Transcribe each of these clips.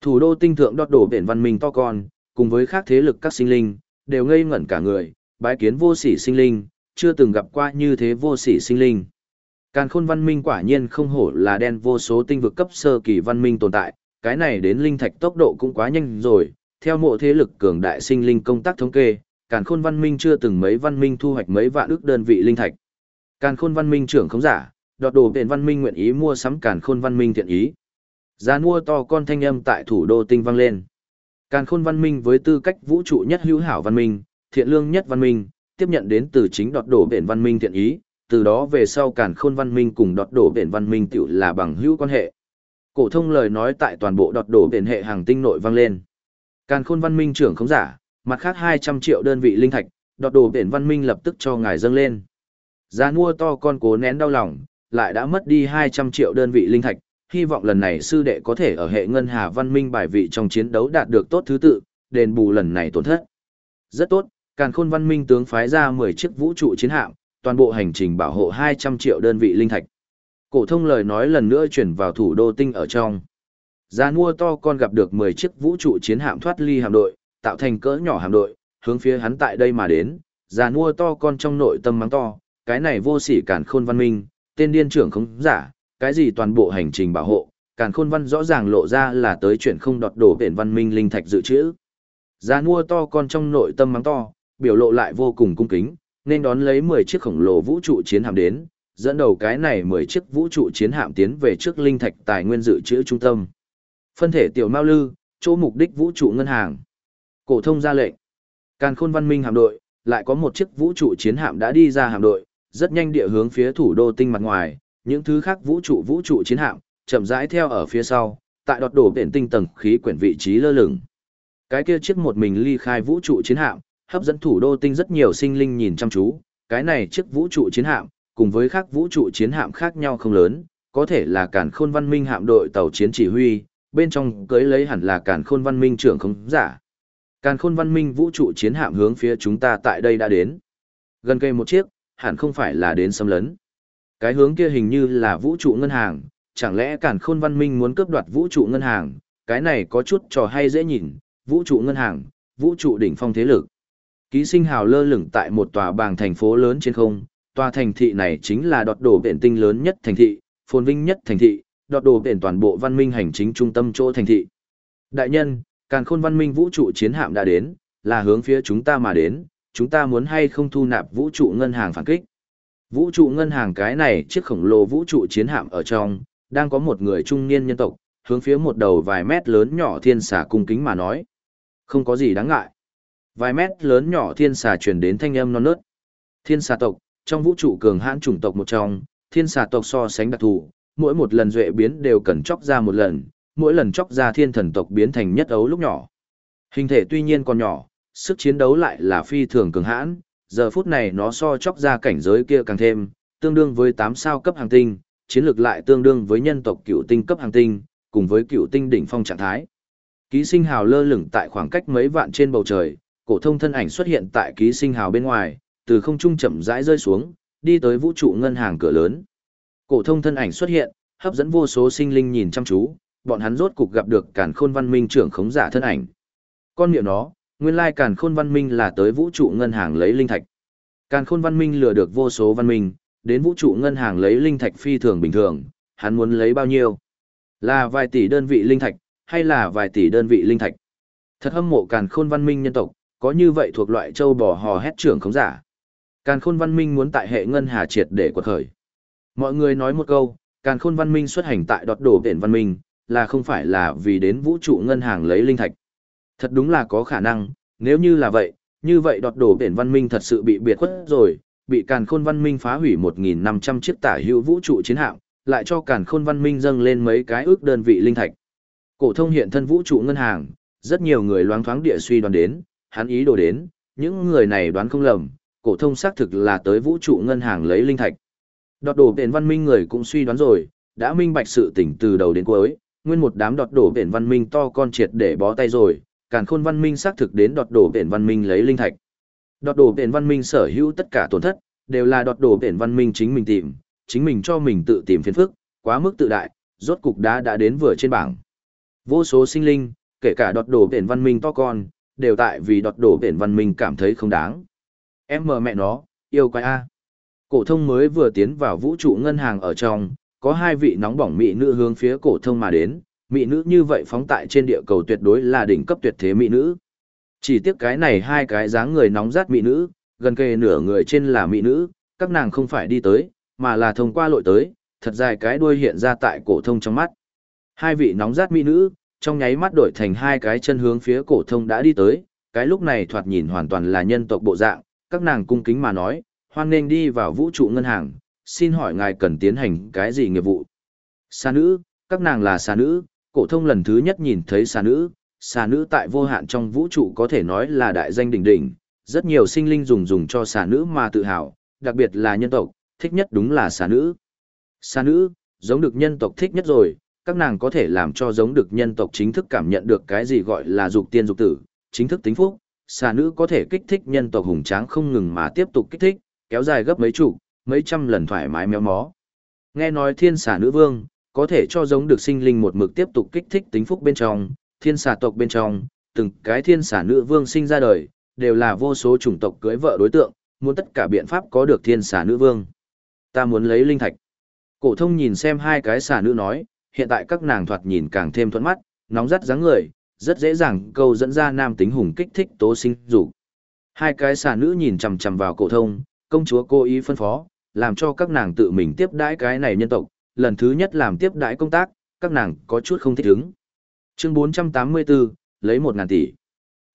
Thủ đô tinh thượng đọt đổ biển văn minh to con, cùng với các thế lực các sinh linh, đều ngây ngẩn cả người, bái kiến vô sỉ sinh linh, chưa từng gặp qua như thế vô sỉ sinh linh. Càn khôn văn minh quả nhiên không hổ là đen vô số tinh vực cấp sơ kỳ văn minh tồn tại, cái này đến linh thạch tốc độ cũng quá nhanh rồi, theo mộ thế lực cường đại sinh linh công tác thống kê, càn khôn văn minh chưa từng mấy văn minh thu hoạch mấy vạn ước đơn vị linh thạch. Càn khôn văn minh trưởng không giả, đọt đồ tiền văn minh nguyện ý mua sắm càn khôn văn minh thiện ý. Giá mua to con thanh âm tại thủ đô tinh vang lên. Càn khôn văn minh với tư cách vũ trụ nhất hữu hảo văn minh, thiện lương nhất văn minh, tiếp nhận đến từ chính đọt đổ biển văn minh thiện ý, từ đó về sau càn khôn văn minh cùng đọt đổ biển văn minh tiểu là bằng hữu quan hệ. Cổ thông lời nói tại toàn bộ đọt đổ biển hệ hàng tinh nội vang lên. Càn khôn văn minh trưởng không giả, mặt khác 200 triệu đơn vị linh thạch, đọt đổ biển văn minh lập tức cho ngài dâng lên. Giá mua to con cố nén đau lòng, lại đã mất đi 200 triệu đơn vị linh thạch, hy vọng lần này sư đệ có thể ở hệ ngân hà văn minh bài vị trong chiến đấu đạt được tốt thứ tự, đền bù lần này tổn thất. Rất tốt, Càn Khôn Văn Minh tướng phái ra 10 chiếc vũ trụ chiến hạm, toàn bộ hành trình bảo hộ 200 triệu đơn vị linh thạch. Cổ thông lời nói lần nữa chuyển vào thủ đô tinh ở trong. Gia mua to con gặp được 10 chiếc vũ trụ chiến hạm thoát ly hạm đội, tạo thành cỡ nhỏ hạm đội, hướng phía hắn tại đây mà đến. Gia mua to con trong nội tâm mắng to, cái này vô sỉ càn khôn văn minh, tên điên trưởng không giả, cái gì toàn bộ hành trình bảo hộ, càn khôn văn rõ ràng lộ ra là tới chuyện không đọt đổ biển văn minh linh thạch dự trữ. Gia mua to con trong nội tâm mắng to, biểu lộ lại vô cùng cung kính, nên đón lấy 10 chiếc khổng lồ vũ trụ chiến hạm đến, dẫn đầu cái này 10 chiếc vũ trụ chiến hạm tiến về trước linh thạch tài nguyên dự trữ trung tâm. Phân thể tiểu Mao Lư, chỗ mục đích vũ trụ ngân hàng. Cổ thông ra lệnh. Càn Khôn Văn Minh hạm đội, lại có một chiếc vũ trụ chiến hạm đã đi ra hạm đội, rất nhanh địa hướng phía thủ đô tinh mặt ngoài, những thứ khác vũ trụ vũ trụ chiến hạm, chậm rãi theo ở phía sau, tại đọt đổ biển tinh tầng khí quyển vị trí lơ lửng. Cái kia chiếc một mình ly khai vũ trụ chiến hạm, hấp dẫn thủ đô tinh rất nhiều sinh linh nhìn chăm chú, cái này chiếc vũ trụ chiến hạm, cùng với các vũ trụ chiến hạm khác nhau không lớn, có thể là cản khôn văn minh hạm đội tàu chiến chỉ huy, bên trong cưới lấy hẳn là cản khôn văn minh trưởng không giả. Càn khôn văn minh vũ trụ chiến hạm hướng phía chúng ta tại đây đã đến. Gần cây một chiếc, hẳn không phải là đến xâm lấn. Cái hướng kia hình như là vũ trụ ngân hàng, chẳng lẽ cản khôn văn minh muốn cướp đoạt vũ trụ ngân hàng, cái này có chút trò hay dễ nhìn, vũ trụ ngân hàng, vũ trụ đỉnh phong thế lực. Ký sinh hào lơ lửng tại một tòa bàng thành phố lớn trên không, tòa thành thị này chính là đọt đổ biển tinh lớn nhất thành thị, phồn vinh nhất thành thị, đọt đổ biển toàn bộ văn minh hành chính trung tâm chỗ thành thị. Đại nhân, càn khôn văn minh vũ trụ chiến hạm đã đến, là hướng phía chúng ta mà đến, chúng ta muốn hay không thu nạp vũ trụ ngân hàng phản kích. Vũ trụ ngân hàng cái này chiếc khổng lồ vũ trụ chiến hạm ở trong, đang có một người trung niên nhân tộc, hướng phía một đầu vài mét lớn nhỏ thiên xà cung kính mà nói. Không có gì đáng ngại. Vài mét lớn nhỏ thiên xà truyền đến thanh âm non nớt. Thiên xà tộc, trong vũ trụ cường hãn chủng tộc một trong, thiên xà tộc so sánh đặc thù, mỗi một lần duệ biến đều cần chóc ra một lần, mỗi lần chóc ra thiên thần tộc biến thành nhất ấu lúc nhỏ. Hình thể tuy nhiên còn nhỏ, sức chiến đấu lại là phi thường cường hãn, giờ phút này nó so chóc ra cảnh giới kia càng thêm, tương đương với 8 sao cấp hàng tinh, chiến lược lại tương đương với nhân tộc cựu tinh cấp hàng tinh, cùng với cựu tinh đỉnh phong trạng thái. Ký sinh hào lơ lửng tại khoảng cách mấy vạn trên bầu trời, cổ thông thân ảnh xuất hiện tại ký sinh hào bên ngoài, từ không trung chậm rãi rơi xuống, đi tới vũ trụ ngân hàng cửa lớn. Cổ thông thân ảnh xuất hiện, hấp dẫn vô số sinh linh nhìn chăm chú, bọn hắn rốt cục gặp được Càn Khôn Văn Minh trưởng khống giả thân ảnh. Con miệng nó, nguyên lai Càn Khôn Văn Minh là tới vũ trụ ngân hàng lấy linh thạch. Càn Khôn Văn Minh lừa được vô số văn minh, đến vũ trụ ngân hàng lấy linh thạch phi thường bình thường, hắn muốn lấy bao nhiêu? Là vài tỷ đơn vị linh thạch, hay là vài tỷ đơn vị linh thạch? Thật hâm mộ Càn Khôn Văn Minh nhân tộc, có như vậy thuộc loại châu bò hò hét trưởng khống giả. Càn khôn văn minh muốn tại hệ ngân hà triệt để quật khởi. Mọi người nói một câu, càn khôn văn minh xuất hành tại đọt đổ biển văn minh, là không phải là vì đến vũ trụ ngân hàng lấy linh thạch. Thật đúng là có khả năng, nếu như là vậy, như vậy đọt đổ biển văn minh thật sự bị biệt khuất rồi, bị càn khôn văn minh phá hủy 1.500 chiếc tả hữu vũ trụ chiến hạm, lại cho càn khôn văn minh dâng lên mấy cái ước đơn vị linh thạch. Cổ thông hiện thân vũ trụ ngân hàng, rất nhiều người loáng thoáng địa suy đoán đến, hắn ý đồ đến, những người này đoán không lầm, cổ thông xác thực là tới vũ trụ ngân hàng lấy linh thạch. Đọt đổ biển văn minh người cũng suy đoán rồi, đã minh bạch sự tình từ đầu đến cuối, nguyên một đám đọt đổ biển văn minh to con triệt để bó tay rồi, càn khôn văn minh xác thực đến đọt đổ biển văn minh lấy linh thạch. Đọt đổ biển văn minh sở hữu tất cả tổn thất, đều là đọt đổ biển văn minh chính mình tìm, chính mình cho mình tự tìm phiền phức, quá mức tự đại, rốt cục đã đã đến vừa trên bảng. Vô số sinh linh, kể cả đọt đổ biển văn minh to con, đều tại vì đọt đổ biển văn minh cảm thấy không đáng. Em mờ mẹ nó, yêu quái A. Cổ thông mới vừa tiến vào vũ trụ ngân hàng ở trong, có hai vị nóng bỏng mỹ nữ hướng phía cổ thông mà đến, mỹ nữ như vậy phóng tại trên địa cầu tuyệt đối là đỉnh cấp tuyệt thế mỹ nữ. Chỉ tiếc cái này hai cái dáng người nóng rát mỹ nữ, gần kề nửa người trên là mỹ nữ, các nàng không phải đi tới, mà là thông qua lội tới, thật dài cái đuôi hiện ra tại cổ thông trong mắt. Hai vị nóng rát mỹ nữ, trong nháy mắt đổi thành hai cái chân hướng phía cổ thông đã đi tới, cái lúc này thoạt nhìn hoàn toàn là nhân tộc bộ dạng, các nàng cung kính mà nói, hoan nghênh đi vào vũ trụ ngân hàng, xin hỏi ngài cần tiến hành cái gì nghiệp vụ. Sa nữ, các nàng là sa nữ, cổ thông lần thứ nhất nhìn thấy xà nữ, xà nữ tại vô hạn trong vũ trụ có thể nói là đại danh đỉnh đỉnh, rất nhiều sinh linh dùng dùng cho xà nữ mà tự hào, đặc biệt là nhân tộc, thích nhất đúng là xà nữ. Xà nữ, giống được nhân tộc thích nhất rồi, các nàng có thể làm cho giống được nhân tộc chính thức cảm nhận được cái gì gọi là dục tiên dục tử, chính thức tính phúc, xà nữ có thể kích thích nhân tộc hùng tráng không ngừng mà tiếp tục kích thích, kéo dài gấp mấy chục, mấy trăm lần thoải mái méo mó. Nghe nói thiên xà nữ vương, có thể cho giống được sinh linh một mực tiếp tục kích thích tính phúc bên trong, thiên xà tộc bên trong, từng cái thiên xà nữ vương sinh ra đời, đều là vô số chủng tộc cưới vợ đối tượng, muốn tất cả biện pháp có được thiên xà nữ vương. Ta muốn lấy linh thạch. Cổ thông nhìn xem hai cái xà nữ nói, hiện tại các nàng thoạt nhìn càng thêm thuận mắt, nóng rất dáng người, rất dễ dàng câu dẫn ra nam tính hùng kích thích tố sinh dục. Hai cái xà nữ nhìn chằm chằm vào cổ thông, công chúa cố ý phân phó, làm cho các nàng tự mình tiếp đãi cái này nhân tộc, lần thứ nhất làm tiếp đãi công tác, các nàng có chút không thích ứng. Chương 484, lấy 1000 tỷ.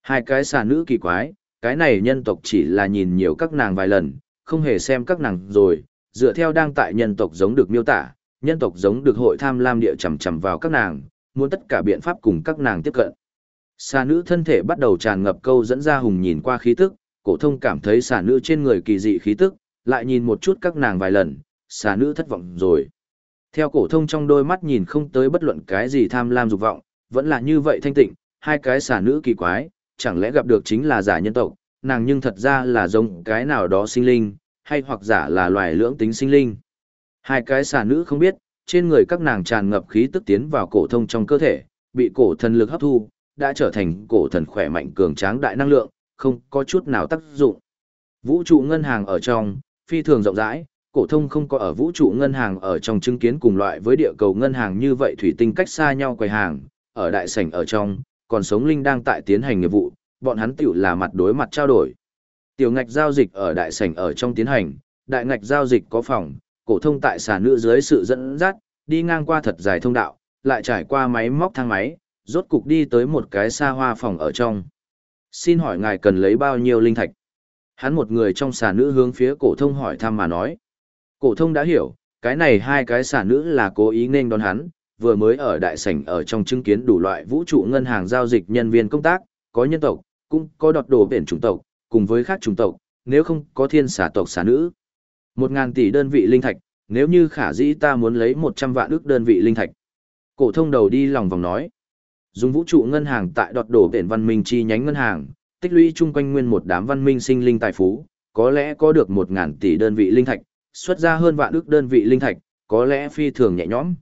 Hai cái xà nữ kỳ quái, cái này nhân tộc chỉ là nhìn nhiều các nàng vài lần, không hề xem các nàng rồi, dựa theo đang tại nhân tộc giống được miêu tả, nhân tộc giống được hội tham lam địa chầm chầm vào các nàng, muốn tất cả biện pháp cùng các nàng tiếp cận. Xà nữ thân thể bắt đầu tràn ngập câu dẫn ra hùng nhìn qua khí tức, cổ thông cảm thấy xà nữ trên người kỳ dị khí tức, lại nhìn một chút các nàng vài lần, xà nữ thất vọng rồi. Theo cổ thông trong đôi mắt nhìn không tới bất luận cái gì tham lam dục vọng, vẫn là như vậy thanh tịnh, hai cái xà nữ kỳ quái, chẳng lẽ gặp được chính là giả nhân tộc, nàng nhưng thật ra là giống cái nào đó sinh linh, hay hoặc giả là loài lưỡng tính sinh linh. Hai cái xà nữ không biết, trên người các nàng tràn ngập khí tức tiến vào cổ thông trong cơ thể, bị cổ thần lực hấp thu, đã trở thành cổ thần khỏe mạnh cường tráng đại năng lượng, không có chút nào tác dụng. Vũ trụ ngân hàng ở trong, phi thường rộng rãi, cổ thông không có ở vũ trụ ngân hàng ở trong chứng kiến cùng loại với địa cầu ngân hàng như vậy thủy tinh cách xa nhau quầy hàng, ở đại sảnh ở trong, còn sống linh đang tại tiến hành nghiệp vụ, bọn hắn tiểu là mặt đối mặt trao đổi. Tiểu ngạch giao dịch ở đại sảnh ở trong tiến hành, đại ngạch giao dịch có phòng, cổ thông tại sàn nữ dưới sự dẫn dắt, đi ngang qua thật dài thông đạo, lại trải qua máy móc thang máy, rốt cục đi tới một cái xa hoa phòng ở trong. Xin hỏi ngài cần lấy bao nhiêu linh thạch? Hắn một người trong xà nữ hướng phía cổ thông hỏi thăm mà nói. Cổ thông đã hiểu, cái này hai cái xả nữ là cố ý nên đón hắn, vừa mới ở đại sảnh ở trong chứng kiến đủ loại vũ trụ ngân hàng giao dịch nhân viên công tác, có nhân tộc, cũng có đọt đồ biển chủng tộc, cùng với khác chủng tộc, nếu không có thiên xả tộc xả nữ. Một ngàn tỷ đơn vị linh thạch, nếu như khả dĩ ta muốn lấy một trăm vạn ước đơn vị linh thạch. Cổ thông đầu đi lòng vòng nói. Dùng vũ trụ ngân hàng tại đọt đổ biển văn minh chi nhánh ngân hàng, tích lũy chung quanh nguyên một đám văn minh sinh linh tài phú, có lẽ có được một ngàn tỷ đơn vị linh thạch, xuất ra hơn vạn ước đơn vị linh thạch, có lẽ phi thường nhẹ nhõm.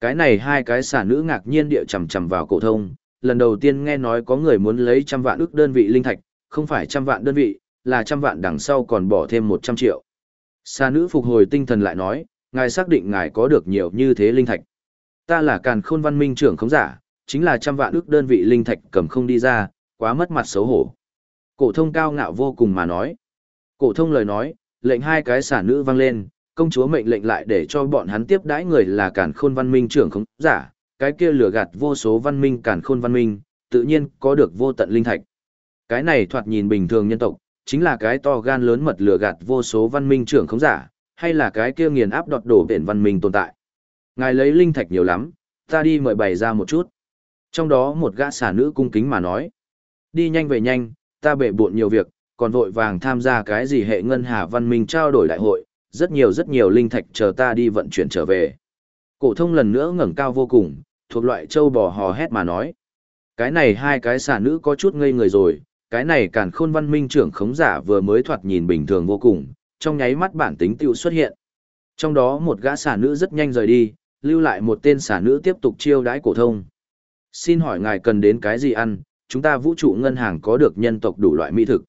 Cái này hai cái xả nữ ngạc nhiên địa chầm chầm vào cổ thông, lần đầu tiên nghe nói có người muốn lấy trăm vạn ước đơn vị linh thạch, không phải trăm vạn đơn vị, là trăm vạn đằng sau còn bỏ thêm một trăm triệu. Xà nữ phục hồi tinh thần lại nói, ngài xác định ngài có được nhiều như thế linh thạch. Ta là càn khôn văn minh trưởng không giả, chính là trăm vạn ước đơn vị linh thạch cầm không đi ra, quá mất mặt xấu hổ. Cổ thông cao ngạo vô cùng mà nói. Cổ thông lời nói, lệnh hai cái xả nữ vang lên, công chúa mệnh lệnh lại để cho bọn hắn tiếp đãi người là càn khôn văn minh trưởng không giả, cái kia lừa gạt vô số văn minh càn khôn văn minh, tự nhiên có được vô tận linh thạch. Cái này thoạt nhìn bình thường nhân tộc, chính là cái to gan lớn mật lừa gạt vô số văn minh trưởng không giả, hay là cái kia nghiền áp đột đổ biển văn minh tồn tại. Ngài lấy linh thạch nhiều lắm, ta đi mời bày ra một chút. Trong đó một gã xả nữ cung kính mà nói. Đi nhanh về nhanh, ta bể bộn nhiều việc, còn vội vàng tham gia cái gì hệ ngân hà văn minh trao đổi đại hội, rất nhiều rất nhiều linh thạch chờ ta đi vận chuyển trở về. Cổ thông lần nữa ngẩng cao vô cùng, thuộc loại châu bò hò hét mà nói. Cái này hai cái xà nữ có chút ngây người rồi, cái này càn khôn văn minh trưởng khống giả vừa mới thoạt nhìn bình thường vô cùng, trong nháy mắt bản tính tiêu xuất hiện. Trong đó một gã xà nữ rất nhanh rời đi, lưu lại một tên xà nữ tiếp tục chiêu đãi cổ thông. Xin hỏi ngài cần đến cái gì ăn, chúng ta vũ trụ ngân hàng có được nhân tộc đủ loại mỹ thực.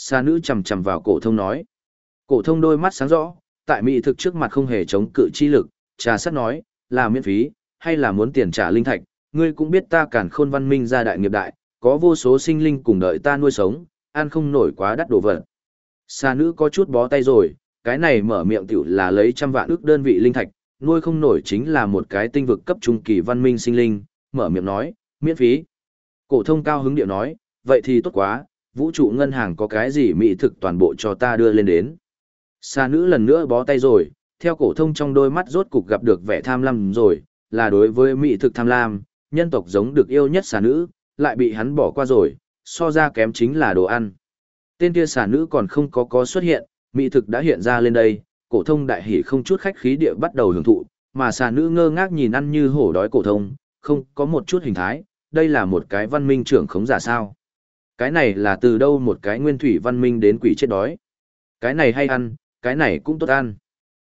Sa nữ chầm chầm vào cổ thông nói. Cổ thông đôi mắt sáng rõ, tại mỹ thực trước mặt không hề chống cự chi lực, trà sắt nói, là miễn phí, hay là muốn tiền trả linh thạch, ngươi cũng biết ta cản khôn văn minh gia đại nghiệp đại, có vô số sinh linh cùng đợi ta nuôi sống, ăn không nổi quá đắt đồ vật. Sa nữ có chút bó tay rồi, cái này mở miệng tiểu là lấy trăm vạn ước đơn vị linh thạch, nuôi không nổi chính là một cái tinh vực cấp trung kỳ văn minh sinh linh, mở miệng nói, miễn phí. Cổ thông cao hứng điệu nói, vậy thì tốt quá, vũ trụ ngân hàng có cái gì mỹ thực toàn bộ cho ta đưa lên đến. Xa nữ lần nữa bó tay rồi, theo cổ thông trong đôi mắt rốt cục gặp được vẻ tham lam rồi, là đối với mỹ thực tham lam, nhân tộc giống được yêu nhất xà nữ, lại bị hắn bỏ qua rồi, so ra kém chính là đồ ăn. Tên kia xà nữ còn không có có xuất hiện, mỹ thực đã hiện ra lên đây, cổ thông đại hỉ không chút khách khí địa bắt đầu hưởng thụ, mà xà nữ ngơ ngác nhìn ăn như hổ đói cổ thông, không có một chút hình thái, đây là một cái văn minh trưởng khống giả sao? Cái này là từ đâu một cái nguyên thủy văn minh đến quỷ chết đói? Cái này hay ăn, cái này cũng tốt ăn.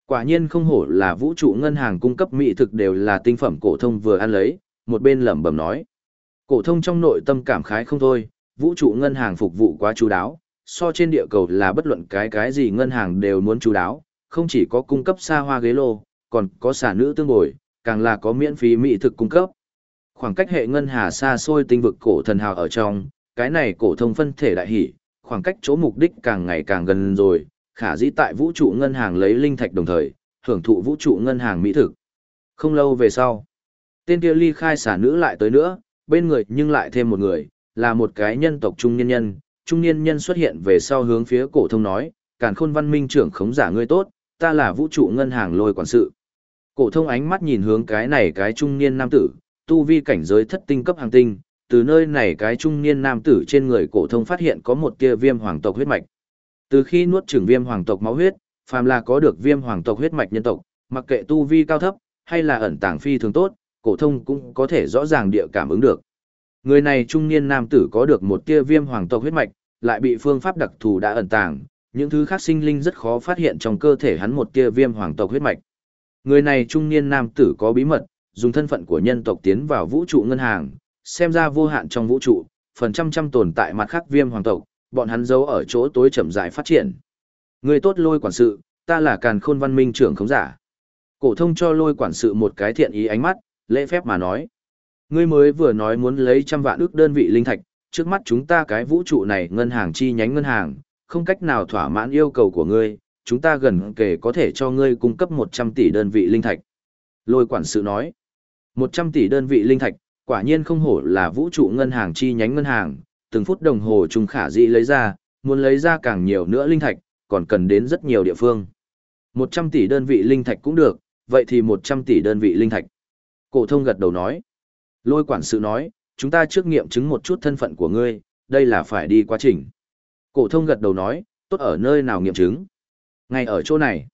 Quả nhiên không hổ là vũ trụ ngân hàng cung cấp mỹ thực đều là tinh phẩm cổ thông vừa ăn lấy, một bên lẩm bẩm nói. Cổ thông trong nội tâm cảm khái không thôi, vũ trụ ngân hàng phục vụ quá chú đáo, so trên địa cầu là bất luận cái cái gì ngân hàng đều muốn chú đáo, không chỉ có cung cấp xa hoa ghế lô, còn có xả nữ tương bồi, càng là có miễn phí mỹ thực cung cấp. Khoảng cách hệ ngân hà xa xôi tinh vực cổ thần hào ở trong, cái này cổ thông phân thể đại hỉ, khoảng cách chỗ mục đích càng ngày càng gần rồi, khả dĩ tại vũ trụ ngân hàng lấy linh thạch đồng thời, hưởng thụ vũ trụ ngân hàng mỹ thực. Không lâu về sau, tên kia ly khai xả nữ lại tới nữa, bên người nhưng lại thêm một người, là một cái nhân tộc trung niên nhân, trung niên nhân xuất hiện về sau hướng phía cổ thông nói, càn khôn văn minh trưởng khống giả ngươi tốt, ta là vũ trụ ngân hàng lôi quản sự. Cổ thông ánh mắt nhìn hướng cái này cái trung niên nam tử, tu vi cảnh giới thất tinh cấp hàng tinh, từ nơi này cái trung niên nam tử trên người cổ thông phát hiện có một tia viêm hoàng tộc huyết mạch. Từ khi nuốt chửng viêm hoàng tộc máu huyết, phàm là có được viêm hoàng tộc huyết mạch nhân tộc, mặc kệ tu vi cao thấp, hay là ẩn tàng phi thường tốt, cổ thông cũng có thể rõ ràng địa cảm ứng được. Người này trung niên nam tử có được một tia viêm hoàng tộc huyết mạch, lại bị phương pháp đặc thù đã ẩn tàng, những thứ khác sinh linh rất khó phát hiện trong cơ thể hắn một tia viêm hoàng tộc huyết mạch. Người này trung niên nam tử có bí mật, dùng thân phận của nhân tộc tiến vào vũ trụ ngân hàng, xem ra vô hạn trong vũ trụ, phần trăm trăm tồn tại mặt khác viêm hoàng tộc, bọn hắn giấu ở chỗ tối chậm rãi phát triển. Người tốt lôi quản sự, ta là càn khôn văn minh trưởng khống giả. Cổ thông cho lôi quản sự một cái thiện ý ánh mắt, lễ phép mà nói. Ngươi mới vừa nói muốn lấy trăm vạn ước đơn vị linh thạch, trước mắt chúng ta cái vũ trụ này ngân hàng chi nhánh ngân hàng, không cách nào thỏa mãn yêu cầu của ngươi, chúng ta gần kể có thể cho ngươi cung cấp 100 tỷ đơn vị linh thạch. Lôi quản sự nói, 100 tỷ đơn vị linh thạch, quả nhiên không hổ là vũ trụ ngân hàng chi nhánh ngân hàng, từng phút đồng hồ trùng khả dĩ lấy ra, muốn lấy ra càng nhiều nữa linh thạch, còn cần đến rất nhiều địa phương. 100 tỷ đơn vị linh thạch cũng được, vậy thì 100 tỷ đơn vị linh thạch. Cổ thông gật đầu nói. Lôi quản sự nói, chúng ta trước nghiệm chứng một chút thân phận của ngươi, đây là phải đi quá trình. Cổ thông gật đầu nói, tốt ở nơi nào nghiệm chứng? Ngay ở chỗ này.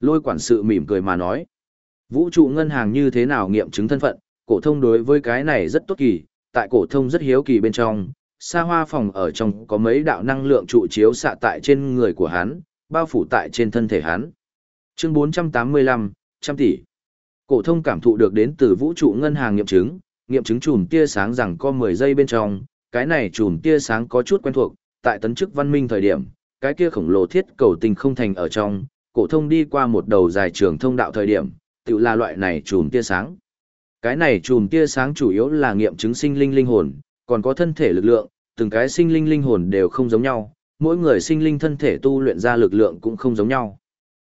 Lôi quản sự mỉm cười mà nói. Vũ trụ ngân hàng như thế nào nghiệm chứng thân phận, cổ thông đối với cái này rất tốt kỳ, tại cổ thông rất hiếu kỳ bên trong, xa hoa phòng ở trong có mấy đạo năng lượng trụ chiếu xạ tại trên người của hắn, bao phủ tại trên thân thể hắn. Chương 485, trăm tỷ. Cổ thông cảm thụ được đến từ vũ trụ ngân hàng nghiệm chứng, nghiệm chứng chùm tia sáng rằng có 10 giây bên trong, cái này chùm tia sáng có chút quen thuộc, tại tấn chức văn minh thời điểm, cái kia khổng lồ thiết cầu tình không thành ở trong, cổ thông đi qua một đầu dài trường thông đạo thời điểm, tự là loại này chùm tia sáng. Cái này chùm tia sáng chủ yếu là nghiệm chứng sinh linh linh hồn, còn có thân thể lực lượng, từng cái sinh linh linh hồn đều không giống nhau, mỗi người sinh linh thân thể tu luyện ra lực lượng cũng không giống nhau.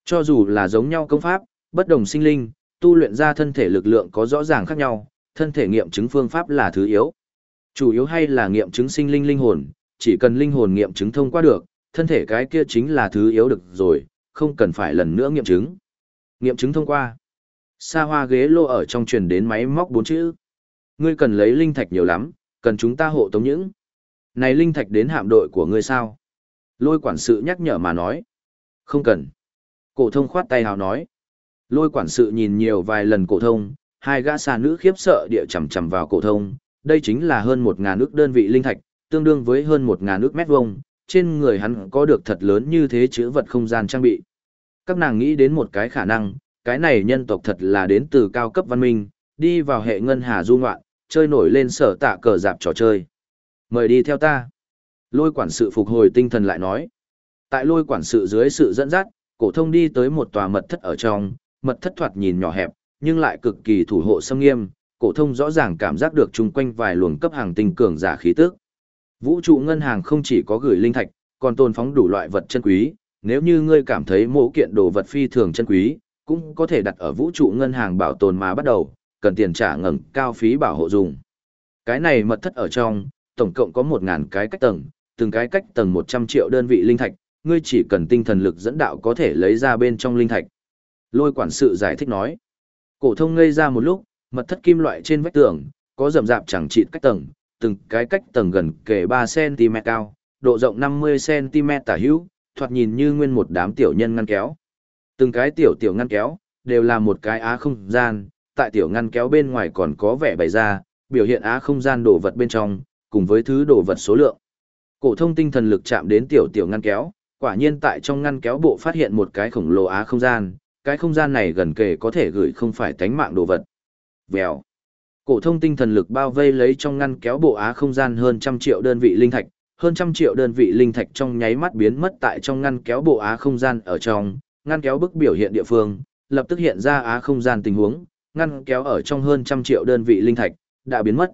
Cho dù là giống nhau công pháp, bất đồng sinh linh, tu luyện ra thân thể lực lượng có rõ ràng khác nhau, thân thể nghiệm chứng phương pháp là thứ yếu. Chủ yếu hay là nghiệm chứng sinh linh linh hồn, chỉ cần linh hồn nghiệm chứng thông qua được, thân thể cái kia chính là thứ yếu được rồi, không cần phải lần nữa nghiệm chứng. Nghiệm chứng thông qua. Sa hoa ghế lô ở trong truyền đến máy móc bốn chữ. Ngươi cần lấy linh thạch nhiều lắm, cần chúng ta hộ tống những. Này linh thạch đến hạm đội của ngươi sao? Lôi quản sự nhắc nhở mà nói. Không cần. Cổ thông khoát tay hào nói. Lôi quản sự nhìn nhiều vài lần cổ thông, hai gã xa nữ khiếp sợ địa chầm chầm vào cổ thông, đây chính là hơn một ngàn ước đơn vị linh thạch, tương đương với hơn một ngàn ước mét vuông, trên người hắn có được thật lớn như thế chứa vật không gian trang bị. Các nàng nghĩ đến một cái khả năng, cái này nhân tộc thật là đến từ cao cấp văn minh, đi vào hệ ngân hà du ngoạn, chơi nổi lên sở tạ cờ dạp trò chơi. Mời đi theo ta. Lôi quản sự phục hồi tinh thần lại nói. Tại lôi quản sự dưới sự dẫn dắt, cổ thông đi tới một tòa mật thất ở trong, mật thất thoạt nhìn nhỏ hẹp, nhưng lại cực kỳ thủ hộ sâm nghiêm, cổ thông rõ ràng cảm giác được chung quanh vài luồng cấp hàng tinh cường giả khí tức. Vũ trụ ngân hàng không chỉ có gửi linh thạch, còn tồn phóng đủ loại vật chân quý, nếu như ngươi cảm thấy mỗi kiện đồ vật phi thường chân quý, cũng có thể đặt ở vũ trụ ngân hàng bảo tồn mà bắt đầu, cần tiền trả ngẩng cao phí bảo hộ dùng. Cái này mật thất ở trong, tổng cộng có 1000 cái cách tầng, từng cái cách tầng 100 triệu đơn vị linh thạch, ngươi chỉ cần tinh thần lực dẫn đạo có thể lấy ra bên trong linh thạch. Lôi quản sự giải thích nói. Cổ thông ngây ra một lúc, mật thất kim loại trên vách tường, có rậm rạp chẳng chịt cách tầng, từng cái cách tầng gần kề 3cm cao, độ rộng 50cm tả hữu, thoạt nhìn như nguyên một đám tiểu nhân ngăn kéo. Từng cái tiểu tiểu ngăn kéo, đều là một cái á không gian, tại tiểu ngăn kéo bên ngoài còn có vẻ bày ra, biểu hiện á không gian đồ vật bên trong, cùng với thứ đồ vật số lượng. Cổ thông tinh thần lực chạm đến tiểu tiểu ngăn kéo, quả nhiên tại trong ngăn kéo bộ phát hiện một cái khổng lồ á không gian, cái không gian này gần kề có thể gửi không phải tánh mạng đồ vật. Vèo. Cổ thông tinh thần lực bao vây lấy trong ngăn kéo bộ á không gian hơn trăm triệu đơn vị linh thạch, hơn trăm triệu đơn vị linh thạch trong nháy mắt biến mất tại trong ngăn kéo bộ á không gian ở trong, ngăn kéo bức biểu hiện địa phương, lập tức hiện ra á không gian tình huống, ngăn kéo ở trong hơn trăm triệu đơn vị linh thạch, đã biến mất.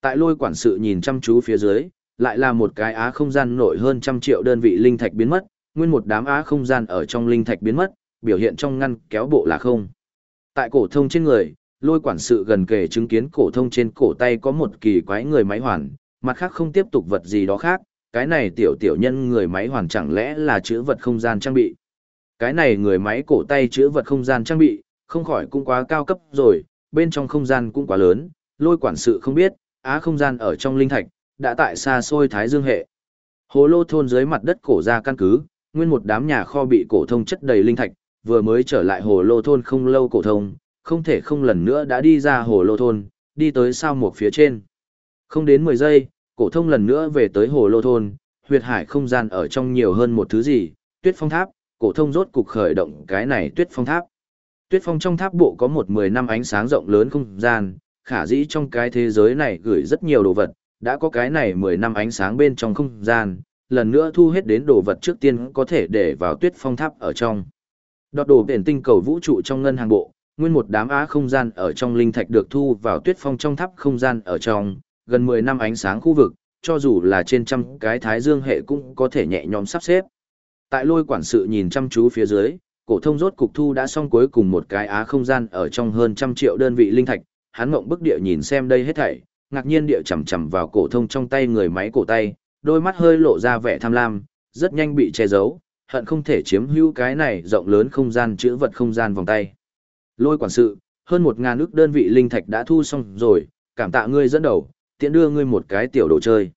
Tại lôi quản sự nhìn chăm chú phía dưới, lại là một cái á không gian nổi hơn trăm triệu đơn vị linh thạch biến mất, nguyên một đám á không gian ở trong linh thạch biến mất, biểu hiện trong ngăn kéo bộ là không. Tại cổ thông trên người, lôi quản sự gần kề chứng kiến cổ thông trên cổ tay có một kỳ quái người máy hoàn, mặt khác không tiếp tục vật gì đó khác, cái này tiểu tiểu nhân người máy hoàn chẳng lẽ là chữ vật không gian trang bị. Cái này người máy cổ tay chữa vật không gian trang bị, không khỏi cũng quá cao cấp rồi, bên trong không gian cũng quá lớn, lôi quản sự không biết, á không gian ở trong linh thạch, đã tại xa xôi Thái Dương hệ. Hồ lô thôn dưới mặt đất cổ ra căn cứ, nguyên một đám nhà kho bị cổ thông chất đầy linh thạch, vừa mới trở lại hồ lô thôn không lâu cổ thông, không thể không lần nữa đã đi ra hồ lô thôn, đi tới sao một phía trên. Không đến 10 giây, cổ thông lần nữa về tới hồ lô thôn, huyệt hải không gian ở trong nhiều hơn một thứ gì, tuyết phong tháp, cổ thông rốt cục khởi động cái này tuyết phong tháp. Tuyết phong trong tháp bộ có một 10 năm ánh sáng rộng lớn không gian, khả dĩ trong cái thế giới này gửi rất nhiều đồ vật, đã có cái này 10 năm ánh sáng bên trong không gian, lần nữa thu hết đến đồ vật trước tiên có thể để vào tuyết phong tháp ở trong. Đọt đồ biển tinh cầu vũ trụ trong ngân hàng bộ, nguyên một đám á không gian ở trong linh thạch được thu vào tuyết phong trong tháp không gian ở trong, gần 10 năm ánh sáng khu vực, cho dù là trên trăm cái thái dương hệ cũng có thể nhẹ nhõm sắp xếp. Tại lôi quản sự nhìn chăm chú phía dưới, cổ thông rốt cục thu đã xong cuối cùng một cái á không gian ở trong hơn trăm triệu đơn vị linh thạch, hắn ngậm bức địa nhìn xem đây hết thảy, ngạc nhiên địa chầm chầm vào cổ thông trong tay người máy cổ tay, đôi mắt hơi lộ ra vẻ tham lam, rất nhanh bị che giấu, hận không thể chiếm hữu cái này rộng lớn không gian chữ vật không gian vòng tay. Lôi quản sự, hơn một ngàn ước đơn vị linh thạch đã thu xong rồi, cảm tạ ngươi dẫn đầu, tiện đưa ngươi một cái tiểu đồ chơi.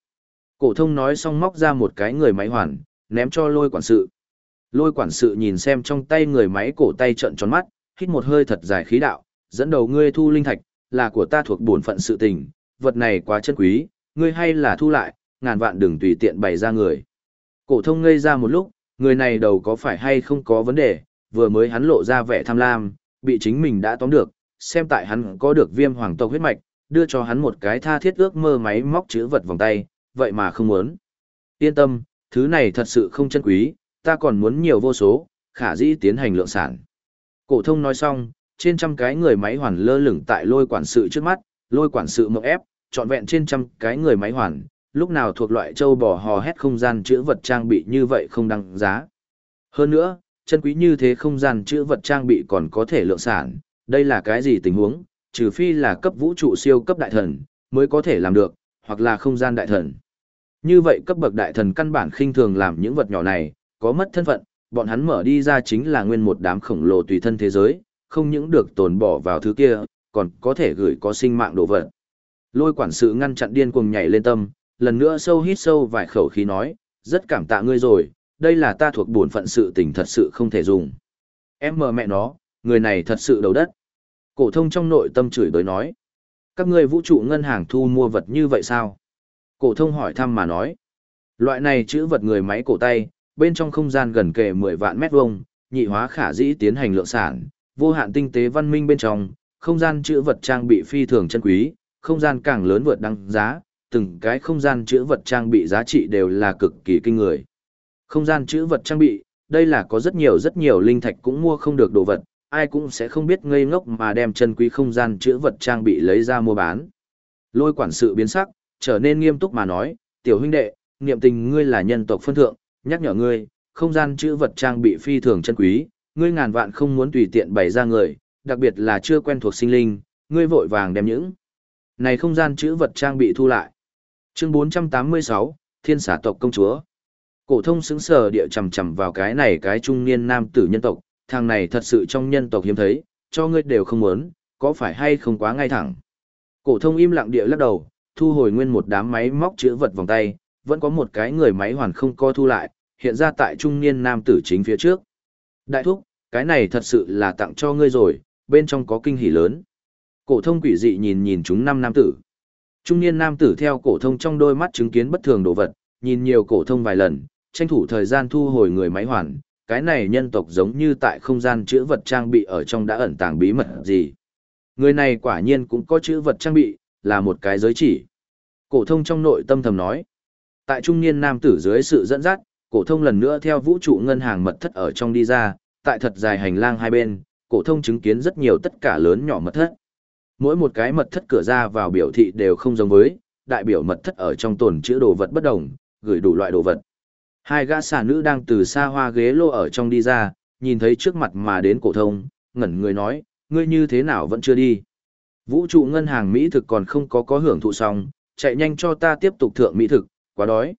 Cổ thông nói xong móc ra một cái người máy hoàn, ném cho lôi quản sự. Lôi quản sự nhìn xem trong tay người máy cổ tay trợn tròn mắt, hít một hơi thật dài khí đạo, dẫn đầu ngươi thu linh thạch, là của ta thuộc bổn phận sự tình, vật này quá chân quý, ngươi hay là thu lại, ngàn vạn đừng tùy tiện bày ra người. Cổ thông ngây ra một lúc, người này đầu có phải hay không có vấn đề, vừa mới hắn lộ ra vẻ tham lam, bị chính mình đã tóm được, xem tại hắn có được viêm hoàng tộc huyết mạch, đưa cho hắn một cái tha thiết ước mơ máy móc chữ vật vòng tay, vậy mà không muốn. Yên tâm, thứ này thật sự không chân quý, ta còn muốn nhiều vô số, khả dĩ tiến hành lượng sản. Cổ thông nói xong, trên trăm cái người máy hoàn lơ lửng tại lôi quản sự trước mắt, lôi quản sự mộng ép, trọn vẹn trên trăm cái người máy hoàn, lúc nào thuộc loại châu bò hò hét không gian chữ vật trang bị như vậy không đăng giá. Hơn nữa, chân quý như thế không gian chữ vật trang bị còn có thể lượng sản, đây là cái gì tình huống, trừ phi là cấp vũ trụ siêu cấp đại thần, mới có thể làm được, hoặc là không gian đại thần. Như vậy cấp bậc đại thần căn bản khinh thường làm những vật nhỏ này, có mất thân phận, bọn hắn mở đi ra chính là nguyên một đám khổng lồ tùy thân thế giới, không những được tồn bỏ vào thứ kia, còn có thể gửi có sinh mạng đồ vật. Lôi quản sự ngăn chặn điên cuồng nhảy lên tâm, lần nữa sâu hít sâu vài khẩu khí nói, rất cảm tạ ngươi rồi, đây là ta thuộc bổn phận sự tình thật sự không thể dùng. Em mờ mẹ nó, người này thật sự đầu đất. Cổ thông trong nội tâm chửi đối nói, các ngươi vũ trụ ngân hàng thu mua vật như vậy sao? Cổ thông hỏi thăm mà nói, loại này chữ vật người máy cổ tay, bên trong không gian gần kề 10 vạn mét vuông, nhị hóa khả dĩ tiến hành lượng sản, vô hạn tinh tế văn minh bên trong, không gian chữ vật trang bị phi thường chân quý, không gian càng lớn vượt đăng giá, từng cái không gian chữ vật trang bị giá trị đều là cực kỳ kinh người. Không gian chữ vật trang bị, đây là có rất nhiều rất nhiều linh thạch cũng mua không được đồ vật, ai cũng sẽ không biết ngây ngốc mà đem chân quý không gian chữ vật trang bị lấy ra mua bán. Lôi quản sự biến sắc, trở nên nghiêm túc mà nói, tiểu huynh đệ, niệm tình ngươi là nhân tộc phân thượng, nhắc nhở ngươi, không gian chữ vật trang bị phi thường chân quý, ngươi ngàn vạn không muốn tùy tiện bày ra người, đặc biệt là chưa quen thuộc sinh linh, ngươi vội vàng đem những này không gian chữ vật trang bị thu lại. Chương 486, Thiên xả tộc công chúa. Cổ thông sững sờ địa chầm chầm vào cái này cái trung niên nam tử nhân tộc, thằng này thật sự trong nhân tộc hiếm thấy, cho ngươi đều không muốn, có phải hay không quá ngay thẳng. Cổ thông im lặng địa lắc đầu, thu hồi nguyên một đám máy móc chữ vật vòng tay, vẫn có một cái người máy hoàn không co thu lại, hiện ra tại trung niên nam tử chính phía trước. Đại thúc, cái này thật sự là tặng cho ngươi rồi, bên trong có kinh hỉ lớn. Cổ thông quỷ dị nhìn nhìn chúng năm nam tử. Trung niên nam tử theo cổ thông trong đôi mắt chứng kiến bất thường đồ vật, nhìn nhiều cổ thông vài lần, tranh thủ thời gian thu hồi người máy hoàn, cái này nhân tộc giống như tại không gian chữ vật trang bị ở trong đã ẩn tàng bí mật gì. Người này quả nhiên cũng có chữ vật trang bị, là một cái giới chỉ. Cổ thông trong nội tâm thầm nói. Tại trung niên nam tử dưới sự dẫn dắt, cổ thông lần nữa theo vũ trụ ngân hàng mật thất ở trong đi ra, tại thật dài hành lang hai bên, cổ thông chứng kiến rất nhiều tất cả lớn nhỏ mật thất. Mỗi một cái mật thất cửa ra vào biểu thị đều không giống với, đại biểu mật thất ở trong tồn chứa đồ vật bất đồng, gửi đủ loại đồ vật. Hai gã xà nữ đang từ xa hoa ghế lô ở trong đi ra, nhìn thấy trước mặt mà đến cổ thông, ngẩn người nói, ngươi như thế nào vẫn chưa đi. Vũ trụ ngân hàng Mỹ thực còn không có có hưởng thụ xong, chạy nhanh cho ta tiếp tục thượng Mỹ thực, quá đói.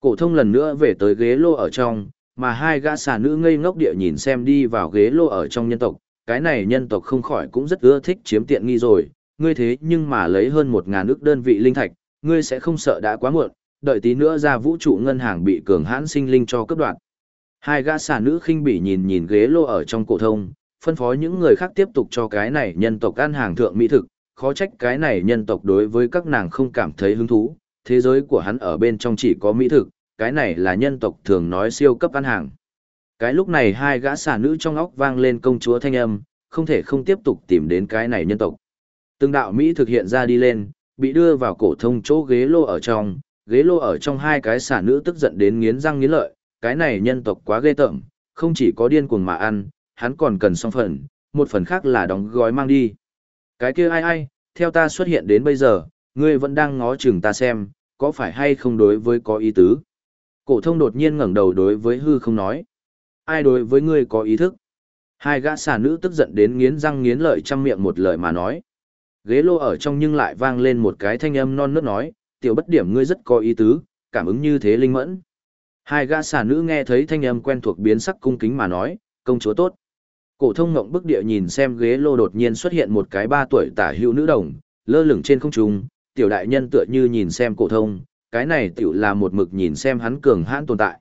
Cổ thông lần nữa về tới ghế lô ở trong, mà hai gã xà nữ ngây ngốc địa nhìn xem đi vào ghế lô ở trong nhân tộc, cái này nhân tộc không khỏi cũng rất ưa thích chiếm tiện nghi rồi, ngươi thế nhưng mà lấy hơn một ngàn ức đơn vị linh thạch, ngươi sẽ không sợ đã quá muộn, đợi tí nữa ra vũ trụ ngân hàng bị cường hãn sinh linh cho cấp đoạn. Hai gã xà nữ khinh bỉ nhìn nhìn ghế lô ở trong cổ thông, phân phó những người khác tiếp tục cho cái này nhân tộc ăn hàng thượng mỹ thực, khó trách cái này nhân tộc đối với các nàng không cảm thấy hứng thú, thế giới của hắn ở bên trong chỉ có mỹ thực, cái này là nhân tộc thường nói siêu cấp ăn hàng. Cái lúc này hai gã xà nữ trong óc vang lên công chúa thanh âm, không thể không tiếp tục tìm đến cái này nhân tộc. Từng đạo Mỹ thực hiện ra đi lên, bị đưa vào cổ thông chỗ ghế lô ở trong, ghế lô ở trong hai cái xà nữ tức giận đến nghiến răng nghiến lợi, cái này nhân tộc quá ghê tởm, không chỉ có điên cuồng mà ăn, hắn còn cần xong phần, một phần khác là đóng gói mang đi. Cái kia ai ai, theo ta xuất hiện đến bây giờ, ngươi vẫn đang ngó chừng ta xem, có phải hay không đối với có ý tứ. Cổ thông đột nhiên ngẩng đầu đối với hư không nói. Ai đối với ngươi có ý thức? Hai gã xà nữ tức giận đến nghiến răng nghiến lợi trăm miệng một lời mà nói. Ghế lô ở trong nhưng lại vang lên một cái thanh âm non nớt nói, tiểu bất điểm ngươi rất có ý tứ, cảm ứng như thế linh mẫn. Hai gã xà nữ nghe thấy thanh âm quen thuộc biến sắc cung kính mà nói, công chúa tốt. Cổ thông ngộng bức địa nhìn xem ghế lô đột nhiên xuất hiện một cái ba tuổi tả hữu nữ đồng, lơ lửng trên không trung, tiểu đại nhân tựa như nhìn xem cổ thông, cái này tiểu là một mực nhìn xem hắn cường hãn tồn tại.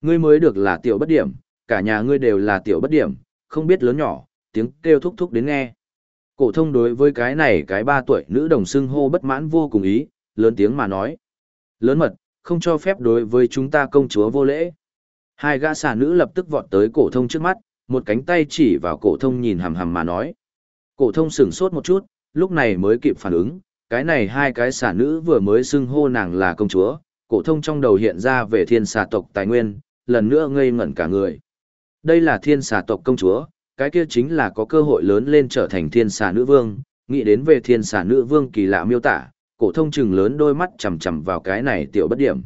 Ngươi mới được là tiểu bất điểm, cả nhà ngươi đều là tiểu bất điểm, không biết lớn nhỏ, tiếng kêu thúc thúc đến nghe. Cổ thông đối với cái này cái ba tuổi nữ đồng xưng hô bất mãn vô cùng ý, lớn tiếng mà nói. Lớn mật, không cho phép đối với chúng ta công chúa vô lễ. Hai gã xà nữ lập tức vọt tới cổ thông trước mắt, một cánh tay chỉ vào cổ thông nhìn hằm hằm mà nói. Cổ thông sững sốt một chút, lúc này mới kịp phản ứng, cái này hai cái xà nữ vừa mới xưng hô nàng là công chúa, cổ thông trong đầu hiện ra về thiên xà tộc tài nguyên, lần nữa ngây ngẩn cả người. Đây là thiên xà tộc công chúa, cái kia chính là có cơ hội lớn lên trở thành thiên xà nữ vương, nghĩ đến về thiên xà nữ vương kỳ lạ miêu tả, cổ thông trừng lớn đôi mắt chằm chằm vào cái này tiểu bất điểm.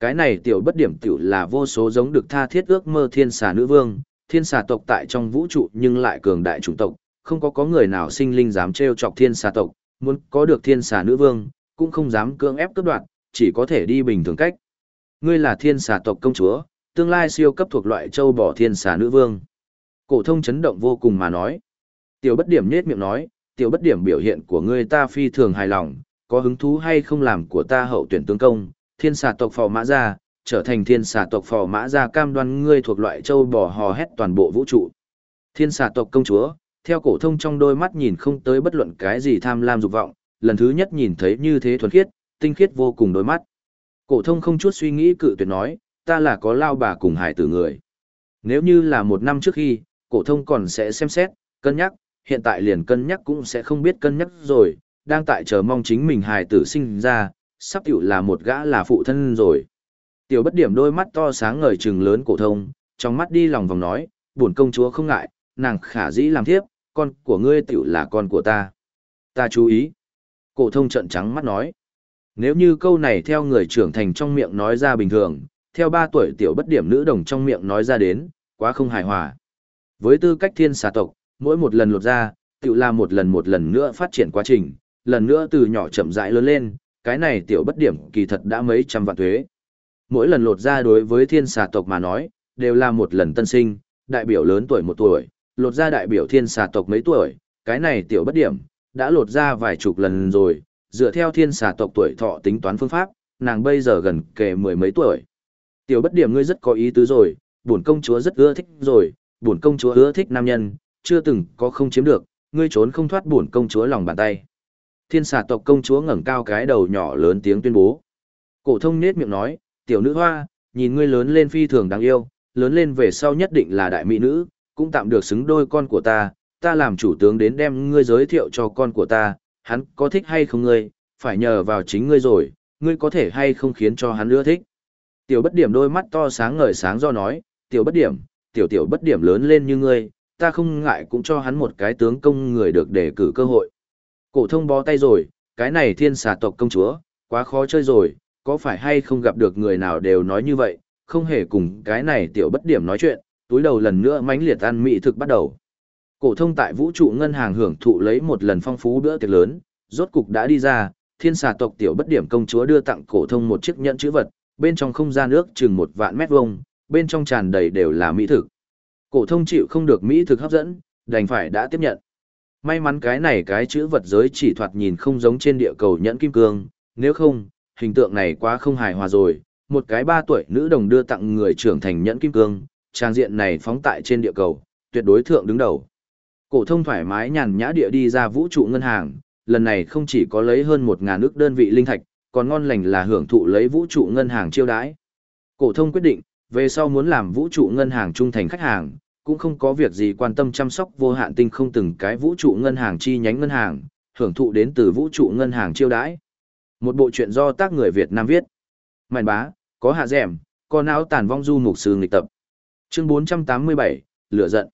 Cái này tiểu bất điểm tiểu là vô số giống được tha thiết ước mơ thiên xà nữ vương, thiên xà tộc tại trong vũ trụ nhưng lại cường đại chủng tộc, không có có người nào sinh linh dám trêu chọc thiên xà tộc, muốn có được thiên xà nữ vương, cũng không dám cưỡng ép cướp đoạt, chỉ có thể đi bình thường cách. Ngươi là thiên xà tộc công chúa, tương lai siêu cấp thuộc loại châu bò thiên xà nữ vương. Cổ thông chấn động vô cùng mà nói. Tiểu bất điểm nhết miệng nói, tiểu bất điểm biểu hiện của ngươi ta phi thường hài lòng, có hứng thú hay không làm của ta hậu tuyển tướng công, thiên xà tộc phò mã ra trở thành thiên xà tộc phò mã ra cam đoan ngươi thuộc loại châu bò hò hét toàn bộ vũ trụ. Thiên xà tộc công chúa, theo cổ thông trong đôi mắt nhìn không tới bất luận cái gì tham lam dục vọng, lần thứ nhất nhìn thấy như thế thuần khiết, tinh khiết vô cùng đôi mắt. Cổ thông không chút suy nghĩ cự tuyệt nói, ta là có lao bà cùng hải tử người. Nếu như là một năm trước khi, cổ thông còn sẽ xem xét, cân nhắc, hiện tại liền cân nhắc cũng sẽ không biết cân nhắc rồi, đang tại chờ mong chính mình hài tử sinh ra, sắp tiểu là một gã là phụ thân rồi. Tiểu bất điểm đôi mắt to sáng ngời trừng lớn cổ thông, trong mắt đi lòng vòng nói, buồn công chúa không ngại, nàng khả dĩ làm thiếp, con của ngươi tiểu là con của ta. Ta chú ý. Cổ thông trận trắng mắt nói. Nếu như câu này theo người trưởng thành trong miệng nói ra bình thường, theo ba tuổi tiểu bất điểm nữ đồng trong miệng nói ra đến, quá không hài hòa. Với tư cách thiên xà tộc, mỗi một lần lột ra, tiểu là một lần một lần nữa phát triển quá trình, lần nữa từ nhỏ chậm rãi lớn lên, cái này tiểu bất điểm kỳ thật đã mấy trăm vạn thuế. Mỗi lần lột ra đối với thiên xà tộc mà nói, đều là một lần tân sinh, đại biểu lớn tuổi một tuổi, lột ra đại biểu thiên xà tộc mấy tuổi, cái này tiểu bất điểm, đã lột ra vài chục lần rồi, dựa theo thiên xà tộc tuổi thọ tính toán phương pháp, nàng bây giờ gần kề mười mấy tuổi. Tiểu bất điểm ngươi rất có ý tứ rồi, bổn công chúa rất ưa thích rồi, bổn công chúa ưa thích nam nhân, chưa từng có không chiếm được, ngươi trốn không thoát bổn công chúa lòng bàn tay. Thiên xà tộc công chúa ngẩng cao cái đầu nhỏ lớn tiếng tuyên bố. Cổ thông nết miệng nói, tiểu nữ hoa, nhìn ngươi lớn lên phi thường đáng yêu, lớn lên về sau nhất định là đại mỹ nữ, cũng tạm được xứng đôi con của ta, ta làm chủ tướng đến đem ngươi giới thiệu cho con của ta, hắn có thích hay không ngươi, phải nhờ vào chính ngươi rồi, ngươi có thể hay không khiến cho hắn ưa thích. Tiểu bất điểm đôi mắt to sáng ngời sáng do nói, tiểu bất điểm, tiểu tiểu bất điểm lớn lên như ngươi, ta không ngại cũng cho hắn một cái tướng công người được đề cử cơ hội. Cổ thông bó tay rồi, cái này thiên xà tộc công chúa, quá khó chơi rồi, có phải hay không gặp được người nào đều nói như vậy, không hề cùng cái này tiểu bất điểm nói chuyện, túi đầu lần nữa mãnh liệt ăn mỹ thực bắt đầu. Cổ thông tại vũ trụ ngân hàng hưởng thụ lấy một lần phong phú bữa tiệc lớn, rốt cục đã đi ra, thiên xà tộc tiểu bất điểm công chúa đưa tặng cổ thông một chiếc nhẫn chữ vật, bên trong không gian nước chừng một vạn mét vuông, bên trong tràn đầy đều là mỹ thực. Cổ thông chịu không được mỹ thực hấp dẫn, đành phải đã tiếp nhận. May mắn cái này cái chữ vật giới chỉ thoạt nhìn không giống trên địa cầu nhẫn kim cương, nếu không, hình tượng này quá không hài hòa rồi. Một cái ba tuổi nữ đồng đưa tặng người trưởng thành nhẫn kim cương, trang diện này phóng tại trên địa cầu, tuyệt đối thượng đứng đầu. Cổ thông thoải mái nhàn nhã địa đi ra vũ trụ ngân hàng, lần này không chỉ có lấy hơn một ngàn đơn vị linh thạch, còn ngon lành là hưởng thụ lấy vũ trụ ngân hàng chiêu đãi. Cổ thông quyết định, về sau muốn làm vũ trụ ngân hàng trung thành khách hàng, cũng không có việc gì quan tâm chăm sóc vô hạn tinh không từng cái vũ trụ ngân hàng chi nhánh ngân hàng, hưởng thụ đến từ vũ trụ ngân hàng chiêu đãi. Một bộ truyện do tác người Việt Nam viết. Mạn bá, có hạ dẻm, có não tàn vong du mục sư nghịch tập. Chương 487, lửa giận.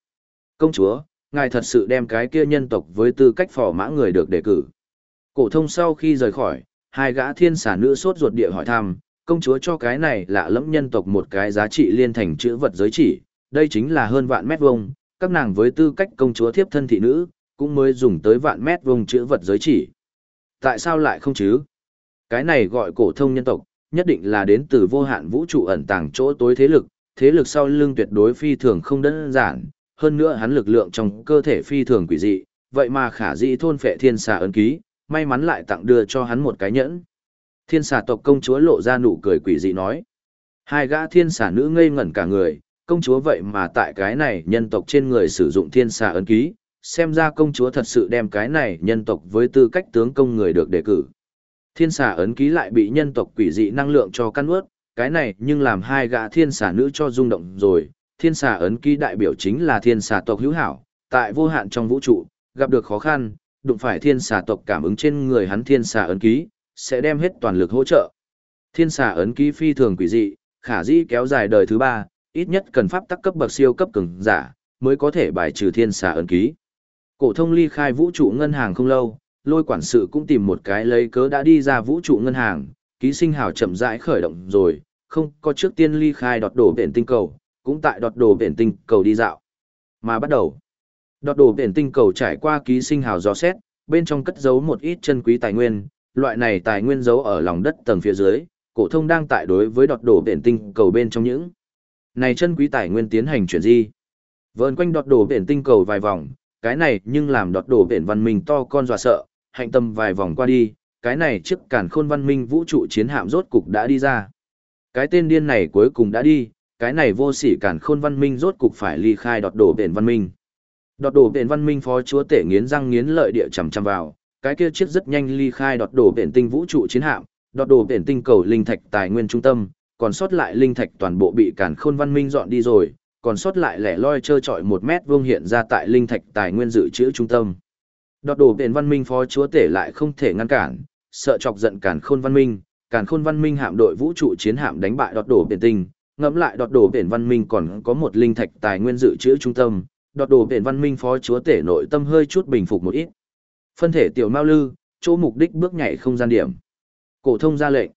Công chúa, ngài thật sự đem cái kia nhân tộc với tư cách phò mã người được đề cử. Cổ thông sau khi rời khỏi, hai gã thiên sản nữ sốt ruột địa hỏi thăm, công chúa cho cái này lạ lẫm nhân tộc một cái giá trị liên thành chữ vật giới chỉ, đây chính là hơn vạn mét vuông, các nàng với tư cách công chúa thiếp thân thị nữ, cũng mới dùng tới vạn mét vuông chữ vật giới chỉ. Tại sao lại không chứ? Cái này gọi cổ thông nhân tộc, nhất định là đến từ vô hạn vũ trụ ẩn tàng chỗ tối thế lực, thế lực sau lưng tuyệt đối phi thường không đơn giản, hơn nữa hắn lực lượng trong cơ thể phi thường quỷ dị, vậy mà khả dĩ thôn phệ thiên xà ấn ký, may mắn lại tặng đưa cho hắn một cái nhẫn. Thiên xà tộc công chúa lộ ra nụ cười quỷ dị nói. Hai gã thiên xà nữ ngây ngẩn cả người, công chúa vậy mà tại cái này nhân tộc trên người sử dụng thiên xà ấn ký, xem ra công chúa thật sự đem cái này nhân tộc với tư cách tướng công người được đề cử. Thiên xà ấn ký lại bị nhân tộc quỷ dị năng lượng cho căn ướt, cái này nhưng làm hai gã thiên xà nữ cho rung động rồi. Thiên xà ấn ký đại biểu chính là thiên xà tộc hữu hảo, tại vô hạn trong vũ trụ, gặp được khó khăn, đụng phải thiên xà tộc cảm ứng trên người hắn thiên xà ấn ký, sẽ đem hết toàn lực hỗ trợ. Thiên xà ấn ký phi thường quỷ dị, khả dĩ kéo dài đời thứ ba, ít nhất cần pháp tắc cấp bậc siêu cấp cường giả, mới có thể bài trừ thiên xà ấn ký. Cổ thông ly khai vũ trụ ngân hàng không lâu, lôi quản sự cũng tìm một cái lấy cớ đã đi ra vũ trụ ngân hàng, ký sinh hào chậm rãi khởi động rồi, không có trước tiên ly khai đọt đổ biển tinh cầu, cũng tại đọt đổ biển tinh cầu đi dạo. Mà bắt đầu, đọt đổ biển tinh cầu trải qua ký sinh hào gió xét, bên trong cất giấu một ít chân quý tài nguyên, loại này tài nguyên giấu ở lòng đất tầng phía dưới, cổ thông đang tại đối với đọt đổ biển tinh cầu bên trong những này chân quý tài nguyên tiến hành chuyển di. Vờn quanh đọt đổ biển tinh cầu vài vòng, cái này nhưng làm đọt đổ biển văn minh to con dọa sợ, hạnh tâm vài vòng qua đi, cái này chiếc cản khôn văn minh vũ trụ chiến hạm rốt cục đã đi ra. Cái tên điên này cuối cùng đã đi, cái này vô sỉ cản khôn văn minh rốt cục phải ly khai đọt đổ biển văn minh. Đọt đổ biển văn minh phó chúa tể nghiến răng nghiến lợi địa chằm chằm vào, cái kia chiếc rất nhanh ly khai đọt đổ biển tinh vũ trụ chiến hạm, đọt đổ biển tinh cầu linh thạch tài nguyên trung tâm, còn sót lại linh thạch toàn bộ bị cản khôn văn minh dọn đi rồi, còn sót lại lẻ loi trơ trọi một mét vuông hiện ra tại linh thạch tài nguyên dự trữ trung tâm. Đọt đổ biển văn minh phó chúa tể lại không thể ngăn cản, sợ chọc giận cản khôn văn minh, cản khôn văn minh hạm đội vũ trụ chiến hạm đánh bại đọt đổ biển tinh, ngẫm lại đọt đổ biển văn minh còn có một linh thạch tài nguyên dự trữ trung tâm, đọt đổ biển văn minh phó chúa tể nội tâm hơi chút bình phục một ít. Phân thể tiểu mao lư, chỗ mục đích bước nhảy không gian điểm. Cổ thông ra lệnh.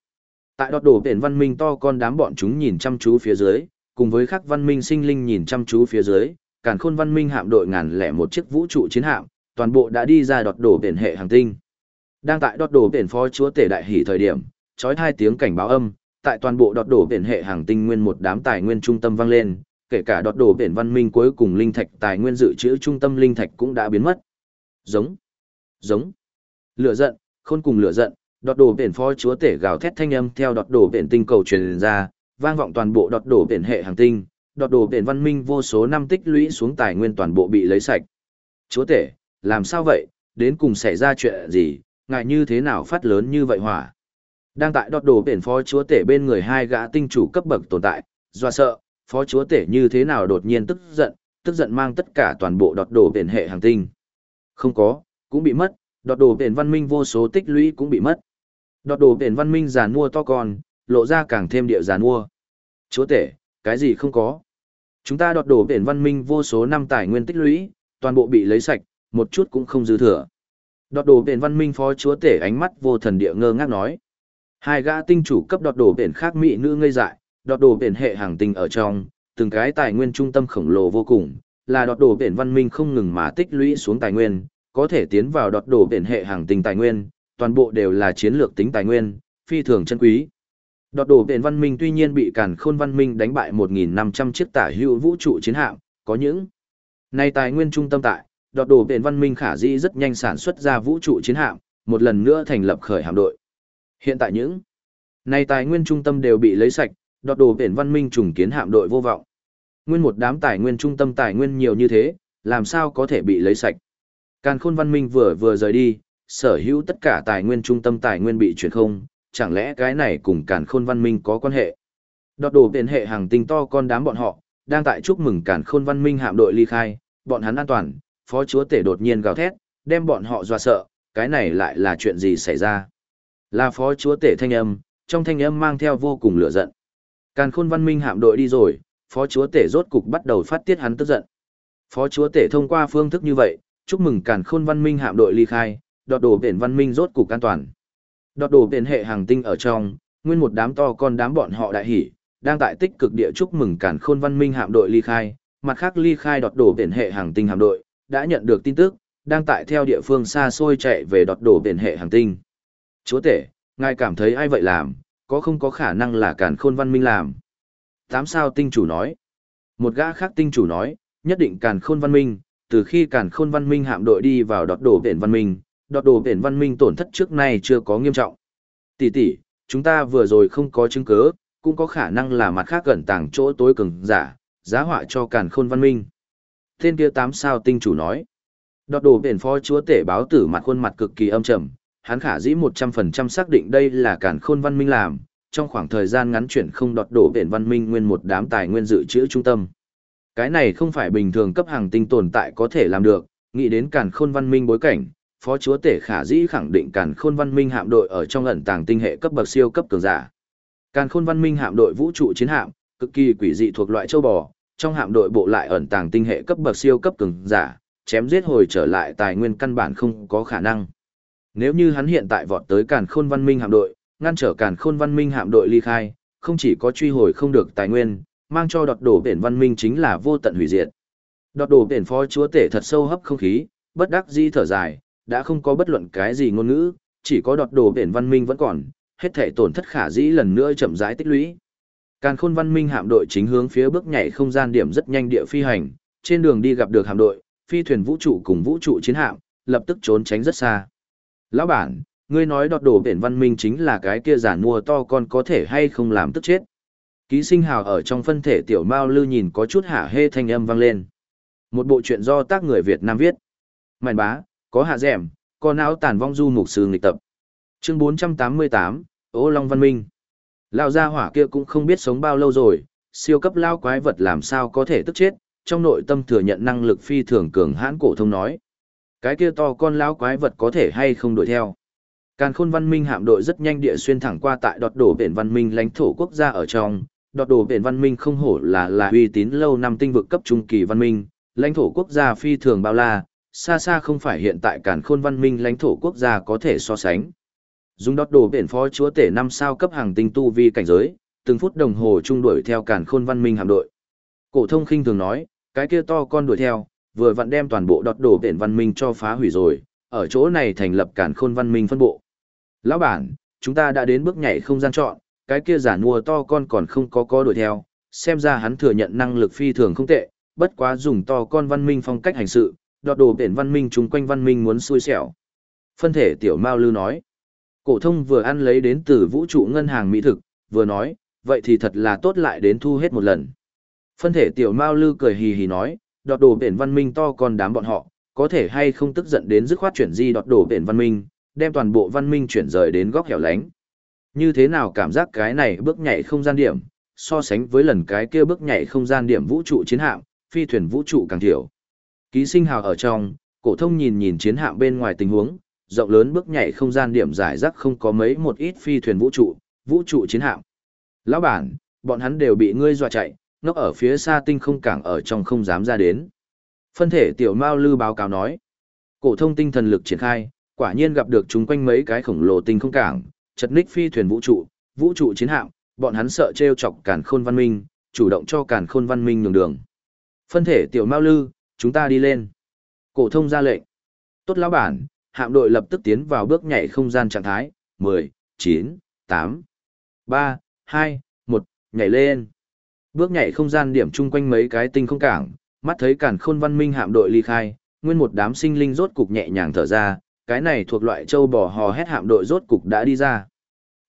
Tại đọt đổ biển văn minh to con đám bọn chúng nhìn chăm chú phía dưới, cùng với các văn minh sinh linh nhìn chăm chú phía dưới, càn khôn văn minh hạm đội ngàn lẻ một chiếc vũ trụ chiến hạm, toàn bộ đã đi ra đọt đổ biển hệ hành tinh. Đang tại đọt đổ biển phó chúa tể đại hỉ thời điểm, chói hai tiếng cảnh báo âm, tại toàn bộ đọt đổ biển hệ hành tinh nguyên một đám tài nguyên trung tâm vang lên, kể cả đọt đổ biển văn minh cuối cùng linh thạch tài nguyên dự trữ trung tâm linh thạch cũng đã biến mất. Giống, giống, lửa giận, khôn cùng lửa giận, đọt đổ biển phó chúa tể gào thét thanh âm theo đọt đổ biển tinh cầu truyền ra, vang vọng toàn bộ đọt đổ biển hệ hành tinh, đọt đổ biển văn minh vô số năm tích lũy xuống tài nguyên toàn bộ bị lấy sạch. Chúa tể, làm sao vậy, đến cùng xảy ra chuyện gì, ngại như thế nào phát lớn như vậy hỏa. Đang tại đọt đồ biển phó chúa tể bên người hai gã tinh chủ cấp bậc tồn tại, do sợ, phó chúa tể như thế nào đột nhiên tức giận, tức giận mang tất cả toàn bộ đọt đồ biển hệ hành tinh. Không có, cũng bị mất, đọt đồ biển văn minh vô số tích lũy cũng bị mất. Đọt đồ biển văn minh giàn mua to con, lộ ra càng thêm địa giàn mua. Chúa tể, cái gì không có. Chúng ta đọt đồ biển văn minh vô số năm tài nguyên tích lũy, toàn bộ bị lấy sạch, một chút cũng không dư thừa. Đọt đổ biển văn minh phó chúa tể ánh mắt vô thần địa ngơ ngác nói. Hai gã tinh chủ cấp đọt đổ biển khác mỹ nữ ngây dại, đọt đổ biển hệ hàng tinh ở trong, từng cái tài nguyên trung tâm khổng lồ vô cùng, là đọt đổ biển văn minh không ngừng mà tích lũy xuống tài nguyên, có thể tiến vào đọt đổ biển hệ hàng tinh tài nguyên, toàn bộ đều là chiến lược tính tài nguyên, phi thường chân quý. Đọt đổ biển văn minh tuy nhiên bị càn khôn văn minh đánh bại 1.500 chiếc tả hữu vũ trụ chiến hạm, có những này tài nguyên trung tâm tại, đọt đồ bền văn minh khả dĩ rất nhanh sản xuất ra vũ trụ chiến hạm, một lần nữa thành lập khởi hạm đội. Hiện tại những này tài nguyên trung tâm đều bị lấy sạch, đọt đồ bền văn minh trùng kiến hạm đội vô vọng. Nguyên một đám tài nguyên trung tâm tài nguyên nhiều như thế, làm sao có thể bị lấy sạch. Càn khôn văn minh vừa vừa rời đi, sở hữu tất cả tài nguyên trung tâm tài nguyên bị chuyển không, chẳng lẽ cái này cùng càn khôn văn minh có quan hệ. Đọt đồ bền hệ hàng tinh to con đám bọn họ, đang tại chúc mừng càn khôn văn minh hạm đội ly khai, bọn hắn an toàn, phó chúa tể đột nhiên gào thét, đem bọn họ dọa sợ, cái này lại là chuyện gì xảy ra. Là phó chúa tể thanh âm, trong thanh âm mang theo vô cùng lửa giận. Càn khôn văn minh hạm đội đi rồi, phó chúa tể rốt cục bắt đầu phát tiết hắn tức giận. Phó chúa tể thông qua phương thức như vậy, chúc mừng càn khôn văn minh hạm đội ly khai, đọt đổ biển văn minh rốt cục an toàn. Đọt đổ biển hệ hàng tinh ở trong, nguyên một đám to con đám bọn họ đại hỉ, đang tại tích cực địa chúc mừng càn khôn văn minh hạm đội ly khai, mặt khác ly khai đọt đổ biển hệ hàng tinh hạm đội, đã nhận được tin tức, đang tại theo địa phương xa xôi chạy về đọt đổ biển hệ hành tinh. Chúa tể, ngài cảm thấy ai vậy làm, có không có khả năng là càn khôn văn minh làm? Tám sao tinh chủ nói. Một gã khác tinh chủ nói, nhất định càn khôn văn minh, từ khi càn khôn văn minh hạm đội đi vào đọt đổ biển văn minh, đọt đổ biển văn minh tổn thất trước nay chưa có nghiêm trọng. Tỷ tỷ, chúng ta vừa rồi không có chứng cứ, cũng có khả năng là mặt khác gần tàng chỗ tối cường giả, giá họa cho càn khôn văn minh. Tên kia tám sao tinh chủ nói. Đọt Đồ biển phó chúa tể báo tử mặt khuôn mặt cực kỳ âm trầm, hắn khả dĩ 100% xác định đây là càn khôn văn minh làm, trong khoảng thời gian ngắn chuyển không đọt đổ biển văn minh nguyên một đám tài nguyên dự trữ trung tâm. Cái này không phải bình thường cấp hàng tinh tồn tại có thể làm được, nghĩ đến càn khôn văn minh bối cảnh, phó chúa tể khả dĩ khẳng định càn khôn văn minh hạm đội ở trong ẩn tàng tinh hệ cấp bậc siêu cấp cường giả. Càn khôn văn minh hạm đội vũ trụ chiến hạm, cực kỳ quỷ dị thuộc loại châu bò, trong hạm đội bộ lại ẩn tàng tinh hệ cấp bậc siêu cấp cường giả, chém giết hồi trở lại tài nguyên căn bản không có khả năng. Nếu như hắn hiện tại vọt tới Càn Khôn Văn Minh hạm đội, ngăn trở Càn Khôn Văn Minh hạm đội ly khai, không chỉ có truy hồi không được tài nguyên, mang cho đọt đổ biển văn minh chính là vô tận hủy diệt. Đọt đổ biển phó chúa tể thật sâu hấp không khí, bất đắc dĩ thở dài, đã không có bất luận cái gì ngôn ngữ, chỉ có đọt đổ biển văn minh vẫn còn, hết thể tổn thất khả dĩ lần nữa chậm rãi tích lũy. Càn khôn văn minh hạm đội chính hướng phía bước nhảy không gian điểm rất nhanh địa phi hành, trên đường đi gặp được hạm đội, phi thuyền vũ trụ cùng vũ trụ chiến hạm, lập tức trốn tránh rất xa. Lão bản, ngươi nói đọt đổ biển văn minh chính là cái kia giả mua to con có thể hay không làm tức chết. Ký sinh hào ở trong phân thể tiểu mao lư nhìn có chút hả hê thanh âm vang lên. Một bộ chuyện do tác người Việt Nam viết. Mảnh bá, có hạ dẻm, có não tàn vong du mục sư nghịch tập. Chương 488, Ô Long Văn Minh. Lao gia hỏa kia cũng không biết sống bao lâu rồi, siêu cấp lao quái vật làm sao có thể tức chết, trong nội tâm thừa nhận năng lực phi thường cường hãn cổ thông nói. cái kia to con lão quái vật có thể hay không đuổi theo. Càn khôn văn minh hạm đội rất nhanh địa xuyên thẳng qua tại đọt đổ biển văn minh lãnh thổ quốc gia ở trong, đọt đổ biển văn minh không hổ là là uy tín lâu năm tinh vực cấp trung kỳ văn minh, lãnh thổ quốc gia phi thường bao la, xa xa không phải hiện tại càn khôn văn minh lãnh thổ quốc gia có thể so sánh. Dùng đọt đồ biển phó chúa tể năm sao cấp hàng tinh tu vi cảnh giới, từng phút đồng hồ chung đuổi theo càn khôn văn minh hạm đội. Cổ thông khinh thường nói, cái kia to con đuổi theo, vừa vặn đem toàn bộ đọt đồ biển văn minh cho phá hủy rồi, ở chỗ này thành lập càn khôn văn minh phân bộ. Lão bản, chúng ta đã đến bước nhảy không gian chọn, cái kia giả mua to con còn không có có đuổi theo, xem ra hắn thừa nhận năng lực phi thường không tệ, bất quá dùng to con văn minh phong cách hành sự, đọt đồ biển văn minh chung quanh văn minh muốn xui xẻo. Phân thể tiểu Mao Lư nói, cổ thông vừa ăn lấy đến từ vũ trụ ngân hàng mỹ thực, vừa nói, vậy thì thật là tốt lại đến thu hết một lần. Phân thể tiểu Mao Lư cười hì hì nói, đọt đồ biển văn minh to con đám bọn họ, có thể hay không tức giận đến dứt khoát chuyển di đọt đồ biển văn minh, đem toàn bộ văn minh chuyển rời đến góc hẻo lánh. Như thế nào cảm giác cái này bước nhảy không gian điểm, so sánh với lần cái kia bước nhảy không gian điểm vũ trụ chiến hạm, phi thuyền vũ trụ càng thiểu. Ký sinh hào ở trong, cổ thông nhìn nhìn chiến hạm bên ngoài tình huống, rộng lớn bước nhảy không gian điểm giải rác không có mấy một ít phi thuyền vũ trụ, vũ trụ chiến hạm. Lão bản, bọn hắn đều bị ngươi dọa chạy, nó ở phía xa tinh không cảng ở trong không dám ra đến. Phân thể tiểu Mao Lư báo cáo nói. Cổ thông tinh thần lực triển khai, quả nhiên gặp được chúng quanh mấy cái khổng lồ tinh không cảng, chật ních phi thuyền vũ trụ, vũ trụ chiến hạm, bọn hắn sợ trêu chọc Càn Khôn Văn Minh, chủ động cho Càn Khôn Văn Minh nhường đường. Phân thể tiểu Mao Lư, chúng ta đi lên. Cổ thông ra lệnh. Tốt lão bản, hạm đội lập tức tiến vào bước nhảy không gian trạng thái, 10, 9, 8, 3, 2, 1, nhảy lên. Bước nhảy không gian điểm chung quanh mấy cái tinh không cảng, mắt thấy Càn Khôn Văn Minh hạm đội ly khai, nguyên một đám sinh linh rốt cục nhẹ nhàng thở ra, cái này thuộc loại châu bò hò hét hạm đội rốt cục đã đi ra.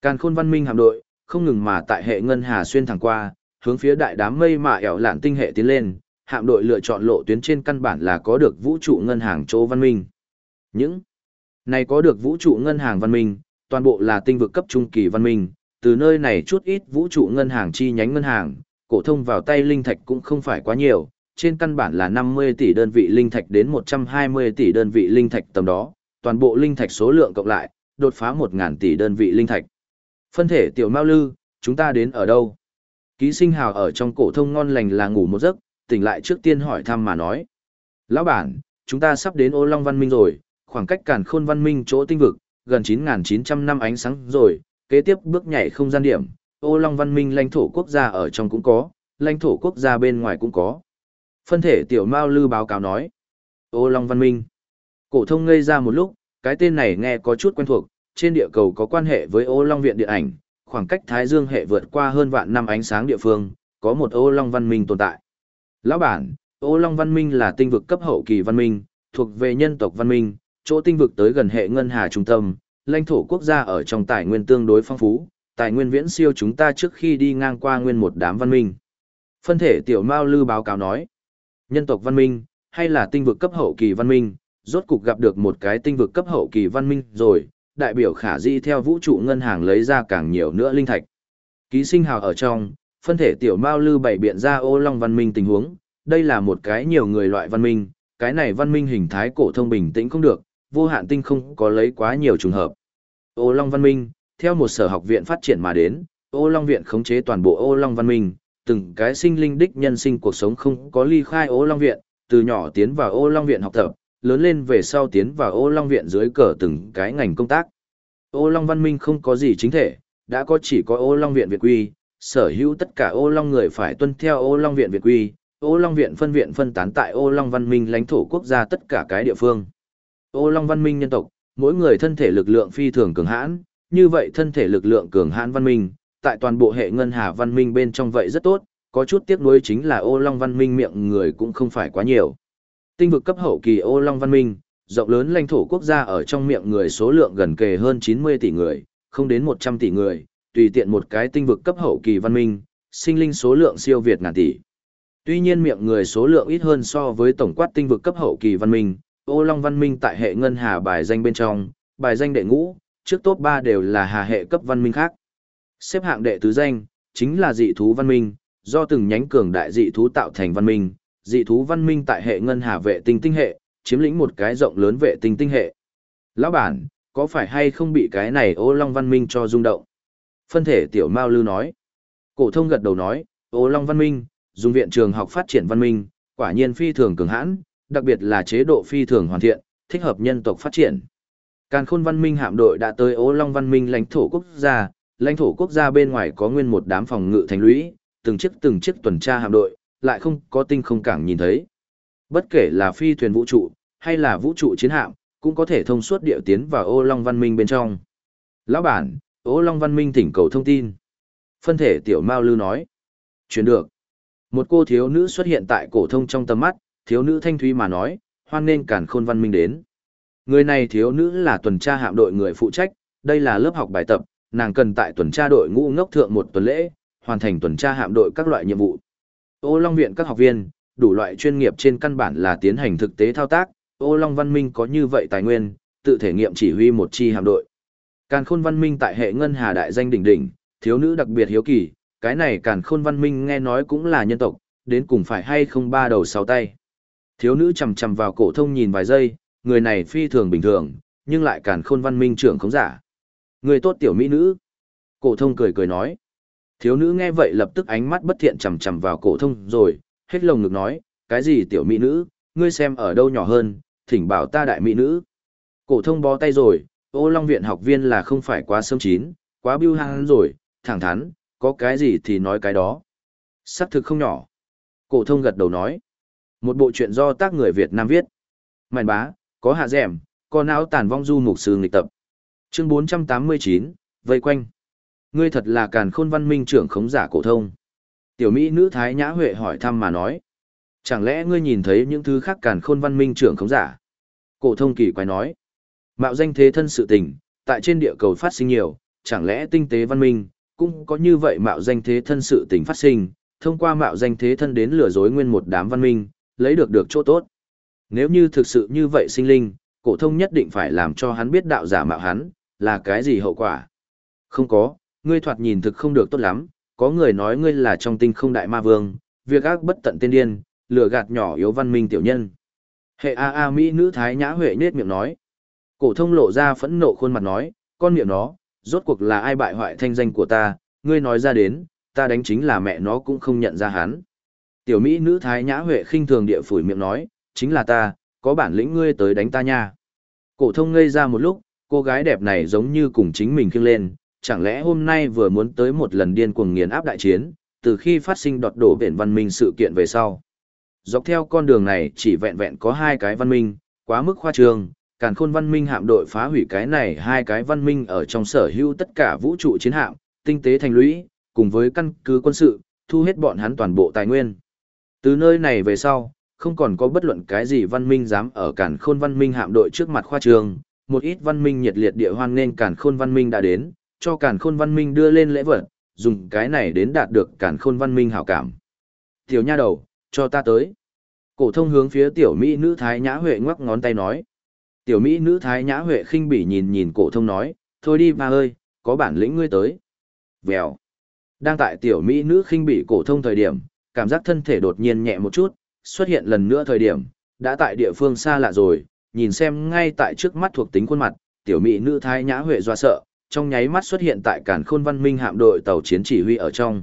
Càn khôn văn minh hạm đội, không ngừng mà tại hệ ngân hà xuyên thẳng qua, hướng phía đại đám mây mạ ẻo lạn tinh hệ tiến lên, hạm đội lựa chọn lộ tuyến trên căn bản là có được vũ trụ ngân hàng chỗ văn minh. Những này có được vũ trụ ngân hàng văn minh, toàn bộ là tinh vực cấp trung kỳ văn minh, từ nơi này chút ít vũ trụ ngân hàng chi nhánh ngân hàng, cổ thông vào tay linh thạch cũng không phải quá nhiều, trên căn bản là 50 tỷ đơn vị linh thạch đến 120 tỷ đơn vị linh thạch tầm đó, toàn bộ linh thạch số lượng cộng lại, đột phá 1000 tỷ đơn vị linh thạch. Phân thể tiểu Mao Lư, chúng ta đến ở đâu? Ký sinh hào ở trong cổ thông ngon lành là ngủ một giấc, tỉnh lại trước tiên hỏi thăm mà nói. Lão bản, chúng ta sắp đến ô long văn minh rồi, khoảng cách càn khôn văn minh chỗ tinh vực, gần 9.900 năm ánh sáng rồi, kế tiếp bước nhảy không gian điểm, ô long văn minh lãnh thổ quốc gia ở trong cũng có, lãnh thổ quốc gia bên ngoài cũng có. Phân thể tiểu Mao Lư báo cáo nói. Ô long văn minh. Cổ thông ngây ra một lúc, cái tên này nghe có chút quen thuộc, trên địa cầu có quan hệ với ô long viện điện ảnh, khoảng cách Thái Dương hệ vượt qua hơn vạn năm ánh sáng địa phương, có một ô long văn minh tồn tại. Lão bản, ô long văn minh là tinh vực cấp hậu kỳ văn minh, thuộc về nhân tộc văn minh, chỗ tinh vực tới gần hệ ngân hà trung tâm, lãnh thổ quốc gia ở trong tài nguyên tương đối phong phú, tài nguyên viễn siêu chúng ta trước khi đi ngang qua nguyên một đám văn minh. Phân thể tiểu Mao Lư báo cáo nói, nhân tộc văn minh, hay là tinh vực cấp hậu kỳ văn minh, rốt cục gặp được một cái tinh vực cấp hậu kỳ văn minh rồi, đại biểu khả di theo vũ trụ ngân hàng lấy ra càng nhiều nữa linh thạch. Ký sinh hào ở trong, phân thể tiểu mao lư bảy biện ra ô long văn minh tình huống, đây là một cái nhiều người loại văn minh, cái này văn minh hình thái cổ thông bình tĩnh không được, vô hạn tinh không có lấy quá nhiều trùng hợp. Ô long văn minh, theo một sở học viện phát triển mà đến, ô long viện khống chế toàn bộ ô long văn minh, từng cái sinh linh đích nhân sinh cuộc sống không có ly khai ô long viện, từ nhỏ tiến vào ô long viện học tập, lớn lên về sau tiến vào ô long viện dưới cờ từng cái ngành công tác. Ô long văn minh không có gì chính thể, đã có chỉ có ô long viện Việt Quy, sở hữu tất cả ô long người phải tuân theo ô long viện Việt Quy, ô long viện phân viện phân tán tại ô long văn minh lãnh thổ quốc gia tất cả cái địa phương. Ô long văn minh nhân tộc, mỗi người thân thể lực lượng phi thường cường hãn, như vậy thân thể lực lượng cường hãn văn minh, tại toàn bộ hệ ngân hà văn minh bên trong vậy rất tốt, có chút tiếc nuối chính là ô long văn minh miệng người cũng không phải quá nhiều. Tinh vực cấp hậu kỳ ô long văn minh, rộng lớn lãnh thổ quốc gia ở trong miệng người số lượng gần kề hơn 90 tỷ người, không đến 100 tỷ người, tùy tiện một cái tinh vực cấp hậu kỳ văn minh, sinh linh số lượng siêu việt ngàn tỷ. Tuy nhiên miệng người số lượng ít hơn so với tổng quát tinh vực cấp hậu kỳ văn minh, ô long văn minh tại hệ ngân hà bài danh bên trong, bài danh đệ ngũ, trước top 3 đều là hà hệ cấp văn minh khác. Xếp hạng đệ tứ danh, chính là dị thú văn minh, do từng nhánh cường đại dị thú tạo thành văn minh, dị thú văn minh tại hệ ngân hà vệ tinh tinh hệ, chiếm lĩnh một cái rộng lớn vệ tinh tinh hệ. Lão bản, có phải hay không bị cái này ô long văn minh cho rung động? Phân thể tiểu Mao Lư nói. Cổ thông gật đầu nói, ô long văn minh, dùng viện trường học phát triển văn minh, quả nhiên phi thường cường hãn, đặc biệt là chế độ phi thường hoàn thiện, thích hợp nhân tộc phát triển. Càn khôn văn minh hạm đội đã tới ô long văn minh lãnh thổ quốc gia, lãnh thổ quốc gia bên ngoài có nguyên một đám phòng ngự thành lũy, từng chiếc từng chiếc tuần tra hạm đội, lại không có tinh không cảng nhìn thấy. Bất kể là phi thuyền vũ trụ, hay là vũ trụ chiến hạm, cũng có thể thông suốt điệu tiến vào ô long văn minh bên trong. Lão bản, ô long văn minh thỉnh cầu thông tin. Phân thể tiểu Mao Lư nói. Chuyển được. Một cô thiếu nữ xuất hiện tại cổ thông trong tầm mắt, thiếu nữ thanh thúy mà nói, hoan nên cản khôn văn minh đến. Người này thiếu nữ là tuần tra hạm đội người phụ trách, đây là lớp học bài tập, nàng cần tại tuần tra đội ngũ ngốc thượng một tuần lễ, hoàn thành tuần tra hạm đội các loại nhiệm vụ. Ô Long viện các học viên, đủ loại chuyên nghiệp trên căn bản là tiến hành thực tế thao tác, Ô Long văn minh có như vậy tài nguyên, tự thể nghiệm chỉ huy một chi hạm đội. Càn Khôn văn minh tại hệ ngân hà đại danh đỉnh đỉnh, thiếu nữ đặc biệt hiếu kỳ, cái này Càn Khôn văn minh nghe nói cũng là nhân tộc, đến cùng phải hay không ba đầu sáu tay. Thiếu nữ chầm chầm vào cổ thông nhìn vài giây, người này phi thường bình thường, nhưng lại Càn Khôn văn minh trưởng không giả. Người tốt tiểu mỹ nữ. Cổ thông cười cười nói. Thiếu nữ nghe vậy lập tức ánh mắt bất thiện chầm chầm vào cổ thông rồi, hết lồng ngực nói, cái gì tiểu mỹ nữ, ngươi xem ở đâu nhỏ hơn, thỉnh bảo ta đại mỹ nữ. Cổ thông bó tay rồi, ô long viện học viên là không phải quá sớm chín, quá biêu hăng rồi, thẳng thắn, có cái gì thì nói cái đó. Sắc thực không nhỏ. Cổ thông gật đầu nói. Một bộ truyện do tác người Việt Nam viết. Mạn bá, có hạ dẻm, có não tàn vong du mục sư nghịch tập. Chương 489, vây quanh. Ngươi thật là càn khôn văn minh trưởng khống giả cổ thông. Tiểu Mỹ nữ Thái Nhã Huệ hỏi thăm mà nói. Chẳng lẽ ngươi nhìn thấy những thứ khác càn khôn văn minh trưởng khống giả? Cổ thông kỳ quái nói. Mạo danh thế thân sự tình, tại trên địa cầu phát sinh nhiều, chẳng lẽ tinh tế văn minh, cũng có như vậy mạo danh thế thân sự tình phát sinh, thông qua mạo danh thế thân đến lừa dối nguyên một đám văn minh, lấy được được chỗ tốt. Nếu như thực sự như vậy sinh linh, cổ thông nhất định phải làm cho hắn biết đạo giả mạo hắn, là cái gì hậu quả. Không có, ngươi thoạt nhìn thực không được tốt lắm, có người nói ngươi là trong tinh không đại ma vương, việc ác bất tận tiên điên, lừa gạt nhỏ yếu văn minh tiểu nhân. Hệ A A Mỹ nữ Thái Nhã Huệ nết miệng nói. Cổ thông lộ ra phẫn nộ khuôn mặt nói, con miệng nó, rốt cuộc là ai bại hoại thanh danh của ta, ngươi nói ra đến, ta đánh chính là mẹ nó cũng không nhận ra hắn. Tiểu Mỹ nữ Thái Nhã Huệ khinh thường địa phủi miệng nói, chính là ta, có bản lĩnh ngươi tới đánh ta nha. Cổ thông ngây ra một lúc, cô gái đẹp này giống như cùng chính mình khiêng lên, chẳng lẽ hôm nay vừa muốn tới một lần điên cuồng nghiền áp đại chiến, từ khi phát sinh đọt đổ biển văn minh sự kiện về sau. Dọc theo con đường này chỉ vẹn vẹn có hai cái văn minh, quá mức khoa trương, càn khôn văn minh hạm đội phá hủy cái này hai cái văn minh ở trong sở hữu tất cả vũ trụ chiến hạm, tinh tế thành lũy, cùng với căn cứ quân sự, thu hết bọn hắn toàn bộ tài nguyên. Từ nơi này về sau, không còn có bất luận cái gì văn minh dám ở cản khôn văn minh hạm đội trước mặt khoa trường một ít văn minh nhiệt liệt địa hoan nên cản khôn văn minh đã đến, cho cản khôn văn minh đưa lên lễ vật, dùng cái này đến đạt được cản khôn văn minh hảo cảm. Tiểu nha đầu, cho ta tới. Cổ thông hướng phía tiểu mỹ nữ Thái Nhã Huệ ngoắc ngón tay nói. Tiểu mỹ nữ Thái Nhã Huệ khinh bỉ nhìn nhìn cổ thông nói, thôi đi ba ơi, có bản lĩnh ngươi tới. Vèo. Đang tại tiểu mỹ nữ khinh bỉ cổ thông thời điểm, cảm giác thân thể đột nhiên nhẹ một chút, xuất hiện lần nữa thời điểm, đã tại địa phương xa lạ rồi, nhìn xem ngay tại trước mắt thuộc tính khuôn mặt, tiểu mỹ nữ Thái Nhã Huệ doa sợ, trong nháy mắt xuất hiện tại cản khôn văn minh hạm đội tàu chiến chỉ huy ở trong.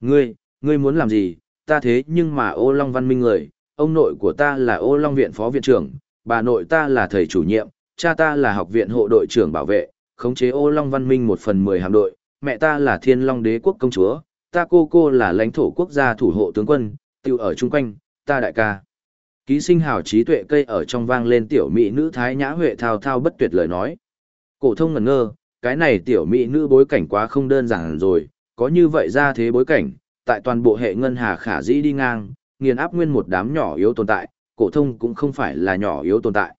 Ngươi, ngươi muốn làm gì, ta thế nhưng mà ô long văn minh người, ông nội của ta là ô long viện phó viện trưởng, bà nội ta là thầy chủ nhiệm, cha ta là học viện hộ đội trưởng bảo vệ, khống chế ô long văn minh một phần mười hạm đội, mẹ ta là thiên long đế quốc công chúa, ta cô cô là lãnh thổ quốc gia thủ hộ tướng quân, tiêu ở chung quanh, ta đại ca. Ký sinh hào trí tuệ cây ở trong vang lên tiểu mỹ nữ thái nhã huệ thao thao bất tuyệt lời nói. Cổ thông ngẩn ngơ, cái này tiểu mỹ nữ bối cảnh quá không đơn giản rồi, có như vậy ra thế bối cảnh, tại toàn bộ hệ ngân hà khả dĩ đi ngang, nghiền áp nguyên một đám nhỏ yếu tồn tại, cổ thông cũng không phải là nhỏ yếu tồn tại.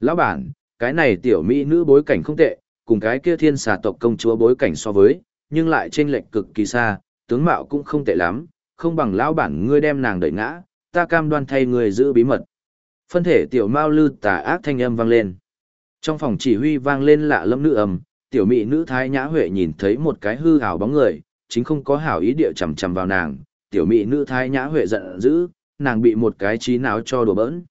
Lão bản, cái này tiểu mỹ nữ bối cảnh không tệ, cùng cái kia thiên xà tộc công chúa bối cảnh so với, nhưng lại chênh lệch cực kỳ xa, tướng mạo cũng không tệ lắm, không bằng lão bản ngươi đem nàng đẩy ngã, ta cam đoan thay ngươi giữ bí mật. Phân thể tiểu Mao Lư tà ác thanh âm vang lên. Trong phòng chỉ huy vang lên lạ lâm nữ âm. tiểu mỹ nữ thái nhã huệ nhìn thấy một cái hư ảo bóng người, chính không có hảo ý địa chầm chầm vào nàng, tiểu mỹ nữ thái nhã huệ giận dữ, nàng bị một cái trí não cho đùa bỡn.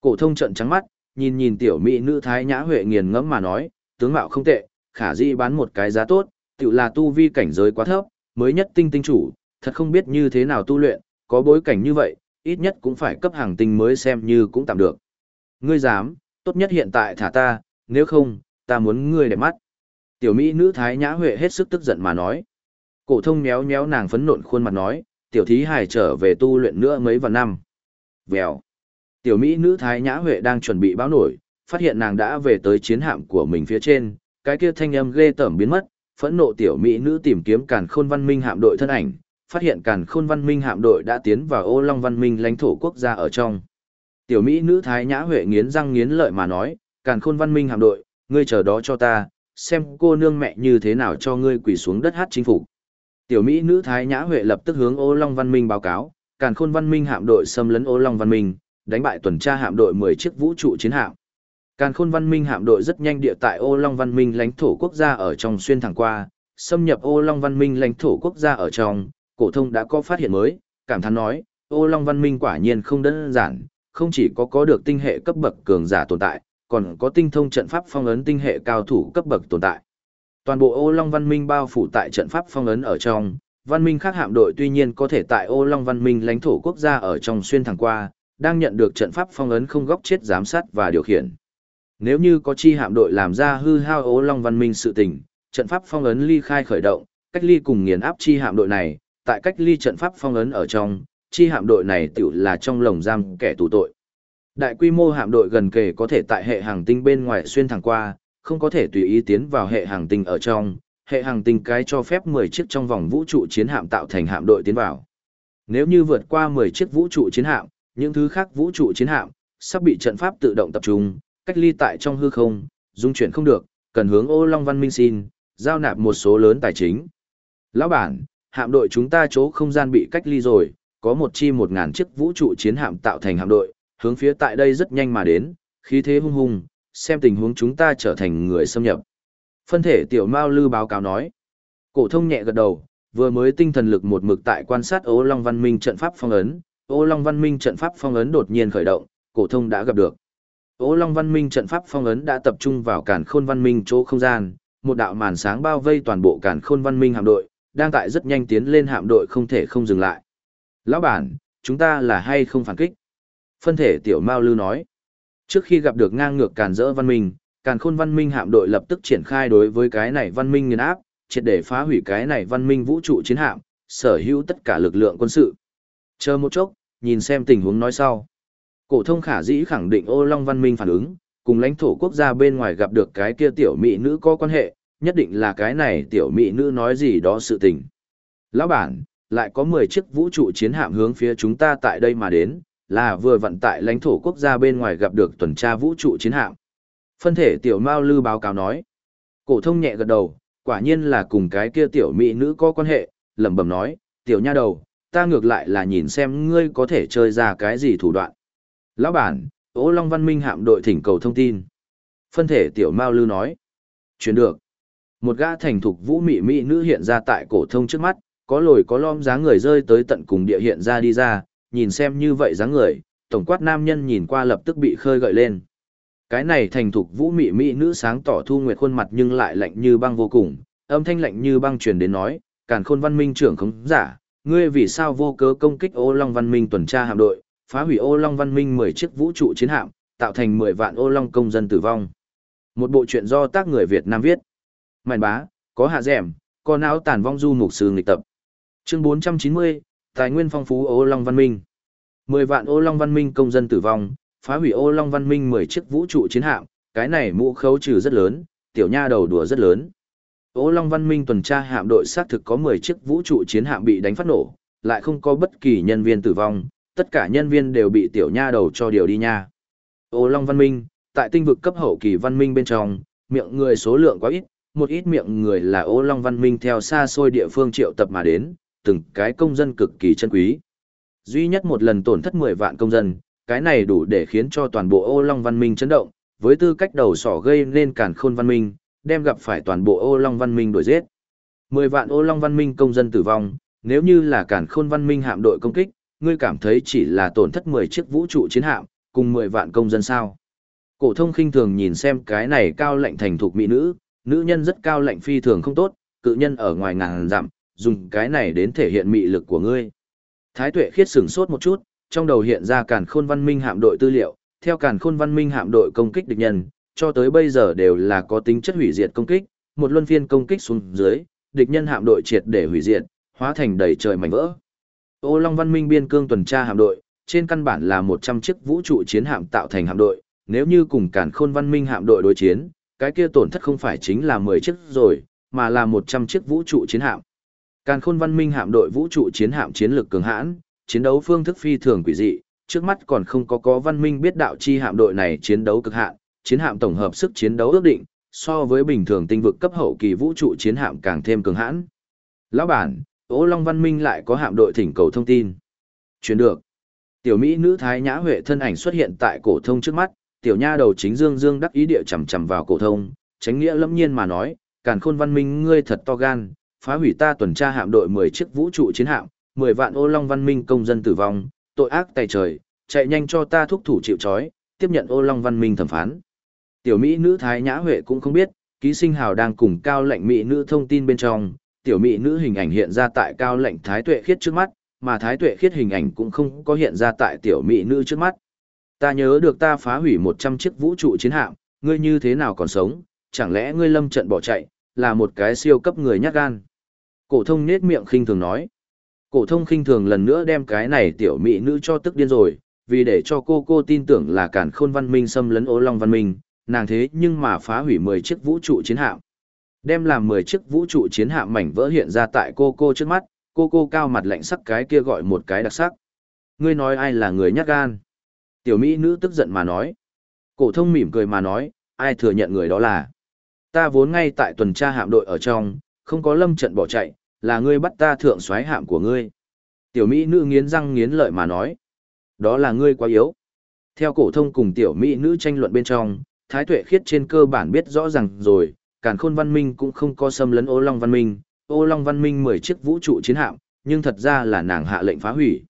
Cổ thông trợn trắng mắt, nhìn nhìn tiểu mỹ nữ thái nhã huệ nghiền ngẫm mà nói, tướng mạo không tệ, khả dĩ bán một cái giá tốt, tự là tu vi cảnh giới quá thấp, mới nhất tinh tinh chủ, thật không biết như thế nào tu luyện, có bối cảnh như vậy, ít nhất cũng phải cấp hàng tinh mới xem như cũng tạm được. Ngươi dám, tốt nhất hiện tại thả ta, nếu không, ta muốn ngươi để mắt. Tiểu mỹ nữ thái nhã huệ hết sức tức giận mà nói. Cổ thông méo méo nàng phấn nộn khuôn mặt nói, tiểu thí hài trở về tu luyện nữa mấy vạn năm. Vèo. Tiểu mỹ nữ thái nhã huệ đang chuẩn bị báo nổi, phát hiện nàng đã về tới chiến hạm của mình phía trên, cái kia thanh âm ghê tởm biến mất, phẫn nộ tiểu mỹ nữ tìm kiếm càn khôn văn minh hạm đội thân ảnh, phát hiện càn khôn văn minh hạm đội đã tiến vào ô long văn minh lãnh thổ quốc gia ở trong. Tiểu mỹ nữ thái nhã huệ nghiến răng nghiến lợi mà nói, càn khôn văn minh hạm đội, ngươi chờ đó cho ta, xem cô nương mẹ như thế nào cho ngươi quỳ xuống đất hát chính phủ. Tiểu mỹ nữ thái nhã huệ lập tức hướng ô long văn minh báo cáo, càn khôn văn minh hạm đội xâm lấn ô long văn minh, đánh bại tuần tra hạm đội 10 chiếc vũ trụ chiến hạm. Càn khôn văn minh hạm đội rất nhanh địa tại ô long văn minh lãnh thổ quốc gia ở trong xuyên thẳng qua, xâm nhập ô long văn minh lãnh thổ quốc gia ở trong, cổ thông đã có phát hiện mới, cảm thán nói, ô long văn minh quả nhiên không đơn giản, không chỉ có có được tinh hệ cấp bậc cường giả tồn tại, còn có tinh thông trận pháp phong ấn tinh hệ cao thủ cấp bậc tồn tại. Toàn bộ ô long văn minh bao phủ tại trận pháp phong ấn ở trong, văn minh khác hạm đội tuy nhiên có thể tại ô long văn minh lãnh thổ quốc gia ở trong xuyên thẳng qua, đang nhận được trận pháp phong ấn không góc chết giám sát và điều khiển. Nếu như có chi hạm đội làm ra hư hao ố long văn minh sự tình, trận pháp phong ấn ly khai khởi động, cách ly cùng nghiền áp chi hạm đội này, tại cách ly trận pháp phong ấn ở trong, chi hạm đội này tự là trong lồng giam kẻ tù tội. Đại quy mô hạm đội gần kề có thể tại hệ hàng tinh bên ngoài xuyên thẳng qua, không có thể tùy ý tiến vào hệ hàng tinh ở trong, hệ hàng tinh cái cho phép 10 chiếc trong vòng vũ trụ chiến hạm tạo thành hạm đội tiến vào. Nếu như vượt qua 10 chiếc vũ trụ chiến hạm, những thứ khác vũ trụ chiến hạm sắp bị trận pháp tự động tập trung, cách ly tại trong hư không, dung chuyển không được, cần hướng ô long văn minh xin, giao nạp một số lớn tài chính. Lão bản, hạm đội chúng ta chỗ không gian bị cách ly rồi, có một chi một ngàn chiếc vũ trụ chiến hạm tạo thành hạm đội, hướng phía tại đây rất nhanh mà đến, khí thế hung hùng, xem tình huống chúng ta trở thành người xâm nhập. Phân thể tiểu Mao Lư báo cáo nói. Cổ thông nhẹ gật đầu, vừa mới tinh thần lực một mực tại quan sát Ô Long Văn Minh trận pháp phong ấn, Ô Long Văn Minh trận pháp phong ấn đột nhiên khởi động, cổ thông đã gặp được. Ô Long Văn Minh trận pháp phong ấn đã tập trung vào Càn Khôn Văn Minh chỗ không gian, một đạo màn sáng bao vây toàn bộ Càn Khôn Văn Minh hạm đội, đang tại rất nhanh tiến lên hạm đội không thể không dừng lại. "Lão bản, chúng ta là hay không phản kích?" Phân thể tiểu Mao Lư nói. Trước khi gặp được ngang ngược Càn Dỡ Văn Minh, Càn Khôn Văn Minh hạm đội lập tức triển khai đối với cái này văn minh nghiền áp, triệt để phá hủy cái này văn minh vũ trụ chiến hạm, sở hữu tất cả lực lượng quân sự. Chờ một chốc, nhìn xem tình huống nói sau. Cổ thông khả dĩ khẳng định ô long văn minh phản ứng, cùng lãnh thổ quốc gia bên ngoài gặp được cái kia tiểu mỹ nữ có quan hệ, nhất định là cái này tiểu mỹ nữ nói gì đó sự tình. Lão bản, lại có 10 chiếc vũ trụ chiến hạm hướng phía chúng ta tại đây mà đến, là vừa vận tại lãnh thổ quốc gia bên ngoài gặp được tuần tra vũ trụ chiến hạm. Phân thể tiểu Mao Lư báo cáo nói. Cổ thông nhẹ gật đầu, quả nhiên là cùng cái kia tiểu mỹ nữ có quan hệ, lẩm bẩm nói, tiểu nha đầu, ta ngược lại là nhìn xem ngươi có thể chơi ra cái gì thủ đoạn. Lão bản, Ô Long Văn Minh hạm đội thỉnh cầu thông tin. Phân thể tiểu Mao Lư nói. Chuyển được. Một gã thành thục vũ mị mỹ nữ hiện ra tại cổ thông trước mắt, có lồi có lõm dáng người rơi tới tận cùng địa hiện ra đi ra, nhìn xem như vậy dáng người, tổng quát nam nhân nhìn qua lập tức bị khơi gợi lên. Cái này thành thục vũ mị mỹ nữ sáng tỏ thu nguyệt khuôn mặt nhưng lại lạnh như băng vô cùng, âm thanh lạnh như băng truyền đến nói, Càn Khôn Văn Minh trưởng không giả, ngươi vì sao vô cớ công kích Ô Long Văn Minh tuần tra hạm đội, phá hủy ô long văn minh 10 chiếc vũ trụ chiến hạm, tạo thành 10 vạn ô long công dân tử vong. Một bộ truyện do tác người Việt Nam viết. Mạn bá, có hạ dẻm, có não tàn vong du mục sư nghịch tập. Chương 490, Tài nguyên phong phú ô long văn minh. 10 vạn ô long văn minh công dân tử vong, phá hủy ô long văn minh 10 chiếc vũ trụ chiến hạm, cái này mũ khấu trừ rất lớn, tiểu nha đầu đùa rất lớn. Ô Long Văn Minh tuần tra hạm đội xác thực có 10 chiếc vũ trụ chiến hạm bị đánh phát nổ, lại không có bất kỳ nhân viên tử vong, tất cả nhân viên đều bị tiểu nha đầu cho điều đi nha. Ô Long Văn Minh, tại tinh vực cấp hậu kỳ văn minh bên trong, miệng người số lượng quá ít, một ít miệng người là Ô Long Văn Minh theo xa xôi địa phương triệu tập mà đến, từng cái công dân cực kỳ chân quý. Duy nhất một lần tổn thất 10 vạn công dân, cái này đủ để khiến cho toàn bộ Ô Long Văn Minh chấn động, với tư cách đầu sỏ gây nên cản khôn văn minh, đem gặp phải toàn bộ Ô Long Văn Minh đuổi giết. 10 vạn Ô Long Văn Minh công dân tử vong, nếu như là cản khôn văn minh hạm đội công kích, ngươi cảm thấy chỉ là tổn thất 10 chiếc vũ trụ chiến hạm, cùng 10 vạn công dân sao. Cổ thông khinh thường nhìn xem cái này cao lạnh thành thục mỹ nữ, nữ nhân rất cao lạnh phi thường không tốt, cự nhân ở ngoài ngàn dặm, dùng cái này đến thể hiện mị lực của ngươi. Thái tuệ khiết sửng sốt một chút, trong đầu hiện ra càn khôn văn minh hạm đội tư liệu, theo càn khôn văn minh hạm đội công kích địch nhân, cho tới bây giờ đều là có tính chất hủy diệt công kích, một luân phiên công kích xuống dưới, địch nhân hạm đội triệt để hủy diệt, hóa thành đầy trời mảnh vỡ. Ô Long văn minh biên cương tuần tra hạm đội, trên căn bản là 100 chiếc vũ trụ chiến hạm tạo thành hạm đội, nếu như cùng càn khôn văn minh hạm đội đối chiến, cái kia tổn thất không phải chính là 10 chiếc rồi, mà là 100 chiếc vũ trụ chiến hạm. Càn khôn văn minh hạm đội vũ trụ chiến hạm chiến lược cường hãn, chiến đấu phương thức phi thường quỷ dị, trước mắt còn không có có văn minh biết đạo chi hạm đội này chiến đấu cực hạn, chiến hạm tổng hợp sức chiến đấu ước định, so với bình thường tinh vực cấp hậu kỳ vũ trụ chiến hạm càng thêm cường hãn. Lão bản, Ô Long Văn Minh lại có hạm đội thỉnh cầu thông tin. Chuyển được. Tiểu Mỹ nữ Thái Nhã Huệ thân ảnh xuất hiện tại cổ thông trước mắt, tiểu nha đầu chính dương dương đắc ý địa chầm chầm vào cổ thông, tránh nghĩa lâm nhiên mà nói, càn khôn văn minh ngươi thật to gan, phá hủy ta tuần tra hạm đội 10 chiếc vũ trụ chiến hạm, 10 vạn ô long văn minh công dân tử vong, tội ác tày trời, chạy nhanh cho ta thúc thủ chịu trói, tiếp nhận ô long văn minh thẩm phán. Tiểu Mỹ nữ Thái Nhã Huệ cũng không biết, ký sinh hào đang cùng cao lệnh Mỹ nữ thông tin bên trong, tiểu Mỹ nữ hình ảnh hiện ra tại cao lệnh Thái Tuệ Khiết trước mắt, mà Thái Tuệ Khiết hình ảnh cũng không có hiện ra tại tiểu Mỹ nữ trước mắt. Ta nhớ được ta phá hủy 100 chiếc vũ trụ chiến hạm, ngươi như thế nào còn sống, chẳng lẽ ngươi lâm trận bỏ chạy, là một cái siêu cấp người nhát gan. Cổ thông nết miệng khinh thường nói. Cổ thông khinh thường lần nữa đem cái này tiểu mỹ nữ cho tức điên rồi, vì để cho cô cô tin tưởng là cản khôn văn minh xâm lấn ô long văn minh, nàng thế nhưng mà phá hủy 10 chiếc vũ trụ chiến hạm. Đem làm 10 chiếc vũ trụ chiến hạm mảnh vỡ hiện ra tại cô cô trước mắt, cô cô cao mặt lạnh sắc cái kia gọi một cái đặc sắc. Ngươi nói ai là người nhát gan? Tiểu mỹ nữ tức giận mà nói. Cổ thông mỉm cười mà nói, ai thừa nhận người đó là. Ta vốn ngay tại tuần tra hạm đội ở trong, không có lâm trận bỏ chạy, là ngươi bắt ta thượng soái hạm của ngươi. Tiểu mỹ nữ nghiến răng nghiến lợi mà nói. Đó là ngươi quá yếu. Theo cổ thông cùng tiểu mỹ nữ tranh luận bên trong, Thái Tuệ Khiết trên cơ bản biết rõ ràng rồi, Càn Khôn Văn Minh cũng không có xâm lấn Ô Long Văn Minh, Ô Long Văn Minh 10 chiếc vũ trụ chiến hạm, nhưng thật ra là nàng hạ lệnh phá hủy.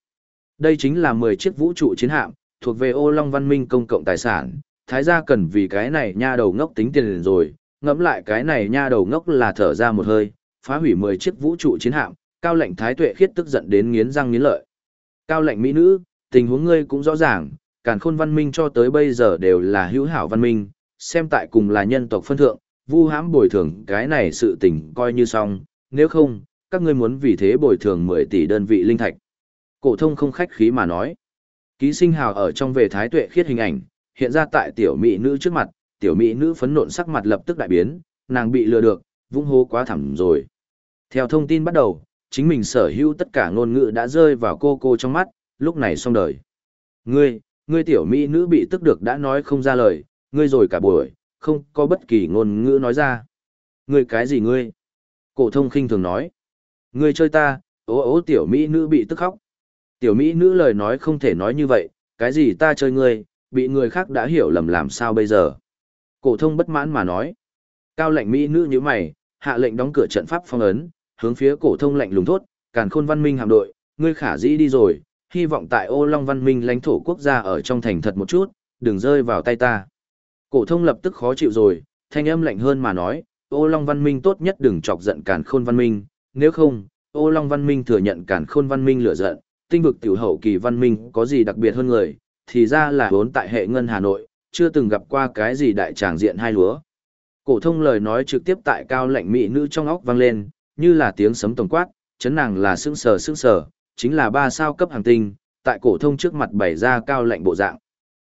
Đây chính là 10 chiếc vũ trụ chiến hạm, thuộc về Ô Long Văn Minh công cộng tài sản, thái gia cần vì cái này nha đầu ngốc tính tiền rồi, ngẫm lại cái này nha đầu ngốc là thở ra một hơi, phá hủy 10 chiếc vũ trụ chiến hạm, cao lệnh thái tuệ khiết tức giận đến nghiến răng nghiến lợi. Cao lệnh mỹ nữ, tình huống ngươi cũng rõ ràng, càn khôn văn minh cho tới bây giờ đều là hữu hảo văn minh, xem tại cùng là nhân tộc phân thượng, vu hãm bồi thường cái này sự tình coi như xong, nếu không, các ngươi muốn vì thế bồi thường 10 tỷ đơn vị linh thạch. Cổ thông không khách khí mà nói. Ký sinh hào ở trong về thái tuệ khiết hình ảnh, hiện ra tại tiểu mỹ nữ trước mặt, tiểu mỹ nữ phấn nộn sắc mặt lập tức đại biến, nàng bị lừa được, vung hô quá thẳm rồi. Theo thông tin bắt đầu, chính mình sở hữu tất cả ngôn ngữ đã rơi vào cô cô trong mắt, lúc này xong đời. Ngươi, ngươi tiểu mỹ nữ bị tức được đã nói không ra lời, ngươi rồi cả buổi, không có bất kỳ ngôn ngữ nói ra. Ngươi cái gì ngươi? Cổ thông khinh thường nói. Ngươi chơi ta, ố ố tiểu mỹ nữ bị tức khóc. Tiểu mỹ nữ lời nói không thể nói như vậy, cái gì ta chơi ngươi, bị người khác đã hiểu lầm làm sao bây giờ. Cổ thông bất mãn mà nói. Cao lệnh mỹ nữ như mày, hạ lệnh đóng cửa trận pháp phong ấn, hướng phía cổ thông lệnh lùng thốt, càn khôn văn minh hạm đội, ngươi khả dĩ đi rồi, hy vọng tại ô long văn minh lãnh thổ quốc gia ở trong thành thật một chút, đừng rơi vào tay ta. Cổ thông lập tức khó chịu rồi, thanh âm lạnh hơn mà nói, ô long văn minh tốt nhất đừng chọc giận càn khôn văn minh, nếu không, ô long văn minh thừa nhận càn khôn văn minh lửa giận, tinh vực tiểu hậu kỳ văn minh có gì đặc biệt hơn người, thì ra là vốn tại hệ ngân Hà Nội, chưa từng gặp qua cái gì đại tràng diện hai lúa. Cổ thông lời nói trực tiếp tại cao lãnh mỹ nữ trong óc vang lên, như là tiếng sấm tổng quát, chấn nàng là sững sờ sững sờ, chính là ba sao cấp hàng tinh, tại cổ thông trước mặt bày ra cao lãnh bộ dạng.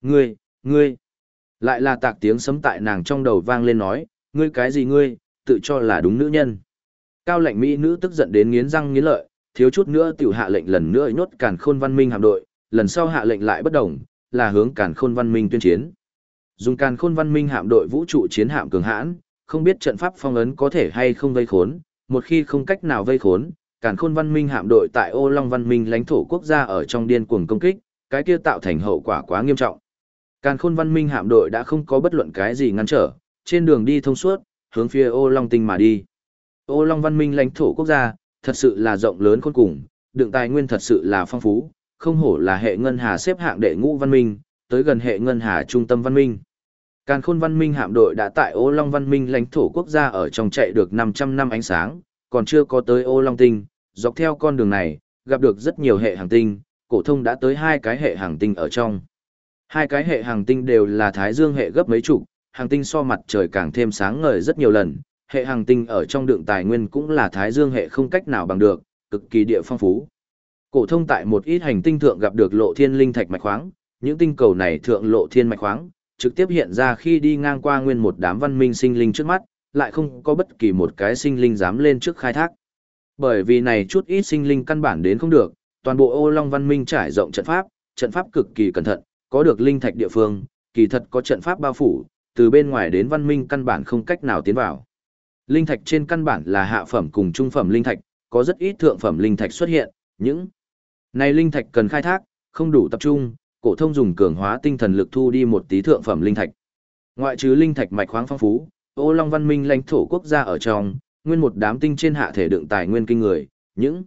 Ngươi, ngươi, lại là tạc tiếng sấm tại nàng trong đầu vang lên nói, ngươi cái gì ngươi, tự cho là đúng nữ nhân. Cao lệnh mỹ nữ tức giận đến nghiến răng nghiến lợi, thiếu chút nữa tiểu hạ lệnh lần nữa nhốt càn khôn văn minh hạm đội, lần sau hạ lệnh lại bất đồng, là hướng càn khôn văn minh tuyên chiến. Dùng càn khôn văn minh hạm đội vũ trụ chiến hạm cường hãn, không biết trận pháp phong ấn có thể hay không vây khốn, một khi không cách nào vây khốn, càn khôn văn minh hạm đội tại ô long văn minh lãnh thổ quốc gia ở trong điên cuồng công kích, cái kia tạo thành hậu quả quá nghiêm trọng. Càn khôn văn minh hạm đội đã không có bất luận cái gì ngăn trở, trên đường đi thông suốt, hướng phía ô long tinh mà đi. Ô long văn minh lãnh thổ quốc gia, thật sự là rộng lớn khôn cùng, đựng tài nguyên thật sự là phong phú, không hổ là hệ ngân hà xếp hạng đệ ngũ văn minh, tới gần hệ ngân hà trung tâm văn minh. Càn khôn văn minh hạm đội đã tại ô long văn minh lãnh thổ quốc gia ở trong chạy được 500 năm ánh sáng, còn chưa có tới ô long tinh, dọc theo con đường này, gặp được rất nhiều hệ hành tinh, cổ thông đã tới hai cái hệ hành tinh ở trong. Hai cái hệ hành tinh đều là thái dương hệ gấp mấy chục, hành tinh so mặt trời càng thêm sáng ngời rất nhiều lần, hệ hành tinh ở trong đường tài nguyên cũng là thái dương hệ không cách nào bằng được, cực kỳ địa phong phú. Cổ thông tại một ít hành tinh thượng gặp được lộ thiên linh thạch mạch khoáng, những tinh cầu này thượng lộ thiên mạch khoáng, trực tiếp hiện ra khi đi ngang qua nguyên một đám văn minh sinh linh trước mắt, lại không có bất kỳ một cái sinh linh dám lên trước khai thác. Bởi vì này chút ít sinh linh căn bản đến không được, toàn bộ ô long văn minh trải rộng trận pháp, trận pháp cực kỳ cẩn thận, có được linh thạch địa phương, kỳ thật có trận pháp bao phủ, từ bên ngoài đến văn minh căn bản không cách nào tiến vào. Linh thạch trên căn bản là hạ phẩm cùng trung phẩm linh thạch, có rất ít thượng phẩm linh thạch xuất hiện, những này linh thạch cần khai thác, không đủ tập trung, cổ thông dùng cường hóa tinh thần lực thu đi một tí thượng phẩm linh thạch. Ngoại trừ linh thạch mạch khoáng phong phú, Ô Long văn minh lãnh thổ quốc gia ở trong, nguyên một đám tinh trên hạ thể đựng tài nguyên kinh người, những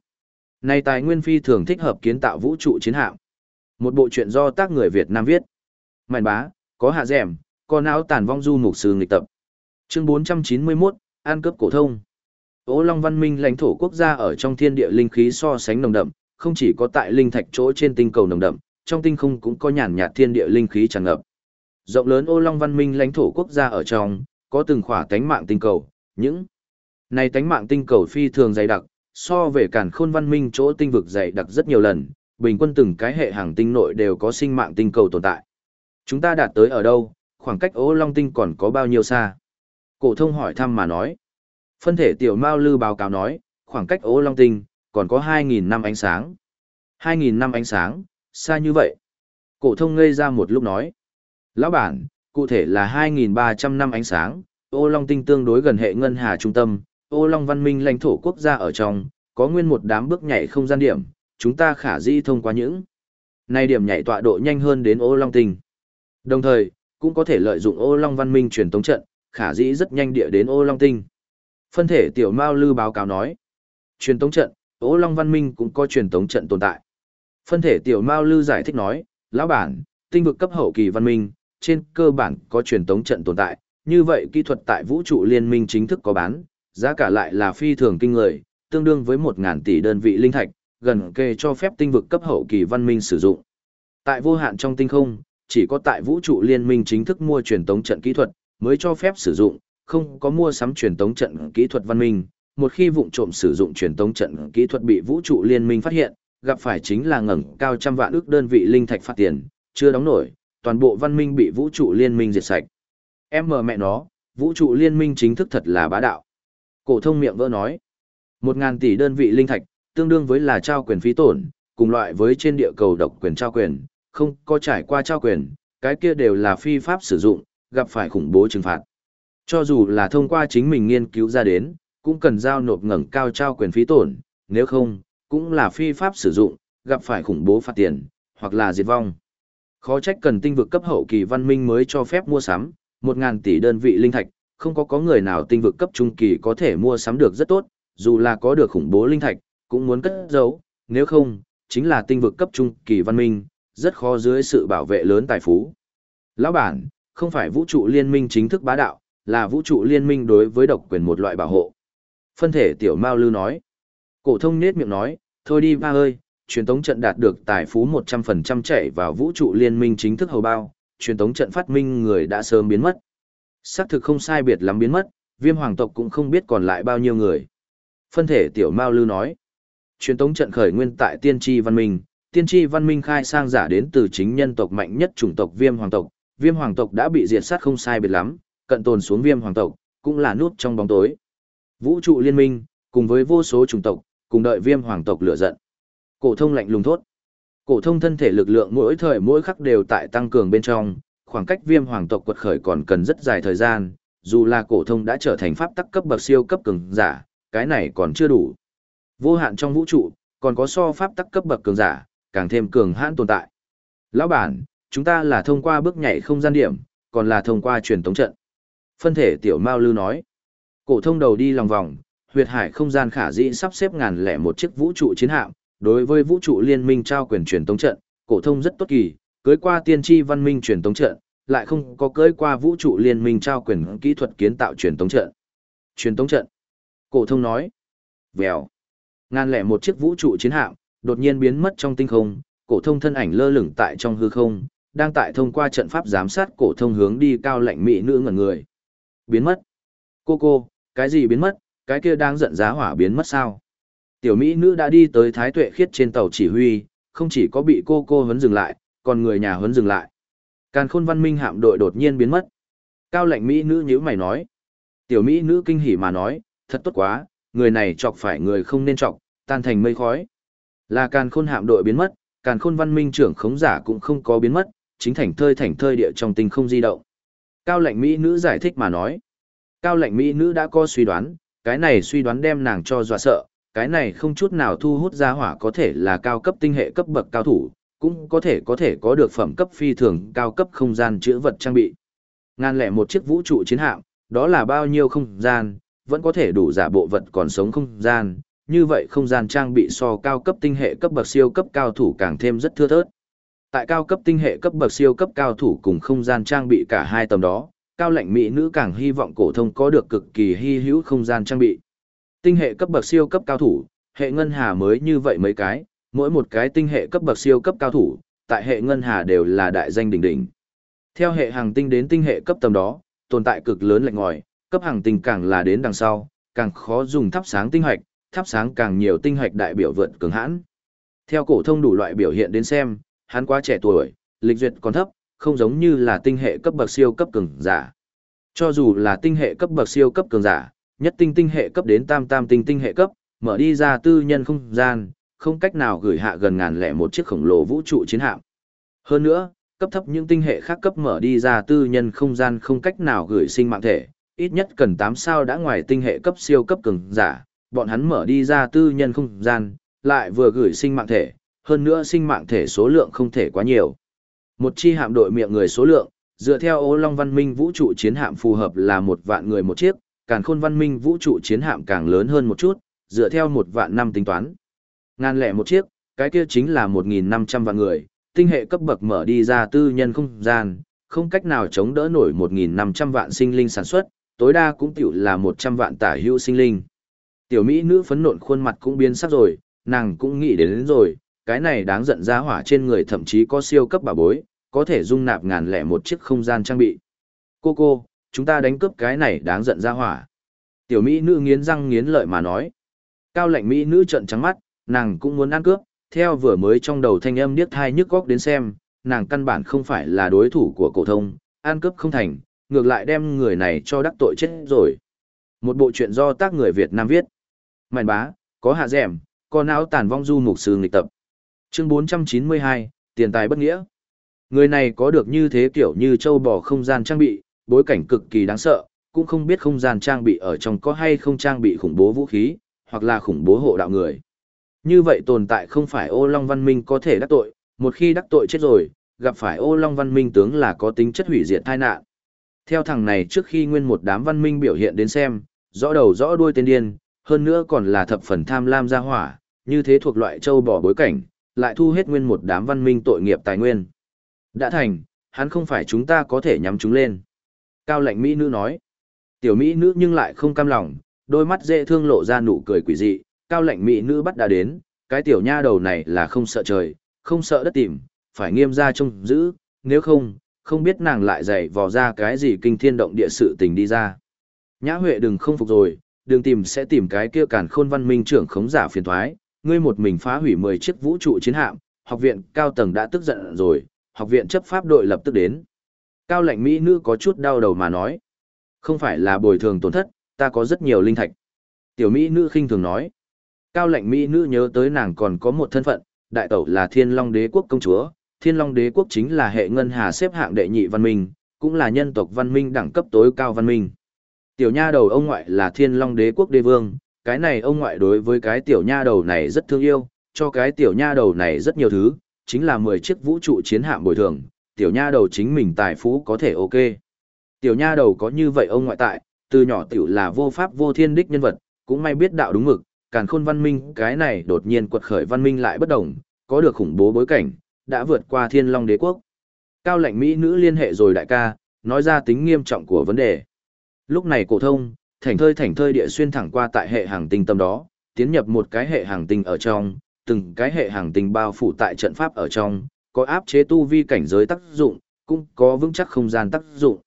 này tài nguyên phi thường thích hợp kiến tạo vũ trụ chiến hạm. Một bộ truyện do tác người Việt Nam viết. Mạn bá, có hạ dẻm, có não tàn vong du mục sư nghịch tập. Chương 491, An cấp cổ thông. Ô Long văn minh lãnh thổ quốc gia ở trong thiên địa linh khí so sánh nồng đậm, không chỉ có tại linh thạch chỗ trên tinh cầu nồng đậm, trong tinh không cũng có nhàn nhạt thiên địa linh khí tràn ngập. Rộng lớn Ô Long văn minh lãnh thổ quốc gia ở trong, có từng khỏa tánh mạng tinh cầu, những này tánh mạng tinh cầu phi thường dày đặc, so về cản khôn văn minh chỗ tinh vực dày đặc rất nhiều lần, bình quân từng cái hệ hàng tinh nội đều có sinh mạng tinh cầu tồn tại. Chúng ta đạt tới ở đâu, khoảng cách ố Long tinh còn có bao nhiêu xa? Cổ thông hỏi thăm mà nói. Phân thể tiểu Mao Lư báo cáo nói, khoảng cách ố Long tinh còn có 2.000 năm ánh sáng. 2.000 năm ánh sáng, xa như vậy. Cổ thông ngây ra một lúc nói. Lão bản, cụ thể là 2.300 năm ánh sáng, ô long tinh tương đối gần hệ ngân hà trung tâm, ô long văn minh lãnh thổ quốc gia ở trong, có nguyên một đám bước nhảy không gian điểm, chúng ta khả di thông qua những này điểm nhảy tọa độ nhanh hơn đến ô long tinh. Đồng thời, cũng có thể lợi dụng ô long văn minh truyền tống trận, khả dĩ rất nhanh địa đến ô long tinh. Phân thể tiểu Mao Lư báo cáo nói, truyền tống trận, ô long văn minh cũng có truyền tống trận tồn tại. Phân thể tiểu Mao Lư giải thích nói, lão bản, tinh vực cấp hậu kỳ văn minh, trên cơ bản có truyền tống trận tồn tại, như vậy kỹ thuật tại vũ trụ liên minh chính thức có bán, giá cả lại là phi thường kinh người, tương đương với 1.000 tỷ đơn vị linh thạch, gần kề cho phép tinh vực cấp hậu kỳ văn minh sử dụng. Tại vô hạn trong tinh không, chỉ có tại vũ trụ liên minh chính thức mua truyền tống trận kỹ thuật, mới cho phép sử dụng, không có mua sắm truyền tống trận kỹ thuật văn minh. Một khi vụng trộm sử dụng truyền tống trận kỹ thuật bị vũ trụ liên minh phát hiện, gặp phải chính là ngẩng cao trăm vạn ước đơn vị linh thạch phạt tiền, chưa đóng nổi, toàn bộ văn minh bị vũ trụ liên minh diệt sạch. Em mờ mẹ nó, vũ trụ liên minh chính thức thật là bá đạo. Cổ thông miệng vỡ nói, một ngàn tỷ đơn vị linh thạch, tương đương với là trao quyền phí tổn, cùng loại với trên địa cầu độc quyền trao quyền, không có trải qua trao quyền, cái kia đều là phi pháp sử dụng, gặp phải khủng bố trừng phạt. Cho dù là thông qua chính mình nghiên cứu ra đến, cũng cần giao nộp ngẩng cao trao quyền phí tổn, nếu không, cũng là phi pháp sử dụng, gặp phải khủng bố phạt tiền, hoặc là diệt vong. Khó trách cần tinh vực cấp hậu kỳ văn minh mới cho phép mua sắm, 1.000 tỷ đơn vị linh thạch, không có có người nào tinh vực cấp trung kỳ có thể mua sắm được rất tốt, dù là có được khủng bố linh thạch, cũng muốn cất giấu, nếu không, chính là tinh vực cấp trung kỳ văn minh, rất khó dưới sự bảo vệ lớn tài phú. Lão bản, không phải vũ trụ liên minh chính thức bá đạo, là vũ trụ liên minh đối với độc quyền một loại bảo hộ. Phân thể tiểu Mao Lư nói. Cổ thông nết miệng nói, thôi đi ba ơi, truyền tống trận đạt được tài phú 100% chạy vào vũ trụ liên minh chính thức hầu bao, truyền tống trận phát minh người đã sớm biến mất. Xác thực không sai biệt lắm biến mất, viêm hoàng tộc cũng không biết còn lại bao nhiêu người. Phân thể tiểu Mao Lư nói, truyền tống trận khởi nguyên tại tiên tri văn minh, tiên tri văn minh khai sang giả đến từ chính nhân tộc mạnh nhất chủng tộc viêm hoàng tộc, viêm hoàng tộc đã bị diệt sát không sai biệt lắm, cận tồn xuống viêm hoàng tộc, cũng là nút trong bóng tối. Vũ trụ liên minh, cùng với vô số chủng tộc, cùng đợi viêm hoàng tộc lửa giận. Cổ thông lạnh lùng thốt. Cổ thông thân thể lực lượng mỗi thời mỗi khắc đều tại tăng cường bên trong, khoảng cách viêm hoàng tộc quật khởi còn cần rất dài thời gian, dù là cổ thông đã trở thành pháp tắc cấp bậc siêu cấp cường giả, cái này còn chưa đủ. Vô hạn trong vũ trụ, còn có so pháp tắc cấp bậc cường giả, càng thêm cường hãn tồn tại. Lão bản, chúng ta là thông qua bước nhảy không gian điểm, còn là thông qua truyền tống trận. Phân thể tiểu Mao Lư nói. Cổ thông đầu đi lòng vòng, huyệt hải không gian khả dĩ sắp xếp ngàn lẻ một chiếc vũ trụ chiến hạm, đối với vũ trụ liên minh trao quyền truyền tống trận, cổ thông rất tốt kỳ, cưới qua tiên tri văn minh truyền tống trận, lại không có cưới qua vũ trụ liên minh trao quyền kỹ thuật kiến tạo truyền tống trận. Truyền tống trận. Cổ thông nói. Vèo. Ngàn lẻ một chiếc vũ trụ chiến hạm, đột nhiên biến mất trong tinh không, cổ thông thân ảnh lơ lửng tại trong hư không, đang tại thông qua trận pháp giám sát cổ thông hướng đi cao lạnh mỹ nữ ngẩn người. Biến mất. Cô cô, cái gì biến mất, cái kia đang giận giá hỏa biến mất sao? Tiểu mỹ nữ đã đi tới Thái Tuệ Khiết trên tàu chỉ huy, không chỉ có bị cô cô huấn dừng lại, còn người nhà huấn dừng lại. Càn khôn văn minh hạm đội đột nhiên biến mất. Cao lạnh mỹ nữ nhíu mày nói. Tiểu mỹ nữ kinh hỉ mà nói, thật tốt quá, người này chọc phải người không nên chọc, tan thành mây khói. Là càn khôn hạm đội biến mất, càn khôn văn minh trưởng khống giả cũng không có biến mất, chính thành thơi thành thơi địa trong tinh không di động. Cao lệnh Mỹ nữ giải thích mà nói. Cao lệnh Mỹ nữ đã có suy đoán, cái này suy đoán đem nàng cho dọa sợ, cái này không chút nào thu hút ra hỏa có thể là cao cấp tinh hệ cấp bậc cao thủ, cũng có thể có thể có được phẩm cấp phi thường cao cấp không gian chữa vật trang bị. Ngàn lẻ một chiếc vũ trụ chiến hạm, đó là bao nhiêu không gian, vẫn có thể đủ giả bộ vật còn sống không gian, như vậy không gian trang bị so cao cấp tinh hệ cấp bậc siêu cấp cao thủ càng thêm rất thưa thớt. Tại cao cấp tinh hệ cấp bậc siêu cấp cao thủ cùng không gian trang bị cả hai tầm đó, cao lãnh mỹ nữ càng hy vọng cổ thông có được cực kỳ hy hữu không gian trang bị. Tinh hệ cấp bậc siêu cấp cao thủ, hệ ngân hà mới như vậy mấy cái, mỗi một cái tinh hệ cấp bậc siêu cấp cao thủ, tại hệ ngân hà đều là đại danh đỉnh đỉnh. Theo hệ hàng tinh đến tinh hệ cấp tầm đó, tồn tại cực lớn lệch ngòi, cấp hàng tinh càng là đến đằng sau, càng khó dùng thắp sáng tinh hạch, thắp sáng càng nhiều tinh hạch đại biểu vượt cường hãn. Theo cổ thông đủ loại biểu hiện đến xem, hắn quá trẻ tuổi, lịch duyệt còn thấp, không giống như là tinh hệ cấp bậc siêu cấp cường giả. Cho dù là tinh hệ cấp bậc siêu cấp cường giả, nhất tinh tinh hệ cấp đến tam tam tinh tinh hệ cấp, mở đi ra tư nhân không gian, không cách nào gửi hạ gần ngàn lẻ một chiếc khổng lồ vũ trụ chiến hạm. Hơn nữa, cấp thấp những tinh hệ khác cấp mở đi ra tư nhân không gian không cách nào gửi sinh mạng thể, ít nhất cần 8 sao đã ngoài tinh hệ cấp siêu cấp cường giả, bọn hắn mở đi ra tư nhân không gian, lại vừa gửi sinh mạng thể, hơn nữa sinh mạng thể số lượng không thể quá nhiều. Một chi hạm đội miệng người số lượng, dựa theo ô long văn minh vũ trụ chiến hạm phù hợp là một vạn người một chiếc, càng khôn văn minh vũ trụ chiến hạm càng lớn hơn một chút, dựa theo một vạn năm tính toán. Ngàn lẻ một chiếc, cái kia chính là 1.500 vạn người, tinh hệ cấp bậc mở đi ra tư nhân không gian, không cách nào chống đỡ nổi 1.500 vạn sinh linh sản xuất, tối đa cũng tiểu là 100 vạn tả hữu sinh linh. Tiểu Mỹ nữ phấn nộn khuôn mặt cũng biến sắc rồi, nàng cũng nghĩ đến, đến rồi, cái này đáng giận ra hỏa trên người thậm chí có siêu cấp bảo bối, có thể dung nạp ngàn lẻ một chiếc không gian trang bị. Cô cô, chúng ta đánh cướp cái này đáng giận ra hỏa. Tiểu Mỹ nữ nghiến răng nghiến lợi mà nói. Cao lạnh Mỹ nữ trợn trắng mắt, nàng cũng muốn ăn cướp, theo vừa mới trong đầu thanh âm điếc thai nhức góc đến xem, nàng căn bản không phải là đối thủ của cổ thông, ăn cướp không thành, ngược lại đem người này cho đắc tội chết rồi. Một bộ chuyện do tác người Việt Nam viết. mạnh bá, có hạ dẻm, có não tàn vong du mục sư nghịch tập. Chương 492, tiền tài bất nghĩa. Người này có được như thế kiểu như châu bò không gian trang bị, bối cảnh cực kỳ đáng sợ, cũng không biết không gian trang bị ở trong có hay không trang bị khủng bố vũ khí, hoặc là khủng bố hộ đạo người. Như vậy tồn tại không phải ô long văn minh có thể đắc tội, một khi đắc tội chết rồi, gặp phải ô long văn minh tướng là có tính chất hủy diệt tai nạn. Theo thằng này trước khi nguyên một đám văn minh biểu hiện đến xem, rõ đầu rõ đuôi tên điên, hơn nữa còn là thập phần tham lam gia hỏa, như thế thuộc loại châu bò bối cảnh, lại thu hết nguyên một đám văn minh tội nghiệp tài nguyên. Đã thành, hắn không phải chúng ta có thể nhắm chúng lên. Cao lệnh Mỹ nữ nói. Tiểu Mỹ nữ nhưng lại không cam lòng, đôi mắt dễ thương lộ ra nụ cười quỷ dị. Cao lệnh Mỹ nữ bắt đã đến, cái tiểu nha đầu này là không sợ trời, không sợ đất tìm, phải nghiêm ra trông giữ, nếu không, không biết nàng lại dạy vò ra cái gì kinh thiên động địa sự tình đi ra. Nhã Huệ đừng không phục rồi, đừng tìm sẽ tìm cái kia cản khôn văn minh trưởng khống giả phiền thoái, ngươi một mình phá hủy 10 chiếc vũ trụ chiến hạm, học viện cao tầng đã tức giận rồi, học viện chấp pháp đội lập tức đến. Cao lệnh Mỹ nữ có chút đau đầu mà nói. Không phải là bồi thường tổn thất, ta có rất nhiều linh thạch. Tiểu Mỹ nữ khinh thường nói. Cao lệnh Mỹ nữ nhớ tới nàng còn có một thân phận, đại tẩu là thiên long đế quốc công chúa. Thiên long đế quốc chính là hệ ngân hà xếp hạng đệ nhị văn minh, cũng là nhân tộc văn minh đẳng cấp tối cao văn minh. Tiểu nha đầu ông ngoại là thiên long đế quốc đế vương, cái này ông ngoại đối với cái tiểu nha đầu này rất thương yêu, cho cái tiểu nha đầu này rất nhiều thứ, chính là 10 chiếc vũ trụ chiến hạm bồi thường, tiểu nha đầu chính mình tài phú có thể ok. Tiểu nha đầu có như vậy ông ngoại tại, từ nhỏ tiểu là vô pháp vô thiên đích nhân vật, cũng may biết đạo đúng mực, càn khôn văn minh cái này đột nhiên quật khởi văn minh lại bất đồng, có được khủng bố bối cảnh, đã vượt qua thiên long đế quốc. Cao lệnh Mỹ nữ liên hệ rồi đại ca, nói ra tính nghiêm trọng của vấn đề. Lúc này cổ thông, thảnh thơi thảnh thơi địa xuyên thẳng qua tại hệ hàng tinh tâm đó, tiến nhập một cái hệ hàng tinh ở trong, từng cái hệ hàng tinh bao phủ tại trận pháp ở trong, có áp chế tu vi cảnh giới tác dụng, cũng có vững chắc không gian tác dụng.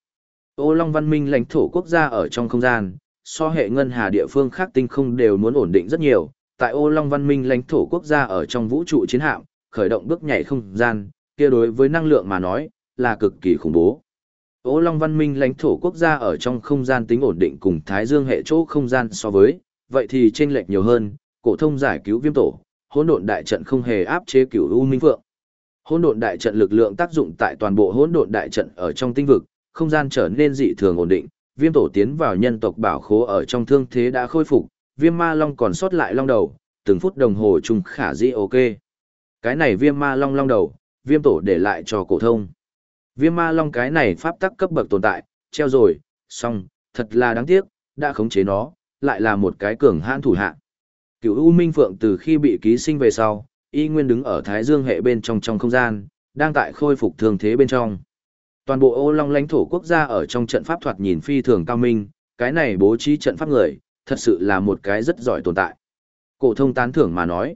Ô Long văn minh lãnh thổ quốc gia ở trong không gian, so hệ ngân hà địa phương khác tinh không đều muốn ổn định rất nhiều, tại Ô Long văn minh lãnh thổ quốc gia ở trong vũ trụ chiến hạm, khởi động bước nhảy không gian, kia đối với năng lượng mà nói, là cực kỳ khủng bố. Ô Long văn minh lãnh thổ quốc gia ở trong không gian tính ổn định cùng Thái Dương hệ chỗ không gian so với, vậy thì chênh lệch nhiều hơn, cổ thông giải cứu viêm tổ, hỗn độn đại trận không hề áp chế cửu u minh vượng. Hỗn độn đại trận lực lượng tác dụng tại toàn bộ hỗn độn đại trận ở trong tinh vực, không gian trở nên dị thường ổn định, viêm tổ tiến vào nhân tộc bảo khố ở trong thương thế đã khôi phục, viêm ma long còn sót lại long đầu, từng phút đồng hồ chung khả dĩ ok. Cái này viêm ma long long đầu, viêm tổ để lại cho cổ thông. Viêm ma long cái này pháp tắc cấp bậc tồn tại, treo rồi, xong, thật là đáng tiếc, đã khống chế nó, lại là một cái cường hãn thủ hạ. Cửu U Minh Phượng từ khi bị ký sinh về sau, y nguyên đứng ở Thái Dương hệ bên trong trong không gian, đang tại khôi phục thương thế bên trong. Toàn bộ ô long lãnh thổ quốc gia ở trong trận pháp thoạt nhìn phi thường cao minh, cái này bố trí trận pháp người, thật sự là một cái rất giỏi tồn tại. Cổ thông tán thưởng mà nói,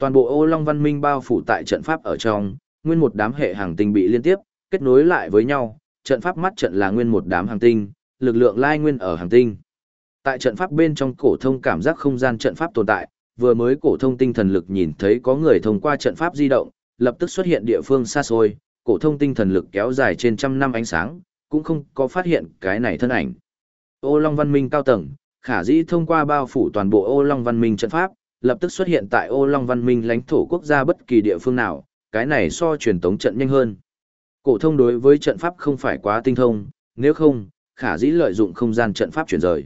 toàn bộ ô long văn minh bao phủ tại trận pháp ở trong, nguyên một đám hệ hàng tinh bị liên tiếp, kết nối lại với nhau, trận pháp mắt trận là nguyên một đám hàng tinh, lực lượng lai nguyên ở hàng tinh. Tại trận pháp bên trong cổ thông cảm giác không gian trận pháp tồn tại, vừa mới cổ thông tinh thần lực nhìn thấy có người thông qua trận pháp di động, lập tức xuất hiện địa phương xa xôi, cổ thông tinh thần lực kéo dài trên trăm năm ánh sáng, cũng không có phát hiện cái này thân ảnh. Ô Long Văn Minh cao tầng, khả dĩ thông qua bao phủ toàn bộ Ô Long Văn Minh trận pháp, lập tức xuất hiện tại Ô Long Văn Minh lãnh thổ quốc gia bất kỳ địa phương nào, cái này so truyền tống trận nhanh hơn. Cổ thông đối với trận pháp không phải quá tinh thông, nếu không, khả dĩ lợi dụng không gian trận pháp chuyển rời.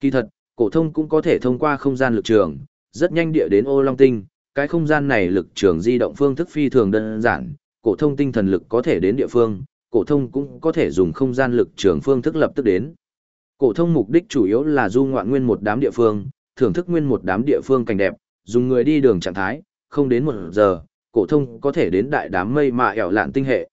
Kỳ thật, cổ thông cũng có thể thông qua không gian lực trường, rất nhanh địa đến ô long tinh, cái không gian này lực trường di động phương thức phi thường đơn giản, cổ thông tinh thần lực có thể đến địa phương, cổ thông cũng có thể dùng không gian lực trường phương thức lập tức đến. Cổ thông mục đích chủ yếu là du ngoạn nguyên một đám địa phương, thưởng thức nguyên một đám địa phương cảnh đẹp, dùng người đi đường trạng thái, không đến một giờ, cổ thông có thể đến đại đám mây mạ ẻo lạn tinh hệ.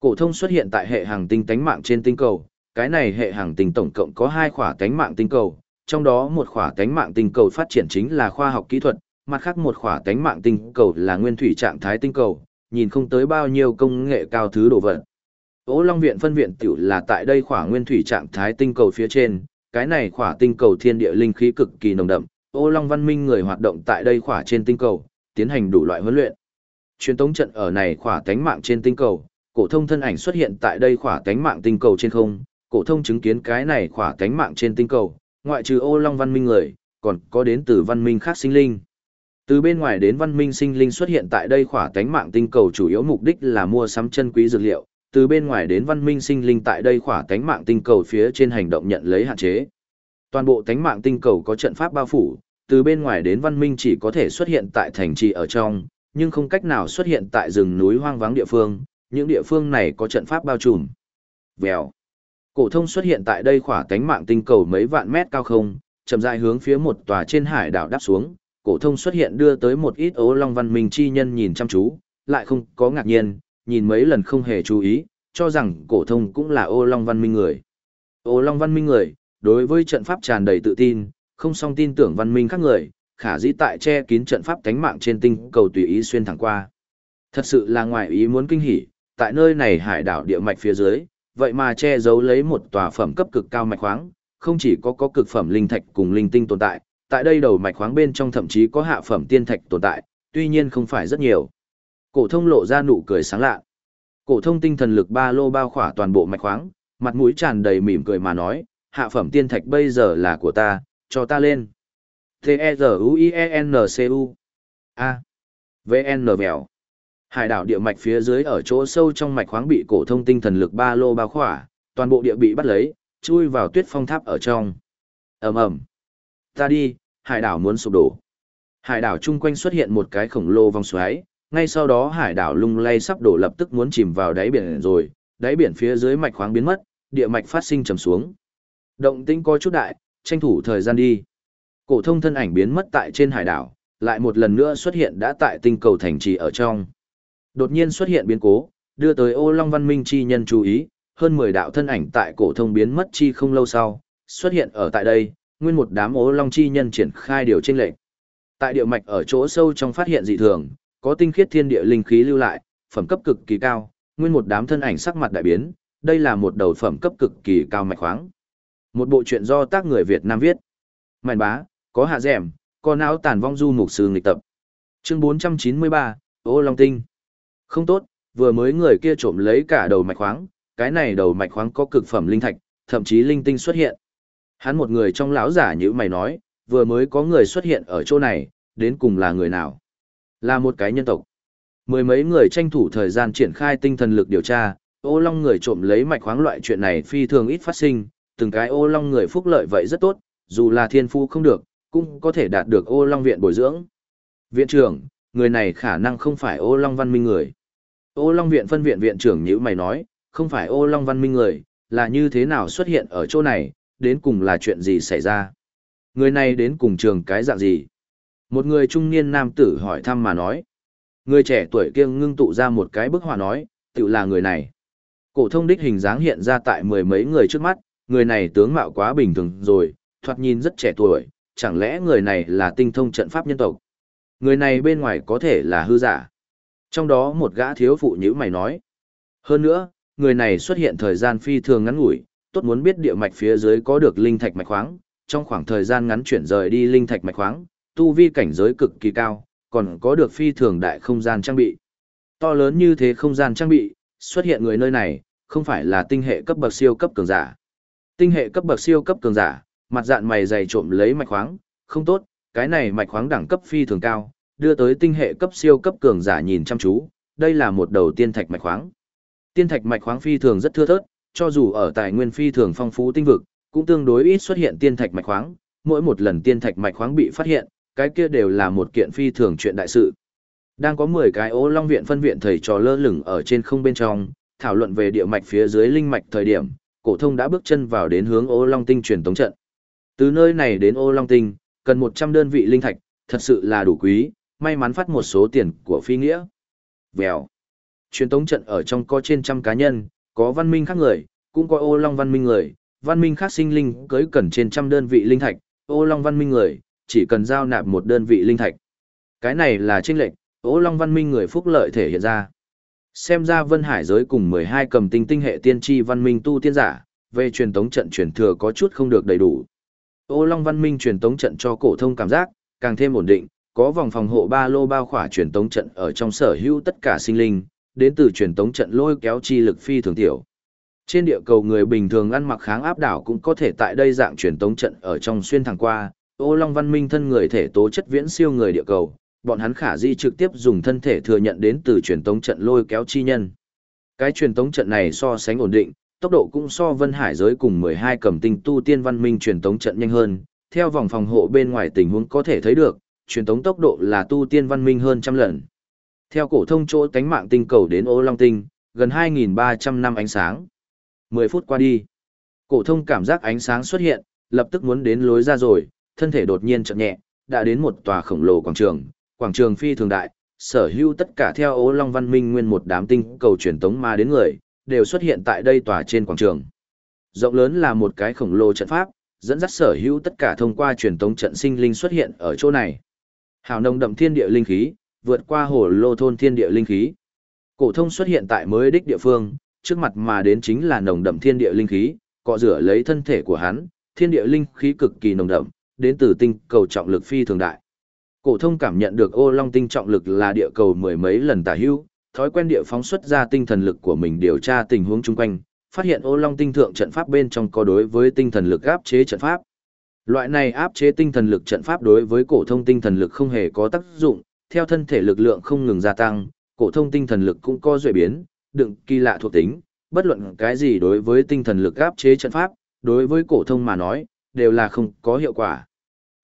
Cổ thông xuất hiện tại hệ hàng tinh tánh mạng trên tinh cầu, cái này hệ hàng tinh tổng cộng có hai khỏa tánh mạng tinh cầu, trong đó một khỏa tánh mạng tinh cầu phát triển chính là khoa học kỹ thuật, mặt khác một khỏa tánh mạng tinh cầu là nguyên thủy trạng thái tinh cầu, nhìn không tới bao nhiêu công nghệ cao thứ đồ vật. Ô Long viện phân viện tiểu là tại đây khỏa nguyên thủy trạng thái tinh cầu phía trên, cái này khỏa tinh cầu thiên địa linh khí cực kỳ nồng đậm, Ô Long văn minh người hoạt động tại đây khỏa trên tinh cầu, tiến hành đủ loại huấn luyện. Truyền tống trận ở này khỏa tánh mạng trên tinh cầu, cổ thông thân ảnh xuất hiện tại đây khỏa tánh mạng tinh cầu trên không, cổ thông chứng kiến cái này khỏa tánh mạng trên tinh cầu, ngoại trừ ô long văn minh người, còn có đến từ văn minh khác sinh linh. Từ bên ngoài đến văn minh sinh linh xuất hiện tại đây khỏa tánh mạng tinh cầu chủ yếu mục đích là mua sắm chân quý dược liệu, từ bên ngoài đến văn minh sinh linh tại đây khỏa tánh mạng tinh cầu phía trên hành động nhận lấy hạn chế. Toàn bộ tánh mạng tinh cầu có trận pháp bao phủ, từ bên ngoài đến văn minh chỉ có thể xuất hiện tại thành trì ở trong, nhưng không cách nào xuất hiện tại rừng núi hoang vắng địa phương, những địa phương này có trận pháp bao trùm. Vèo. Cổ thông xuất hiện tại đây khỏa cánh mạng tinh cầu mấy vạn mét cao không, chậm rãi hướng phía một tòa trên hải đảo đáp xuống. Cổ thông xuất hiện đưa tới một ít ố long văn minh chi nhân nhìn chăm chú, lại không có ngạc nhiên, nhìn mấy lần không hề chú ý, cho rằng cổ thông cũng là ô long văn minh người. Ô long văn minh người, đối với trận pháp tràn đầy tự tin, không song tin tưởng văn minh các người, khả dĩ tại che kín trận pháp cánh mạng trên tinh cầu tùy ý xuyên thẳng qua. Thật sự là ngoài ý muốn kinh hỉ, tại nơi này hải đảo địa mạch phía dưới, vậy mà che giấu lấy một tòa phẩm cấp cực cao mạch khoáng, không chỉ có có cực phẩm linh thạch cùng linh tinh tồn tại, tại đây đầu mạch khoáng bên trong thậm chí có hạ phẩm tiên thạch tồn tại, tuy nhiên không phải rất nhiều. Cổ thông lộ ra nụ cười sáng lạ. Cổ thông tinh thần lực ba lô bao khỏa toàn bộ mạch khoáng, mặt mũi tràn đầy mỉm cười mà nói, hạ phẩm tiên thạch bây giờ là của ta, cho ta lên. T E Z U I E N C U A V N vèo Hải đảo địa mạch phía dưới ở chỗ sâu trong mạch khoáng bị cổ thông tinh thần lực ba lô bao khỏa, toàn bộ địa bị bắt lấy, chui vào tuyết phong tháp ở trong. Ầm ầm. Ta đi, hải đảo muốn sụp đổ. Hải đảo chung quanh xuất hiện một cái khổng lồ vòng xoáy, ngay sau đó hải đảo lung lay sắp đổ lập tức muốn chìm vào đáy biển rồi, đáy biển phía dưới mạch khoáng biến mất, địa mạch phát sinh trầm xuống. Động tĩnh có chút đại, tranh thủ thời gian đi. Cổ thông thân ảnh biến mất tại trên hải đảo, lại một lần nữa xuất hiện đã tại tinh cầu thành trì ở trong. Đột nhiên xuất hiện biến cố, đưa tới ô long văn minh chi nhân chú ý, hơn 10 đạo thân ảnh tại cổ thông biến mất chi không lâu sau, xuất hiện ở tại đây, nguyên một đám ô long chi nhân triển khai điều chênh lệnh. Tại địa mạch ở chỗ sâu trong phát hiện dị thường, có tinh khiết thiên địa linh khí lưu lại, phẩm cấp cực kỳ cao, nguyên một đám thân ảnh sắc mặt đại biến, đây là một đầu phẩm cấp cực kỳ cao mạch khoáng. Một bộ truyện do tác người Việt Nam viết. Mạn bá, có hạ dẻm, có não tàn vong du mục sư nghịch tập. Chương 493, Ô Long Tinh. Không tốt, vừa mới người kia trộm lấy cả đầu mạch khoáng, cái này đầu mạch khoáng có cực phẩm linh thạch, thậm chí linh tinh xuất hiện. Hắn một người trong lão giả như mày nói, vừa mới có người xuất hiện ở chỗ này, đến cùng là người nào? Là một cái nhân tộc. Mười mấy người tranh thủ thời gian triển khai tinh thần lực điều tra, ô long người trộm lấy mạch khoáng loại chuyện này phi thường ít phát sinh, từng cái ô long người phúc lợi vậy rất tốt, dù là thiên phu không được, cũng có thể đạt được ô long viện bồi dưỡng. Viện trưởng, người này khả năng không phải ô long văn minh người. Ô long viện phân viện viện trưởng như mày nói, không phải ô long văn minh người, là như thế nào xuất hiện ở chỗ này, đến cùng là chuyện gì xảy ra. Người này đến cùng trường cái dạng gì? Một người trung niên nam tử hỏi thăm mà nói. Người trẻ tuổi kia ngưng tụ ra một cái bức họa nói, tự là người này. Cổ thông đích hình dáng hiện ra tại mười mấy người trước mắt, người này tướng mạo quá bình thường rồi, thoạt nhìn rất trẻ tuổi, chẳng lẽ người này là tinh thông trận pháp nhân tộc? Người này bên ngoài có thể là hư giả. Trong đó một gã thiếu phụ nhữ mày nói. Hơn nữa, người này xuất hiện thời gian phi thường ngắn ngủi, tốt muốn biết địa mạch phía dưới có được linh thạch mạch khoáng, trong khoảng thời gian ngắn chuyển rời đi linh thạch mạch khoáng, tu vi cảnh giới cực kỳ cao, còn có được phi thường đại không gian trang bị. To lớn như thế không gian trang bị, xuất hiện người nơi này, không phải là tinh hệ cấp bậc siêu cấp cường giả. Tinh hệ cấp bậc siêu cấp cường giả, mặt dạng mày dày trộm lấy mạch khoáng, không tốt, cái này mạch khoáng đẳng cấp phi thường cao, đưa tới tinh hệ cấp siêu cấp cường giả nhìn chăm chú, đây là một đầu tiên thạch mạch khoáng. Tiên thạch mạch khoáng phi thường rất thưa thớt, cho dù ở tài nguyên phi thường phong phú tinh vực, cũng tương đối ít xuất hiện tiên thạch mạch khoáng, mỗi một lần tiên thạch mạch khoáng bị phát hiện, cái kia đều là một kiện phi thường chuyện đại sự. Đang có 10 cái ô long viện phân viện thầy trò lơ lửng ở trên không bên trong, thảo luận về địa mạch phía dưới linh mạch thời điểm, cổ thông đã bước chân vào đến hướng ô long tinh truyền tống trận. Từ nơi này đến ô long tinh, cần 100 đơn vị linh thạch, thật sự là đủ quý, may mắn phát một số tiền của phi nghĩa. Vèo. Truyền tống trận ở trong có trên trăm cá nhân, có văn minh khác người, cũng có ô long văn minh người, văn minh khác sinh linh cưới cần trên trăm đơn vị linh thạch, ô long văn minh người, chỉ cần giao nạp một đơn vị linh thạch. Cái này là chênh lệnh, ô long văn minh người phúc lợi thể hiện ra. Xem ra vân hải giới cùng 12 cầm tinh tinh hệ tiên tri văn minh tu tiên giả, về truyền tống trận truyền thừa có chút không được đầy đủ. Ô long văn minh truyền tống trận cho cổ thông cảm giác, càng thêm ổn định, có vòng phòng hộ ba lô bao khỏa truyền tống trận ở trong sở hữu tất cả sinh linh, đến từ truyền tống trận lôi kéo chi lực phi thường tiểu. Trên địa cầu người bình thường ăn mặc kháng áp đảo cũng có thể tại đây dạng truyền tống trận ở trong xuyên thẳng qua, ô long văn minh thân người thể tố chất viễn siêu người địa cầu, bọn hắn khả di trực tiếp dùng thân thể thừa nhận đến từ truyền tống trận lôi kéo chi nhân. Cái truyền tống trận này so sánh ổn định, tốc độ cũng so vân hải giới cùng 12 cầm tinh tu tiên văn minh truyền tống trận nhanh hơn, theo vòng phòng hộ bên ngoài tình huống có thể thấy được, truyền tống tốc độ là tu tiên văn minh hơn trăm lần. Theo cổ thông chỗ cánh mạng tinh cầu đến ô long tinh, gần 2.300 năm ánh sáng. 10 phút qua đi, cổ thông cảm giác ánh sáng xuất hiện, lập tức muốn đến lối ra rồi, thân thể đột nhiên chậm nhẹ, đã đến một tòa khổng lồ quảng trường, quảng trường phi thường đại, sở hữu tất cả theo Ô Long Văn Minh nguyên một đám tinh cầu truyền tống ma đến người, đều xuất hiện tại đây tòa trên quảng trường. Rộng lớn là một cái khổng lồ trận pháp, dẫn dắt sở hữu tất cả thông qua truyền tống trận sinh linh xuất hiện ở chỗ này. Hào nồng đậm thiên địa linh khí, vượt qua hồ lô thôn thiên địa linh khí. Cổ thông xuất hiện tại mới đích địa phương, trước mặt mà đến chính là nồng đậm thiên địa linh khí, cọ rửa lấy thân thể của hắn, thiên địa linh khí cực kỳ nồng đậm, đến từ tinh cầu trọng lực phi thường đại. Cổ thông cảm nhận được ô long tinh trọng lực là địa cầu mười mấy lần tả hữu, thói quen địa phóng xuất ra tinh thần lực của mình điều tra tình huống chung quanh, phát hiện ô long tinh thượng trận pháp bên trong có đối với tinh thần lực áp chế trận pháp. Loại này áp chế tinh thần lực trận pháp đối với cổ thông tinh thần lực không hề có tác dụng, theo thân thể lực lượng không ngừng gia tăng, cổ thông tinh thần lực cũng có duy biến, đựng kỳ lạ thuộc tính, bất luận cái gì đối với tinh thần lực áp chế trận pháp, đối với cổ thông mà nói, đều là không có hiệu quả.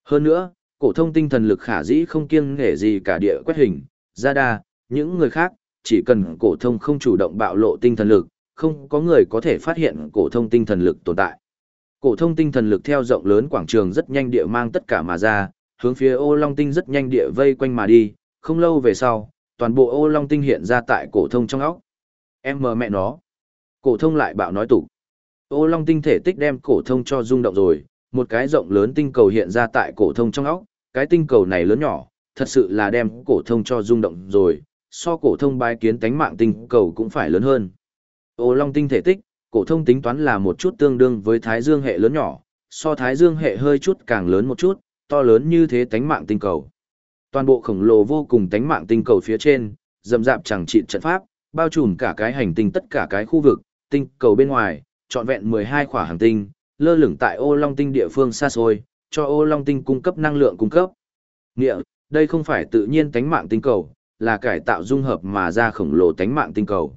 Hơn nữa, cổ thông tinh thần lực khả dĩ không kiêng nể gì cả địa quét hình, ra đa, những người khác, chỉ cần cổ thông không chủ động bạo lộ tinh thần lực, không có người có thể phát hiện cổ thông tinh thần lực tồn tại. Cổ thông tinh thần lực theo rộng lớn quảng trường rất nhanh địa mang tất cả mà ra, hướng phía Ô Long tinh rất nhanh địa vây quanh mà đi, không lâu về sau, toàn bộ Ô Long tinh hiện ra tại cổ thông trong óc. Em mờ mẹ nó. Cổ thông lại bạo nói tục. Ô Long tinh thể tích đem cổ thông cho rung động rồi, một cái rộng lớn tinh cầu hiện ra tại cổ thông trong óc, cái tinh cầu này lớn nhỏ, thật sự là đem cổ thông cho rung động rồi, so cổ thông bái kiến tánh mạng tinh cầu cũng phải lớn hơn. Ô Long tinh thể tích, cổ thông tính toán là một chút tương đương với Thái Dương hệ lớn nhỏ, so Thái Dương hệ hơi chút càng lớn một chút, to lớn như thế tánh mạng tinh cầu. Toàn bộ khổng lồ vô cùng tánh mạng tinh cầu phía trên, rậm rạp chẳng trị trận pháp, bao trùm cả cái hành tinh tất cả cái khu vực, tinh cầu bên ngoài, trọn vẹn 12 khỏa hành tinh, lơ lửng tại ô long tinh địa phương xa xôi, cho ô long tinh cung cấp năng lượng cung cấp. Nghĩa, đây không phải tự nhiên tánh mạng tinh cầu, là cải tạo dung hợp mà ra khổng lồ tánh mạng tinh cầu.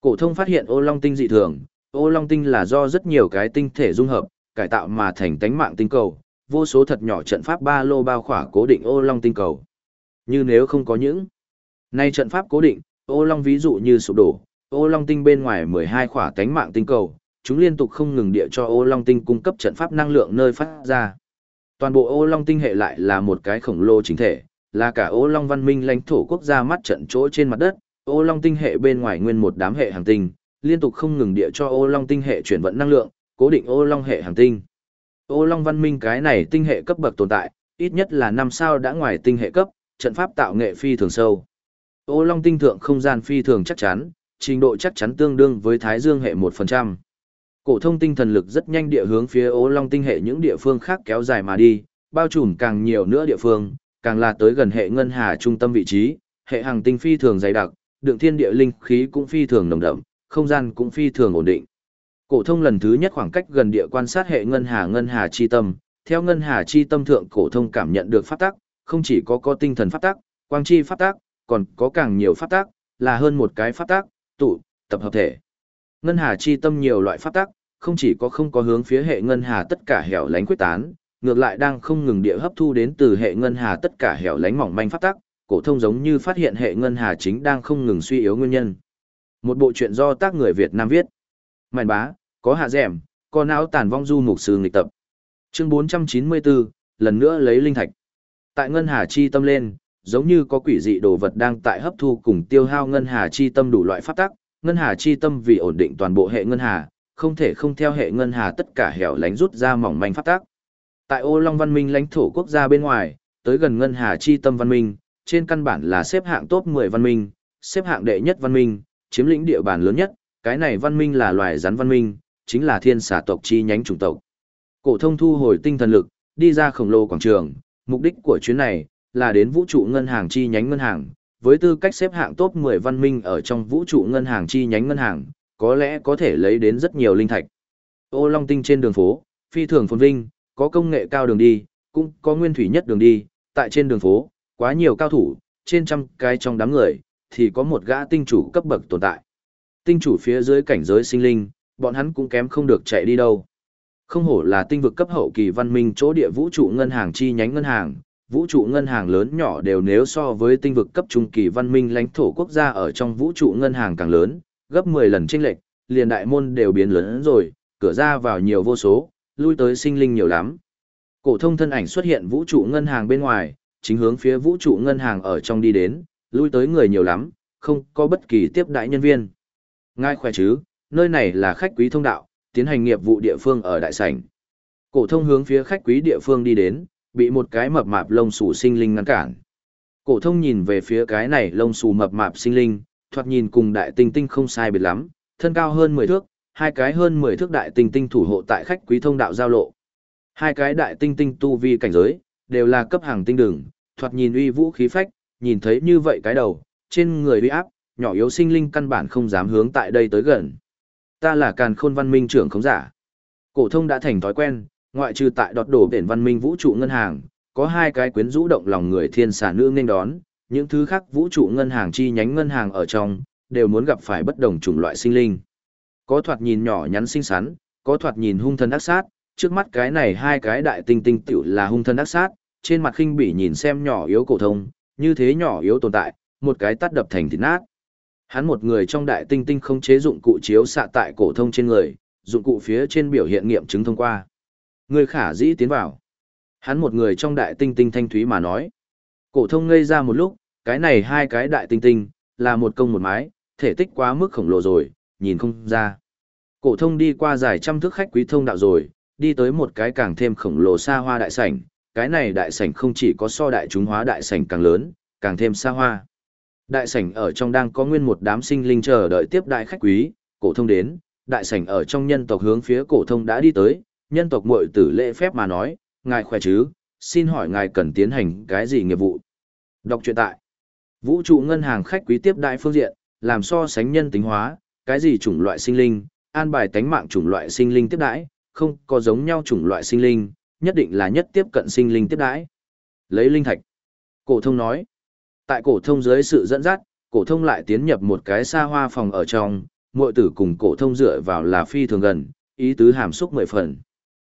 Cổ thông phát hiện ô long tinh dị thường, ô long tinh là do rất nhiều cái tinh thể dung hợp, cải tạo mà thành tánh mạng tinh cầu, vô số thật nhỏ trận pháp ba lô bao khỏa cố định ô long tinh cầu. Như nếu không có những nay trận pháp cố định, ô long ví dụ như sụp đổ, ô long tinh bên ngoài 12 khỏa tánh mạng tinh cầu, chúng liên tục không ngừng địa cho ô long tinh cung cấp trận pháp năng lượng nơi phát ra. Toàn bộ ô long tinh hệ lại là một cái khổng lồ chính thể, là cả ô long văn minh lãnh thổ quốc gia mắt trận chỗ trên mặt đất, ô long tinh hệ bên ngoài nguyên một đám hệ hàng tinh, liên tục không ngừng địa cho ô long tinh hệ chuyển vận năng lượng, cố định ô long hệ hàng tinh. Ô long văn minh cái này tinh hệ cấp bậc tồn tại, ít nhất là năm sao đã ngoài tinh hệ cấp, trận pháp tạo nghệ phi thường sâu. Ô long tinh thượng không gian phi thường chắc chắn, trình độ chắc chắn tương đương với thái dương hệ 1%. Cổ thông tinh thần lực rất nhanh địa hướng phía Ô Long tinh hệ những địa phương khác kéo dài mà đi, bao trùm càng nhiều nữa địa phương, càng là tới gần hệ ngân hà trung tâm vị trí, hệ hành tinh phi thường dày đặc, đường thiên địa linh khí cũng phi thường nồng đậm, không gian cũng phi thường ổn định. Cổ thông lần thứ nhất khoảng cách gần địa quan sát hệ ngân hà ngân hà chi tâm, theo ngân hà chi tâm thượng cổ thông cảm nhận được pháp tắc, không chỉ có có tinh thần pháp tắc, quang chi pháp tắc, còn có càng nhiều pháp tắc, là hơn một cái pháp tắc, tụ, tập hợp thể. Ngân hà chi tâm nhiều loại pháp tắc, không chỉ có không có hướng phía hệ ngân hà tất cả hẻo lánh quyết tán, ngược lại đang không ngừng địa hấp thu đến từ hệ ngân hà tất cả hẻo lánh mỏng manh pháp tắc, cổ thông giống như phát hiện hệ ngân hà chính đang không ngừng suy yếu nguyên nhân. Một bộ truyện do tác người Việt Nam viết. Mạn bá, có hạ dẻm, có não tàn vong du mục sư nghịch tập. Chương 494, lần nữa lấy linh thạch. Tại ngân hà chi tâm lên, giống như có quỷ dị đồ vật đang tại hấp thu cùng tiêu hao ngân hà chi tâm đủ loại pháp tắc, ngân hà chi tâm vì ổn định toàn bộ hệ ngân hà, không thể không theo hệ ngân hà tất cả hẻo lánh rút ra mỏng manh phát tác. Tại Ô Long văn minh lãnh thổ quốc gia bên ngoài, tới gần ngân hà chi tâm văn minh, trên căn bản là xếp hạng top 10 văn minh, xếp hạng đệ nhất văn minh, chiếm lĩnh địa bàn lớn nhất, cái này văn minh là loài rắn văn minh, chính là thiên xà tộc chi nhánh chủng tộc. Cổ thông thu hồi tinh thần lực, đi ra khổng lồ quảng trường, mục đích của chuyến này là đến vũ trụ ngân hàng chi nhánh ngân hàng, với tư cách xếp hạng top 10 văn minh ở trong vũ trụ ngân hàng chi nhánh ngân hàng, có lẽ có thể lấy đến rất nhiều linh thạch. Ô Long Tinh trên đường phố, phi thường phồn vinh, có công nghệ cao đường đi, cũng có nguyên thủy nhất đường đi, tại trên đường phố, quá nhiều cao thủ, trên trăm cái trong đám người, thì có một gã tinh chủ cấp bậc tồn tại. Tinh chủ phía dưới cảnh giới sinh linh, bọn hắn cũng kém không được chạy đi đâu. Không hổ là tinh vực cấp hậu kỳ văn minh chỗ địa vũ trụ ngân hàng chi nhánh ngân hàng, vũ trụ ngân hàng lớn nhỏ đều nếu so với tinh vực cấp trung kỳ văn minh lãnh thổ quốc gia ở trong vũ trụ ngân hàng càng lớn, gấp 10 lần chênh lệch, liền đại môn đều biến lớn rồi, cửa ra vào nhiều vô số, lui tới sinh linh nhiều lắm. Cổ thông thân ảnh xuất hiện vũ trụ ngân hàng bên ngoài, chính hướng phía vũ trụ ngân hàng ở trong đi đến, lui tới người nhiều lắm, không có bất kỳ tiếp đại nhân viên. Ngài khỏe chứ, nơi này là khách quý thông đạo, tiến hành nghiệp vụ địa phương ở đại sảnh. Cổ thông hướng phía khách quý địa phương đi đến, bị một cái mập mạp lông xù sinh linh ngăn cản. Cổ thông nhìn về phía cái này lông xù mập mạp sinh linh, thoạt nhìn cùng đại tinh tinh không sai biệt lắm, thân cao hơn 10 thước, hai cái hơn 10 thước đại tinh tinh thủ hộ tại khách quý thông đạo giao lộ. Hai cái đại tinh tinh tu vi cảnh giới, đều là cấp hàng tinh đường, thoạt nhìn uy vũ khí phách, nhìn thấy như vậy cái đầu, trên người uy áp, nhỏ yếu sinh linh căn bản không dám hướng tại đây tới gần. Ta là Càn Khôn Văn Minh trưởng không giả. Cổ thông đã thành thói quen, ngoại trừ tại đọt đổ biển văn minh vũ trụ ngân hàng, có hai cái quyến rũ động lòng người thiên xà nữ nên đón, những thứ khác vũ trụ ngân hàng chi nhánh ngân hàng ở trong, đều muốn gặp phải bất đồng chủng loại sinh linh. Có thoạt nhìn nhỏ nhắn xinh xắn, có thoạt nhìn hung thân ác sát, trước mắt cái này hai cái đại tinh tinh tiểu là hung thân ác sát, trên mặt khinh bỉ nhìn xem nhỏ yếu cổ thông, như thế nhỏ yếu tồn tại, một cái tát đập thành thịt nát. Hắn một người trong đại tinh tinh không chế dụng cụ chiếu xạ tại cổ thông trên người, dụng cụ phía trên biểu hiện nghiệm chứng thông qua. Người khả dĩ tiến vào. Hắn một người trong đại tinh tinh thanh thúy mà nói. Cổ thông ngây ra một lúc, cái này hai cái đại tinh tinh, là một công một mái, thể tích quá mức khổng lồ rồi, nhìn không ra. Cổ thông đi qua giải trăm thước khách quý thông đạo rồi, đi tới một cái càng thêm khổng lồ xa hoa đại sảnh, cái này đại sảnh không chỉ có so đại chúng hóa đại sảnh càng lớn, càng thêm xa hoa. Đại sảnh ở trong đang có nguyên một đám sinh linh chờ đợi tiếp đại khách quý, cổ thông đến, đại sảnh ở trong nhân tộc hướng phía cổ thông đã đi tới, nhân tộc muội tử lễ phép mà nói, ngài khỏe chứ, xin hỏi ngài cần tiến hành cái gì nghiệp vụ. Đọc truyện tại Vũ trụ ngân hàng khách quý tiếp đại phương diện, làm so sánh nhân tính hóa, cái gì chủng loại sinh linh, an bài tánh mạng chủng loại sinh linh tiếp đãi, không có giống nhau chủng loại sinh linh, nhất định là nhất tiếp cận sinh linh tiếp đãi. Lấy linh thạch. Cổ thông nói. Tại cổ thông dưới sự dẫn dắt, cổ thông lại tiến nhập một cái xa hoa phòng ở trong, muội tử cùng cổ thông dựa vào là phi thường gần, ý tứ hàm xúc mười phần.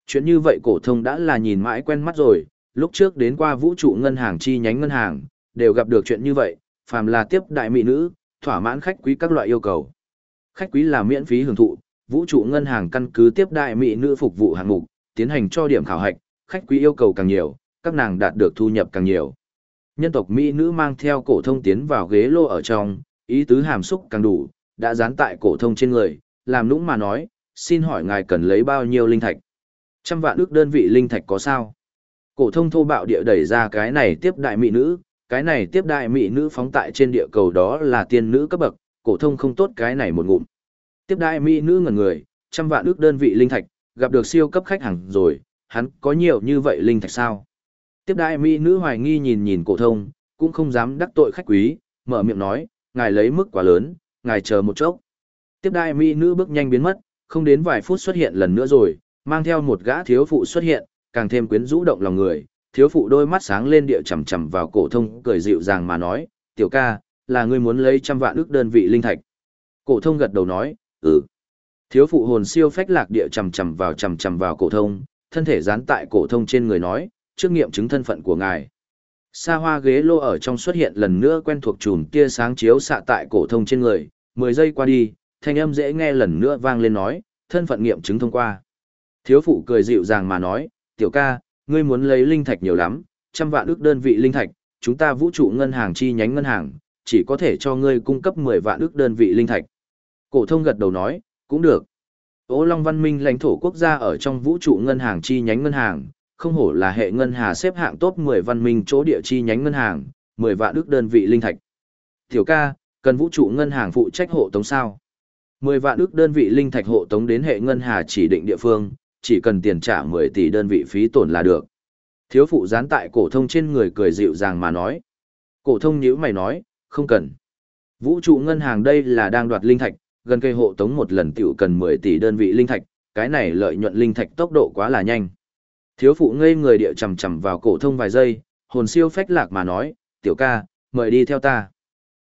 Chuyện như vậy cổ thông đã là nhìn mãi quen mắt rồi, lúc trước đến qua vũ trụ ngân hàng chi nhánh ngân hàng, đều gặp được chuyện như vậy, phàm là tiếp đại mỹ nữ, thỏa mãn khách quý các loại yêu cầu. Khách quý là miễn phí hưởng thụ, vũ trụ ngân hàng căn cứ tiếp đại mỹ nữ phục vụ hạng mục, tiến hành cho điểm khảo hạch, khách quý yêu cầu càng nhiều, các nàng đạt được thu nhập càng nhiều. Nhân tộc mỹ nữ mang theo cổ thông tiến vào ghế lô ở trong, ý tứ hàm xúc càng đủ, đã dán tại cổ thông trên người, làm nũng mà nói, xin hỏi ngài cần lấy bao nhiêu linh thạch? Trăm vạn ước đơn vị linh thạch có sao? Cổ thông thô bạo địa đẩy ra cái này tiếp đại mỹ nữ, cái này tiếp đại mỹ nữ phóng tại trên địa cầu đó là tiên nữ cấp bậc, cổ thông không tốt cái này một ngụm. Tiếp đại mỹ nữ ngẩn người, trăm vạn ước đơn vị linh thạch, gặp được siêu cấp khách hàng rồi, hắn có nhiều như vậy linh thạch sao? Tiếp đại mỹ nữ hoài nghi nhìn nhìn cổ thông, cũng không dám đắc tội khách quý, mở miệng nói, ngài lấy mức quá lớn, ngài chờ một chốc. Tiếp đại mỹ nữ bước nhanh biến mất, không đến vài phút xuất hiện lần nữa rồi, mang theo một gã thiếu phụ xuất hiện, càng thêm quyến rũ động lòng người, thiếu phụ đôi mắt sáng lên địa chầm chầm vào cổ thông cười dịu dàng mà nói, tiểu ca, là ngươi muốn lấy trăm vạn ước đơn vị linh thạch. Cổ thông gật đầu nói, ừ. Thiếu phụ hồn siêu phách lạc địa chầm chầm vào chầm chầm vào cổ thông, thân thể dán tại cổ thông trên người nói, trước nghiệm chứng thân phận của ngài. Sa hoa ghế lô ở trong xuất hiện lần nữa quen thuộc chùm tia sáng chiếu xạ tại cổ thông trên người, 10 giây qua đi, thanh âm dễ nghe lần nữa vang lên nói, thân phận nghiệm chứng thông qua. Thiếu phụ cười dịu dàng mà nói, tiểu ca, ngươi muốn lấy linh thạch nhiều lắm, trăm vạn ước đơn vị linh thạch, chúng ta vũ trụ ngân hàng chi nhánh ngân hàng, chỉ có thể cho ngươi cung cấp 10 vạn ước đơn vị linh thạch. Cổ thông gật đầu nói, cũng được. Ô Long Văn Minh lãnh thổ quốc gia ở trong vũ trụ ngân hàng chi nhánh ngân hàng, không hổ là hệ ngân hà xếp hạng top 10 văn minh chỗ địa chi nhánh ngân hàng, 10 vạn ước đơn vị linh thạch. Tiểu ca, cần vũ trụ ngân hàng phụ trách hộ tống sao? 10 vạn ước đơn vị linh thạch hộ tống đến hệ ngân hà chỉ định địa phương, chỉ cần tiền trả 10 tỷ đơn vị phí tổn là được. Thiếu phụ dán tại cổ thông trên người cười dịu dàng mà nói. Cổ thông nhíu mày nói, không cần. Vũ trụ ngân hàng đây là đang đoạt linh thạch, gần cây hộ tống một lần tiểu cần 10 tỷ đơn vị linh thạch, cái này lợi nhuận linh thạch tốc độ quá là nhanh. Thiếu phụ ngây người địa chầm chầm vào cổ thông vài giây, hồn siêu phách lạc mà nói, tiểu ca, mời đi theo ta.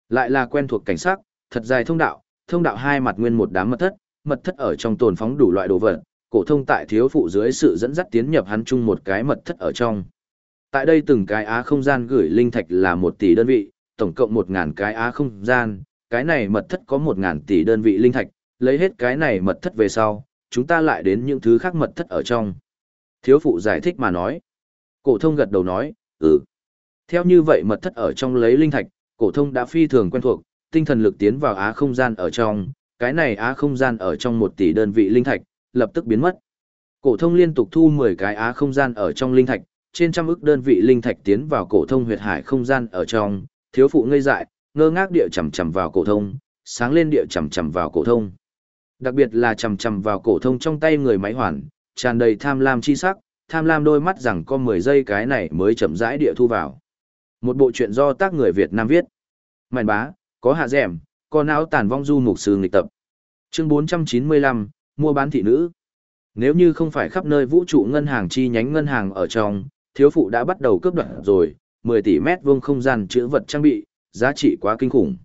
Lại là quen thuộc cảnh sắc, thật dài thông đạo, thông đạo hai mặt nguyên một đám mật thất, mật thất ở trong tồn phóng đủ loại đồ vật, cổ thông tại thiếu phụ dưới sự dẫn dắt tiến nhập hắn chung một cái mật thất ở trong. Tại đây từng cái á không gian gửi linh thạch là 1 tỷ đơn vị, tổng cộng 1000 cái á không gian, cái này mật thất có 1000 tỷ đơn vị linh thạch, lấy hết cái này mật thất về sau, chúng ta lại đến những thứ khác mật thất ở trong. Thiếu phụ giải thích mà nói. Cổ thông gật đầu nói, ừ. Theo như vậy mật thất ở trong lấy linh thạch, cổ thông đã phi thường quen thuộc, tinh thần lực tiến vào á không gian ở trong, cái này á không gian ở trong 1 tỷ đơn vị linh thạch, lập tức biến mất. Cổ thông liên tục thu 10 cái á không gian ở trong linh thạch, trên trăm ức đơn vị linh thạch tiến vào cổ thông huyệt hải không gian ở trong, thiếu phụ ngây dại, ngơ ngác địa chầm chậm vào cổ thông, sáng lên địa chầm chậm vào cổ thông. Đặc biệt là chầm chậm vào cổ thông trong tay người máy hoàn, tràn đầy tham lam chi sắc, tham lam đôi mắt rằng có 10 giây cái này mới chậm rãi địa thu vào. Một bộ truyện do tác người Việt Nam viết. Mạn bá, có hạ dẻm, có não tàn vong du mục sư nghịch tập. Chương 495, mua bán thị nữ. Nếu như không phải khắp nơi vũ trụ ngân hàng chi nhánh ngân hàng ở trong, thiếu phụ đã bắt đầu cướp đoạt rồi, 10 tỷ mét vuông không gian chữ vật trang bị, giá trị quá kinh khủng.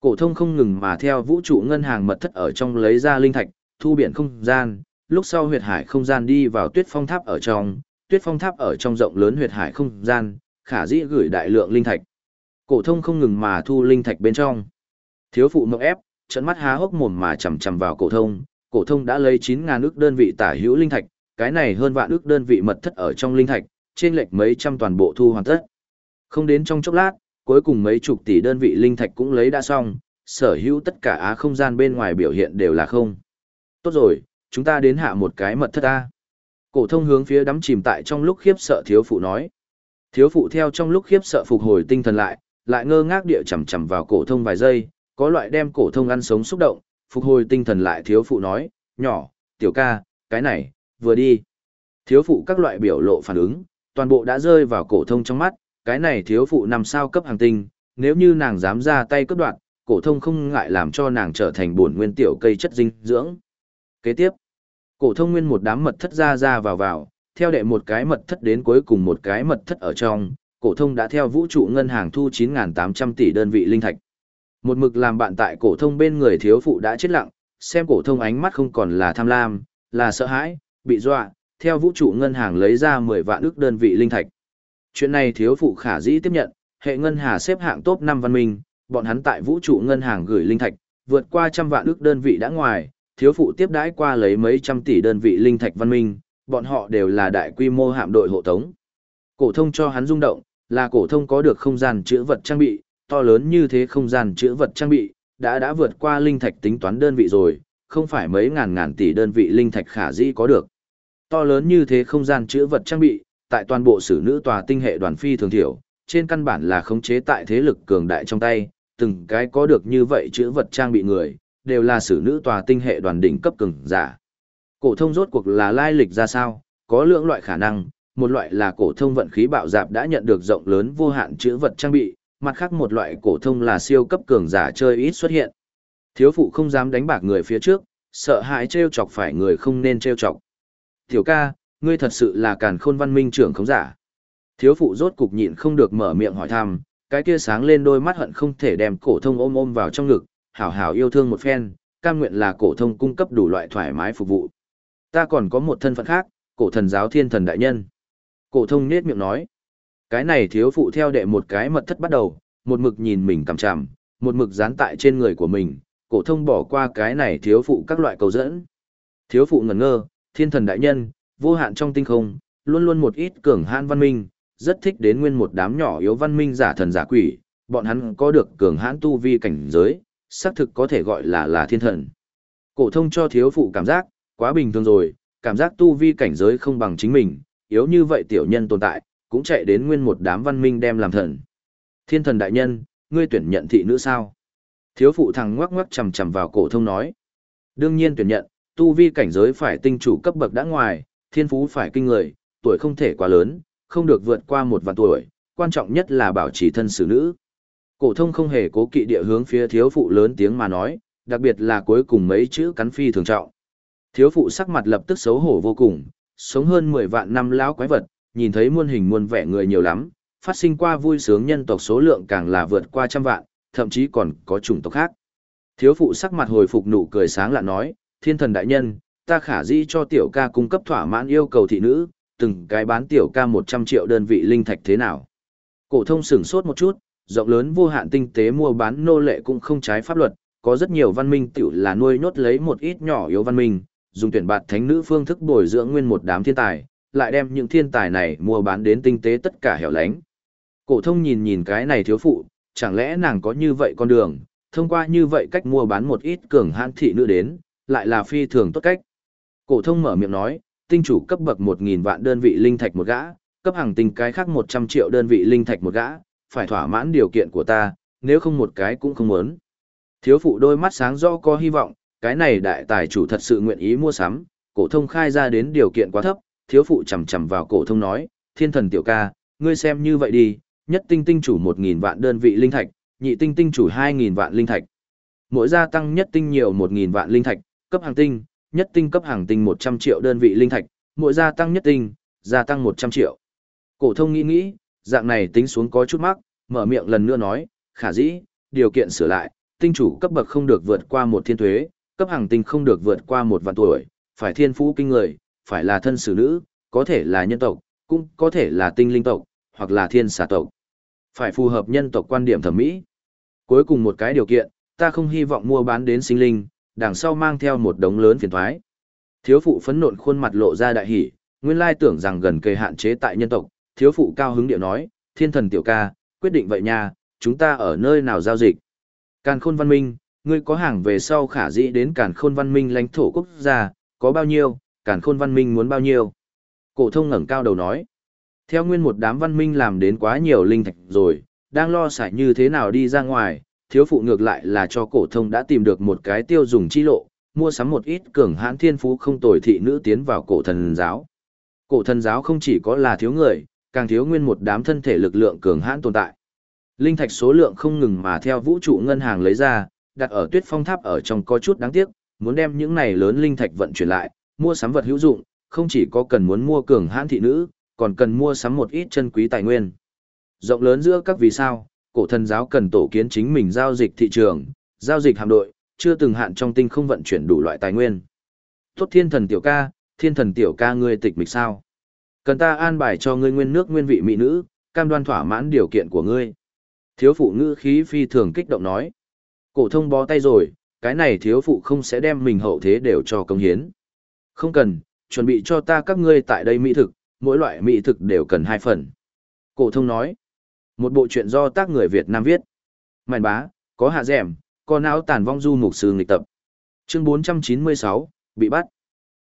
Cổ thông không ngừng mà theo vũ trụ ngân hàng mật thất ở trong lấy ra linh thạch, thu biển không gian, lúc sau huyệt hải không gian đi vào tuyết phong tháp ở trong, tuyết phong tháp ở trong rộng lớn huyệt hải không gian, khả dĩ gửi đại lượng linh thạch. Cổ thông không ngừng mà thu linh thạch bên trong. Thiếu phụ mộng ép, trận mắt há hốc mồm mà chằm chằm vào cổ thông, cổ thông đã lấy 9000 ức đơn vị tả hữu linh thạch, cái này hơn vạn ức đơn vị mật thất ở trong linh thạch, trên lệch mấy trăm toàn bộ thu hoàn tất. Không đến trong chốc lát, cuối cùng mấy chục tỷ đơn vị linh thạch cũng lấy đã xong, sở hữu tất cả á không gian bên ngoài biểu hiện đều là không. Tốt rồi, chúng ta đến hạ một cái mật thất a. Cổ thông hướng phía đắm chìm tại trong lúc khiếp sợ thiếu phụ nói. Thiếu phụ theo trong lúc khiếp sợ phục hồi tinh thần lại, lại ngơ ngác địa chầm chầm vào cổ thông vài giây, có loại đem cổ thông ăn sống xúc động, phục hồi tinh thần lại thiếu phụ nói, nhỏ, tiểu ca, cái này, vừa đi. Thiếu phụ các loại biểu lộ phản ứng, toàn bộ đã rơi vào cổ thông trong mắt, cái này thiếu phụ nằm sao cấp hàng tinh, nếu như nàng dám ra tay cướp đoạt, cổ thông không ngại làm cho nàng trở thành bổn nguyên tiểu cây chất dinh dưỡng. Kế tiếp, cổ thông nguyên một đám mật thất ra ra vào vào, theo đệ một cái mật thất đến cuối cùng một cái mật thất ở trong, cổ thông đã theo vũ trụ ngân hàng thu 9800 tỷ đơn vị linh thạch. Một mực làm bạn tại cổ thông bên người thiếu phụ đã chết lặng, xem cổ thông ánh mắt không còn là tham lam, là sợ hãi, bị dọa, theo vũ trụ ngân hàng lấy ra 10 vạn ức đơn vị linh thạch. Chuyện này thiếu phụ khả dĩ tiếp nhận, hệ ngân hà xếp hạng top 5 văn minh, bọn hắn tại vũ trụ ngân hàng gửi linh thạch, vượt qua trăm vạn ức đơn vị đã ngoài, thiếu phụ tiếp đãi qua lấy mấy trăm tỷ đơn vị linh thạch văn minh, bọn họ đều là đại quy mô hạm đội hộ tống. Cổ thông cho hắn rung động, là cổ thông có được không gian chữa vật trang bị, to lớn như thế không gian chữa vật trang bị, đã đã vượt qua linh thạch tính toán đơn vị rồi, không phải mấy ngàn ngàn tỷ đơn vị linh thạch khả dĩ có được. To lớn như thế không gian chữa vật trang bị, tại toàn bộ sử nữ tòa tinh hệ đoàn phi thường thiểu, trên căn bản là khống chế tại thế lực cường đại trong tay, từng cái có được như vậy chữa vật trang bị người, đều là sử nữ tòa tinh hệ đoàn đỉnh cấp cường giả. Cổ thông rốt cuộc là lai lịch ra sao, có lượng loại khả năng, một loại là cổ thông vận khí bạo dạp đã nhận được rộng lớn vô hạn chữa vật trang bị, mặt khác một loại cổ thông là siêu cấp cường giả chơi ít xuất hiện. Thiếu phụ không dám đánh bạc người phía trước, sợ hãi trêu chọc phải người không nên trêu chọc. Tiểu ca, ngươi thật sự là càn khôn văn minh trưởng khống giả. Thiếu phụ rốt cục nhịn không được mở miệng hỏi thăm, cái kia sáng lên đôi mắt hận không thể đem cổ thông ôm ôm vào trong ngực, hảo hảo yêu thương một phen, cam nguyện là cổ thông cung cấp đủ loại thoải mái phục vụ. Ta còn có một thân phận khác, cổ thần giáo thiên thần đại nhân. Cổ thông nhếch miệng nói, cái này thiếu phụ theo đệ một cái mật thất bắt đầu, một mực nhìn mình cằm chằm, một mực dán tại trên người của mình, cổ thông bỏ qua cái này thiếu phụ các loại cầu dẫn. Thiếu phụ ngẩn ngơ, thiên thần đại nhân, vô hạn trong tinh không, luôn luôn một ít cường hãn văn minh, rất thích đến nguyên một đám nhỏ yếu văn minh giả thần giả quỷ, bọn hắn có được cường hãn tu vi cảnh giới, xác thực có thể gọi là là thiên thần. Cổ thông cho thiếu phụ cảm giác, quá bình thường rồi, cảm giác tu vi cảnh giới không bằng chính mình, yếu như vậy tiểu nhân tồn tại, cũng chạy đến nguyên một đám văn minh đem làm thần. Thiên thần đại nhân, ngươi tuyển nhận thị nữ sao? Thiếu phụ thằng ngoắc ngoắc chầm chầm vào cổ thông nói. Đương nhiên tuyển nhận, tu vi cảnh giới phải tinh chủ cấp bậc đã ngoài, thiên phú phải kinh người, tuổi không thể quá lớn, không được vượt qua một vạn tuổi, quan trọng nhất là bảo trì thân xử nữ. Cổ thông không hề cố kỵ địa hướng phía thiếu phụ lớn tiếng mà nói, đặc biệt là cuối cùng mấy chữ cắn phi thường trọng. Thiếu phụ sắc mặt lập tức xấu hổ vô cùng, sống hơn 10 vạn năm lão quái vật, nhìn thấy muôn hình muôn vẻ người nhiều lắm, phát sinh qua vui sướng nhân tộc số lượng càng là vượt qua trăm vạn, thậm chí còn có chủng tộc khác. Thiếu phụ sắc mặt hồi phục nụ cười sáng lạ nói, thiên thần đại nhân, ta khả dĩ cho tiểu ca cung cấp thỏa mãn yêu cầu thị nữ, từng cái bán tiểu ca 100 triệu đơn vị linh thạch thế nào. Cổ thông sửng sốt một chút, rộng lớn vô hạn tinh tế mua bán nô lệ cũng không trái pháp luật, có rất nhiều văn minh tiểu là nuôi nhốt lấy một ít nhỏ yếu văn minh, dùng tuyển bạt thánh nữ phương thức bồi dưỡng nguyên một đám thiên tài, lại đem những thiên tài này mua bán đến tinh tế tất cả hẻo lánh. Cổ thông nhìn nhìn cái này thiếu phụ, chẳng lẽ nàng có như vậy con đường, thông qua như vậy cách mua bán một ít cường hãn thị nữ đến, lại là phi thường tốt cách. Cổ thông mở miệng nói, tinh chủ cấp bậc 1000 vạn đơn vị linh thạch một gã, cấp hàng tinh cái khác 100 triệu đơn vị linh thạch một gã, phải thỏa mãn điều kiện của ta, nếu không một cái cũng không muốn. Thiếu phụ đôi mắt sáng rõ có hy vọng, cái này đại tài chủ thật sự nguyện ý mua sắm, cổ thông khai ra đến điều kiện quá thấp, thiếu phụ chầm chầm vào cổ thông nói, thiên thần tiểu ca, ngươi xem như vậy đi, nhất tinh tinh chủ 1.000 vạn đơn vị linh thạch, nhị tinh tinh chủ 2.000 vạn linh thạch. Mỗi gia tăng nhất tinh nhiều 1.000 vạn linh thạch, cấp hàng tinh, nhất tinh cấp hàng tinh 100 triệu đơn vị linh thạch, mỗi gia tăng nhất tinh, gia tăng 100 triệu. Cổ thông nghĩ nghĩ, dạng này tính xuống có chút mắc, mở miệng lần nữa nói, khả dĩ, điều kiện sửa lại, tinh chủ cấp bậc không được vượt qua một thiên thuế, cấp hàng tinh không được vượt qua một vạn tuổi, phải thiên phú kinh người, phải là thân xử nữ, có thể là nhân tộc, cũng có thể là tinh linh tộc, hoặc là thiên xà tộc. Phải phù hợp nhân tộc quan điểm thẩm mỹ. Cuối cùng một cái điều kiện, ta không hy vọng mua bán đến sinh linh, đằng sau mang theo một đống lớn phiền thoái. Thiếu phụ phấn nộn khuôn mặt lộ ra đại hỉ, nguyên lai tưởng rằng gần kề hạn chế tại nhân tộc, thiếu phụ cao hứng điệu nói, thiên thần tiểu ca, quyết định vậy nha, chúng ta ở nơi nào giao dịch. Càn khôn văn minh, ngươi có hàng về sau khả dĩ đến càn khôn văn minh lãnh thổ quốc gia, có bao nhiêu, càn khôn văn minh muốn bao nhiêu. Cổ thông ngẩng cao đầu nói. Theo nguyên một đám văn minh làm đến quá nhiều linh thạch rồi, đang lo sải như thế nào đi ra ngoài, thiếu phụ ngược lại là cho cổ thông đã tìm được một cái tiêu dùng chi lộ, mua sắm một ít cường hãn thiên phú không tồi thị nữ tiến vào cổ thần giáo. Cổ thần giáo không chỉ có là thiếu người, càng thiếu nguyên một đám thân thể lực lượng cường hãn tồn tại. Linh thạch số lượng không ngừng mà theo vũ trụ ngân hàng lấy ra, đặt ở tuyết phong tháp ở trong có chút đáng tiếc, muốn đem những này lớn linh thạch vận chuyển lại, mua sắm vật hữu dụng, không chỉ có cần muốn mua cường hãn thị nữ, còn cần mua sắm một ít chân quý tài nguyên. Rộng lớn giữa các vì sao, cổ thần giáo cần tổ kiến chính mình giao dịch thị trường, giao dịch hạm đội, chưa từng hạn trong tinh không vận chuyển đủ loại tài nguyên. Tốt thiên thần tiểu ca, thiên thần tiểu ca ngươi tịch mịch sao? Cần ta an bài cho ngươi nguyên nước nguyên vị mỹ nữ, cam đoan thỏa mãn điều kiện của ngươi. Thiếu phụ ngữ khí phi thường kích động nói. Cổ thông bó tay rồi, cái này thiếu phụ không sẽ đem mình hậu thế đều cho công hiến. Không cần, chuẩn bị cho ta các ngươi tại đây mỹ thực, mỗi loại mỹ thực đều cần hai phần. Cổ thông nói. Một bộ truyện do tác người Việt Nam viết. Mạn bá, có hạ dẻm, có não tàn vong du mục sư nghịch tập. Chương 496, bị bắt.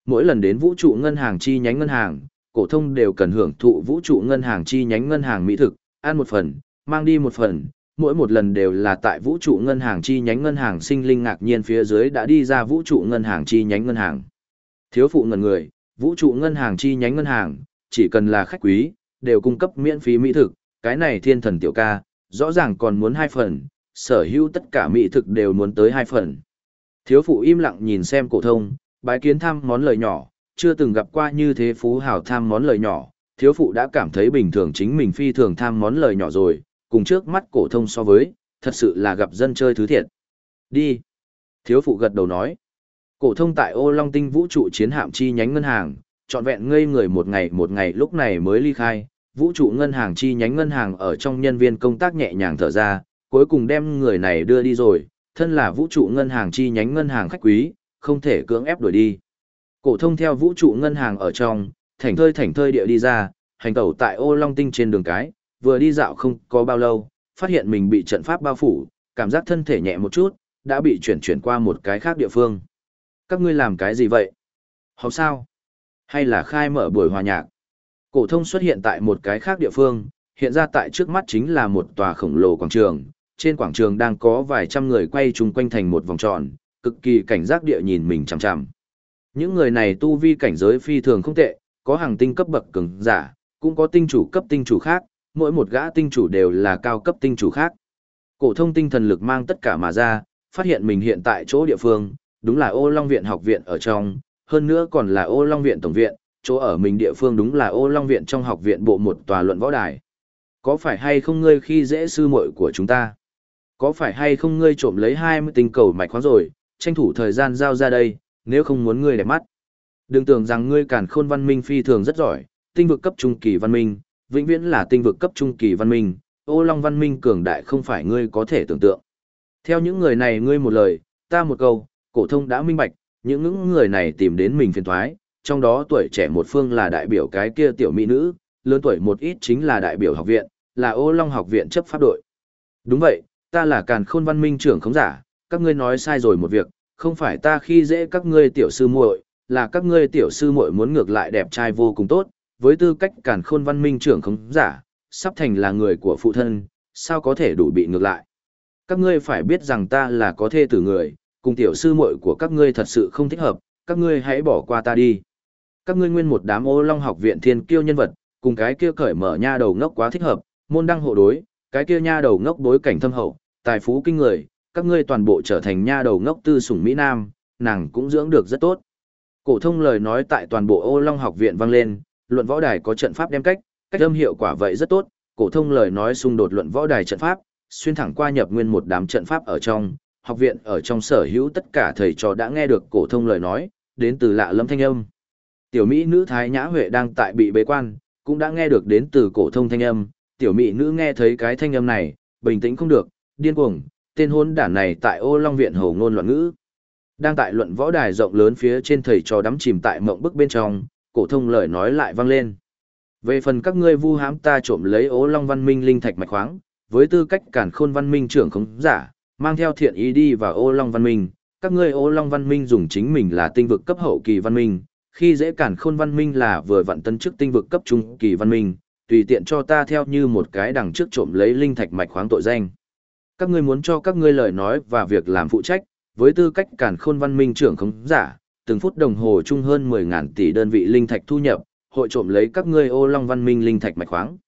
Mỗi lần đến vũ trụ ngân hàng chi nhánh ngân hàng, cổ thông đều cần hưởng thụ vũ trụ ngân hàng chi nhánh ngân hàng mỹ thực, ăn một phần, mang đi một phần, mỗi một lần đều là tại vũ trụ ngân hàng chi nhánh ngân hàng sinh linh ngạc nhiên phía dưới đã đi ra vũ trụ ngân hàng chi nhánh ngân hàng. Thiếu phụ ngần người, vũ trụ ngân hàng chi nhánh ngân hàng, chỉ cần là khách quý, đều cung cấp miễn phí mỹ thực, cái này thiên thần tiểu ca, rõ ràng còn muốn hai phần, sở hữu tất cả mỹ thực đều muốn tới hai phần. Thiếu phụ im lặng nhìn xem cổ thông, bái kiến thăm món lời nhỏ, chưa từng gặp qua như thế phú hào tham món lời nhỏ, thiếu phụ đã cảm thấy bình thường chính mình phi thường tham món lời nhỏ rồi, cùng trước mắt cổ thông so với, thật sự là gặp dân chơi thứ thiệt. Đi. Thiếu phụ gật đầu nói. Cổ thông tại ô long tinh vũ trụ chiến hạm chi nhánh ngân hàng, trọn vẹn ngây người một ngày một ngày lúc này mới ly khai, vũ trụ ngân hàng chi nhánh ngân hàng ở trong nhân viên công tác nhẹ nhàng thở ra, cuối cùng đem người này đưa đi rồi, thân là vũ trụ ngân hàng chi nhánh ngân hàng khách quý, không thể cưỡng ép đuổi đi. Cổ thông theo vũ trụ ngân hàng ở trong, thảnh thơi thảnh thơi địa đi ra, hành tẩu tại ô long tinh trên đường cái, vừa đi dạo không có bao lâu, phát hiện mình bị trận pháp bao phủ, cảm giác thân thể nhẹ một chút, đã bị chuyển chuyển qua một cái khác địa phương. Các ngươi làm cái gì vậy? Học sao? Hay là khai mở buổi hòa nhạc? Cổ thông xuất hiện tại một cái khác địa phương, hiện ra tại trước mắt chính là một tòa khổng lồ quảng trường. Trên quảng trường đang có vài trăm người quay chung quanh thành một vòng tròn, cực kỳ cảnh giác địa nhìn mình chằm chằm. Những người này tu vi cảnh giới phi thường không tệ, có hàng tinh cấp bậc cường giả, cũng có tinh chủ cấp tinh chủ khác, mỗi một gã tinh chủ đều là cao cấp tinh chủ khác. Cổ thông tinh thần lực mang tất cả mà ra, phát hiện mình hiện tại chỗ địa phương, đúng là Ô Long viện học viện ở trong, hơn nữa còn là Ô Long viện tổng viện, chỗ ở mình địa phương đúng là Ô Long viện trong học viện bộ một tòa luận võ đài. Có phải hay không ngươi khi dễ sư muội của chúng ta? Có phải hay không ngươi trộm lấy 20 tinh cầu mạch khoáng rồi, tranh thủ thời gian giao ra đây, nếu không muốn ngươi đẹp mắt. Đừng tưởng rằng ngươi càn khôn văn minh phi thường rất giỏi, tinh vực cấp trung kỳ văn minh, vĩnh viễn là tinh vực cấp trung kỳ văn minh, ô long văn minh cường đại không phải ngươi có thể tưởng tượng. Theo những người này ngươi một lời, ta một câu, cổ thông đã minh bạch, những những người này tìm đến mình phiền toái, trong đó tuổi trẻ một phương là đại biểu cái kia tiểu mỹ nữ, lớn tuổi một ít chính là đại biểu học viện, là ô long học viện chấp pháp đội. Đúng vậy, ta là càn khôn văn minh trưởng khống giả, các ngươi nói sai rồi một việc, không phải ta khi dễ các ngươi tiểu sư muội, là các ngươi tiểu sư muội muốn ngược lại đẹp trai vô cùng tốt, với tư cách càn khôn văn minh trưởng khống giả, sắp thành là người của phụ thân, sao có thể đủ bị ngược lại. Các ngươi phải biết rằng ta là có thê tử người, cùng tiểu sư muội của các ngươi thật sự không thích hợp, các ngươi hãy bỏ qua ta đi. Các ngươi nguyên một đám ô long học viện thiên kiêu nhân vật, cùng cái kia cởi mở nha đầu ngốc quá thích hợp, môn đăng hộ đối, cái kia nha đầu ngốc bối cảnh thâm hậu, tài phú kinh người, các ngươi toàn bộ trở thành nha đầu ngốc tư sủng Mỹ Nam, nàng cũng dưỡng được rất tốt. Cổ thông lời nói tại toàn bộ ô long học viện vang lên, luận võ đài có trận pháp đem cách, cách âm hiệu quả vậy rất tốt, cổ thông lời nói xung đột luận võ đài trận pháp, xuyên thẳng qua nhập nguyên một đám trận pháp ở trong, học viện ở trong sở hữu tất cả thầy trò đã nghe được cổ thông lời nói, đến từ lạ lâm thanh âm. Tiểu mỹ nữ Thái Nhã Huệ đang tại bị bế quan, cũng đã nghe được đến từ cổ thông thanh âm, tiểu mỹ nữ nghe thấy cái thanh âm này, bình tĩnh không được, điên cuồng, tên hôn đản này tại Ô Long viện hồ ngôn loạn ngữ. Đang tại luận võ đài rộng lớn phía trên thầy trò đắm chìm tại mộng bức bên trong, cổ thông lời nói lại vang lên. Về phần các ngươi vu hãm ta trộm lấy Ô Long văn minh linh thạch mạch khoáng, với tư cách cản khôn văn minh trưởng khống giả, Mang theo thiện ý đi vào ô long văn minh, các ngươi ô long văn minh dùng chính mình là tinh vực cấp hậu kỳ văn minh, khi dễ cản khôn văn minh là vừa vặn tân chức tinh vực cấp trung kỳ văn minh, tùy tiện cho ta theo như một cái đằng trước trộm lấy linh thạch mạch khoáng tội danh. Các ngươi muốn cho các ngươi lời nói và việc làm phụ trách, với tư cách cản khôn văn minh trưởng khống giả, từng phút đồng hồ chung hơn mười ngàn tỷ đơn vị linh thạch thu nhập, hội trộm lấy các ngươi ô long văn minh linh thạch mạch khoáng.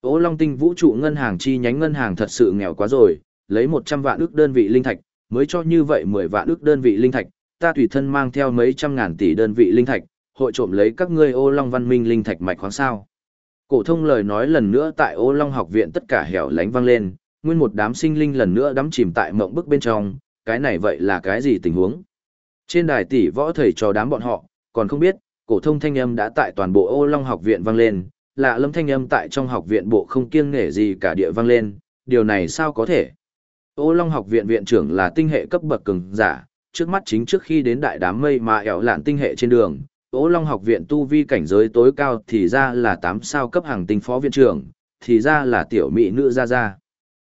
Ô long tinh vũ trụ ngân hàng chi nhánh ngân hàng thật sự nghèo quá rồi, lấy 100 vạn ước đơn vị linh thạch, mới cho như vậy 10 vạn ước đơn vị linh thạch, ta tùy thân mang theo mấy trăm ngàn tỷ đơn vị linh thạch, hội trộm lấy các ngươi ô long văn minh linh thạch mạch khoáng sao. Cổ thông lời nói lần nữa tại ô long học viện tất cả hẻo lánh vang lên, nguyên một đám sinh linh lần nữa đắm chìm tại mộng bức bên trong, cái này vậy là cái gì tình huống? Trên đài tỷ võ thầy trò đám bọn họ, còn không biết, cổ thông thanh âm đã tại toàn bộ ô long học viện vang lên, lạ lâm thanh âm tại trong học viện bộ không kiêng nể gì cả địa vang lên, điều này sao có thể? Ô Long học viện viện trưởng là tinh hệ cấp bậc cường giả, trước mắt chính trước khi đến đại đám mây mà ẻo lạn tinh hệ trên đường, Ô Long học viện tu vi cảnh giới tối cao thì ra là 8 sao cấp hàng tinh phó viện trưởng, thì ra là tiểu mỹ nữ gia gia.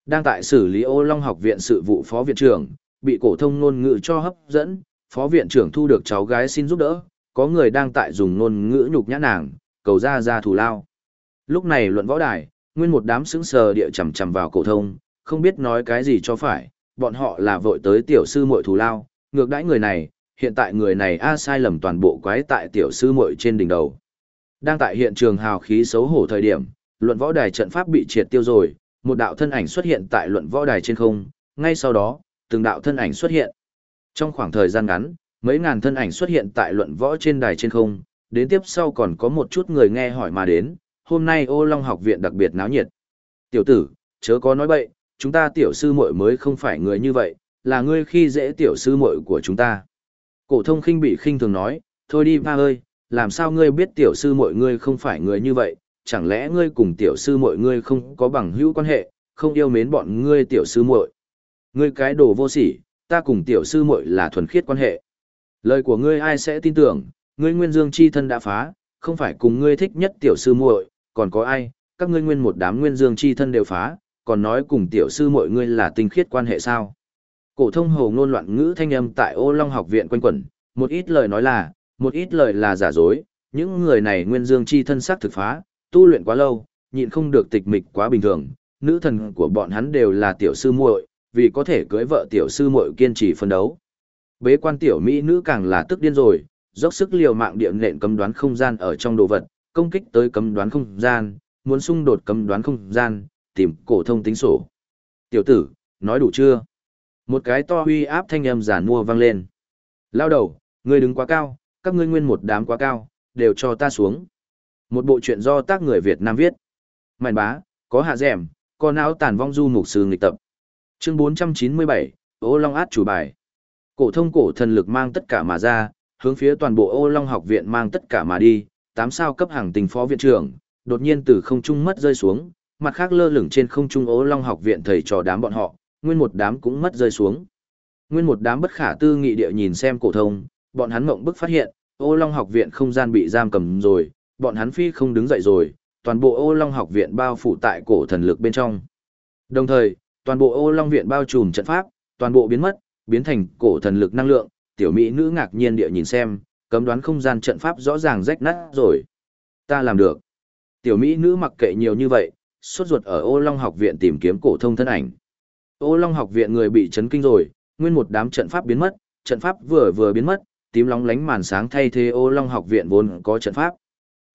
Đang tại xử lý Ô Long học viện sự vụ phó viện trưởng, bị cổ thông ngôn ngữ cho hấp dẫn, phó viện trưởng thu được cháu gái xin giúp đỡ, có người đang tại dùng ngôn ngữ nhục nhã nàng, cầu ra ra thù lao. Lúc này luận võ đài, nguyên một đám sững sờ địa chầm chầm vào cổ thông, không biết nói cái gì cho phải, bọn họ là vội tới tiểu sư muội thù lao, ngược đãi người này, hiện tại người này a sai lầm toàn bộ quái tại tiểu sư muội trên đỉnh đầu. Đang tại hiện trường hào khí xấu hổ thời điểm, luận võ đài trận pháp bị triệt tiêu rồi, một đạo thân ảnh xuất hiện tại luận võ đài trên không, ngay sau đó, từng đạo thân ảnh xuất hiện. Trong khoảng thời gian ngắn, mấy ngàn thân ảnh xuất hiện tại luận võ trên đài trên không, đến tiếp sau còn có một chút người nghe hỏi mà đến, hôm nay ô long học viện đặc biệt náo nhiệt. Tiểu tử, chớ có nói bậy, chúng ta tiểu sư muội mới không phải người như vậy, là ngươi khi dễ tiểu sư muội của chúng ta. Cổ thông khinh bị khinh thường nói, thôi đi ba ơi, làm sao ngươi biết tiểu sư muội ngươi không phải người như vậy, chẳng lẽ ngươi cùng tiểu sư muội ngươi không có bằng hữu quan hệ, không yêu mến bọn ngươi tiểu sư muội. Ngươi cái đồ vô sỉ, ta cùng tiểu sư muội là thuần khiết quan hệ. Lời của ngươi ai sẽ tin tưởng, ngươi nguyên dương chi thân đã phá, không phải cùng ngươi thích nhất tiểu sư muội, còn có ai, các ngươi nguyên một đám nguyên dương chi thân đều phá, còn nói cùng tiểu sư mọi ngươi là tinh khiết quan hệ sao. Cổ thông hồ ngôn loạn ngữ thanh âm tại ô long học viện quanh quẩn, một ít lời nói là, một ít lời là giả dối, những người này nguyên dương chi thân sắc thực phá, tu luyện quá lâu, nhịn không được tịch mịch quá bình thường, nữ thần của bọn hắn đều là tiểu sư muội, vì có thể cưới vợ tiểu sư muội kiên trì phân đấu. Bế quan tiểu mỹ nữ càng là tức điên rồi, dốc sức liều mạng địa nện cấm đoán không gian ở trong đồ vật, công kích tới cấm đoán không gian, muốn xung đột cấm đoán không gian, tìm cổ thông tính sổ. Tiểu tử, nói đủ chưa? Một cái to huy áp thanh âm giản mua vang lên. Lao đầu, ngươi đứng quá cao, các ngươi nguyên một đám quá cao, đều cho ta xuống. Một bộ truyện do tác người Việt Nam viết. Mạn bá, có hạ dẻm, có não tàn vong du mục sư nghịch tập. Chương 497, ô long át chủ bài. Cổ thông cổ thần lực mang tất cả mà ra, hướng phía toàn bộ ô long học viện mang tất cả mà đi, tám sao cấp hàng tình phó viện trưởng, đột nhiên từ không trung mất rơi xuống, mặt khác lơ lửng trên không trung ố long học viện thầy trò đám bọn họ, nguyên một đám cũng mất rơi xuống. Nguyên một đám bất khả tư nghị địa nhìn xem cổ thông, bọn hắn mộng bức phát hiện, ô long học viện không gian bị giam cầm rồi, bọn hắn phi không đứng dậy rồi, toàn bộ ô long học viện bao phủ tại cổ thần lực bên trong. Đồng thời, toàn bộ ô long viện bao trùm trận pháp, toàn bộ biến mất, biến thành cổ thần lực năng lượng, tiểu mỹ nữ ngạc nhiên địa nhìn xem, cấm đoán không gian trận pháp rõ ràng rách nát rồi. Ta làm được. Tiểu mỹ nữ mặc kệ nhiều như vậy, sốt ruột ở ô long học viện tìm kiếm cổ thông thân ảnh. Ô long học viện người bị chấn kinh rồi, nguyên một đám trận pháp biến mất, trận pháp vừa vừa biến mất, tím lóng lánh màn sáng thay thế ô long học viện vốn có trận pháp.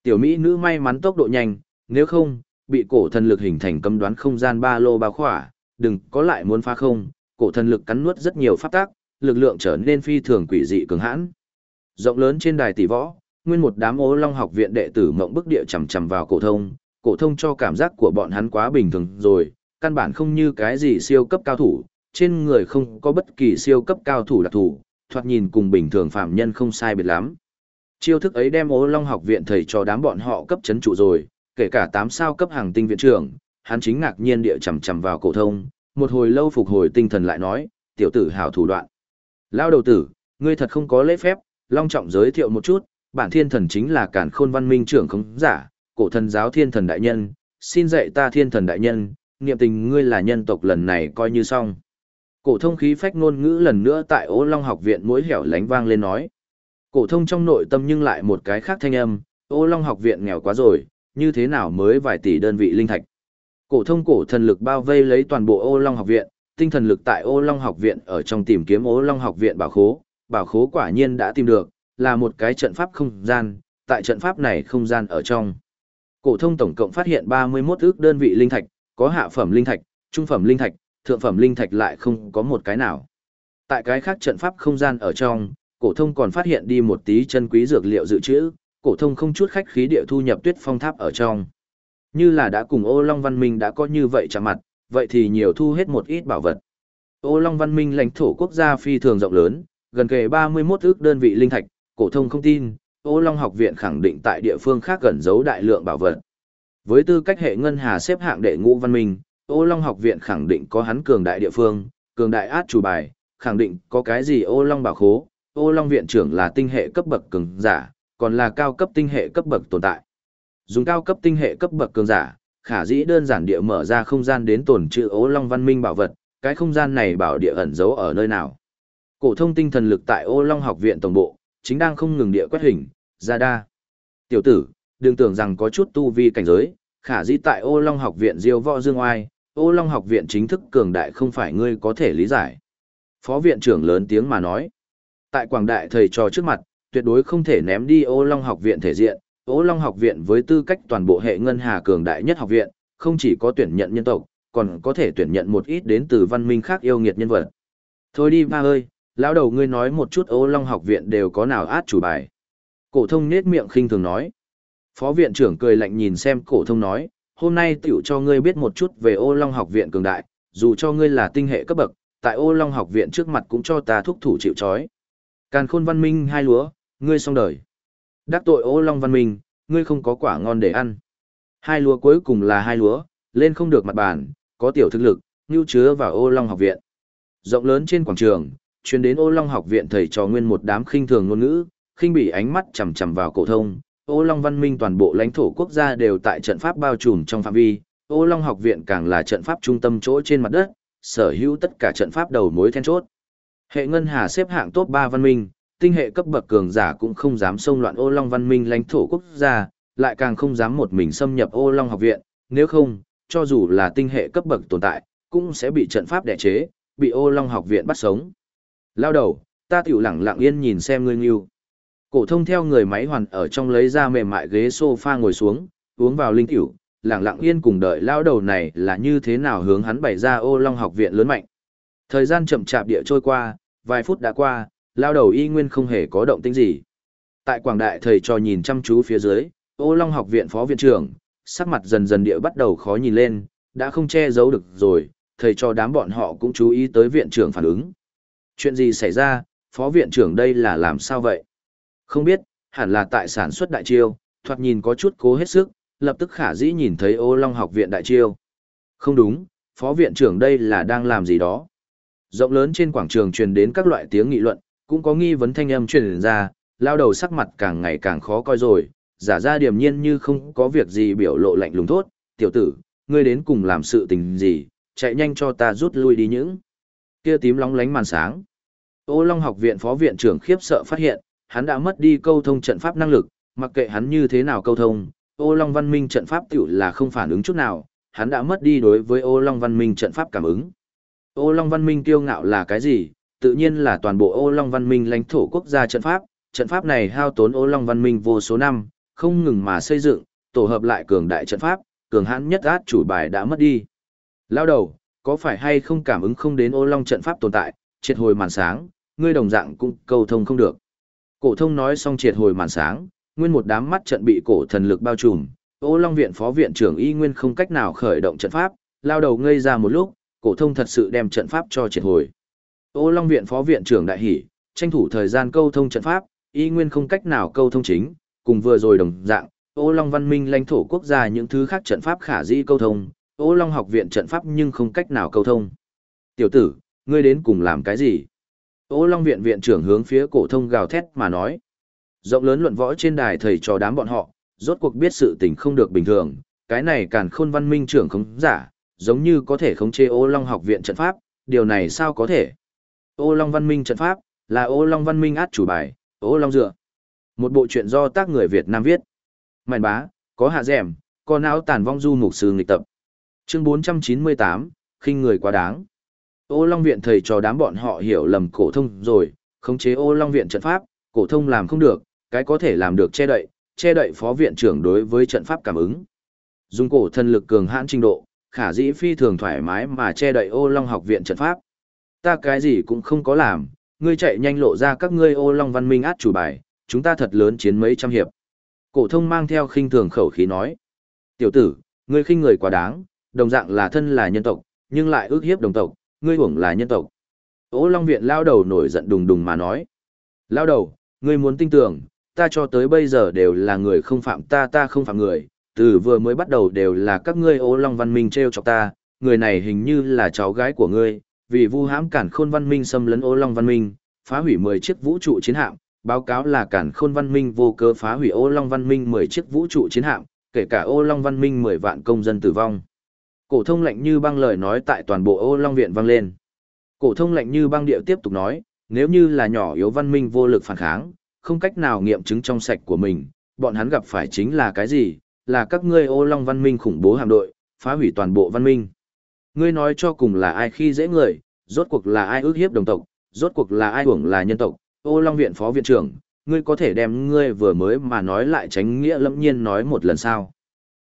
Tiểu mỹ nữ may mắn tốc độ nhanh, nếu không, bị cổ thần lực hình thành cấm đoán không gian ba lô bao khỏa, đừng có lại muốn phá không, cổ thần lực cắn nuốt rất nhiều pháp tác, lực lượng trở nên phi thường quỷ dị cường hãn. Rộng lớn trên đài tỷ võ, nguyên một đám ô long học viện đệ tử mộng bức địa chầm chầm vào cổ thông, cổ thông cho cảm giác của bọn hắn quá bình thường rồi, căn bản không như cái gì siêu cấp cao thủ, trên người không có bất kỳ siêu cấp cao thủ đặc thủ, thoạt nhìn cùng bình thường phạm nhân không sai biệt lắm. Chiêu thức ấy đem Ô Long học viện thầy cho đám bọn họ cấp chấn trụ rồi, kể cả 8 sao cấp hàng tinh viện trưởng, hắn chính ngạc nhiên địa chầm chầm vào cổ thông, một hồi lâu phục hồi tinh thần lại nói, tiểu tử hảo thủ đoạn. Lao đầu tử, ngươi thật không có lễ phép, long trọng giới thiệu một chút, bản thiên thần chính là cản khôn văn minh trưởng không giả, cổ thần giáo thiên thần đại nhân, xin dạy ta thiên thần đại nhân, niệm tình ngươi là nhân tộc lần này coi như xong. Cổ thông khí phách ngôn ngữ lần nữa tại Ô Long học viện mỗi hẻo lánh vang lên nói. Cổ thông trong nội tâm nhưng lại một cái khác thanh âm, Ô Long học viện nghèo quá rồi, như thế nào mới vài tỷ đơn vị linh thạch. Cổ thông cổ thần lực bao vây lấy toàn bộ Ô Long học viện, tinh thần lực tại Ô Long học viện ở trong tìm kiếm Ô Long học viện bảo khố, bảo khố quả nhiên đã tìm được, là một cái trận pháp không gian, tại trận pháp này không gian ở trong. Cổ thông tổng cộng phát hiện 31 ước đơn vị linh thạch, có hạ phẩm linh thạch, trung phẩm linh thạch, thượng phẩm linh thạch lại không có một cái nào. Tại cái khác trận pháp không gian ở trong, cổ thông còn phát hiện đi một tí chân quý dược liệu dự trữ, cổ thông không chút khách khí địa thu nhập tuyết phong tháp ở trong. Như là đã cùng ô long văn minh đã có như vậy chạm mặt, vậy thì nhiều thu hết một ít bảo vật. Ô long văn minh lãnh thổ quốc gia phi thường rộng lớn, gần kề 31 ước đơn vị linh thạch, cổ thông không tin, ô long học viện khẳng định tại địa phương khác gần giấu đại lượng bảo vật. Với tư cách hệ ngân hà xếp hạng đệ ngũ văn minh, ô long học viện khẳng định có hắn cường đại địa phương, cường đại át chủ bài, khẳng định có cái gì ô long bảo khố, ô long viện trưởng là tinh hệ cấp bậc cường giả, còn là cao cấp tinh hệ cấp bậc tồn tại. Dùng cao cấp tinh hệ cấp bậc cường giả, khả dĩ đơn giản địa mở ra không gian đến tổn trữ Ô long văn minh bảo vật, cái không gian này bảo địa ẩn giấu ở nơi nào. Cổ thông tinh thần lực tại ô long học viện tổng bộ, chính đang không ngừng địa quét hình, ra đa. Tiểu tử, đừng tưởng rằng có chút tu vi cảnh giới, khả dĩ tại ô long học viện diêu võ dương oai, ô long học viện chính thức cường đại không phải ngươi có thể lý giải. Phó viện trưởng lớn tiếng mà nói. Tại quảng đại thầy trò trước mặt, tuyệt đối không thể ném đi ô long học viện thể diện, Ô Long học viện với tư cách toàn bộ hệ ngân hà cường đại nhất học viện, không chỉ có tuyển nhận nhân tộc, còn có thể tuyển nhận một ít đến từ văn minh khác yêu nghiệt nhân vật. Thôi đi ba ơi, lão đầu ngươi nói một chút Ô Long học viện đều có nào át chủ bài. Cổ thông nết miệng khinh thường nói. Phó viện trưởng cười lạnh nhìn xem cổ thông nói, hôm nay tiểu cho ngươi biết một chút về Ô Long học viện cường đại, dù cho ngươi là tinh hệ cấp bậc, tại Ô Long học viện trước mặt cũng cho ta thúc thủ chịu chói. Càn Khôn Văn Minh hai lúa, ngươi xong đời. Đắc tội ô long văn minh, ngươi không có quả ngon để ăn. Hai lúa cuối cùng là hai lúa, lên không được mặt bàn, có tiểu thực lực, nưu chứa vào ô long học viện. Rộng lớn trên quảng trường, chuyến đến ô long học viện thầy trò nguyên một đám khinh thường ngôn ngữ, khinh bị ánh mắt chằm chằm vào cổ thông. Ô Long Văn Minh toàn bộ lãnh thổ quốc gia đều tại trận pháp bao trùm trong phạm vi, Ô Long học viện càng là trận pháp trung tâm chỗ trên mặt đất, sở hữu tất cả trận pháp đầu mối then chốt. Hệ ngân hà xếp hạng top 3 văn minh, tinh hệ cấp bậc cường giả cũng không dám xông loạn ô long văn minh lãnh thổ quốc gia, lại càng không dám một mình xâm nhập ô long học viện, nếu không, cho dù là tinh hệ cấp bậc tồn tại, cũng sẽ bị trận pháp đè chế, bị ô long học viện bắt sống. Lao đầu, ta tiểu lẳng lặng yên nhìn xem ngươi nghiêu. Cổ thông theo người máy hoàn ở trong lấy ra mềm mại ghế sofa ngồi xuống, uống vào linh tiểu, Lẳng lặng yên cùng đợi lao đầu này là như thế nào hướng hắn bày ra ô long học viện lớn mạnh. Thời gian chậm chạp địa trôi qua, vài phút đã qua, lao đầu y nguyên không hề có động tĩnh gì. Tại quảng đại thầy trò nhìn chăm chú phía dưới, ô long học viện phó viện trưởng, sắc mặt dần dần địa bắt đầu khó nhìn lên, đã không che giấu được rồi, thầy trò đám bọn họ cũng chú ý tới viện trưởng phản ứng. Chuyện gì xảy ra, phó viện trưởng đây là làm sao vậy? Không biết, hẳn là tại sản xuất đại chiêu, thoạt nhìn có chút cố hết sức, lập tức khả dĩ nhìn thấy ô long học viện đại chiêu. Không đúng, phó viện trưởng đây là đang làm gì đó. Rộng lớn trên quảng trường truyền đến các loại tiếng nghị luận, cũng có nghi vấn thanh âm truyền ra, lao đầu sắc mặt càng ngày càng khó coi rồi, giả ra điềm nhiên như không có việc gì biểu lộ lạnh lùng thốt, tiểu tử, ngươi đến cùng làm sự tình gì, chạy nhanh cho ta rút lui đi những. Kia tím lóng lánh màn sáng. Ô Long học viện phó viện trưởng khiếp sợ phát hiện, hắn đã mất đi câu thông trận pháp năng lực, mặc kệ hắn như thế nào câu thông, Ô Long văn minh trận pháp tiểu là không phản ứng chút nào, hắn đã mất đi đối với Ô Long văn minh trận pháp cảm ứng. Ô Long văn minh kiêu ngạo là cái gì? tự nhiên là toàn bộ ô long văn minh lãnh thổ quốc gia trận pháp, trận pháp này hao tốn ô long văn minh vô số năm, không ngừng mà xây dựng, tổ hợp lại cường đại trận pháp, cường hãn nhất át chủ bài đã mất đi. Lao đầu, có phải hay không cảm ứng không đến ô long trận pháp tồn tại, triệt hồi màn sáng, ngươi đồng dạng cũng câu thông không được. Cổ thông nói xong triệt hồi màn sáng, nguyên một đám mắt trận bị cổ thần lực bao trùm, ô long viện phó viện trưởng y nguyên không cách nào khởi động trận pháp, lao đầu ngây ra một lúc, cổ thông thật sự đem trận pháp cho triệt hồi. Ô Long viện phó viện trưởng đại hỉ, tranh thủ thời gian câu thông trận pháp, y nguyên không cách nào câu thông chính, cùng vừa rồi đồng dạng, Ô Long văn minh lãnh thổ quốc gia những thứ khác trận pháp khả dĩ câu thông, Ô Long học viện trận pháp nhưng không cách nào câu thông. Tiểu tử, ngươi đến cùng làm cái gì? Ô Long viện viện trưởng hướng phía cổ thông gào thét mà nói. Rộng lớn luận võ trên đài thầy trò đám bọn họ, rốt cuộc biết sự tình không được bình thường, cái này càn khôn văn minh trưởng không giả, giống như có thể khống chế Ô Long học viện trận pháp, điều này sao có thể? Ô Long Văn Minh trận pháp, là Ô Long Văn Minh át chủ bài, Ô Long dựa. Một bộ truyện do tác người Việt Nam viết. Mạn bá, có hạ dẻm, có não tàn vong du mục sư nghịch tập. Chương 498, khinh người quá đáng. Ô Long Viện thầy cho đám bọn họ hiểu lầm cổ thông rồi, khống chế Ô Long Viện trận pháp, cổ thông làm không được, cái có thể làm được che đậy, che đậy phó viện trưởng đối với trận pháp cảm ứng. Dùng cổ thân lực cường hãn trình độ, khả dĩ phi thường thoải mái mà che đậy Ô Long học viện trận pháp. Ta cái gì cũng không có làm, ngươi chạy nhanh lộ ra các ngươi Ô Long văn minh át chủ bài, chúng ta thật lớn chiến mấy trăm hiệp. Cổ thông mang theo khinh thường khẩu khí nói: "Tiểu tử, ngươi khinh người quá đáng, đồng dạng là thân là nhân tộc, nhưng lại ước hiếp đồng tộc, ngươi hưởng là nhân tộc." Ô Long viện lao đầu nổi giận đùng đùng mà nói: "Lao đầu, ngươi muốn tin tưởng, ta cho tới bây giờ đều là người không phạm ta ta không phạm người, từ vừa mới bắt đầu đều là các ngươi Ô Long văn minh treo chọc ta, người này hình như là cháu gái của ngươi." Vì vu hãm cản khôn văn minh xâm lấn ô long văn minh, phá hủy 10 chiếc vũ trụ chiến hạm, báo cáo là cản khôn văn minh vô cơ phá hủy ô long văn minh 10 chiếc vũ trụ chiến hạm, kể cả ô long văn minh 10 vạn công dân tử vong. Cổ thông lạnh như băng lời nói tại toàn bộ ô long viện vang lên. Cổ thông lạnh như băng điệu tiếp tục nói, nếu như là nhỏ yếu văn minh vô lực phản kháng, không cách nào nghiệm chứng trong sạch của mình, bọn hắn gặp phải chính là cái gì? Là các ngươi ô long văn minh khủng bố hạm đội, phá hủy toàn bộ văn minh. Ngươi nói cho cùng là ai khi dễ người, rốt cuộc là ai ước hiếp đồng tộc, rốt cuộc là ai hưởng là nhân tộc, ô long viện phó viện trưởng, ngươi có thể đem ngươi vừa mới mà nói lại tránh nghĩa lẫm nhiên nói một lần sao.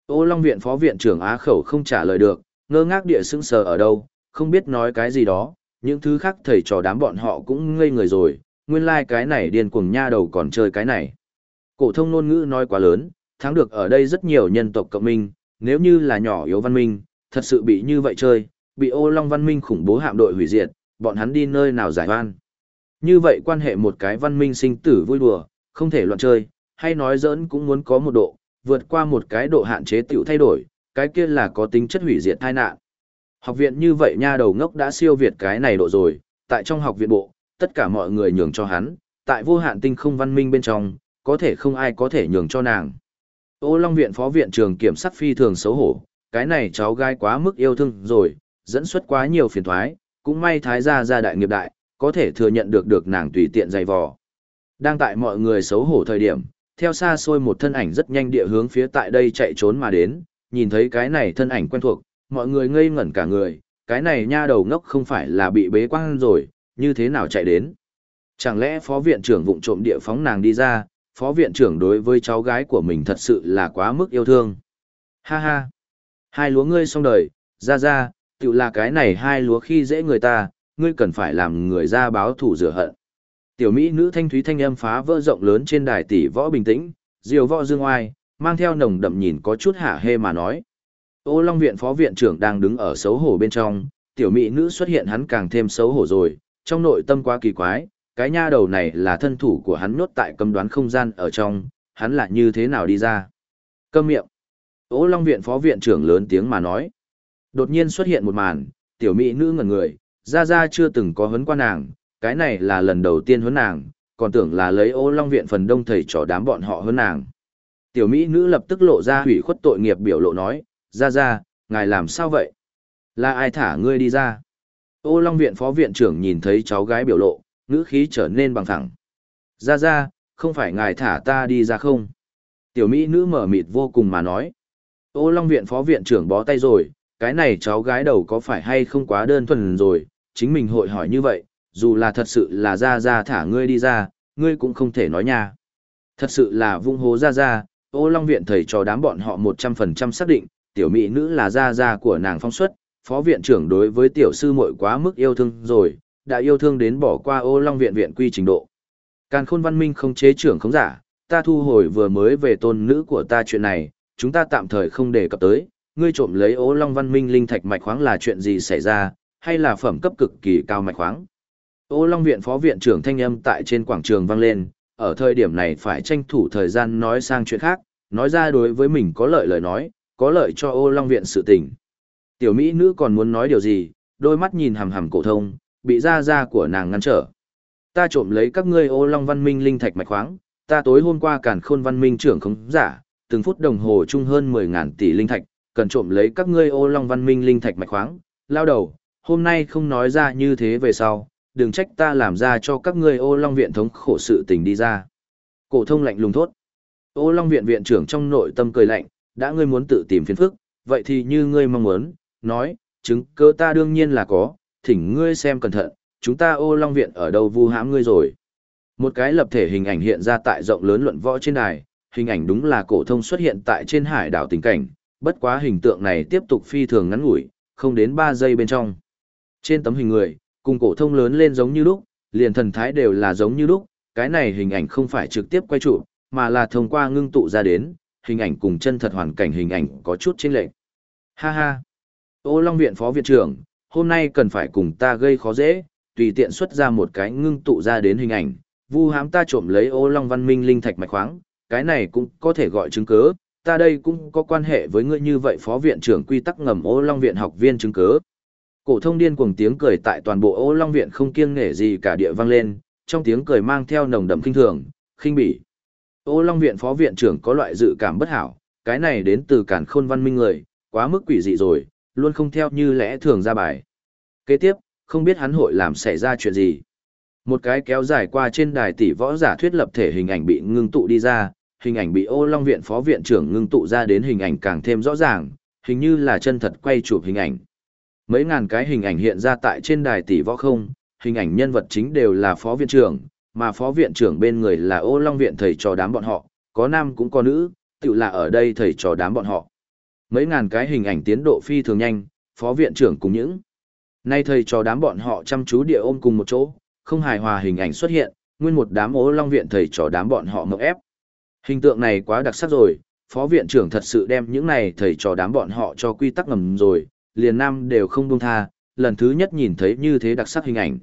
Ô long viện phó viện trưởng á khẩu không trả lời được, ngơ ngác địa sững sờ ở đâu, không biết nói cái gì đó, những thứ khác thầy trò đám bọn họ cũng ngây người rồi, nguyên lai like cái này điên cuồng nha đầu còn chơi cái này. Cổ thông ngôn ngữ nói quá lớn, thắng được ở đây rất nhiều nhân tộc cộng minh, nếu như là nhỏ yếu văn minh, thật sự bị như vậy chơi, bị ô long văn minh khủng bố hạm đội hủy diệt, bọn hắn đi nơi nào giải oan. Như vậy quan hệ một cái văn minh sinh tử vui đùa, không thể loạn chơi, hay nói giỡn cũng muốn có một độ, vượt qua một cái độ hạn chế tiểu thay đổi, cái kia là có tính chất hủy diệt tai nạn. Học viện như vậy nha đầu ngốc đã siêu việt cái này độ rồi, tại trong học viện bộ, tất cả mọi người nhường cho hắn, tại vô hạn tinh không văn minh bên trong, có thể không ai có thể nhường cho nàng. Ô Long viện phó viện trường kiểm sát phi thường xấu hổ, cái này cháu gái quá mức yêu thương rồi, dẫn xuất quá nhiều phiền thoái, cũng may thái gia gia đại nghiệp đại, có thể thừa nhận được được nàng tùy tiện dày vò. Đang tại mọi người xấu hổ thời điểm, theo xa xôi một thân ảnh rất nhanh địa hướng phía tại đây chạy trốn mà đến, nhìn thấy cái này thân ảnh quen thuộc, mọi người ngây ngẩn cả người, cái này nha đầu ngốc không phải là bị bế quang rồi, như thế nào chạy đến. Chẳng lẽ phó viện trưởng vụng trộm địa phóng nàng đi ra, phó viện trưởng đối với cháu gái của mình thật sự là quá mức yêu thương. Ha ha! Hai lúa ngươi xong đời, ra ra, tự là cái này hai lúa khi dễ người ta, ngươi cần phải làm người ra báo thủ rửa hận. Tiểu Mỹ nữ thanh thúy thanh âm phá vỡ rộng lớn trên đài tỷ võ bình tĩnh, diều võ dương oai, mang theo nồng đậm nhìn có chút hạ hê mà nói. Ô Long viện phó viện trưởng đang đứng ở xấu hổ bên trong, tiểu mỹ nữ xuất hiện hắn càng thêm xấu hổ rồi, trong nội tâm quá kỳ quái, cái nha đầu này là thân thủ của hắn nhốt tại cầm đoán không gian ở trong, hắn là như thế nào đi ra. Câm miệng. Ô Long viện phó viện trưởng lớn tiếng mà nói. Đột nhiên xuất hiện một màn, tiểu mỹ nữ ngẩn người, ra ra chưa từng có huấn qua nàng, cái này là lần đầu tiên huấn nàng, còn tưởng là lấy ô long viện phần đông thầy trò đám bọn họ huấn nàng. Tiểu mỹ nữ lập tức lộ ra hủy khuất tội nghiệp biểu lộ nói, ra ra, ngài làm sao vậy? Là ai thả ngươi đi ra? Ô long viện phó viện trưởng nhìn thấy cháu gái biểu lộ, ngữ khí trở nên bằng thẳng. Ra ra, không phải ngài thả ta đi ra không? Tiểu mỹ nữ mở mịt vô cùng mà nói. Ô long viện phó viện trưởng bó tay rồi, cái này cháu gái đầu có phải hay không quá đơn thuần rồi, chính mình hội hỏi như vậy, dù là thật sự là ra ra thả ngươi đi ra, ngươi cũng không thể nói nha. Thật sự là vung hố ra ra, ô long viện thầy cho đám bọn họ 100% xác định, tiểu mỹ nữ là ra ra của nàng phong xuất, phó viện trưởng đối với tiểu sư muội quá mức yêu thương rồi, đã yêu thương đến bỏ qua ô long viện viện quy trình độ. Càn khôn văn minh không chế trưởng không giả, ta thu hồi vừa mới về tôn nữ của ta chuyện này, chúng ta tạm thời không đề cập tới, ngươi trộm lấy ố long văn minh linh thạch mạch khoáng là chuyện gì xảy ra, hay là phẩm cấp cực kỳ cao mạch khoáng. Ô Long Viện Phó Viện trưởng thanh âm tại trên quảng trường vang lên, ở thời điểm này phải tranh thủ thời gian nói sang chuyện khác, nói ra đối với mình có lợi lời nói, có lợi cho Ô Long Viện sự tình. Tiểu Mỹ nữ còn muốn nói điều gì, đôi mắt nhìn hầm hầm cổ thông, bị da da của nàng ngăn trở. Ta trộm lấy các ngươi Ô Long Văn Minh linh thạch mạch khoáng, ta tối hôm qua cản khôn văn minh trưởng không giả, từng phút đồng hồ chung hơn 10.000 tỷ linh thạch, cần trộm lấy các ngươi ô long văn minh linh thạch mạch khoáng, lao đầu, hôm nay không nói ra như thế về sau, đừng trách ta làm ra cho các ngươi ô long viện thống khổ sự tình đi ra. Cổ thông lạnh lùng thốt. Ô long viện viện trưởng trong nội tâm cười lạnh, đã ngươi muốn tự tìm phiền phức, vậy thì như ngươi mong muốn, nói, chứng cơ ta đương nhiên là có, thỉnh ngươi xem cẩn thận, chúng ta ô long viện ở đâu vu hãm ngươi rồi. Một cái lập thể hình ảnh hiện ra tại rộng lớn luận võ trên đài, hình ảnh đúng là cổ thông xuất hiện tại trên hải đảo tình cảnh, bất quá hình tượng này tiếp tục phi thường ngắn ngủi, không đến 3 giây bên trong. Trên tấm hình người, cùng cổ thông lớn lên giống như lúc, liền thần thái đều là giống như lúc, cái này hình ảnh không phải trực tiếp quay trụ, mà là thông qua ngưng tụ ra đến, hình ảnh cùng chân thật hoàn cảnh hình ảnh có chút chênh lệch. Ha ha. Ô Long viện phó viện trưởng, hôm nay cần phải cùng ta gây khó dễ, tùy tiện xuất ra một cái ngưng tụ ra đến hình ảnh, vu hãm ta trộm lấy Ô Long văn minh linh thạch mạch khoáng, cái này cũng có thể gọi chứng cứ, ta đây cũng có quan hệ với ngươi như vậy phó viện trưởng quy tắc ngầm Ô Long viện học viên chứng cứ. Cổ thông điên cuồng tiếng cười tại toàn bộ Ô Long viện không kiêng nể gì cả địa vang lên, trong tiếng cười mang theo nồng đậm kinh thường, khinh bỉ. Ô Long viện phó viện trưởng có loại dự cảm bất hảo, cái này đến từ cản khôn văn minh người, quá mức quỷ dị rồi, luôn không theo như lẽ thường ra bài. Kế tiếp, không biết hắn hội làm xảy ra chuyện gì. Một cái kéo dài qua trên đài tỷ võ giả thuyết lập thể hình ảnh bị ngưng tụ đi ra, hình ảnh bị ô long viện phó viện trưởng ngưng tụ ra đến hình ảnh càng thêm rõ ràng, hình như là chân thật quay chụp hình ảnh. Mấy ngàn cái hình ảnh hiện ra tại trên đài tỷ võ không, hình ảnh nhân vật chính đều là phó viện trưởng, mà phó viện trưởng bên người là ô long viện thầy trò đám bọn họ, có nam cũng có nữ, tự là ở đây thầy trò đám bọn họ. Mấy ngàn cái hình ảnh tiến độ phi thường nhanh, phó viện trưởng cùng những. Nay thầy trò đám bọn họ chăm chú địa ôm cùng một chỗ, không hài hòa hình ảnh xuất hiện, nguyên một đám ô long viện thầy trò đám bọn họ mộng ép. Hình tượng này quá đặc sắc rồi, phó viện trưởng thật sự đem những này thầy trò đám bọn họ cho quy tắc ngầm rồi, liền nam đều không buông tha, lần thứ nhất nhìn thấy như thế đặc sắc hình ảnh.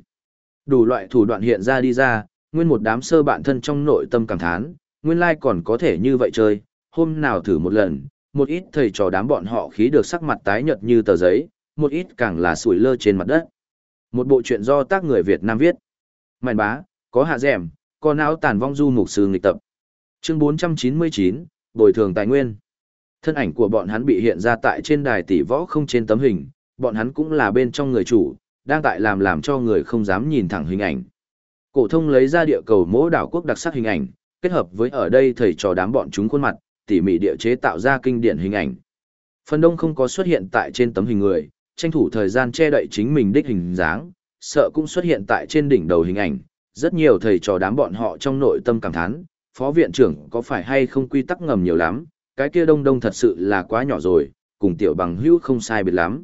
Đủ loại thủ đoạn hiện ra đi ra, nguyên một đám sơ bạn thân trong nội tâm cảm thán, nguyên lai like còn có thể như vậy chơi, hôm nào thử một lần, một ít thầy trò đám bọn họ khí được sắc mặt tái nhợt như tờ giấy, một ít càng là sủi lơ trên mặt đất. Một bộ truyện do tác người Việt Nam viết. Mạn bá, có hạ dẻm, có não tàn vong du mục sư nghịch tập. Chương 499, bồi thường tài nguyên. Thân ảnh của bọn hắn bị hiện ra tại trên đài tỷ võ không trên tấm hình, bọn hắn cũng là bên trong người chủ, đang tại làm làm cho người không dám nhìn thẳng hình ảnh. Cổ thông lấy ra địa cầu mỗ đảo quốc đặc sắc hình ảnh, kết hợp với ở đây thầy trò đám bọn chúng khuôn mặt, tỉ mỉ địa chế tạo ra kinh điển hình ảnh. Phần đông không có xuất hiện tại trên tấm hình người, tranh thủ thời gian che đậy chính mình đích hình dáng, sợ cũng xuất hiện tại trên đỉnh đầu hình ảnh. Rất nhiều thầy trò đám bọn họ trong nội tâm cảm thán, phó viện trưởng có phải hay không quy tắc ngầm nhiều lắm, cái kia đông đông thật sự là quá nhỏ rồi, cùng tiểu bằng hữu không sai biệt lắm.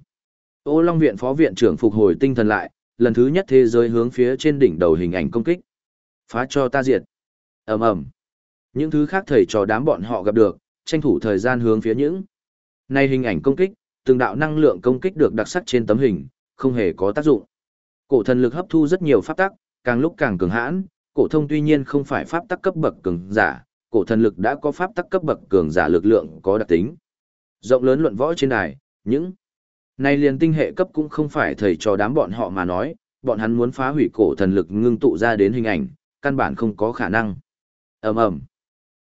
Ô Long viện phó viện trưởng phục hồi tinh thần lại, lần thứ nhất thế giới hướng phía trên đỉnh đầu hình ảnh công kích. Phá cho ta diệt. Ầm ầm. Những thứ khác thầy trò đám bọn họ gặp được, tranh thủ thời gian hướng phía những. Này hình ảnh công kích, từng đạo năng lượng công kích được đặc sắc trên tấm hình, không hề có tác dụng. Cổ thần lực hấp thu rất nhiều pháp tắc, càng lúc càng cường hãn, cổ thông tuy nhiên không phải pháp tắc cấp bậc cường giả, cổ thần lực đã có pháp tắc cấp bậc cường giả lực lượng có đặc tính. Rộng lớn luận võ trên đài, những này liền tinh hệ cấp cũng không phải thầy trò đám bọn họ mà nói, bọn hắn muốn phá hủy cổ thần lực ngưng tụ ra đến hình ảnh, căn bản không có khả năng. Ầm ầm.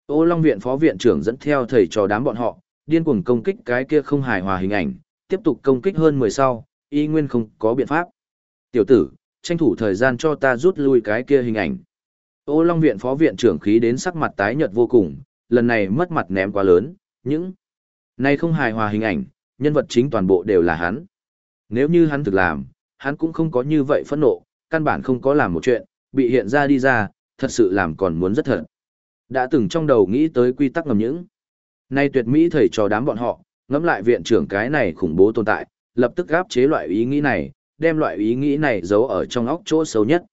Ô Long viện phó viện trưởng dẫn theo thầy trò đám bọn họ, điên cuồng công kích cái kia không hài hòa hình ảnh, tiếp tục công kích hơn 10 sau, y nguyên không có biện pháp. Tiểu tử, tranh thủ thời gian cho ta rút lui cái kia hình ảnh. Ô Long viện phó viện trưởng khí đến sắc mặt tái nhợt vô cùng, lần này mất mặt ném quá lớn, những này không hài hòa hình ảnh, nhân vật chính toàn bộ đều là hắn. Nếu như hắn thực làm, hắn cũng không có như vậy phẫn nộ, căn bản không có làm một chuyện, bị hiện ra đi ra, thật sự làm còn muốn rất thật. Đã từng trong đầu nghĩ tới quy tắc ngầm những. Nay tuyệt mỹ thầy trò đám bọn họ, ngẫm lại viện trưởng cái này khủng bố tồn tại, lập tức gáp chế loại ý nghĩ này, đem loại ý nghĩ này giấu ở trong óc chỗ xấu nhất.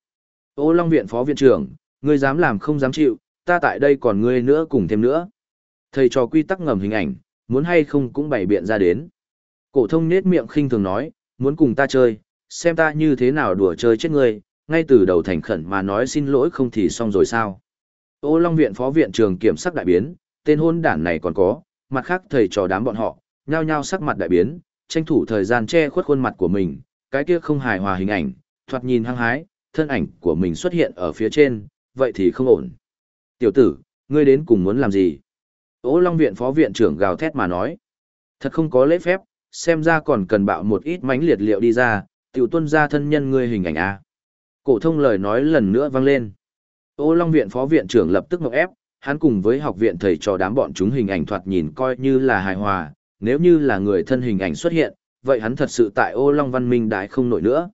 Ô Long viện phó viện trưởng, ngươi dám làm không dám chịu, ta tại đây còn ngươi nữa cùng thêm nữa. Thầy trò quy tắc ngầm hình ảnh, muốn hay không cũng bày biện ra đến. Cổ thông nết miệng khinh thường nói, muốn cùng ta chơi, xem ta như thế nào đùa chơi chết ngươi, ngay từ đầu thành khẩn mà nói xin lỗi không thì xong rồi sao. Ô Long viện phó viện trường kiểm sắc đại biến, tên hôn đản này còn có, mặt khác thầy trò đám bọn họ, nhao nhao sắc mặt đại biến, tranh thủ thời gian che khuất khuôn mặt của mình, cái kia không hài hòa hình ảnh, thoạt nhìn hăng hái, thân ảnh của mình xuất hiện ở phía trên, vậy thì không ổn. Tiểu tử, ngươi đến cùng muốn làm gì? Ô Long viện phó viện trưởng gào thét mà nói. Thật không có lễ phép, xem ra còn cần bạo một ít mánh liệt liệu đi ra, Tiểu tuân ra thân nhân ngươi hình ảnh A. Cổ thông lời nói lần nữa vang lên. Ô Long viện phó viện trưởng lập tức ngọc ép, hắn cùng với học viện thầy trò đám bọn chúng hình ảnh thoạt nhìn coi như là hài hòa, nếu như là người thân hình ảnh xuất hiện, vậy hắn thật sự tại Ô Long văn minh đại không nổi nữa.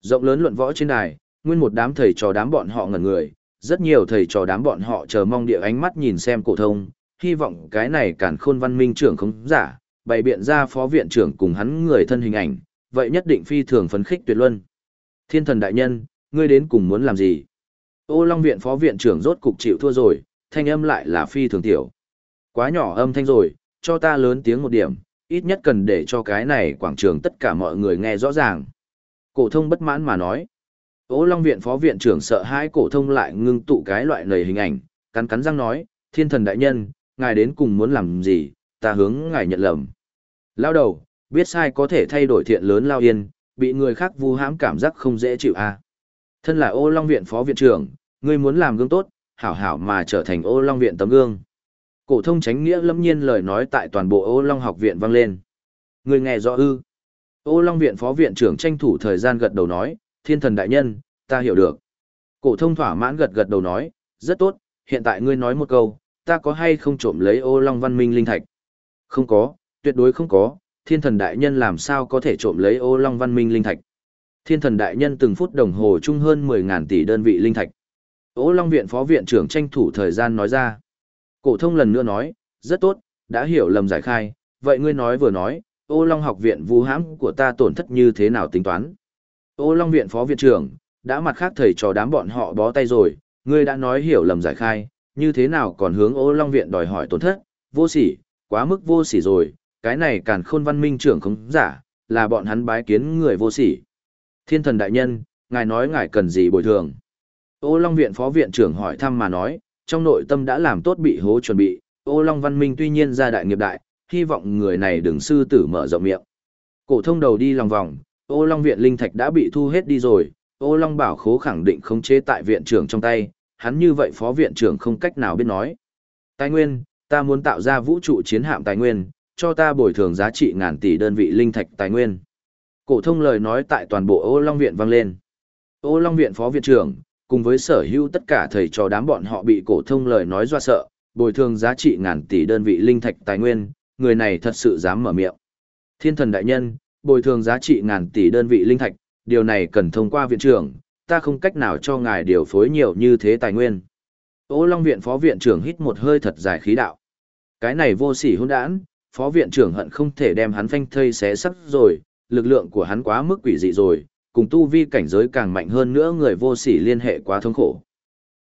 Rộng lớn luận võ trên đài, nguyên một đám thầy trò đám bọn họ ngẩn người, rất nhiều thầy trò đám bọn họ chờ mong địa ánh mắt nhìn xem cổ thông, hy vọng cái này cản khôn văn minh trưởng không giả, bày biện ra phó viện trưởng cùng hắn người thân hình ảnh, vậy nhất định phi thường phấn khích tuyệt luân. Thiên thần đại nhân, ngươi đến cùng muốn làm gì? Ô Long viện phó viện trưởng rốt cục chịu thua rồi, thanh âm lại là phi thường tiểu. Quá nhỏ âm thanh rồi, cho ta lớn tiếng một điểm, ít nhất cần để cho cái này quảng trường tất cả mọi người nghe rõ ràng. Cổ thông bất mãn mà nói. Ô Long viện phó viện trưởng sợ hãi cổ thông lại ngưng tụ cái loại lời hình ảnh, cắn cắn răng nói, thiên thần đại nhân, ngài đến cùng muốn làm gì, ta hướng ngài nhận lầm. Lao đầu, biết sai có thể thay đổi thiện lớn lao yên, bị người khác vu hãm cảm giác không dễ chịu à. Thân là ô long viện phó viện trưởng, ngươi muốn làm gương tốt, hảo hảo mà trở thành ô long viện tấm gương. Cổ thông tránh nghĩa lâm nhiên lời nói tại toàn bộ ô long học viện vang lên. Ngươi nghe rõ ư. Ô long viện phó viện trưởng tranh thủ thời gian gật đầu nói, thiên thần đại nhân, ta hiểu được. Cổ thông thỏa mãn gật gật đầu nói, rất tốt, hiện tại ngươi nói một câu, ta có hay không trộm lấy ô long văn minh linh thạch? Không có, tuyệt đối không có, thiên thần đại nhân làm sao có thể trộm lấy ô long văn minh linh thạch? Thiên thần đại nhân từng phút đồng hồ chung hơn 10.000 tỷ đơn vị linh thạch. Ô long viện phó viện trưởng tranh thủ thời gian nói ra. Cổ thông lần nữa nói, rất tốt, đã hiểu lầm giải khai, vậy ngươi nói vừa nói, ô long học viện vu hãm của ta tổn thất như thế nào tính toán? Ô long viện phó viện trưởng, đã mặt khác thầy trò đám bọn họ bó tay rồi, ngươi đã nói hiểu lầm giải khai, như thế nào còn hướng ô long viện đòi hỏi tổn thất, vô sỉ, quá mức vô sỉ rồi, cái này càn khôn văn minh trưởng không giả, là bọn hắn bái kiến người vô sỉ. Thiên thần đại nhân, ngài nói ngài cần gì bồi thường? Ô Long viện phó viện trưởng hỏi thăm mà nói, trong nội tâm đã làm tốt bị hố chuẩn bị, Ô Long văn minh tuy nhiên ra đại nghiệp đại, hy vọng người này đừng sư tử mở rộng miệng. Cổ thông đầu đi lòng vòng, Ô Long viện linh thạch đã bị thu hết đi rồi, Ô Long bảo khố khẳng định khống chế tại viện trưởng trong tay, hắn như vậy phó viện trưởng không cách nào biết nói. Tài nguyên, ta muốn tạo ra vũ trụ chiến hạm tài nguyên, cho ta bồi thường giá trị ngàn tỷ đơn vị linh thạch tài nguyên. Cổ thông lời nói tại toàn bộ Ô Long viện vang lên. Ô Long viện phó viện trưởng, cùng với sở hữu tất cả thầy trò đám bọn họ bị cổ thông lời nói dọa sợ, bồi thường giá trị ngàn tỷ đơn vị linh thạch tài nguyên, người này thật sự dám mở miệng. Thiên thần đại nhân, bồi thường giá trị ngàn tỷ đơn vị linh thạch, điều này cần thông qua viện trưởng, ta không cách nào cho ngài điều phối nhiều như thế tài nguyên. Ô Long viện phó viện trưởng hít một hơi thật dài khí đạo. Cái này vô sỉ hỗn đản, phó viện trưởng hận không thể đem hắn phanh thây xé sắp rồi, lực lượng của hắn quá mức quỷ dị rồi, cùng tu vi cảnh giới càng mạnh hơn nữa người vô sỉ liên hệ quá thống khổ.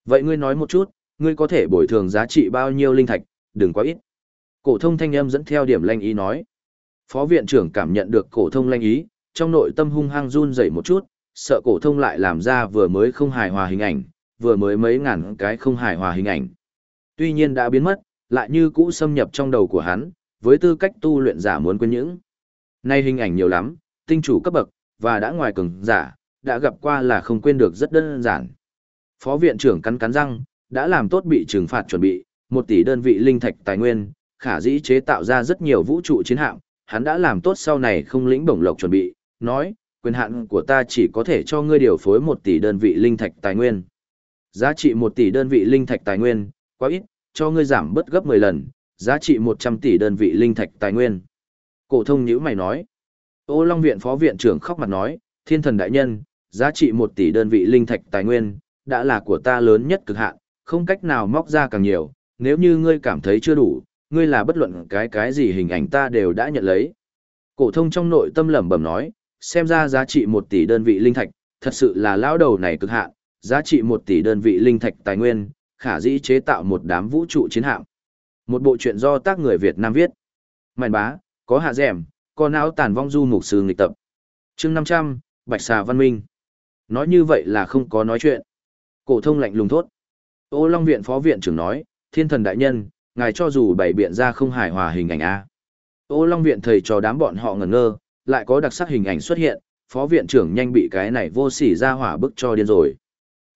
Vậy ngươi nói một chút, ngươi có thể bồi thường giá trị bao nhiêu linh thạch, đừng quá ít. Cổ thông thanh âm dẫn theo điểm lanh ý nói. Phó viện trưởng cảm nhận được cổ thông lanh ý, trong nội tâm hung hăng run rẩy một chút, sợ cổ thông lại làm ra vừa mới không hài hòa hình ảnh, vừa mới mấy ngàn cái không hài hòa hình ảnh. Tuy nhiên đã biến mất, lại như cũ xâm nhập trong đầu của hắn, với tư cách tu luyện giả muốn quên những. Nay hình ảnh nhiều lắm, tinh chủ cấp bậc, và đã ngoài cường giả, đã gặp qua là không quên được rất đơn giản. Phó viện trưởng cắn cắn răng, đã làm tốt bị trừng phạt chuẩn bị, một tỷ đơn vị linh thạch tài nguyên, khả dĩ chế tạo ra rất nhiều vũ trụ chiến hạm, hắn đã làm tốt sau này không lĩnh bổng lộc chuẩn bị, nói, quyền hạn của ta chỉ có thể cho ngươi điều phối một tỷ đơn vị linh thạch tài nguyên. Giá trị một tỷ đơn vị linh thạch tài nguyên, quá ít, cho ngươi giảm bớt gấp 10 lần, giá trị 100 tỷ đơn vị linh thạch tài nguyên. Cổ thông nhữ mày nói. Ô Long Viện Phó Viện trưởng khóc mặt nói, thiên thần đại nhân, giá trị 1 tỷ đơn vị linh thạch tài nguyên, đã là của ta lớn nhất cực hạn, không cách nào móc ra càng nhiều, nếu như ngươi cảm thấy chưa đủ, ngươi là bất luận cái cái gì hình ảnh ta đều đã nhận lấy. Cổ thông trong nội tâm lẩm bẩm nói, xem ra giá trị 1 tỷ đơn vị linh thạch, thật sự là lão đầu này cực hạn, giá trị 1 tỷ đơn vị linh thạch tài nguyên, khả dĩ chế tạo một đám vũ trụ chiến hạm. Một bộ truyện do tác người Việt Nam viết. Mạn bá, có hạ dẻm, có não tàn vong du mục sư nghịch tập. chương 500, Bạch xà văn minh. Nói như vậy là không có nói chuyện. Cổ thông lạnh lùng thốt. Ô Long viện phó viện trưởng nói, thiên thần đại nhân, ngài cho dù bày biện ra không hài hòa hình ảnh A. Ô Long viện thầy cho đám bọn họ ngẩn ngơ, lại có đặc sắc hình ảnh xuất hiện, phó viện trưởng nhanh bị cái này vô sỉ ra hỏa bức cho điên rồi.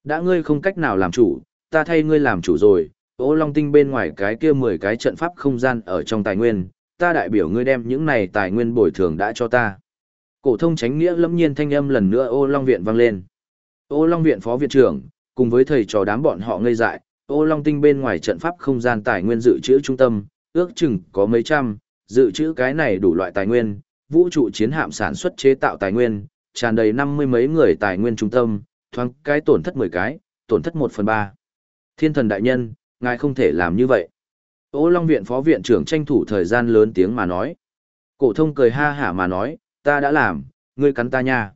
Đã ngươi không cách nào làm chủ, ta thay ngươi làm chủ rồi, ô long tinh bên ngoài cái kia 10 cái trận pháp không gian ở trong tài nguyên, ta đại biểu ngươi đem những này tài nguyên bồi thường đã cho ta. Cổ thông tránh nghĩa lâm nhiên thanh âm lần nữa ô long viện vang lên. Ô long viện phó viện trưởng, cùng với thầy trò đám bọn họ ngây dại, ô long tinh bên ngoài trận pháp không gian tài nguyên dự trữ trung tâm, ước chừng có mấy trăm, dự trữ cái này đủ loại tài nguyên, vũ trụ chiến hạm sản xuất chế tạo tài nguyên, tràn đầy năm mươi mấy người tài nguyên trung tâm, thoáng cái tổn thất mười cái, tổn thất một phần ba. Thiên thần đại nhân, ngài không thể làm như vậy. Ô Long Viện Phó Viện trưởng tranh thủ thời gian lớn tiếng mà nói. Cổ thông cười ha hả mà nói, ta đã làm, ngươi cắn ta nha.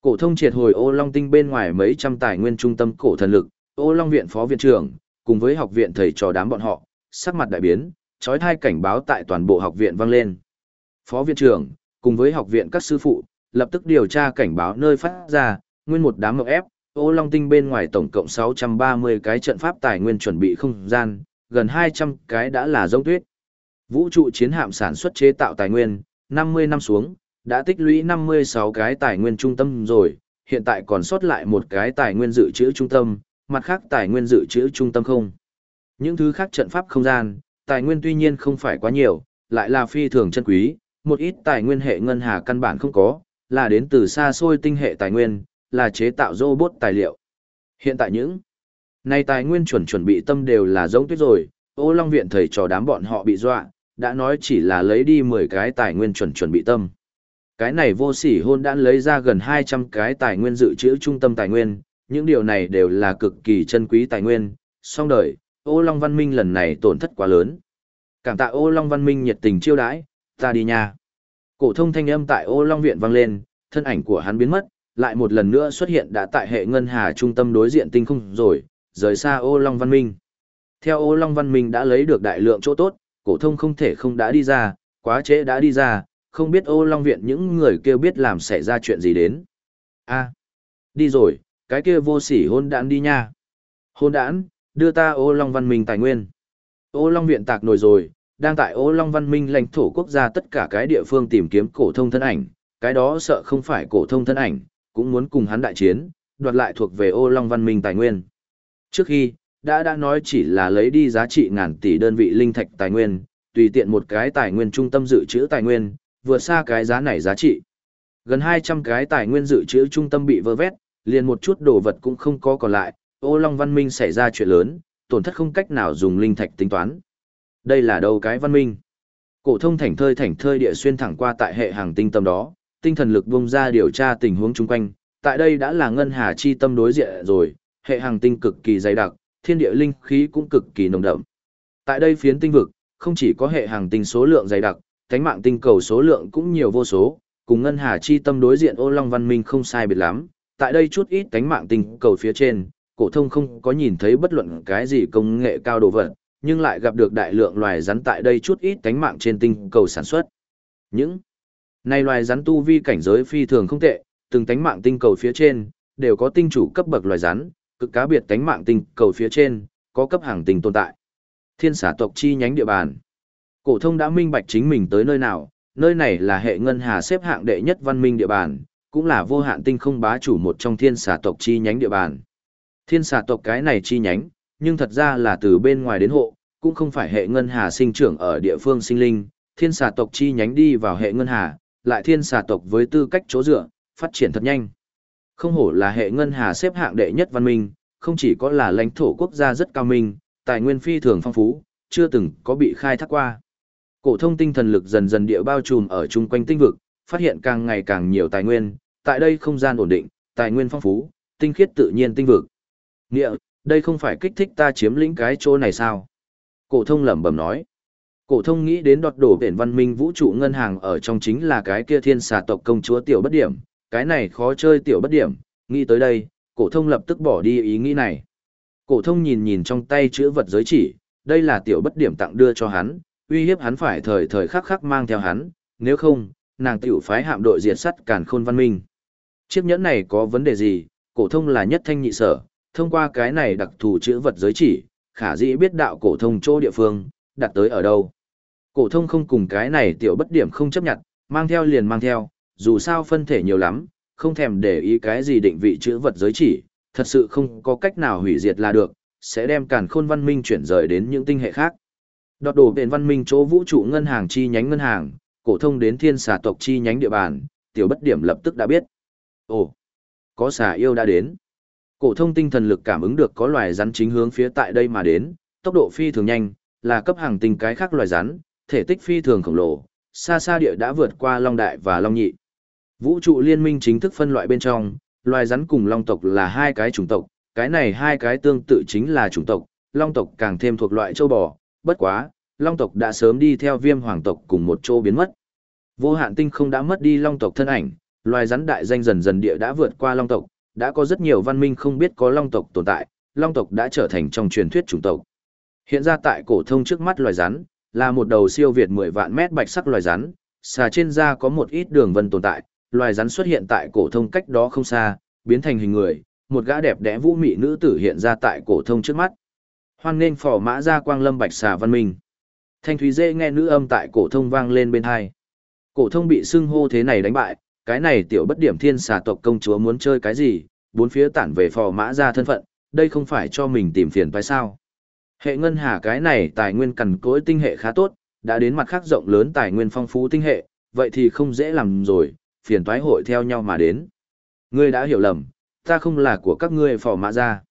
Cổ thông triệt hồi ô Long Tinh bên ngoài mấy trăm tài nguyên trung tâm cổ thần lực, ô Long Viện Phó Viện trưởng, cùng với học viện thầy trò đám bọn họ, sắc mặt đại biến, chói thai cảnh báo tại toàn bộ học viện vang lên. Phó Viện trưởng, cùng với học viện các sư phụ, lập tức điều tra cảnh báo nơi phát ra, nguyên một đám ngọc ép, ô Long Tinh bên ngoài tổng cộng 630 cái trận pháp tài nguyên chuẩn bị không gian, gần 200 cái đã là giống tuyết. Vũ trụ chiến hạm sản xuất chế tạo tài nguyên, 50 năm xuống, đã tích lũy 56 cái tài nguyên trung tâm rồi, hiện tại còn sót lại một cái tài nguyên dự trữ trung tâm, mặt khác tài nguyên dự trữ trung tâm không. Những thứ khác trận pháp không gian, tài nguyên tuy nhiên không phải quá nhiều, lại là phi thường chân quý, một ít tài nguyên hệ ngân hà căn bản không có, là đến từ xa xôi tinh hệ tài nguyên, là chế tạo robot tài liệu. Hiện tại những này tài nguyên chuẩn chuẩn bị tâm đều là giống tuyết rồi, ô long viện thầy trò đám bọn họ bị dọa, đã nói chỉ là lấy đi 10 cái tài nguyên chuẩn chuẩn bị tâm. Cái này vô sỉ hôn đã lấy ra gần 200 cái tài nguyên dự trữ trung tâm tài nguyên, những điều này đều là cực kỳ chân quý tài nguyên, song đời, ô long văn minh lần này tổn thất quá lớn. Cảm tạ ô long văn minh nhiệt tình chiêu đãi, ta đi nha. Cổ thông thanh âm tại ô long viện vang lên, thân ảnh của hắn biến mất, lại một lần nữa xuất hiện đã tại hệ ngân hà trung tâm đối diện tinh không rồi, rời xa ô long văn minh. Theo ô long văn minh đã lấy được đại lượng chỗ tốt, cổ thông không thể không đã đi ra, quá trễ đã đi ra, không biết ô long viện những người kia biết làm xảy ra chuyện gì đến. a đi rồi, cái kia vô sỉ hôn đản đi nha. Hôn đản, đưa ta ô long văn minh tài nguyên. Ô long viện tạc nổi rồi, đang tại ô long văn minh lãnh thổ quốc gia tất cả cái địa phương tìm kiếm cổ thông thân ảnh, cái đó sợ không phải cổ thông thân ảnh, cũng muốn cùng hắn đại chiến, đoạt lại thuộc về ô long văn minh tài nguyên. Trước khi, đã đã nói chỉ là lấy đi giá trị ngàn tỷ đơn vị linh thạch tài nguyên, tùy tiện một cái tài nguyên trung tâm dự trữ tài nguyên, vượt xa cái giá này giá trị. Gần 200 cái tài nguyên dự trữ trung tâm bị vơ vét, liền một chút đồ vật cũng không có còn lại, ô long văn minh xảy ra chuyện lớn, tổn thất không cách nào dùng linh thạch tính toán. Đây là đâu cái văn minh? Cổ thông thảnh thơi thảnh thơi địa xuyên thẳng qua tại hệ hàng tinh tâm đó, tinh thần lực bung ra điều tra tình huống chung quanh, tại đây đã là ngân hà chi tâm đối diện rồi, hệ hàng tinh cực kỳ dày đặc, thiên địa linh khí cũng cực kỳ nồng đậm. Tại đây phiến tinh vực, không chỉ có hệ hàng tinh số lượng dày đặc, cánh mạng tinh cầu số lượng cũng nhiều vô số, cùng ngân hà chi tâm đối diện ô long văn minh không sai biệt lắm. Tại đây chút ít thánh mạng tinh cầu phía trên, cổ thông không có nhìn thấy bất luận cái gì công nghệ cao đồ vật, nhưng lại gặp được đại lượng loài rắn tại đây chút ít thánh mạng trên tinh cầu sản xuất. Những này loài rắn tu vi cảnh giới phi thường không tệ, từng thánh mạng tinh cầu phía trên đều có tinh chủ cấp bậc loài rắn, cực cá biệt cánh mạng tinh cầu phía trên, có cấp hàng tinh tồn tại. Thiên xả tộc chi nhánh địa bàn. Cổ thông đã minh bạch chính mình tới nơi nào, nơi này là hệ ngân hà xếp hạng đệ nhất văn minh địa bàn, cũng là vô hạn tinh không bá chủ một trong thiên xà tộc chi nhánh địa bàn. Thiên xà tộc cái này chi nhánh, nhưng thật ra là từ bên ngoài đến hộ, cũng không phải hệ ngân hà sinh trưởng ở địa phương sinh linh, thiên xà tộc chi nhánh đi vào hệ ngân hà, lại thiên xà tộc với tư cách chỗ dựa, phát triển thật nhanh. Không hổ là hệ ngân hà xếp hạng đệ nhất văn minh, không chỉ có là lãnh thổ quốc gia rất cao minh, tài nguyên phi thường phong phú, chưa từng có bị khai thác qua. Cổ thông tinh thần lực dần dần địa bao trùm ở chung quanh tinh vực, phát hiện càng ngày càng nhiều tài nguyên, tại đây không gian ổn định, tài nguyên phong phú, tinh khiết tự nhiên tinh vực. Nghĩa, đây không phải kích thích ta chiếm lĩnh cái chỗ này sao? Cổ thông lẩm bẩm nói. Cổ thông nghĩ đến đọt đổ biển văn minh vũ trụ ngân hàng ở trong chính là cái kia thiên xà tộc công chúa tiểu bất điểm, cái này khó chơi tiểu bất điểm, nghĩ tới đây, cổ thông lập tức bỏ đi ý nghĩ này. Cổ thông nhìn nhìn trong tay chữ vật giới chỉ, đây là tiểu bất điểm tặng đưa cho hắn, uy hiếp hắn phải thời thời khắc khắc mang theo hắn, nếu không, nàng tiểu phái hạm đội diệt sắt càn khôn văn minh. Chiếc nhẫn này có vấn đề gì, cổ thông là nhất thanh nhị sở, thông qua cái này đặc thù chữ vật giới chỉ, khả dĩ biết đạo cổ thông chỗ địa phương, đặt tới ở đâu. Cổ thông không cùng cái này tiểu bất điểm không chấp nhận, mang theo liền mang theo, dù sao phân thể nhiều lắm, không thèm để ý cái gì định vị chữ vật giới chỉ, thật sự không có cách nào hủy diệt là được, sẽ đem càn khôn văn minh chuyển rời đến những tinh hệ khác. Đọt đổ đền văn minh chỗ vũ trụ ngân hàng chi nhánh ngân hàng, cổ thông đến thiên xà tộc chi nhánh địa bàn, tiểu bất điểm lập tức đã biết. Ồ, có xà yêu đã đến. Cổ thông tinh thần lực cảm ứng được có loài rắn chính hướng phía tại đây mà đến, tốc độ phi thường nhanh, là cấp hàng tinh cái khác loài rắn, thể tích phi thường khổng lồ, xa xa địa đã vượt qua Long Đại và Long Nhị. Vũ trụ liên minh chính thức phân loại bên trong, loài rắn cùng Long tộc là hai cái chủng tộc, cái này hai cái tương tự chính là chủng tộc, Long tộc càng thêm thuộc loại châu bò, bất quá, Long tộc đã sớm đi theo Viêm Hoàng tộc cùng một chỗ biến mất. Vô hạn tinh không đã mất đi Long tộc thân ảnh, loài rắn đại danh dần dần địa đã vượt qua Long tộc, đã có rất nhiều văn minh không biết có Long tộc tồn tại, Long tộc đã trở thành trong truyền thuyết chủng tộc. Hiện ra tại cổ thông trước mắt loài rắn, là một đầu siêu việt 10 vạn mét bạch sắc loài rắn, xà trên da có một ít đường vân tồn tại, loài rắn xuất hiện tại cổ thông cách đó không xa, biến thành hình người, một gã đẹp đẽ vũ mị nữ tử hiện ra tại cổ thông trước mắt. Hoan nghênh phò mã ra quang lâm bạch xà văn minh. Thanh thúy dễ nghe nữ âm tại cổ thông vang lên bên hai. Cổ thông bị xưng hô thế này đánh bại, cái này tiểu bất điểm thiên xà tộc công chúa muốn chơi cái gì, bốn phía tản về phò mã ra thân phận, đây không phải cho mình tìm phiền phải sao? Hệ ngân hà cái này tài nguyên cằn cỗi tinh hệ khá tốt, đã đến mặt khác rộng lớn tài nguyên phong phú tinh hệ, vậy thì không dễ làm rồi, phiền toái hội theo nhau mà đến. Ngươi đã hiểu lầm, ta không là của các ngươi phò mã ra.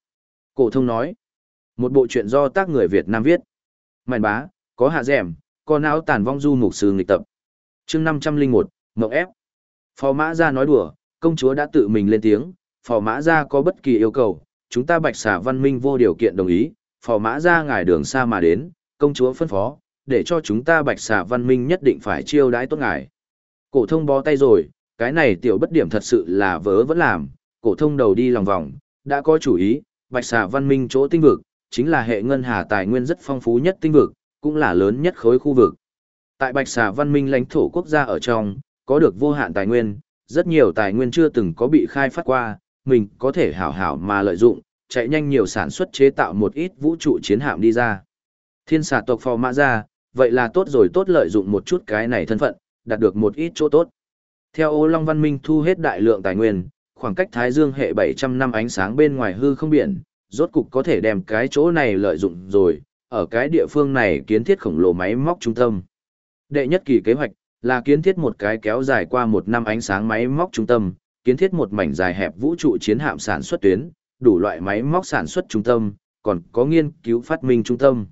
Cổ thông nói, một bộ truyện do tác người Việt Nam viết. mạnh bá, có hạ dẻm, có não tàn vong du mục sư nghịch tập. Chương năm trăm linh một mậu ép. Phò mã ra nói đùa, công chúa đã tự mình lên tiếng, phò mã ra có bất kỳ yêu cầu, chúng ta bạch xà văn minh vô điều kiện đồng ý, phò mã ra ngài đường xa mà đến, công chúa phân phó, để cho chúng ta bạch xà văn minh nhất định phải chiêu đãi tốt ngài. Cổ thông bó tay rồi, cái này tiểu bất điểm thật sự là vớ vẫn làm, cổ thông đầu đi lòng vòng, đã có chủ ý, bạch xà văn minh chỗ tinh vực, chính là hệ ngân hà tài nguyên rất phong phú nhất tinh vực, cũng là lớn nhất khối khu vực. Tại bạch xà văn minh lãnh thổ quốc gia ở trong, có được vô hạn tài nguyên, rất nhiều tài nguyên chưa từng có bị khai phát qua, mình có thể hảo hảo mà lợi dụng, chạy nhanh nhiều sản xuất chế tạo một ít vũ trụ chiến hạm đi ra. Thiên xà tộc phò mã ra, vậy là tốt rồi tốt lợi dụng một chút cái này thân phận, đạt được một ít chỗ tốt. Theo ô long văn minh thu hết đại lượng tài nguyên, khoảng cách Thái Dương hệ 700 năm ánh sáng bên ngoài hư không biển, rốt cục có thể đem cái chỗ này lợi dụng rồi, ở cái địa phương này kiến thiết khổng lồ máy móc trung tâm. Đệ nhất kỳ kế hoạch là kiến thiết một cái kéo dài qua một năm ánh sáng máy móc trung tâm, kiến thiết một mảnh dài hẹp vũ trụ chiến hạm sản xuất tuyến, đủ loại máy móc sản xuất trung tâm, còn có nghiên cứu phát minh trung tâm.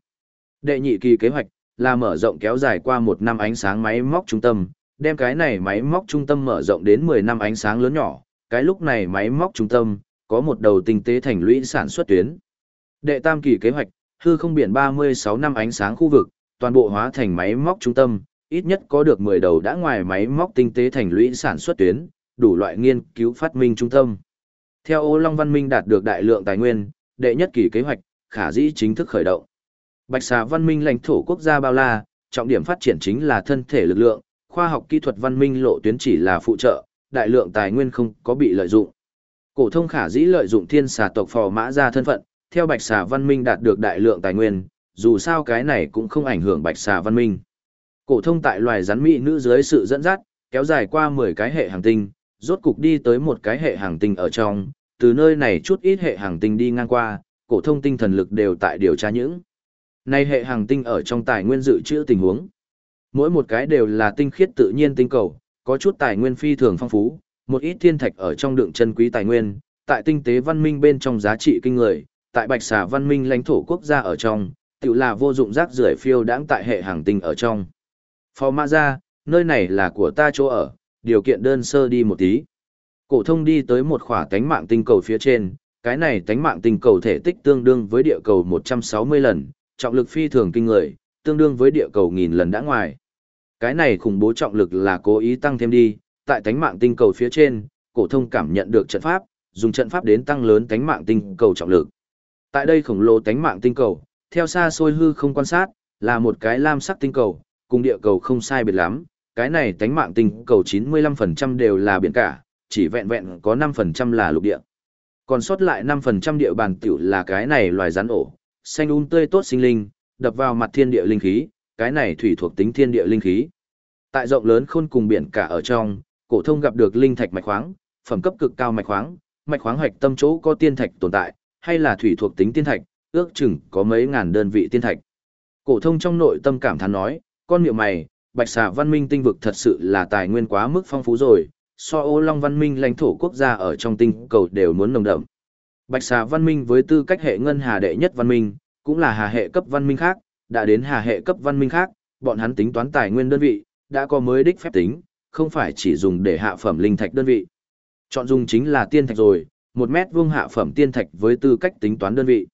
Đệ nhị kỳ kế hoạch là mở rộng kéo dài qua một năm ánh sáng máy móc trung tâm, đem cái này máy móc trung tâm mở rộng đến 10 năm ánh sáng lớn nhỏ, cái lúc này máy móc trung tâm có một đầu tinh tế thành lũy sản xuất tuyến. Đệ tam kỳ kế hoạch, hư không biển 36 năm ánh sáng khu vực, toàn bộ hóa thành máy móc trung tâm, ít nhất có được 10 đầu đã ngoài máy móc tinh tế thành lũy sản xuất tuyến, đủ loại nghiên cứu phát minh trung tâm. Theo Ô Long Văn Minh đạt được đại lượng tài nguyên, đệ nhất kỳ kế hoạch, khả dĩ chính thức khởi động. Bạch xà văn minh lãnh thổ quốc gia bao la, trọng điểm phát triển chính là thân thể lực lượng, khoa học kỹ thuật văn minh lộ tuyến chỉ là phụ trợ, đại lượng tài nguyên không có bị lợi dụng. Cổ thông khả dĩ lợi dụng thiên xà tộc phò mã ra thân phận, theo bạch xà văn minh đạt được đại lượng tài nguyên, dù sao cái này cũng không ảnh hưởng bạch xà văn minh. Cổ thông tại loài rắn mỹ nữ dưới sự dẫn dắt, kéo dài qua 10 cái hệ hành tinh, rốt cục đi tới một cái hệ hành tinh ở trong, từ nơi này chút ít hệ hành tinh đi ngang qua, cổ thông tinh thần lực đều tại điều tra những. Nay hệ hành tinh ở trong tài nguyên dự trữ tình huống. Mỗi một cái đều là tinh khiết tự nhiên tinh cầu, có chút tài nguyên phi thường phong phú, một ít thiên thạch ở trong đựng chân quý tài nguyên, tại tinh tế văn minh bên trong giá trị kinh người, tại bạch xà văn minh lãnh thổ quốc gia ở trong, tự là vô dụng rác rưởi phiêu đãng tại hệ hành tinh ở trong. Phò mã ra, nơi này là của ta chỗ ở, điều kiện đơn sơ đi một tí. Cổ thông đi tới một khỏa tánh mạng tinh cầu phía trên, cái này tánh mạng tinh cầu thể tích tương đương với địa cầu 160 lần, trọng lực phi thường kinh người, tương đương với địa cầu nghìn lần đã ngoài. Cái này khủng bố trọng lực là cố ý tăng thêm đi, tại tánh mạng tinh cầu phía trên, cổ thông cảm nhận được trận pháp, dùng trận pháp đến tăng lớn tánh mạng tinh cầu trọng lực. Tại đây khổng lồ tánh mạng tinh cầu, theo xa xôi hư không quan sát, là một cái lam sắc tinh cầu, cùng địa cầu không sai biệt lắm, cái này tánh mạng tinh cầu 95% đều là biển cả, chỉ vẹn vẹn có 5% là lục địa. Còn sót lại 5% địa bàn tiểu là cái này loài rắn ổ, xanh un tươi tốt sinh linh, đập vào mặt thiên địa linh khí, cái này thủy thuộc tính thiên địa linh khí. Tại rộng lớn khôn cùng biển cả ở trong, cổ thông gặp được linh thạch mạch khoáng, phẩm cấp cực cao mạch khoáng, mạch khoáng hoạch tâm chỗ có tiên thạch tồn tại, hay là thủy thuộc tính tiên thạch, ước chừng có mấy ngàn đơn vị tiên thạch. Cổ thông trong nội tâm cảm thán nói, con miệng mày, bạch xà văn minh tinh vực thật sự là tài nguyên quá mức phong phú rồi, so ô long văn minh lãnh thổ quốc gia ở trong tinh cầu đều muốn nồng đậm. Bạch xà văn minh với tư cách hệ ngân hà đệ nhất văn minh, cũng là hà hệ cấp văn minh khác, đã đến hà hệ cấp văn minh khác, bọn hắn tính toán tài nguyên đơn vị, đã có mới đích phép tính, không phải chỉ dùng để hạ phẩm linh thạch đơn vị. Chọn dùng chính là tiên thạch rồi, một mét vuông hạ phẩm tiên thạch với tư cách tính toán đơn vị.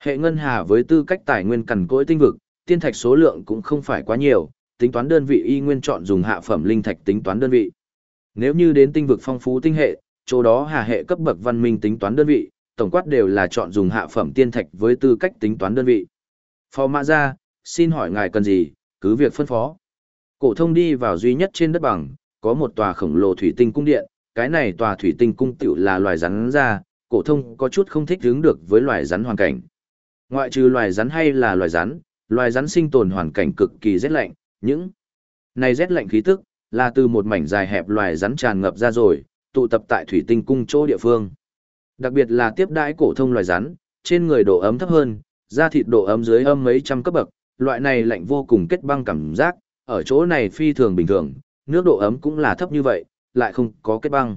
Hệ ngân hà với tư cách tài nguyên cằn cỗi tinh vực, tiên thạch số lượng cũng không phải quá nhiều, tính toán đơn vị y nguyên chọn dùng hạ phẩm linh thạch tính toán đơn vị. Nếu như đến tinh vực phong phú tinh hệ, chỗ đó hà hệ cấp bậc văn minh tính toán đơn vị, tổng quát đều là chọn dùng hạ phẩm tiên thạch với tư cách tính toán đơn vị. Phó Mã Gia, xin hỏi ngài cần gì, cứ việc phân phó. Cổ thông đi vào duy nhất trên đất bằng, có một tòa khổng lồ thủy tinh cung điện, cái này tòa thủy tinh cung tiểu là loài rắn ra, cổ thông có chút không thích ứng được với loài rắn hoàn cảnh. Ngoại trừ loài rắn hay là loài rắn, loài rắn sinh tồn hoàn cảnh cực kỳ rét lạnh, những này rét lạnh khí tức là từ một mảnh dài hẹp loài rắn tràn ngập ra rồi, tụ tập tại thủy tinh cung chỗ địa phương. Đặc biệt là tiếp đãi cổ thông loài rắn, trên người độ ấm thấp hơn, da thịt độ ấm dưới âm mấy trăm cấp bậc, loại này lạnh vô cùng kết băng cảm giác, ở chỗ này phi thường bình thường, nước độ ấm cũng là thấp như vậy, lại không có kết băng.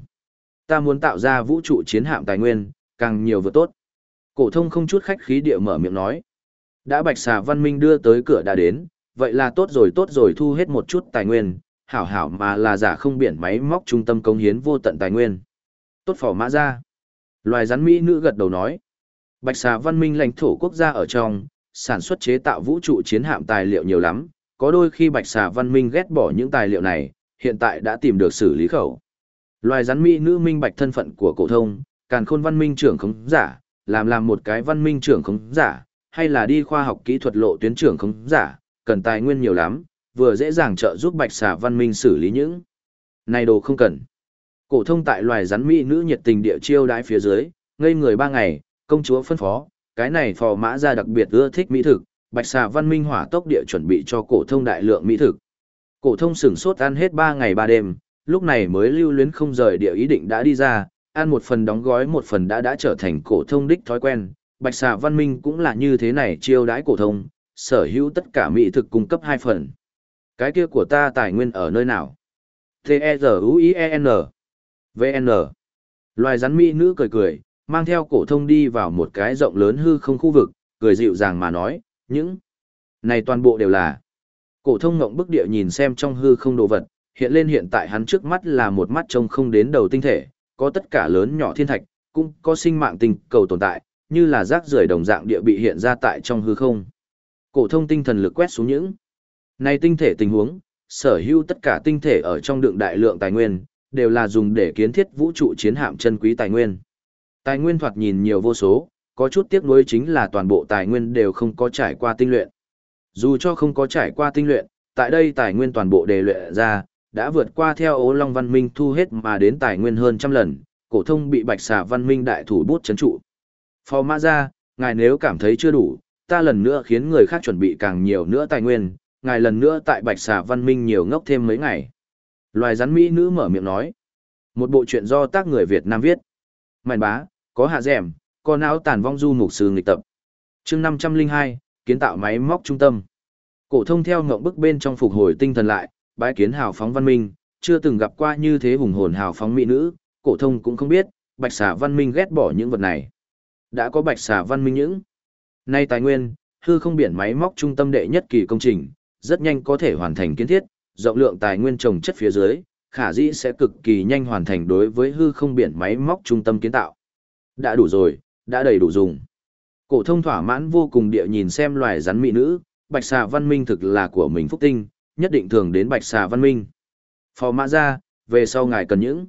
Ta muốn tạo ra vũ trụ chiến hạm tài nguyên, càng nhiều vừa tốt. Cổ thông không chút khách khí địa mở miệng nói. Đã bạch xà văn minh đưa tới cửa đã đến, vậy là tốt rồi tốt rồi thu hết một chút tài nguyên, hảo hảo mà là giả không biển máy móc trung tâm công hiến vô tận tài nguyên. Tốt phỏ mã ra. Loài rắn Mỹ nữ gật đầu nói. Bạch xà văn minh lãnh thổ quốc gia ở trong, sản xuất chế tạo vũ trụ chiến hạm tài liệu nhiều lắm, có đôi khi bạch xà văn minh ghét bỏ những tài liệu này, hiện tại đã tìm được xử lý khẩu. Loài rắn Mỹ nữ minh bạch thân phận của cổ thông, càn khôn văn minh trưởng khống giả, làm làm một cái văn minh trưởng khống giả, hay là đi khoa học kỹ thuật lộ tuyến trưởng khống giả, cần tài nguyên nhiều lắm, vừa dễ dàng trợ giúp bạch xà văn minh xử lý những này đồ không cần. Cổ thông tại loài rắn mỹ nữ nhiệt tình địa chiêu đãi phía dưới, ngây người ba ngày, công chúa phân phó, cái này phò mã ra đặc biệt ưa thích mỹ thực, bạch xà văn minh hỏa tốc địa chuẩn bị cho cổ thông đại lượng mỹ thực. Cổ thông sửng sốt ăn hết ba ngày ba đêm, lúc này mới lưu luyến không rời địa ý định đã đi ra, ăn một phần đóng gói một phần đã đã trở thành cổ thông đích thói quen, bạch xà văn minh cũng là như thế này chiêu đãi cổ thông, sở hữu tất cả mỹ thực cung cấp hai phần. Cái kia của ta tài nguyên ở nơi nào? T e r u i e n VN Loài rắn mỹ nữ cười cười, mang theo cổ thông đi vào một cái rộng lớn hư không khu vực, cười dịu dàng mà nói, những này toàn bộ đều là. Cổ thông ngậm bức địa nhìn xem trong hư không đồ vật, hiện lên hiện tại hắn trước mắt là một mắt trông không đến đầu tinh thể, có tất cả lớn nhỏ thiên thạch, cũng có sinh mạng tinh cầu tồn tại, như là rác rưởi đồng dạng địa bị hiện ra tại trong hư không. Cổ thông tinh thần lực quét xuống những này tinh thể tình huống, sở hữu tất cả tinh thể ở trong đựng đại lượng tài nguyên, đều là dùng để kiến thiết vũ trụ chiến hạm chân quý tài nguyên. Tài nguyên thoạt nhìn nhiều vô số, có chút tiếc nuối chính là toàn bộ tài nguyên đều không có trải qua tinh luyện. Dù cho không có trải qua tinh luyện, tại đây tài nguyên toàn bộ đề luyện ra, đã vượt qua theo ố long văn minh thu hết mà đến tài nguyên hơn trăm lần, cổ thông bị bạch xà văn minh đại thủ bút chấn trụ. Phò mã ra, ngài nếu cảm thấy chưa đủ, ta lần nữa khiến người khác chuẩn bị càng nhiều nữa tài nguyên, ngài lần nữa tại bạch xà văn minh nhiều ngốc thêm mấy ngày. Loài rắn Mỹ nữ mở miệng nói. Một bộ chuyện do tác người Việt Nam viết. Mảnh bá, có hạ dẻm, có não tàn vong du mục sư nghịch tập. chương 502, kiến tạo máy móc trung tâm. Cổ thông theo ngộng bức bên trong phục hồi tinh thần lại, bái kiến hào phóng văn minh, chưa từng gặp qua như thế hùng hồn hào phóng mỹ nữ, cổ thông cũng không biết, bạch xà văn minh ghét bỏ những vật này. Đã có bạch xà văn minh những nay tài nguyên, hư không biển máy móc trung tâm đệ nhất kỳ công trình, rất nhanh có thể hoàn thành kiến thiết, rộng lượng tài nguyên trồng chất phía dưới, khả dĩ sẽ cực kỳ nhanh hoàn thành đối với hư không biển máy móc trung tâm kiến tạo. Đã đủ rồi, đã đầy đủ dùng. Cổ thông thỏa mãn vô cùng địa nhìn xem loài rắn mỹ nữ, bạch xà văn minh thực là của mình phúc tinh, nhất định thường đến bạch xà văn minh. Phò mã ra, về sau ngài cần những.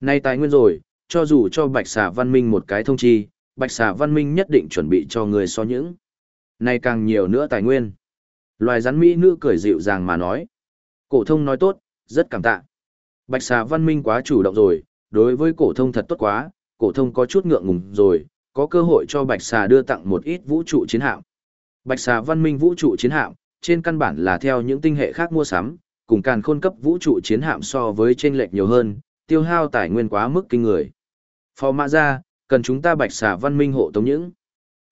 Nay tài nguyên rồi, cho dù cho bạch xà văn minh một cái thông chi, bạch xà văn minh nhất định chuẩn bị cho người so những. Nay càng nhiều nữa tài nguyên. Loài rắn mỹ nữ cười dịu dàng mà nói. Cổ thông nói tốt, rất cảm tạ. Bạch xà văn minh quá chủ động rồi, đối với cổ thông thật tốt quá, cổ thông có chút ngượng ngùng rồi, có cơ hội cho Bạch xà đưa tặng một ít vũ trụ chiến hạm. Bạch xà văn minh vũ trụ chiến hạm, trên căn bản là theo những tinh hệ khác mua sắm, cùng càn khôn cấp vũ trụ chiến hạm so với trên lệch nhiều hơn, tiêu hao tài nguyên quá mức kinh người. Phò mã ra, cần chúng ta bạch xà văn minh hộ tống những.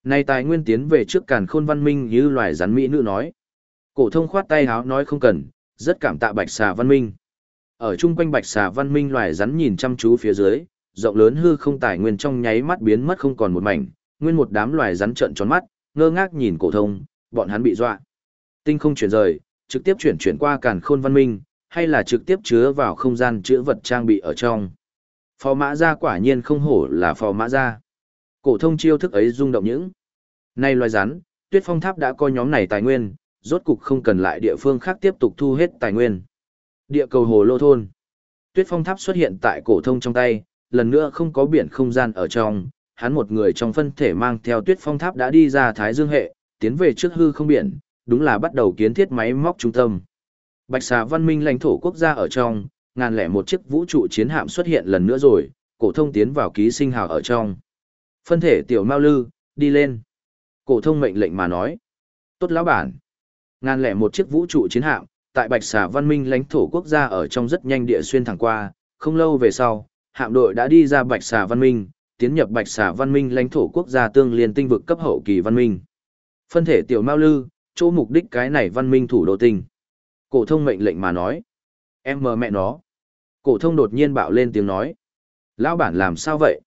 Này tài nguyên tiến về trước càn khôn văn minh như loài rắn mỹ nữ nói. Cổ thông khoát tay háo nói không cần, rất cảm tạ bạch xà văn minh. Ở chung quanh bạch xà văn minh loài rắn nhìn chăm chú phía dưới, rộng lớn hư không tài nguyên trong nháy mắt biến mất không còn một mảnh, nguyên một đám loài rắn trợn tròn mắt, ngơ ngác nhìn cổ thông, bọn hắn bị dọa. Tinh không chuyển rời, trực tiếp chuyển chuyển qua càn khôn văn minh, hay là trực tiếp chứa vào không gian chứa vật trang bị ở trong. Phò mã gia quả nhiên không hổ là phò mã gia. Cổ thông chiêu thức ấy rung động những. Nay loài rắn, Tuyết Phong Tháp đã coi nhóm này tài nguyên, rốt cục không cần lại địa phương khác tiếp tục thu hết tài nguyên. Địa cầu hồ lô thôn. Tuyết Phong Tháp xuất hiện tại cổ thông trong tay, lần nữa không có biển không gian ở trong, hắn một người trong phân thể mang theo Tuyết Phong Tháp đã đi ra Thái Dương hệ, tiến về trước hư không biển, đúng là bắt đầu kiến thiết máy móc trung tâm. Bạch xà văn minh lãnh thổ quốc gia ở trong, ngàn lẻ một chiếc vũ trụ chiến hạm xuất hiện lần nữa rồi, cổ thông tiến vào ký sinh hào ở trong. Phân thể tiểu Mao Lư, đi lên. Cổ thông mệnh lệnh mà nói. Tốt lão bản. Ngàn lẻ một chiếc vũ trụ chiến hạm, tại Bạch xà văn minh lãnh thổ quốc gia ở trong rất nhanh địa xuyên thẳng qua, không lâu về sau, hạm đội đã đi ra Bạch xà văn minh, tiến nhập Bạch xà văn minh lãnh thổ quốc gia tương liên tinh vực cấp hậu kỳ văn minh. Phân thể tiểu Mao Lư, chỗ mục đích cái này văn minh thủ đô tinh. Cổ thông mệnh lệnh mà nói. Em mờ mẹ nó. Cổ thông đột nhiên bạo lên tiếng nói. Lão bản làm sao vậy?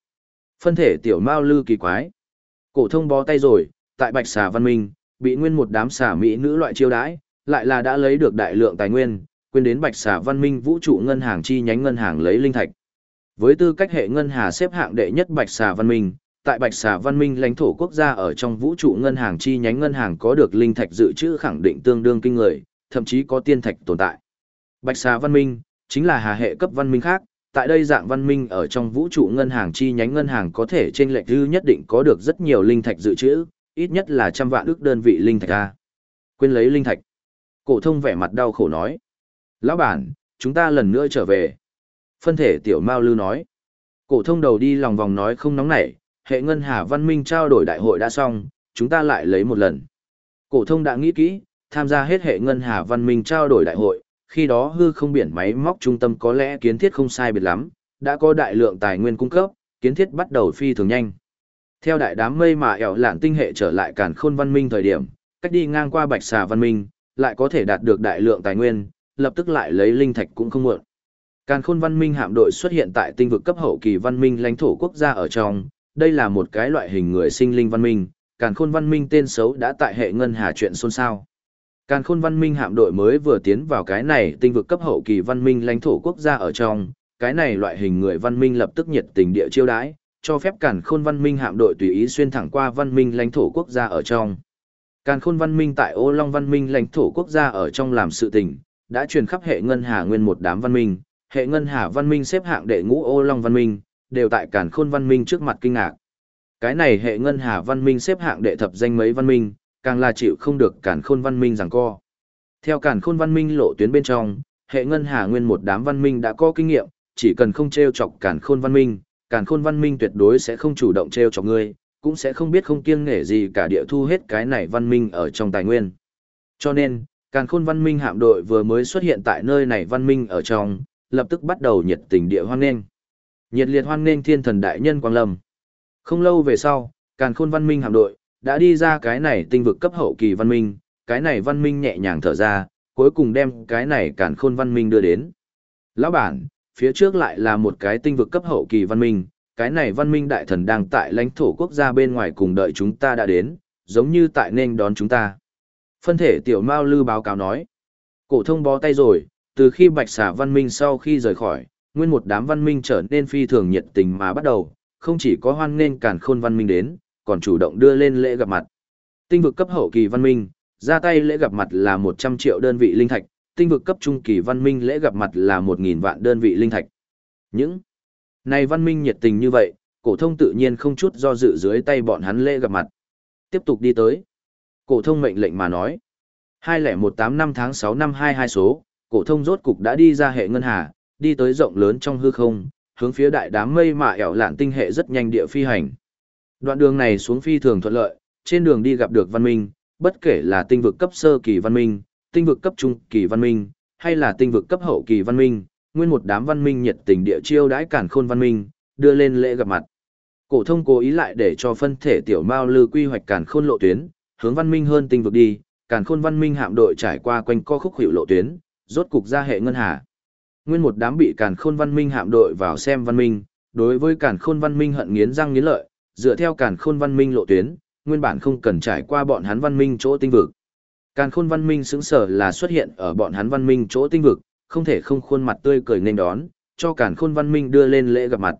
Phân thể tiểu mao lư kỳ quái. Cổ thông bó tay rồi, tại bạch xà văn minh, bị nguyên một đám xà mỹ nữ loại chiêu đãi, lại là đã lấy được đại lượng tài nguyên, quên đến bạch xà văn minh vũ trụ ngân hàng chi nhánh ngân hàng lấy linh thạch. Với tư cách hệ ngân hà xếp hạng đệ nhất bạch xà văn minh, tại bạch xà văn minh lãnh thổ quốc gia ở trong vũ trụ ngân hàng chi nhánh ngân hàng có được linh thạch dự trữ khẳng định tương đương kinh người, thậm chí có tiên thạch tồn tại. Bạch xà văn minh, chính là hà hệ cấp văn minh khác, tại đây dạng văn minh ở trong vũ trụ ngân hàng chi nhánh ngân hàng có thể trên lệch dư nhất định có được rất nhiều linh thạch dự trữ, ít nhất là trăm vạn ước đơn vị linh thạch a. Quên lấy linh thạch. Cổ thông vẻ mặt đau khổ nói: "Lão bản, chúng ta lần nữa trở về." Phân thể tiểu Mao Lư nói. Cổ thông đầu đi lòng vòng nói không nóng nảy, hệ ngân hà văn minh trao đổi đại hội đã xong, chúng ta lại lấy một lần. Cổ thông đã nghĩ kỹ, tham gia hết hệ ngân hà văn minh trao đổi đại hội, khi đó hư không biển máy móc trung tâm có lẽ kiến thiết không sai biệt lắm, đã có đại lượng tài nguyên cung cấp, kiến thiết bắt đầu phi thường nhanh. Theo đại đám mây mà ẻo lạn tinh hệ trở lại càn khôn văn minh thời điểm, cách đi ngang qua bạch xà văn minh, lại có thể đạt được đại lượng tài nguyên, lập tức lại lấy linh thạch cũng không muộn. Càn khôn văn minh hạm đội xuất hiện tại tinh vực cấp hậu kỳ văn minh lãnh thổ quốc gia ở trong, đây là một cái loại hình người sinh linh văn minh, càn khôn văn minh tên xấu đã tại hệ ngân hà chuyện xôn xao. Càn khôn văn minh hạm đội mới vừa tiến vào cái này tinh vực cấp hậu kỳ văn minh lãnh thổ quốc gia ở trong, cái này loại hình người văn minh lập tức nhiệt tình địa chiêu đãi, cho phép càn khôn văn minh hạm đội tùy ý xuyên thẳng qua văn minh lãnh thổ quốc gia ở trong. Càn khôn văn minh tại ô long văn minh lãnh thổ quốc gia ở trong làm sự tình, đã truyền khắp hệ ngân hà nguyên một đám văn minh, hệ ngân hà văn minh xếp hạng đệ ngũ ô long văn minh, đều tại cản khôn văn minh trước mặt kinh ngạc. Cái này hệ ngân hà văn minh xếp hạng đệ thập danh mấy văn minh, càng là chịu không được cản khôn văn minh rằng co. Theo cản khôn văn minh lộ tuyến bên trong, hệ ngân hà nguyên một đám văn minh đã có kinh nghiệm, chỉ cần không treo chọc cản khôn văn minh, cản khôn văn minh tuyệt đối sẽ không chủ động treo chọc ngươi, cũng sẽ không biết không kiêng nể gì cả địa thu hết cái này văn minh ở trong tài nguyên. Cho nên, càn khôn văn minh hạm đội vừa mới xuất hiện tại nơi này văn minh ở trong, lập tức bắt đầu nhiệt tình địa hoan nghênh. Nhiệt liệt hoan nghênh thiên thần đại nhân Quang Lâm. Không lâu về sau, càn khôn văn minh hạm đội, đã đi ra cái này tinh vực cấp hậu kỳ văn minh, cái này văn minh nhẹ nhàng thở ra, cuối cùng đem cái này càn khôn văn minh đưa đến. Lão bản, phía trước lại là một cái tinh vực cấp hậu kỳ văn minh, cái này văn minh đại thần đang tại lãnh thổ quốc gia bên ngoài cùng đợi chúng ta đã đến, giống như tại nên đón chúng ta. Phân thể tiểu Mao Lư báo cáo nói. Cổ thông bó tay rồi, từ khi bạch xà văn minh sau khi rời khỏi, nguyên một đám văn minh trở nên phi thường nhiệt tình mà bắt đầu, không chỉ có hoan nghênh càn khôn văn minh đến, còn chủ động đưa lên lễ gặp mặt. Tinh vực cấp hậu kỳ văn minh, ra tay lễ gặp mặt là 100 triệu đơn vị linh thạch, tinh vực cấp trung kỳ văn minh lễ gặp mặt là 1000 vạn đơn vị linh thạch. Những này văn minh nhiệt tình như vậy, cổ thông tự nhiên không chút do dự dưới tay bọn hắn lễ gặp mặt. Tiếp tục đi tới. Cổ thông mệnh lệnh mà nói. 2018 năm tháng 6 năm 22 số, cổ thông rốt cục đã đi ra hệ ngân hà, đi tới rộng lớn trong hư không, hướng phía đại đám mây mạ ẻo lạn tinh hệ rất nhanh địa phi hành. Đoạn đường này xuống phi thường thuận lợi, trên đường đi gặp được văn minh, bất kể là tinh vực cấp sơ kỳ văn minh, tinh vực cấp trung kỳ văn minh, hay là tinh vực cấp hậu kỳ văn minh, nguyên một đám văn minh nhiệt tình địa chiêu đãi cản khôn văn minh, đưa lên lễ gặp mặt. Cổ thông cố ý lại để cho phân thể tiểu mao lư quy hoạch cản khôn lộ tuyến, hướng văn minh hơn tinh vực đi, cản khôn văn minh hạm đội trải qua quanh co khúc hữu lộ tuyến, rốt cục ra hệ ngân hà. Nguyên một đám bị càn khôn văn minh hạm đội vào xem văn minh, đối với càn khôn văn minh hận nghiến răng nghiến lợi, dựa theo càn khôn văn minh lộ tuyến, nguyên bản không cần trải qua bọn hắn văn minh chỗ tinh vực. Càn khôn văn minh xứng sở là xuất hiện ở bọn hắn văn minh chỗ tinh vực, không thể không khuôn mặt tươi cười nên đón, cho càn khôn văn minh đưa lên lễ gặp mặt.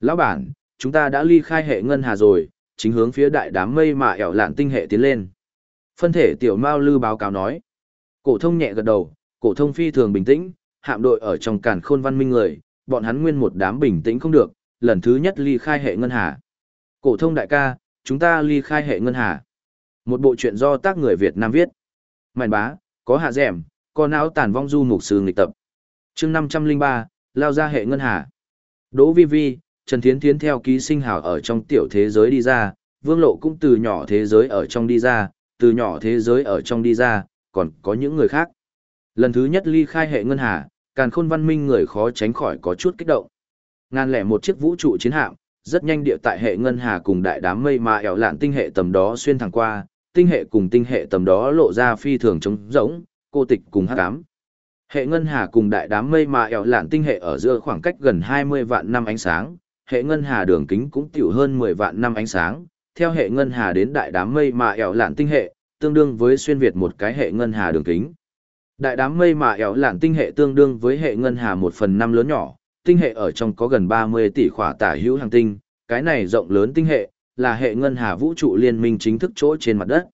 Lão bản, chúng ta đã ly khai hệ ngân hà rồi, chính hướng phía đại đám mây mà ẻo lạn tinh hệ tiến lên. Phân thể tiểu mao lư báo cáo nói. Cổ thông nhẹ gật đầu, cổ thông phi thường bình tĩnh, hạm đội ở trong càn khôn văn minh người, bọn hắn nguyên một đám bình tĩnh không được, lần thứ nhất ly khai hệ ngân hà. Cổ thông đại ca, chúng ta ly khai hệ ngân hà. Một bộ truyện do tác người Việt Nam viết. Mạn bá, có hạ dẻm, có não tàn vong du mục sư nghịch tập. Chương 503, lao ra hệ ngân hà. Đỗ Vi Vi, Trần Thiến Thiến theo ký sinh hào ở trong tiểu thế giới đi ra, Vương Lộ cũng từ nhỏ thế giới ở trong đi ra, từ nhỏ thế giới ở trong đi ra, còn có những người khác. Lần thứ nhất ly khai hệ ngân hà, càn khôn văn minh người khó tránh khỏi có chút kích động. Ngàn lẻ một chiếc vũ trụ chiến hạm, rất nhanh địa tại hệ ngân hà cùng đại đám mây mà ẻo lạn tinh hệ tầm đó xuyên thẳng qua, tinh hệ cùng tinh hệ tầm đó lộ ra phi thường trống rỗng, cô tịch cùng hắc ám. Hệ ngân hà cùng đại đám mây mà ẻo lạn tinh hệ ở giữa khoảng cách gần 20 vạn năm ánh sáng, hệ ngân hà đường kính cũng tiểu hơn 10 vạn năm ánh sáng, theo hệ ngân hà đến đại đám mây mà ẻo lạn tinh hệ, tương đương với xuyên việt một cái hệ ngân hà đường kính. Đại đám mây mà éo lạn tinh hệ tương đương với hệ ngân hà 1 phần 5 lớn nhỏ, tinh hệ ở trong có gần 30 tỷ khỏa tả hữu hàng tinh, cái này rộng lớn tinh hệ, là hệ ngân hà vũ trụ liên minh chính thức chỗ trên mặt đất.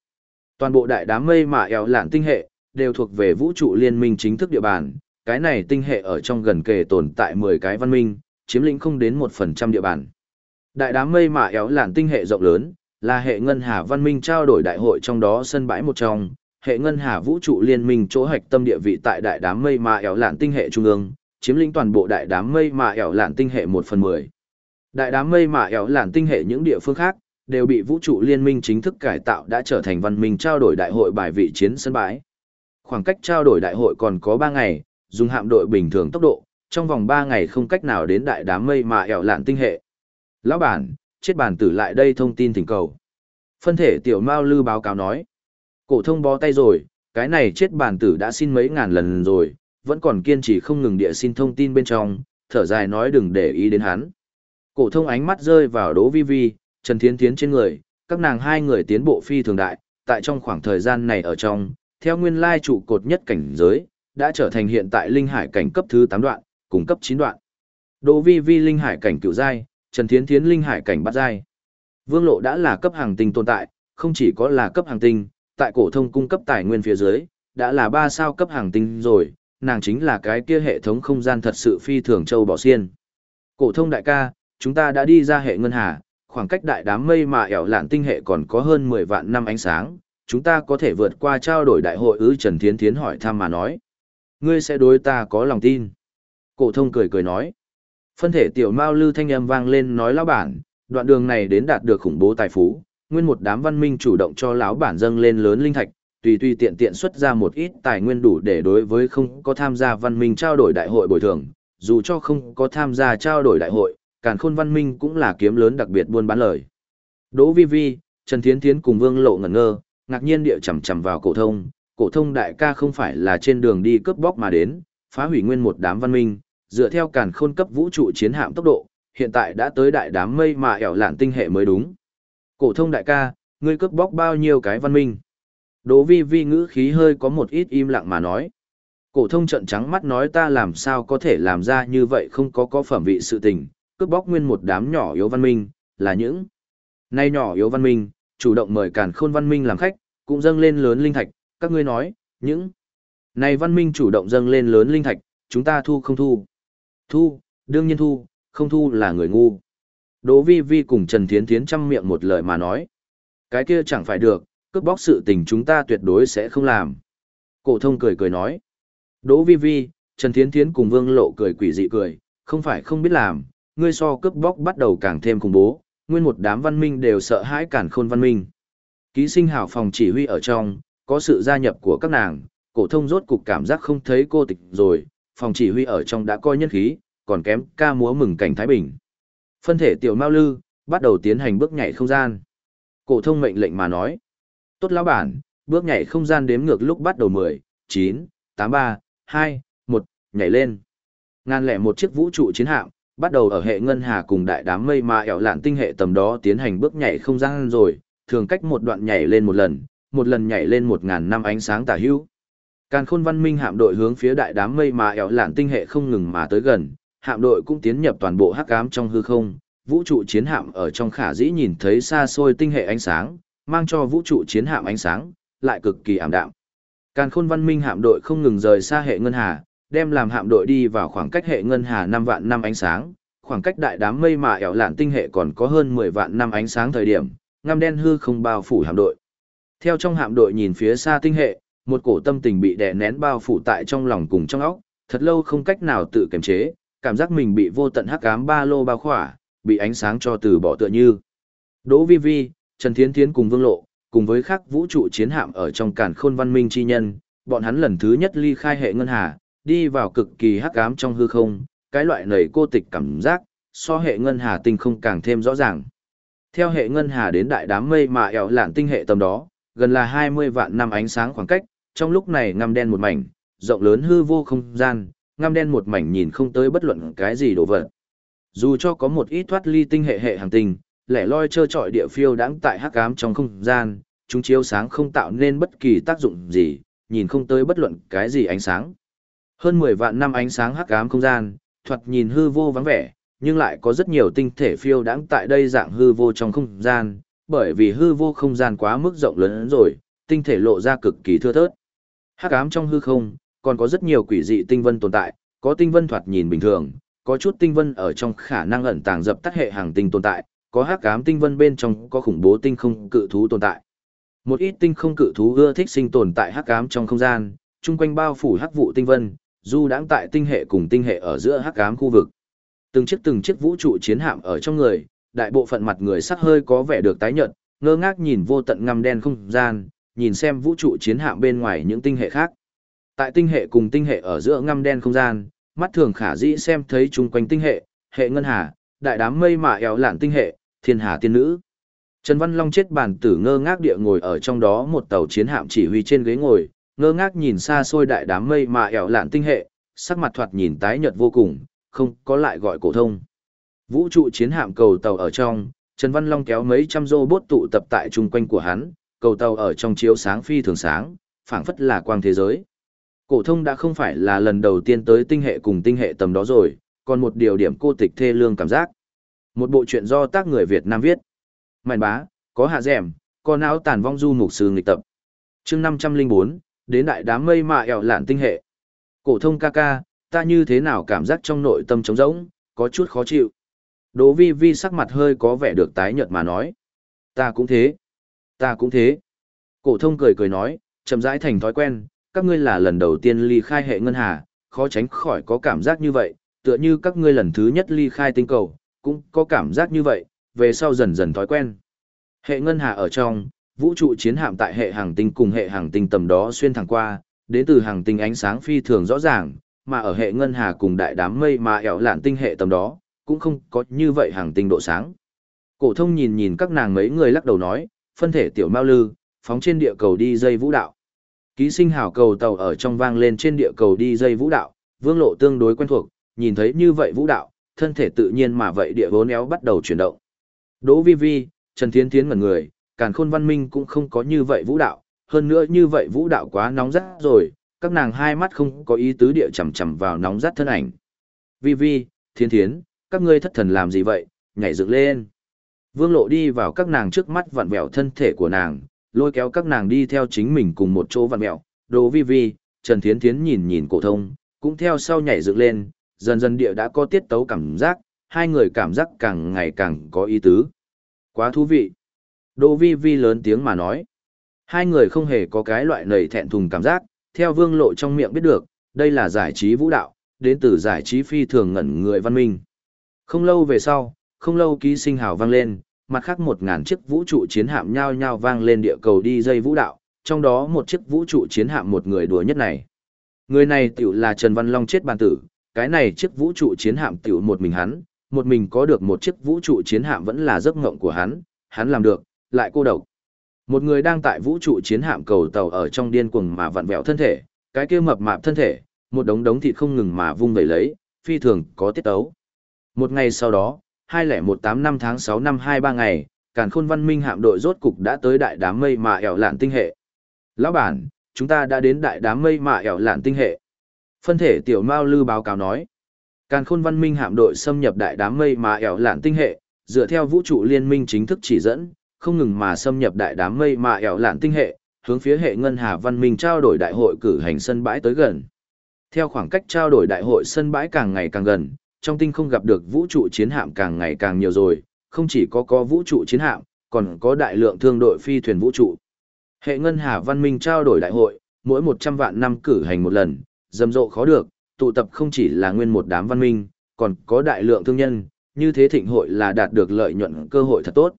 Toàn bộ đại đám mây mà éo lạn tinh hệ, đều thuộc về vũ trụ liên minh chính thức địa bàn, cái này tinh hệ ở trong gần kề tồn tại 10 cái văn minh, chiếm lĩnh không đến 1% địa bàn. Đại đám mây mà éo lạn tinh hệ rộng lớn, là hệ ngân hà văn minh trao đổi đại hội trong đó sân bãi một trong, hệ ngân hà vũ trụ liên minh chỗ hạch tâm địa vị tại đại đám mây mà ẻo lạn tinh hệ trung ương, chiếm lĩnh toàn bộ đại đám mây mà ẻo lạn tinh hệ một phần 10. Đại đám mây mà ẻo lạn tinh hệ những địa phương khác, đều bị vũ trụ liên minh chính thức cải tạo đã trở thành văn minh trao đổi đại hội bài vị chiến sân bãi. Khoảng cách trao đổi đại hội còn có ba ngày, dùng hạm đội bình thường tốc độ, trong vòng ba ngày không cách nào đến đại đám mây mà ẻo lạn tinh hệ. Lão bản, chết bản tử lại đây thông tin thỉnh cầu. Phân thể tiểu mao lư báo cáo nói. Cổ thông bó tay rồi, cái này chết bản tử đã xin mấy ngàn lần rồi, vẫn còn kiên trì không ngừng địa xin thông tin bên trong, thở dài nói đừng để ý đến hắn. Cổ thông ánh mắt rơi vào Đỗ Vi Vi, Trần Thiến Thiến trên người, các nàng hai người tiến bộ phi thường đại, tại trong khoảng thời gian này ở trong, theo nguyên lai trụ cột nhất cảnh giới, đã trở thành hiện tại linh hải cảnh cấp thứ 8 đoạn, cùng cấp 9 đoạn. Đỗ Vi Vi linh hải cảnh cửu giai, Trần Thiến Thiến linh hải cảnh bát giai. Vương Lộ đã là cấp hàng tinh tồn tại, không chỉ có là cấp hàng tinh, tại cổ thông cung cấp tài nguyên phía dưới, đã là 3 sao cấp hàng tinh rồi, nàng chính là cái kia hệ thống không gian thật sự phi thường châu bỏ xiên. Cổ thông đại ca, chúng ta đã đi ra hệ ngân hà, khoảng cách đại đám mây mà ẻo lạn tinh hệ còn có hơn 10 vạn năm ánh sáng, chúng ta có thể vượt qua trao đổi đại hội ư Trần Thiến Thiến hỏi thăm mà nói. Ngươi sẽ đối ta có lòng tin. Cổ thông cười cười nói. Phân thể tiểu Mao Lư thanh âm vang lên nói lão bản, đoạn đường này đến đạt được khủng bố tài phú, nguyên một đám văn minh chủ động cho lão bản dâng lên lớn linh thạch, tùy tùy tiện tiện xuất ra một ít tài nguyên đủ để đối với không có tham gia văn minh trao đổi đại hội bồi thường, dù cho không có tham gia trao đổi đại hội, càn khôn văn minh cũng là kiếm lớn đặc biệt buôn bán lời. Đỗ Vi Vi, Trần Thiến Thiến cùng Vương Lộ ngẩn ngơ, ngạc nhiên địa chầm chầm vào cổ thông, cổ thông đại ca không phải là trên đường đi cướp bóc mà đến, phá hủy nguyên một đám văn minh, dựa theo càn khôn cấp vũ trụ chiến hạm tốc độ, hiện tại đã tới đại đám mây mà ẻo lạn tinh hệ mới đúng. Cổ thông đại ca, ngươi cướp bóc bao nhiêu cái văn minh? Đỗ vi vi ngữ khí hơi có một ít im lặng mà nói. Cổ thông trợn trắng mắt nói ta làm sao có thể làm ra như vậy không có có phẩm vị sự tình, cướp bóc nguyên một đám nhỏ yếu văn minh, là những nay nhỏ yếu văn minh, chủ động mời càn khôn văn minh làm khách, cũng dâng lên lớn linh thạch, các ngươi nói, những này văn minh chủ động dâng lên lớn linh thạch, chúng ta thu không thu. Thu, đương nhiên thu, không thu là người ngu. Đỗ Vi Vi cùng Trần Thiến Thiến chăm miệng một lời mà nói. Cái kia chẳng phải được, cướp bóc sự tình chúng ta tuyệt đối sẽ không làm. Cổ thông cười cười nói. Đỗ Vi Vi, Trần Thiến Thiến cùng Vương Lộ cười quỷ dị cười, không phải không biết làm, ngươi so cướp bóc bắt đầu càng thêm khủng bố, nguyên một đám văn minh đều sợ hãi cản khôn văn minh. Ký sinh hảo phòng chỉ huy ở trong, có sự gia nhập của các nàng, cổ thông rốt cục cảm giác không thấy cô tịch rồi, phòng chỉ huy ở trong đã coi nhân khí, còn kém ca múa mừng cảnh Thái Bình. Phân thể tiểu Mao Lư, bắt đầu tiến hành bước nhảy không gian. Cổ thông mệnh lệnh mà nói. Tốt lão bản, bước nhảy không gian đếm ngược lúc bắt đầu 10, 9, 8 3, 2, 1, nhảy lên. Ngàn lẻ một chiếc vũ trụ chiến hạm, bắt đầu ở hệ ngân hà cùng đại đám mây mà ẻo lạn tinh hệ tầm đó tiến hành bước nhảy không gian rồi, thường cách một đoạn nhảy lên một lần, một lần nhảy lên một ngàn năm ánh sáng tả hữu. Càn khôn văn minh hạm đội hướng phía đại đám mây mà ẻo lạn tinh hệ không ngừng mà tới gần, hạm đội cũng tiến nhập toàn bộ hắc ám trong hư không, vũ trụ chiến hạm ở trong khả dĩ nhìn thấy xa xôi tinh hệ ánh sáng, mang cho vũ trụ chiến hạm ánh sáng, lại cực kỳ ảm đạm. Càn khôn văn minh hạm đội không ngừng rời xa hệ ngân hà, đem làm hạm đội đi vào khoảng cách hệ ngân hà 5 vạn năm ánh sáng, khoảng cách đại đám mây mà ẻo lạn tinh hệ còn có hơn 10 vạn năm ánh sáng thời điểm, ngăm đen hư không bao phủ hạm đội. Theo trong hạm đội nhìn phía xa tinh hệ, một cổ tâm tình bị đè nén bao phủ tại trong lòng cùng trong óc, thật lâu không cách nào tự kiềm chế, cảm giác mình bị vô tận hắc ám ba lô bao khỏa, bị ánh sáng cho từ bỏ tựa như. Đỗ Vi Vi, Trần Thiến Thiến cùng Vương Lộ, cùng với các vũ trụ chiến hạm ở trong cản khôn văn minh chi nhân, bọn hắn lần thứ nhất ly khai hệ ngân hà, đi vào cực kỳ hắc ám trong hư không, cái loại nầy cô tịch cảm giác, so hệ ngân hà tinh không càng thêm rõ ràng. Theo hệ ngân hà đến đại đám mây mà ẻo lạn tinh hệ tầm đó, gần là 20 vạn năm ánh sáng khoảng cách, trong lúc này ngăm đen một mảnh, rộng lớn hư vô không gian, ngăm đen một mảnh nhìn không tới bất luận cái gì đồ vật. Dù cho có một ít thoát ly tinh hệ hệ hành tinh, lẻ loi trơ trọi địa phiêu đãng tại hắc ám trong không gian, chúng chiếu sáng không tạo nên bất kỳ tác dụng gì, nhìn không tới bất luận cái gì ánh sáng. Hơn 10 vạn năm ánh sáng hắc ám không gian, thoạt nhìn hư vô vắng vẻ, nhưng lại có rất nhiều tinh thể phiêu đãng tại đây dạng hư vô trong không gian, bởi vì hư vô không gian quá mức rộng lớn rồi, tinh thể lộ ra cực kỳ thưa thớt. Hắc ám trong hư không, còn có rất nhiều quỷ dị tinh vân tồn tại, có tinh vân thoạt nhìn bình thường, có chút tinh vân ở trong khả năng ẩn tàng dập tắt hệ hàng tinh tồn tại, có hắc ám tinh vân bên trong có khủng bố tinh không cự thú tồn tại. Một ít tinh không cự thú ưa thích sinh tồn tại hắc ám trong không gian, chung quanh bao phủ hắc vụ tinh vân, du đãng tại tinh hệ cùng tinh hệ ở giữa hắc ám khu vực. Từng chiếc từng chiếc vũ trụ chiến hạm ở trong người, đại bộ phận mặt người sắc hơi có vẻ được tái nhợt, ngơ ngác nhìn vô tận ngăm đen không gian, nhìn xem vũ trụ chiến hạm bên ngoài những tinh hệ khác. Tại tinh hệ cùng tinh hệ ở giữa ngăm đen không gian, mắt thường khả dĩ xem thấy chung quanh tinh hệ, hệ ngân hà, đại đám mây mạ éo lạn tinh hệ, thiên hà tiên nữ. Trần Văn Long chết bản tử ngơ ngác địa ngồi ở trong đó một tàu chiến hạm chỉ huy trên ghế ngồi, ngơ ngác nhìn xa xôi đại đám mây mạ éo lạn tinh hệ, sắc mặt thoạt nhìn tái nhợt vô cùng, không có lại gọi cổ thông. Vũ trụ chiến hạm cầu tàu ở trong, Trần Văn Long kéo mấy trăm robot tụ tập tại chung quanh của hắn, cầu tàu ở trong chiếu sáng phi thường sáng, phảng phất là quang thế giới. Cổ thông đã không phải là lần đầu tiên tới tinh hệ cùng tinh hệ tầm đó rồi, còn một điều điểm cô tịch thê lương cảm giác. Một bộ truyện do tác người Việt Nam viết. Mạn bá, có hạ dẻm, có não tàn vong du mục sư nghịch tập. Chương 504, đến đại đám mây mạ ẻo lạn tinh hệ. Cổ thông ca ca, ta như thế nào cảm giác trong nội tâm trống rỗng, có chút khó chịu. Đỗ vi vi sắc mặt hơi có vẻ được tái nhợt mà nói. Ta cũng thế. Ta cũng thế. Cổ thông cười cười nói, chậm rãi thành thói quen, các ngươi là lần đầu tiên ly khai hệ ngân hà, khó tránh khỏi có cảm giác như vậy, tựa như các ngươi lần thứ nhất ly khai tinh cầu, cũng có cảm giác như vậy, về sau dần dần thói quen. Hệ ngân hà ở trong, vũ trụ chiến hạm tại hệ hàng tinh cùng hệ hàng tinh tầm đó xuyên thẳng qua, đến từ hàng tinh ánh sáng phi thường rõ ràng, mà ở hệ ngân hà cùng đại đám mây mà ẻo lạn tinh hệ tầm đó, cũng không có như vậy hàng tinh độ sáng. Cổ thông nhìn nhìn các nàng mấy người lắc đầu nói, phân thể tiểu mao lư, phóng trên địa cầu đi dây vũ đạo. Ký sinh hào cầu tàu ở trong vang lên trên địa cầu đi dây vũ đạo, vương lộ tương đối quen thuộc, nhìn thấy như vậy vũ đạo, thân thể tự nhiên mà vậy địa vốn éo bắt đầu chuyển động. Đỗ vi vi, Trần Thiến Thiến ngẩn người, càn khôn văn minh cũng không có như vậy vũ đạo, hơn nữa như vậy vũ đạo quá nóng rát rồi, các nàng hai mắt không có ý tứ địa chầm chầm vào nóng rát thân ảnh. Vi vi, Thiến Thiến, các ngươi thất thần làm gì vậy, nhảy dựng lên. Vương lộ đi vào các nàng trước mắt vặn vẹo thân thể của nàng, lôi kéo các nàng đi theo chính mình cùng một chỗ vặn mẹo, Đồ vi vi, Trần Thiến Thiến nhìn nhìn cổ thông, cũng theo sau nhảy dựng lên, dần dần địa đã có tiết tấu cảm giác, hai người cảm giác càng ngày càng có ý tứ. Quá thú vị. Đồ vi vi lớn tiếng mà nói. Hai người không hề có cái loại nầy thẹn thùng cảm giác, theo vương lộ trong miệng biết được, đây là giải trí vũ đạo, đến từ giải trí phi thường ngẩn người văn minh. Không lâu về sau, không lâu ký sinh hào vang lên, mặt khác một ngàn chiếc vũ trụ chiến hạm nhao nhao vang lên địa cầu đi dây vũ đạo, trong đó một chiếc vũ trụ chiến hạm một người đùa nhất này. Người này tiểu là Trần Văn Long chết bàn tử, cái này chiếc vũ trụ chiến hạm tiểu một mình hắn, một mình có được một chiếc vũ trụ chiến hạm vẫn là giấc ngộng của hắn, hắn làm được, lại cô độc. Một người đang tại vũ trụ chiến hạm cầu tàu ở trong điên cuồng mà vặn vẹo thân thể, cái kia mập mạp thân thể, một đống đống thịt không ngừng mà vung vẩy lấy, phi thường có tiết tấu. Một ngày sau đó, 2018 năm tháng 6 năm 23 ngày, Càn Khôn Văn Minh hạm đội rốt cục đã tới đại đám mây mà ẻo lạn tinh hệ. Lão bản, chúng ta đã đến đại đám mây mà ẻo lạn tinh hệ. Phân thể tiểu Mao Lư báo cáo nói. Càn Khôn Văn Minh hạm đội xâm nhập đại đám mây mà ẻo lạn tinh hệ, dựa theo vũ trụ liên minh chính thức chỉ dẫn, không ngừng mà xâm nhập đại đám mây mà ẻo lạn tinh hệ, hướng phía hệ ngân hà văn minh trao đổi đại hội cử hành sân bãi tới gần. Theo khoảng cách trao đổi đại hội sân bãi càng ngày càng gần, trong tinh không gặp được vũ trụ chiến hạm càng ngày càng nhiều rồi, không chỉ có có vũ trụ chiến hạm, còn có đại lượng thương đội phi thuyền vũ trụ. Hệ ngân hà văn minh trao đổi đại hội, mỗi 100 vạn năm cử hành một lần, rầm rộ khó được, tụ tập không chỉ là nguyên một đám văn minh, còn có đại lượng thương nhân, như thế thịnh hội là đạt được lợi nhuận cơ hội thật tốt.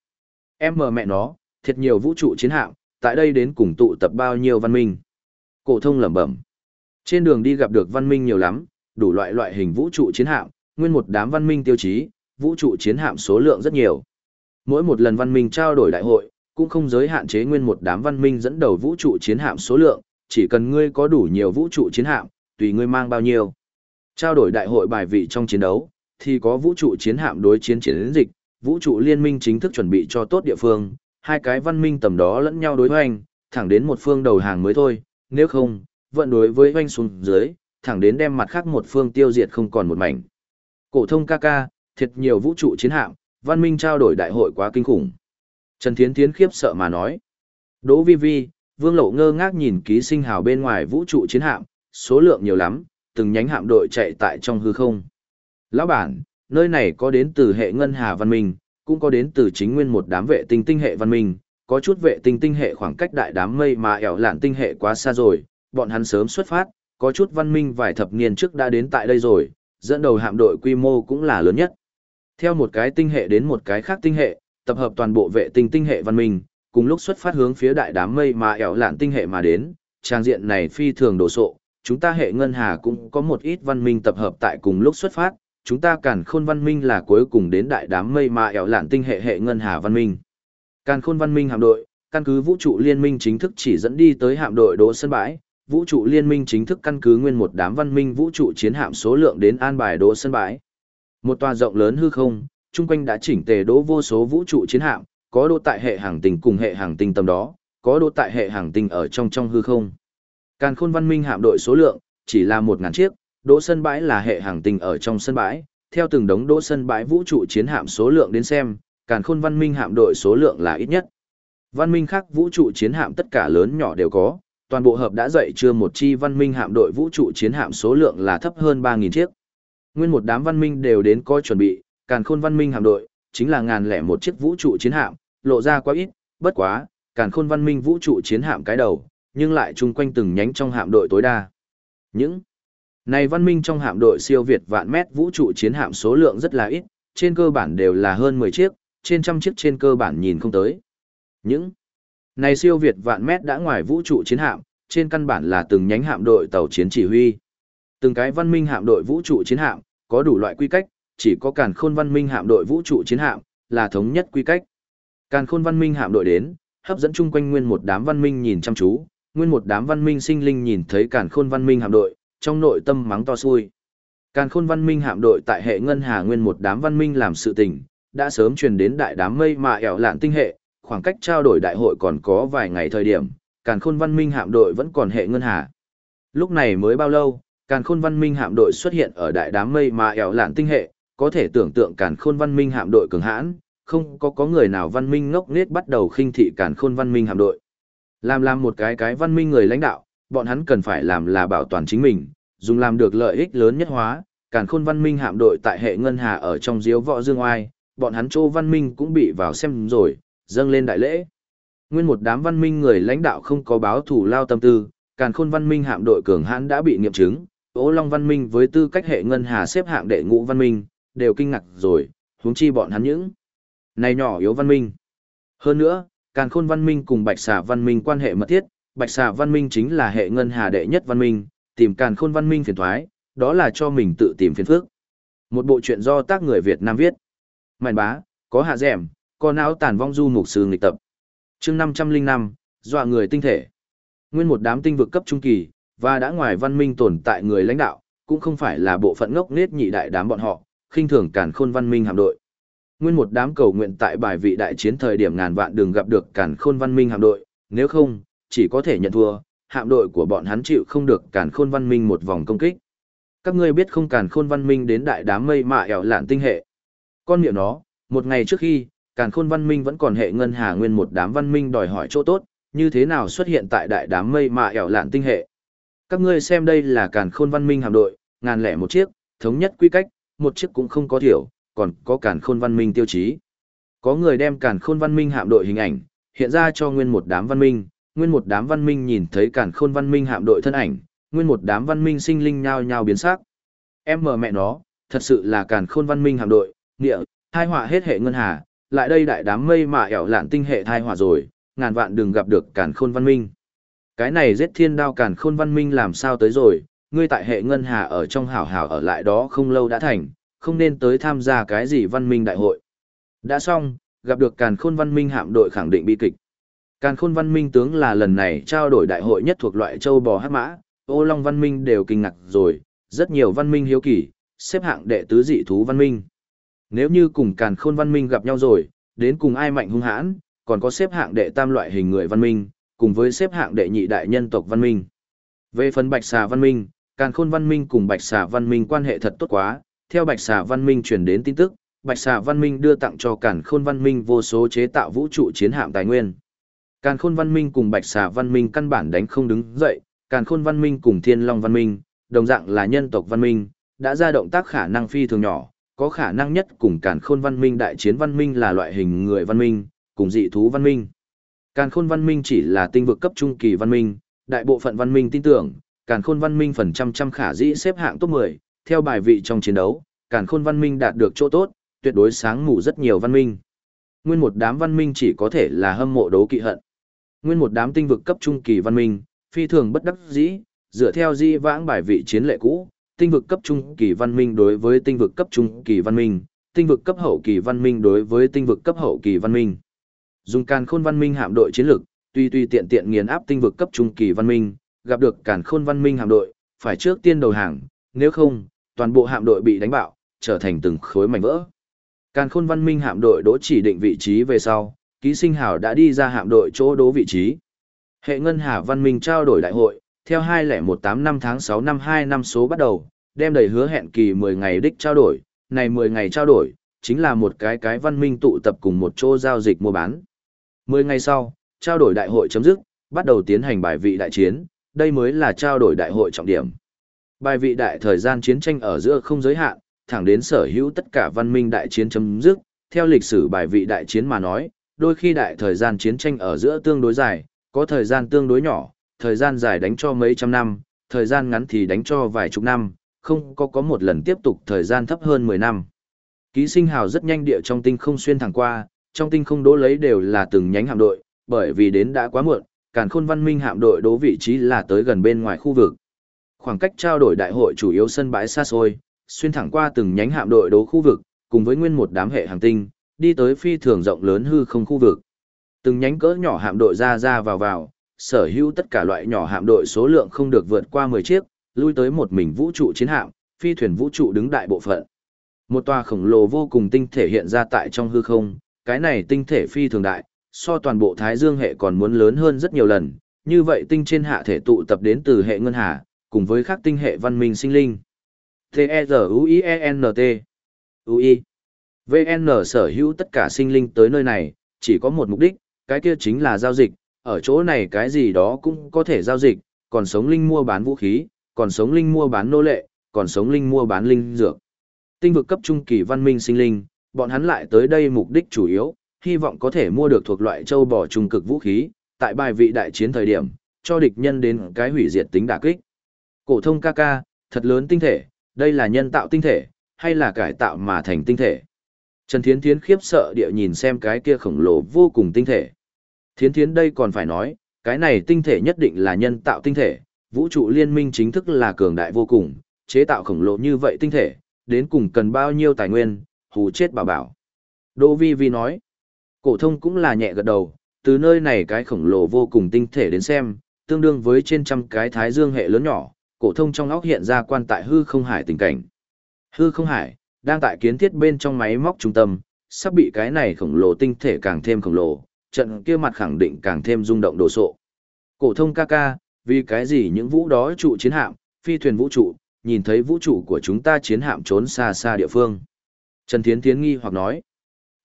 Em mờ mẹ nó, thiệt nhiều vũ trụ chiến hạm, tại đây đến cùng tụ tập bao nhiêu văn minh. Cổ thông lẩm bẩm. Trên đường đi gặp được văn minh nhiều lắm, đủ loại loại hình vũ trụ chiến hạm, nguyên một đám văn minh tiêu chí, vũ trụ chiến hạm số lượng rất nhiều. Mỗi một lần văn minh trao đổi đại hội, cũng không giới hạn chế nguyên một đám văn minh dẫn đầu vũ trụ chiến hạm số lượng, chỉ cần ngươi có đủ nhiều vũ trụ chiến hạm, tùy ngươi mang bao nhiêu. Trao đổi đại hội bài vị trong chiến đấu, thì có vũ trụ chiến hạm đối chiến chiến dịch, vũ trụ liên minh chính thức chuẩn bị cho tốt địa phương, hai cái văn minh tầm đó lẫn nhau đối hoành, thẳng đến một phương đầu hàng mới thôi, nếu không, vận đối với hoành xuống dưới, thẳng đến đem mặt khác một phương tiêu diệt không còn một mảnh. Cổ thông ca ca, thiệt nhiều vũ trụ chiến hạm, văn minh trao đổi đại hội quá kinh khủng. Trần Thiến Thiến khiếp sợ mà nói. Đỗ Vi Vi, Vương Lộ ngơ ngác nhìn ký sinh hào bên ngoài vũ trụ chiến hạm, số lượng nhiều lắm, từng nhánh hạm đội chạy tại trong hư không. Lão bản, nơi này có đến từ hệ ngân hà văn minh, cũng có đến từ chính nguyên một đám vệ tinh tinh hệ văn minh, có chút vệ tinh tinh hệ khoảng cách đại đám mây mà ẻo lạn tinh hệ quá xa rồi, bọn hắn sớm xuất phát, có chút văn minh vài thập niên trước đã đến tại đây rồi, dẫn đầu hạm đội quy mô cũng là lớn nhất. Theo một cái tinh hệ đến một cái khác tinh hệ, tập hợp toàn bộ vệ tinh tinh hệ văn minh, cùng lúc xuất phát hướng phía đại đám mây mà ẻo lạn tinh hệ mà đến, trang diện này phi thường đồ sộ, chúng ta hệ ngân hà cũng có một ít văn minh tập hợp tại cùng lúc xuất phát, chúng ta càn khôn văn minh là cuối cùng đến đại đám mây mà ẻo lạn tinh hệ hệ ngân hà văn minh. Càn khôn văn minh hạm đội, căn cứ vũ trụ liên minh chính thức chỉ dẫn đi tới hạm đội đỗ sân bãi, vũ trụ liên minh chính thức căn cứ nguyên một đám văn minh vũ trụ chiến hạm số lượng đến an bài đỗ sân bãi. Một tòa rộng lớn hư không, chung quanh đã chỉnh tề đỗ vô số vũ trụ chiến hạm, có đỗ tại hệ hàng tinh cùng hệ hàng tinh tầm đó, có đỗ tại hệ hàng tinh ở trong trong hư không. Càn khôn văn minh hạm đội số lượng, chỉ là một ngàn chiếc, đỗ sân bãi là hệ hàng tinh ở trong sân bãi, theo từng đống đỗ sân bãi vũ trụ chiến hạm số lượng đến xem, càn khôn văn minh hạm đội số lượng là ít nhất. Văn minh khác vũ trụ chiến hạm tất cả lớn nhỏ đều có, toàn bộ hợp đã dậy chưa một chi văn minh hạm đội vũ trụ chiến hạm số lượng là thấp hơn 3.000 chiếc. Nguyên một đám văn minh đều đến coi chuẩn bị, càn khôn văn minh hạm đội, chính là ngàn lẻ một chiếc vũ trụ chiến hạm, lộ ra quá ít, bất quá, càn khôn văn minh vũ trụ chiến hạm cái đầu, nhưng lại chung quanh từng nhánh trong hạm đội tối đa. Những này văn minh trong hạm đội siêu việt vạn mét vũ trụ chiến hạm số lượng rất là ít, trên cơ bản đều là hơn 10 chiếc, trên trăm chiếc trên cơ bản nhìn không tới. Những này siêu việt vạn mét đã ngoài vũ trụ chiến hạm, trên căn bản là từng nhánh hạm đội tàu chiến chỉ huy. Từng cái văn minh hạm đội vũ trụ chiến hạm, có đủ loại quy cách, chỉ có càn khôn văn minh hạm đội vũ trụ chiến hạm, là thống nhất quy cách. Càn khôn văn minh hạm đội đến, hấp dẫn chung quanh nguyên một đám văn minh nhìn chăm chú, nguyên một đám văn minh sinh linh nhìn thấy càn khôn văn minh hạm đội, trong nội tâm mắng to xui. Càn khôn văn minh hạm đội tại hệ ngân hà nguyên một đám văn minh làm sự tình, đã sớm truyền đến đại đám mây mà ẻo lạn tinh hệ, khoảng cách trao đổi đại hội còn có vài ngày thời điểm, càn khôn văn minh hạm đội vẫn còn hệ ngân hà. Lúc này mới bao lâu, càn khôn văn minh hạm đội xuất hiện ở đại đám mây mà ẻo lạn tinh hệ, có thể tưởng tượng càn khôn văn minh hạm đội cường hãn, không có có người nào văn minh ngốc nghếch bắt đầu khinh thị càn khôn văn minh hạm đội. Làm làm một cái cái văn minh người lãnh đạo, bọn hắn cần phải làm là bảo toàn chính mình, dùng làm được lợi ích lớn nhất hóa, càn khôn văn minh hạm đội tại hệ ngân hà ở trong diếu võ dương oai, bọn hắn châu văn minh cũng bị vào xem rồi, dâng lên đại lễ. Nguyên một đám văn minh người lãnh đạo không có báo thủ lao tâm tư, càn khôn văn minh hạm đội cường hãn đã bị nghiệm chứng, ố Long văn minh với tư cách hệ ngân hà xếp hạng đệ ngũ văn minh, đều kinh ngạc rồi, huống chi bọn hắn những này nhỏ yếu văn minh. Hơn nữa, càn khôn văn minh cùng bạch xà văn minh quan hệ mật thiết, bạch xà văn minh chính là hệ ngân hà đệ nhất văn minh, tìm càn khôn văn minh phiền thoái, đó là cho mình tự tìm phiền phức. Một bộ truyện do tác người Việt Nam viết. Mảnh bá, có hạ dẻm, có não tàn vong du mục sư nghịch tập. chương 505, dọa người tinh thể. Nguyên một đám tinh vực cấp trung kỳ, và đã ngoài văn minh tồn tại người lãnh đạo, cũng không phải là bộ phận ngốc nết nhị đại đám bọn họ, khinh thường càn khôn văn minh hạm đội. Nguyên một đám cầu nguyện tại bài vị đại chiến thời điểm ngàn vạn đường gặp được càn khôn văn minh hạm đội, nếu không, chỉ có thể nhận thua, hạm đội của bọn hắn chịu không được càn khôn văn minh một vòng công kích. Các ngươi biết không càn khôn văn minh đến đại đám mây mạ ẻo lạn tinh hệ. Con miệng nó, một ngày trước khi, càn khôn văn minh vẫn còn hệ ngân hà nguyên một đám văn minh đòi hỏi chỗ tốt, như thế nào xuất hiện tại đại đám mây mạ ẻo lạn tinh hệ. Các ngươi xem đây là càn khôn văn minh hạm đội, ngàn lẻ một chiếc, thống nhất quy cách, một chiếc cũng không có thiểu, còn có càn khôn văn minh tiêu chí. Có người đem càn khôn văn minh hạm đội hình ảnh, hiện ra cho nguyên một đám văn minh, nguyên một đám văn minh nhìn thấy càn khôn văn minh hạm đội thân ảnh, nguyên một đám văn minh sinh linh nhao nhao biến sắc. Em mờ mẹ nó, thật sự là càn khôn văn minh hạm đội, nghĩa, hai họa hết hệ ngân hà, lại đây đại đám mây mà ẻo lạn tinh hệ thai hỏa rồi, ngàn vạn đừng gặp được càn khôn văn minh. Cái này giết thiên đao càn khôn văn minh làm sao tới rồi, ngươi tại hệ ngân hà ở trong hảo hảo ở lại đó không lâu đã thành, không nên tới tham gia cái gì văn minh đại hội. Đã xong, gặp được càn khôn văn minh hạm đội khẳng định bi kịch. Càn khôn văn minh tướng là lần này trao đổi đại hội nhất thuộc loại châu bò hát mã, ô long văn minh đều kinh ngạc rồi, rất nhiều văn minh hiếu kỳ, xếp hạng đệ tứ dị thú văn minh. Nếu như cùng càn khôn văn minh gặp nhau rồi, đến cùng ai mạnh hung hãn, còn có xếp hạng đệ tam loại hình người văn minh, cùng với xếp hạng đệ nhị đại nhân tộc văn minh. Về phần bạch xà văn minh, càn khôn văn minh cùng bạch xà văn minh quan hệ thật tốt quá, theo bạch xà văn minh truyền đến tin tức, bạch xà văn minh đưa tặng cho càn khôn văn minh vô số chế tạo vũ trụ chiến hạm tài nguyên. Càn khôn văn minh cùng bạch xà văn minh căn bản đánh không đứng dậy, càn khôn văn minh cùng thiên long văn minh, đồng dạng là nhân tộc văn minh, đã ra động tác khả năng phi thường nhỏ, có khả năng nhất cùng càn khôn văn minh đại chiến văn minh là loại hình người văn minh, cùng dị thú văn minh. Càn khôn văn minh chỉ là tinh vực cấp trung kỳ văn minh, đại bộ phận văn minh tin tưởng, càn khôn văn minh phần trăm trăm khả dĩ xếp hạng top 10, theo bài vị trong chiến đấu, càn khôn văn minh đạt được chỗ tốt, tuyệt đối sáng mù rất nhiều văn minh. Nguyên một đám văn minh chỉ có thể là hâm mộ đấu kỵ hận. Nguyên một đám tinh vực cấp trung kỳ văn minh, phi thường bất đắc dĩ, dựa theo di vãng bài vị chiến lệ cũ, tinh vực cấp trung kỳ văn minh đối với tinh vực cấp trung kỳ văn minh, tinh vực cấp hậu kỳ văn minh đối với tinh vực cấp hậu kỳ văn minh. Dùng càn khôn văn minh hạm đội chiến lược, tuy tuy tiện tiện nghiền áp tinh vực cấp trung kỳ văn minh, gặp được càn khôn văn minh hạm đội, phải trước tiên đầu hàng, nếu không, toàn bộ hạm đội bị đánh bạo, trở thành từng khối mảnh vỡ. Càn khôn văn minh hạm đội đỗ chỉ định vị trí về sau, ký sinh hào đã đi ra hạm đội chỗ đỗ vị trí. Hệ ngân hà văn minh trao đổi đại hội, theo 2018 năm tháng 6 năm 2 năm số bắt đầu, đem đầy hứa hẹn kỳ 10 ngày đích trao đổi, này 10 ngày trao đổi, chính là một cái cái văn minh tụ tập cùng một chỗ giao dịch mua bán. 10 ngày sau, trao đổi đại hội chấm dứt, bắt đầu tiến hành bài vị đại chiến, đây mới là trao đổi đại hội trọng điểm. Bài vị đại thời gian chiến tranh ở giữa không giới hạn, thẳng đến sở hữu tất cả văn minh đại chiến chấm dứt, theo lịch sử bài vị đại chiến mà nói, đôi khi đại thời gian chiến tranh ở giữa tương đối dài, có thời gian tương đối nhỏ, thời gian dài đánh cho mấy trăm năm, thời gian ngắn thì đánh cho vài chục năm, không có có một lần tiếp tục thời gian thấp hơn 10 năm. Ký sinh hào rất nhanh địa trong tinh không xuyên thẳng qua, trong tinh không đố lấy đều là từng nhánh hạm đội, bởi vì đến đã quá muộn, càn khôn văn minh hạm đội đố vị trí là tới gần bên ngoài khu vực. Khoảng cách trao đổi đại hội chủ yếu sân bãi xa xôi, xuyên thẳng qua từng nhánh hạm đội đố khu vực, cùng với nguyên một đám hệ hành tinh, đi tới phi thường rộng lớn hư không khu vực. Từng nhánh cỡ nhỏ hạm đội ra ra vào vào, sở hữu tất cả loại nhỏ hạm đội số lượng không được vượt qua 10 chiếc, lui tới một mình vũ trụ chiến hạm, phi thuyền vũ trụ đứng đại bộ phận. Một tòa khổng lồ vô cùng tinh thể hiện ra tại trong hư không, cái này tinh thể phi thường đại, so toàn bộ Thái Dương hệ còn muốn lớn hơn rất nhiều lần, như vậy tinh trên hạ thể tụ tập đến từ hệ ngân hà, cùng với các tinh hệ văn minh sinh linh. T-E-Z-U-I-E-N-T U-I VN sở hữu tất cả sinh linh tới nơi này, chỉ có một mục đích, cái kia chính là giao dịch, ở chỗ này cái gì đó cũng có thể giao dịch, còn sống linh mua bán vũ khí, còn sống linh mua bán nô lệ, còn sống linh mua bán linh dược. Tinh vực cấp trung kỳ văn minh sinh linh, bọn hắn lại tới đây mục đích chủ yếu, hy vọng có thể mua được thuộc loại châu bò trung cực vũ khí, tại bài vị đại chiến thời điểm, cho địch nhân đến cái hủy diệt tính đả kích. Cổ thông ca ca, thật lớn tinh thể, đây là nhân tạo tinh thể, hay là cải tạo mà thành tinh thể? Trần Thiến Thiến khiếp sợ địa nhìn xem cái kia khổng lồ vô cùng tinh thể. Thiến Thiến đây còn phải nói, cái này tinh thể nhất định là nhân tạo tinh thể, vũ trụ liên minh chính thức là cường đại vô cùng, chế tạo khổng lồ như vậy tinh thể, đến cùng cần bao nhiêu tài nguyên, hù chết bà bảo. Đỗ Vi Vi nói, cổ thông cũng là nhẹ gật đầu, từ nơi này cái khổng lồ vô cùng tinh thể đến xem, tương đương với trên trăm cái thái dương hệ lớn nhỏ, cổ thông trong óc hiện ra quan tại hư không hải tình cảnh. Hư không hải, đang tại kiến thiết bên trong máy móc trung tâm, sắp bị cái này khổng lồ tinh thể càng thêm khổng lồ, trận kia mặt khẳng định càng thêm rung động đồ sộ. Cổ thông ca ca, vì cái gì những vũ đó trụ chiến hạm, phi thuyền vũ trụ, nhìn thấy vũ trụ của chúng ta chiến hạm trốn xa xa địa phương. Trần Thiến Thiến nghi hoặc nói,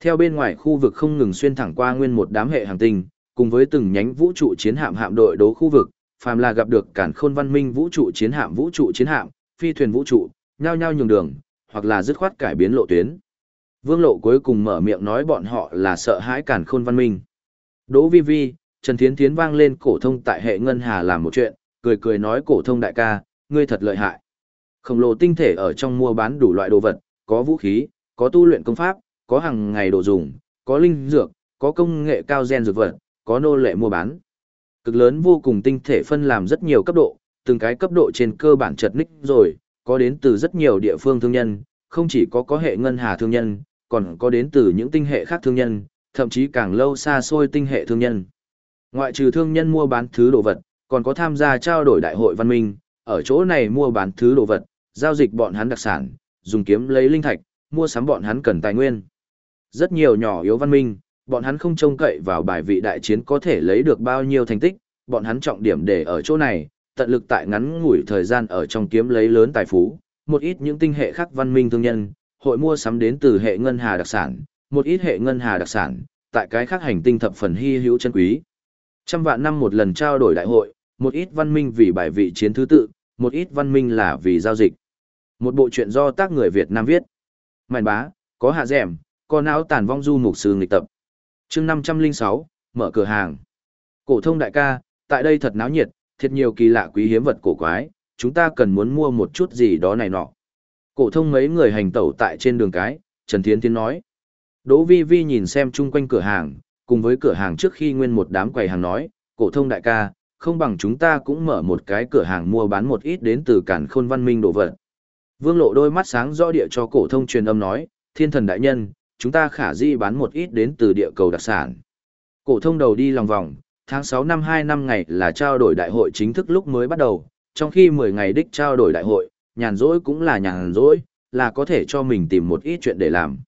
theo bên ngoài khu vực không ngừng xuyên thẳng qua nguyên một đám hệ hành tinh, cùng với từng nhánh vũ trụ chiến hạm hạm đội đấu khu vực, phàm là gặp được cản khôn văn minh vũ trụ chiến hạm vũ trụ chiến hạm, phi thuyền vũ trụ, nhao nhao nhường đường, hoặc là dứt khoát cải biến lộ tuyến. Vương Lộ cuối cùng mở miệng nói bọn họ là sợ hãi cản khôn văn minh. Đỗ Vi Vi, Trần Thiến Thiến vang lên cổ thông tại hệ ngân hà làm một chuyện, cười cười nói cổ thông đại ca, ngươi thật lợi hại. Khổng lồ tinh thể ở trong mua bán đủ loại đồ vật, có vũ khí, có tu luyện công pháp, có hàng ngày đồ dùng, có linh dược, có công nghệ cao gen dược vật, có nô lệ mua bán. Cực lớn vô cùng tinh thể phân làm rất nhiều cấp độ, từng cái cấp độ trên cơ bản chật ních rồi, có đến từ rất nhiều địa phương thương nhân, không chỉ có có hệ ngân hà thương nhân, còn có đến từ những tinh hệ khác thương nhân, thậm chí càng lâu xa xôi tinh hệ thương nhân. Ngoại trừ thương nhân mua bán thứ đồ vật, còn có tham gia trao đổi đại hội văn minh, ở chỗ này mua bán thứ đồ vật, giao dịch bọn hắn đặc sản, dùng kiếm lấy linh thạch, mua sắm bọn hắn cần tài nguyên. Rất nhiều nhỏ yếu văn minh, bọn hắn không trông cậy vào bài vị đại chiến có thể lấy được bao nhiêu thành tích, bọn hắn trọng điểm để ở chỗ này, tận lực tại ngắn ngủi thời gian ở trong kiếm lấy lớn tài phú, một ít những tinh hệ khác văn minh thương nhân, hội mua sắm đến từ hệ ngân hà đặc sản, một ít hệ ngân hà đặc sản, tại cái khác hành tinh thập phần hy hữu chân quý. Trăm vạn năm một lần trao đổi đại hội, một ít văn minh vì bài vị chiến thứ tự, một ít văn minh là vì giao dịch. Một bộ truyện do tác người Việt Nam viết. Mạn bá, có hạ dẻm, có não tàn vong du mục sư nghịch tập. chương 506, mở cửa hàng. Cổ thông đại ca, tại đây thật náo nhiệt, thiệt nhiều kỳ lạ quý hiếm vật cổ quái, chúng ta cần muốn mua một chút gì đó này nọ. Cổ thông mấy người hành tẩu tại trên đường cái, Trần Thiến Tiến nói. Đỗ Vi Vi nhìn xem chung quanh cửa hàng, cùng với cửa hàng trước khi nguyên một đám quầy hàng nói, cổ thông đại ca, không bằng chúng ta cũng mở một cái cửa hàng mua bán một ít đến từ cản khôn văn minh đồ vật. Vương lộ đôi mắt sáng rõ địa cho cổ thông truyền âm nói, thiên thần đại nhân, chúng ta khả di bán một ít đến từ địa cầu đặc sản. Cổ thông đầu đi lòng vòng, tháng 6 năm 2 năm ngày là trao đổi đại hội chính thức lúc mới bắt đầu, trong khi 10 ngày đích trao đổi đại hội, nhàn rỗi cũng là nhàn rỗi, là có thể cho mình tìm một ít chuyện để làm.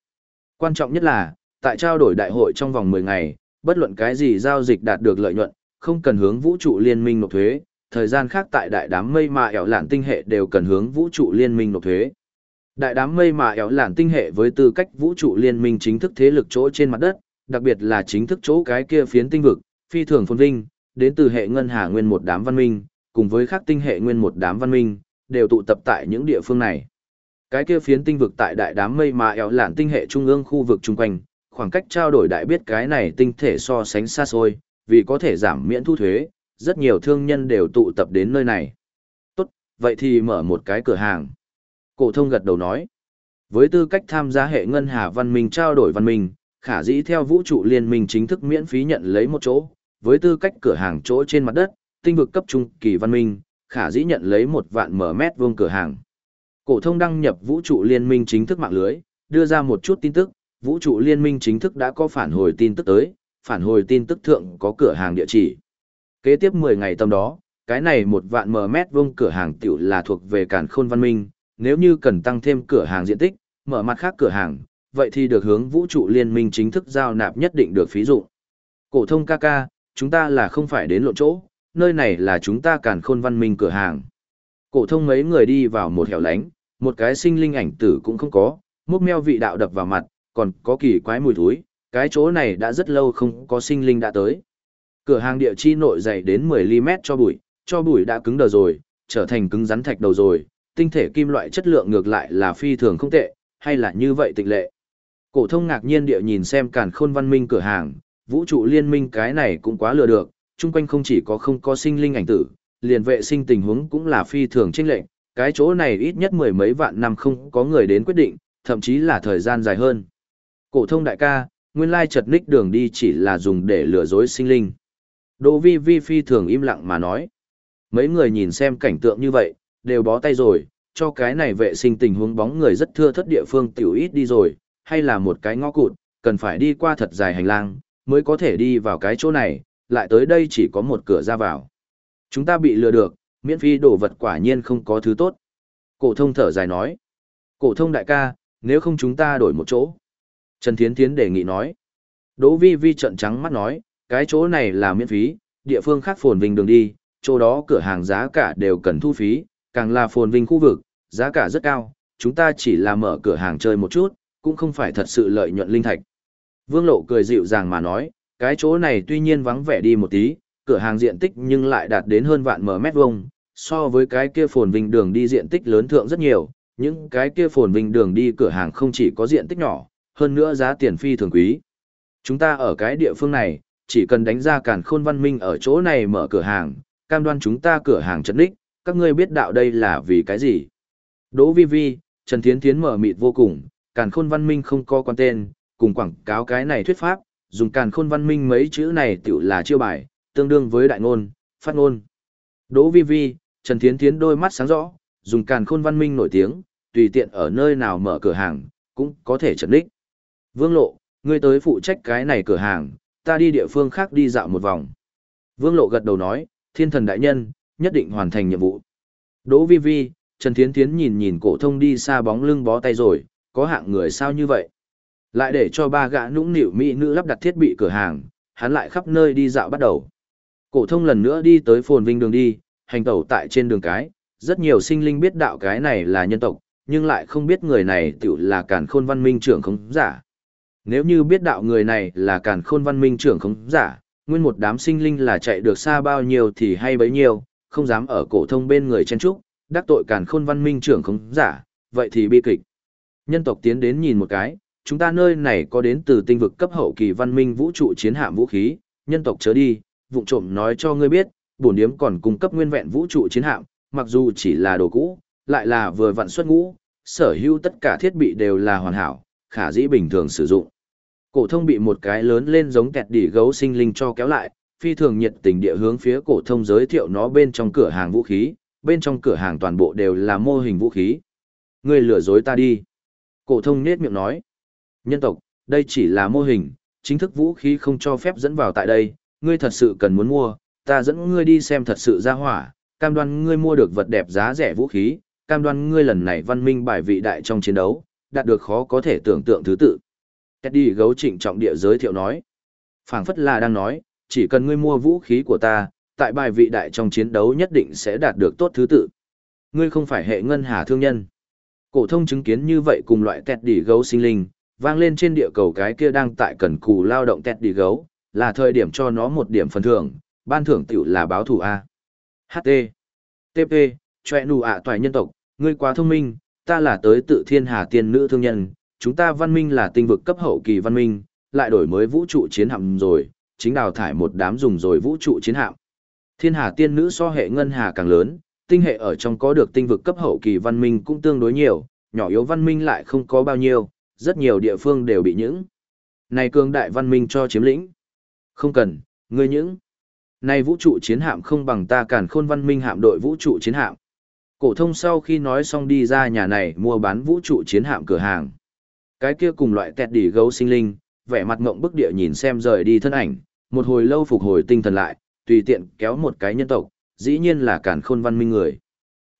Quan trọng nhất là, tại trao đổi đại hội trong vòng 10 ngày, bất luận cái gì giao dịch đạt được lợi nhuận, không cần hướng vũ trụ liên minh nộp thuế, thời gian khác tại đại đám mây mà ẻo lạn tinh hệ đều cần hướng vũ trụ liên minh nộp thuế. Đại đám mây mà ẻo lạn tinh hệ với tư cách vũ trụ liên minh chính thức thế lực chỗ trên mặt đất, đặc biệt là chính thức chỗ cái kia phiến tinh vực, phi thường phồn vinh, đến từ hệ ngân hà nguyên một đám văn minh, cùng với các tinh hệ nguyên một đám văn minh, đều tụ tập tại những địa phương này. Cái kia phiến tinh vực tại đại đám mây mà éo lạn tinh hệ trung ương khu vực chung quanh, khoảng cách trao đổi đại biết cái này tinh thể so sánh xa xôi, vì có thể giảm miễn thu thuế, rất nhiều thương nhân đều tụ tập đến nơi này. Tốt, vậy thì mở một cái cửa hàng. Cổ thông gật đầu nói. Với tư cách tham gia hệ ngân hà văn minh trao đổi văn minh, khả dĩ theo vũ trụ liên minh chính thức miễn phí nhận lấy một chỗ, với tư cách cửa hàng chỗ trên mặt đất, tinh vực cấp trung kỳ văn minh, khả dĩ nhận lấy một vạn mở mét vuông cửa hàng. Cổ thông đăng nhập vũ trụ liên minh chính thức mạng lưới, đưa ra một chút tin tức, vũ trụ liên minh chính thức đã có phản hồi tin tức tới, phản hồi tin tức thượng có cửa hàng địa chỉ. Kế tiếp 10 ngày tầm đó, cái này một vạn m mét vuông cửa hàng tiểu là thuộc về càn khôn văn minh, nếu như cần tăng thêm cửa hàng diện tích, mở mặt khác cửa hàng, vậy thì được hướng vũ trụ liên minh chính thức giao nạp nhất định được phí dụng. Cổ thông ca ca, chúng ta là không phải đến lộ chỗ, nơi này là chúng ta càn khôn văn minh cửa hàng. Cổ thông mấy người đi vào một hẻo lánh, một cái sinh linh ảnh tử cũng không có, múc meo vị đạo đập vào mặt, còn có kỳ quái mùi thối, cái chỗ này đã rất lâu không có sinh linh đã tới. Cửa hàng địa chi nội dày đến 10mm cho bụi, cho bụi đã cứng đờ rồi, trở thành cứng rắn thạch đầu rồi, tinh thể kim loại chất lượng ngược lại là phi thường không tệ, hay là như vậy tịch lệ. Cổ thông ngạc nhiên địa nhìn xem càn khôn văn minh cửa hàng, vũ trụ liên minh cái này cũng quá lừa được, chung quanh không chỉ có không có sinh linh ảnh tử, liền vệ sinh tình huống cũng là phi thường chênh lệch, cái chỗ này ít nhất mười mấy vạn năm không có người đến quyết định, thậm chí là thời gian dài hơn. Cổ thông đại ca, nguyên lai chật ních đường đi chỉ là dùng để lừa dối sinh linh. Đỗ vi vi phi thường im lặng mà nói. Mấy người nhìn xem cảnh tượng như vậy, đều bó tay rồi, cho cái này vệ sinh tình huống bóng người rất thưa thất địa phương tiểu ít đi rồi, hay là một cái ngõ cụt, cần phải đi qua thật dài hành lang, mới có thể đi vào cái chỗ này, lại tới đây chỉ có một cửa ra vào. Chúng ta bị lừa được, miễn phí đồ vật quả nhiên không có thứ tốt. Cổ thông thở dài nói. Cổ thông đại ca, nếu không chúng ta đổi một chỗ. Trần Thiến Thiến đề nghị nói. Đỗ Vi Vi trợn trắng mắt nói, cái chỗ này là miễn phí, địa phương khác phồn vinh đường đi, chỗ đó cửa hàng giá cả đều cần thu phí, càng là phồn vinh khu vực, giá cả rất cao, chúng ta chỉ là mở cửa hàng chơi một chút, cũng không phải thật sự lợi nhuận linh thạch. Vương Lộ cười dịu dàng mà nói, cái chỗ này tuy nhiên vắng vẻ đi một tí, cửa hàng diện tích nhưng lại đạt đến hơn vạn mở mét vuông, so với cái kia phồn vinh đường đi diện tích lớn thượng rất nhiều, những cái kia phồn vinh đường đi cửa hàng không chỉ có diện tích nhỏ, hơn nữa giá tiền phi thường quý. Chúng ta ở cái địa phương này, chỉ cần đánh ra càn khôn văn minh ở chỗ này mở cửa hàng, cam đoan chúng ta cửa hàng chấn đích, các ngươi biết đạo đây là vì cái gì. Đỗ Vi Vi, Trần Thiến Thiến mở mịt vô cùng, càn khôn văn minh không có quan tên, cùng quảng cáo cái này thuyết pháp, dùng càn khôn văn minh mấy chữ này tiểu là chiêu bài, tương đương với đại ngôn, phát ngôn. Đỗ Vi Vi, Trần Thiến Thiến đôi mắt sáng rõ, dùng càn khôn văn minh nổi tiếng, tùy tiện ở nơi nào mở cửa hàng, cũng có thể trần đích. Vương Lộ, ngươi tới phụ trách cái này cửa hàng, ta đi địa phương khác đi dạo một vòng. Vương Lộ gật đầu nói, thiên thần đại nhân, nhất định hoàn thành nhiệm vụ. Đỗ Vi Vi, Trần Thiến Thiến nhìn nhìn cổ thông đi xa bóng lưng bó tay rồi, có hạng người sao như vậy? Lại để cho ba gã nũng nịu mỹ nữ lắp đặt thiết bị cửa hàng, hắn lại khắp nơi đi dạo bắt đầu. Cổ thông lần nữa đi tới phồn vinh đường đi, hành tẩu tại trên đường cái, rất nhiều sinh linh biết đạo cái này là nhân tộc, nhưng lại không biết người này tiểu là càn khôn văn minh trưởng không giả. Nếu như biết đạo người này là càn khôn văn minh trưởng không giả, nguyên một đám sinh linh là chạy được xa bao nhiêu thì hay bấy nhiêu, không dám ở cổ thông bên người chen trúc, đắc tội càn khôn văn minh trưởng không giả, vậy thì bi kịch. Nhân tộc tiến đến nhìn một cái, chúng ta nơi này có đến từ tinh vực cấp hậu kỳ văn minh vũ trụ chiến hạm vũ khí, nhân tộc chớ đi, vụng trộm nói cho ngươi biết, bổn điếm còn cung cấp nguyên vẹn vũ trụ chiến hạm, mặc dù chỉ là đồ cũ, lại là vừa vặn xuất ngũ, sở hữu tất cả thiết bị đều là hoàn hảo, khả dĩ bình thường sử dụng. Cổ thông bị một cái lớn lên giống kẹt đỉ gấu sinh linh cho kéo lại, phi thường nhiệt tình địa hướng phía cổ thông giới thiệu nó bên trong cửa hàng vũ khí, bên trong cửa hàng toàn bộ đều là mô hình vũ khí. Ngươi lừa dối ta đi. Cổ thông nhếch miệng nói. Nhân tộc, đây chỉ là mô hình, chính thức vũ khí không cho phép dẫn vào tại đây, ngươi thật sự cần muốn mua, ta dẫn ngươi đi xem thật sự ra hỏa, cam đoan ngươi mua được vật đẹp giá rẻ vũ khí, cam đoan ngươi lần này văn minh bài vị đại trong chiến đấu, đạt được khó có thể tưởng tượng thứ tự. Teddy gấu trịnh trọng địa giới thiệu nói. phảng phất là đang nói, chỉ cần ngươi mua vũ khí của ta, tại bài vị đại trong chiến đấu nhất định sẽ đạt được tốt thứ tự. Ngươi không phải hệ ngân hà thương nhân. Cổ thông chứng kiến như vậy cùng loại Teddy gấu sinh linh, vang lên trên địa cầu cái kia đang tại cần cù lao động Teddy gấu, là thời điểm cho nó một điểm phần thưởng, ban thưởng tiểu là báo thù A. HT. TP, chọe nụ ạ toài nhân tộc, ngươi quá thông minh, ta là tới tự thiên hà tiên nữ thương nhân, chúng ta văn minh là tinh vực cấp hậu kỳ văn minh, lại đổi mới vũ trụ chiến hạm rồi, chính đào thải một đám dùng rồi vũ trụ chiến hạm. Thiên hà tiên nữ so hệ ngân hà càng lớn, tinh hệ ở trong có được tinh vực cấp hậu kỳ văn minh cũng tương đối nhiều, nhỏ yếu văn minh lại không có bao nhiêu, rất nhiều địa phương đều bị những. Này cường đại văn minh cho chiếm lĩnh. Không cần, ngươi những. Này vũ trụ chiến hạm không bằng ta cản khôn văn minh hạm đội vũ trụ chiến hạm. Cổ thông sau khi nói xong đi ra nhà này mua bán vũ trụ chiến hạm cửa hàng. Cái kia cùng loại tẹt đỉ gấu sinh linh, vẻ mặt ngộng bức địa nhìn xem rời đi thân ảnh, một hồi lâu phục hồi tinh thần lại, tùy tiện kéo một cái nhân tộc, dĩ nhiên là cản khôn văn minh người.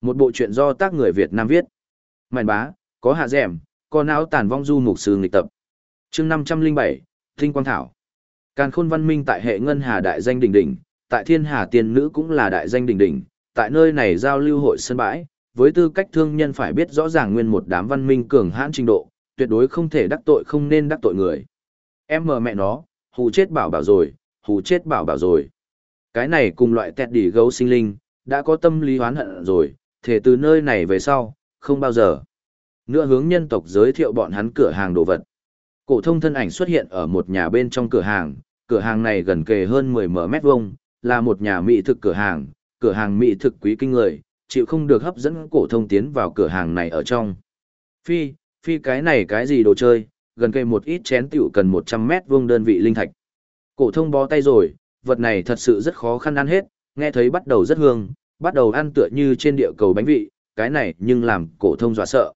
Một bộ truyện do tác người Việt Nam viết. Mạn bá, có hạ dẻm, có não tàn vong du mục sư nghịch tập. chương 507, Tinh Quang Thảo. Càn khôn văn minh tại hệ ngân hà đại danh đỉnh đỉnh, tại thiên hà tiên nữ cũng là đại danh đỉnh đỉnh, tại nơi này giao lưu hội sân bãi, với tư cách thương nhân phải biết rõ ràng nguyên một đám văn minh cường hãn trình độ, tuyệt đối không thể đắc tội không nên đắc tội người. Em mờ mẹ nó, hù chết bảo bảo rồi, hù chết bảo bảo rồi. Cái này cùng loại tẹt đỉ gấu sinh linh, đã có tâm lý hoán hận rồi, thể từ nơi này về sau, không bao giờ. Nữa hướng nhân tộc giới thiệu bọn hắn cửa hàng đồ vật. Cổ thông thân ảnh xuất hiện ở một nhà bên trong cửa hàng, cửa hàng này gần kề hơn 10 m mét vuông, là một nhà mỹ thực cửa hàng, cửa hàng mỹ thực quý kinh người, chịu không được hấp dẫn cổ thông tiến vào cửa hàng này ở trong. Phi, phi cái này cái gì đồ chơi, gần kề một ít chén tiểu cần 100 mét vuông đơn vị linh thạch. Cổ thông bó tay rồi, vật này thật sự rất khó khăn ăn hết, nghe thấy bắt đầu rất hương, bắt đầu ăn tựa như trên địa cầu bánh vị, cái này nhưng làm cổ thông dọa sợ.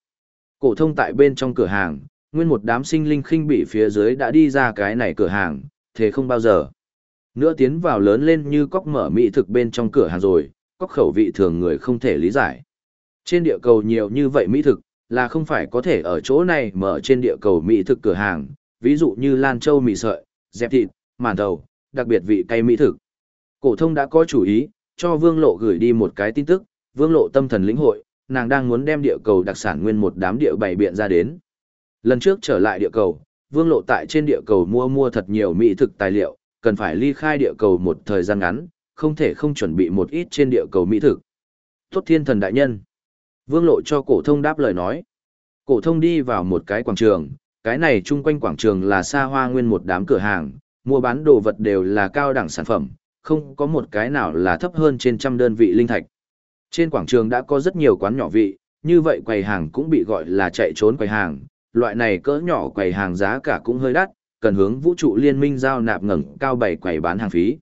Cổ thông tại bên trong cửa hàng, nguyên một đám sinh linh khinh bị phía dưới đã đi ra cái này cửa hàng, thế không bao giờ. Nữa tiến vào lớn lên như cóc mở mỹ thực bên trong cửa hàng rồi, cóc khẩu vị thường người không thể lý giải. Trên địa cầu nhiều như vậy mỹ thực, là không phải có thể ở chỗ này mở trên địa cầu mỹ thực cửa hàng, ví dụ như Lan Châu mì sợi, dẹp thịt, màn đầu, đặc biệt vị cay mỹ thực. Cổ thông đã có chủ ý, cho Vương Lộ gửi đi một cái tin tức, Vương Lộ tâm thần lĩnh hội, nàng đang muốn đem địa cầu đặc sản nguyên một đám địa bày biện ra đến. Lần trước trở lại địa cầu, Vương Lộ tại trên địa cầu mua mua thật nhiều mỹ thực tài liệu, cần phải ly khai địa cầu một thời gian ngắn, không thể không chuẩn bị một ít trên địa cầu mỹ thực. Tốt thiên thần đại nhân. Vương Lộ cho cổ thông đáp lời nói. Cổ thông đi vào một cái quảng trường, cái này chung quanh quảng trường là xa hoa nguyên một đám cửa hàng, mua bán đồ vật đều là cao đẳng sản phẩm, không có một cái nào là thấp hơn trên trăm đơn vị linh thạch. Trên quảng trường đã có rất nhiều quán nhỏ vị, như vậy quầy hàng cũng bị gọi là chạy trốn quầy hàng, loại này cỡ nhỏ quầy hàng giá cả cũng hơi đắt, cần hướng vũ trụ liên minh giao nạp ngẩng cao bảy quầy bán hàng phí.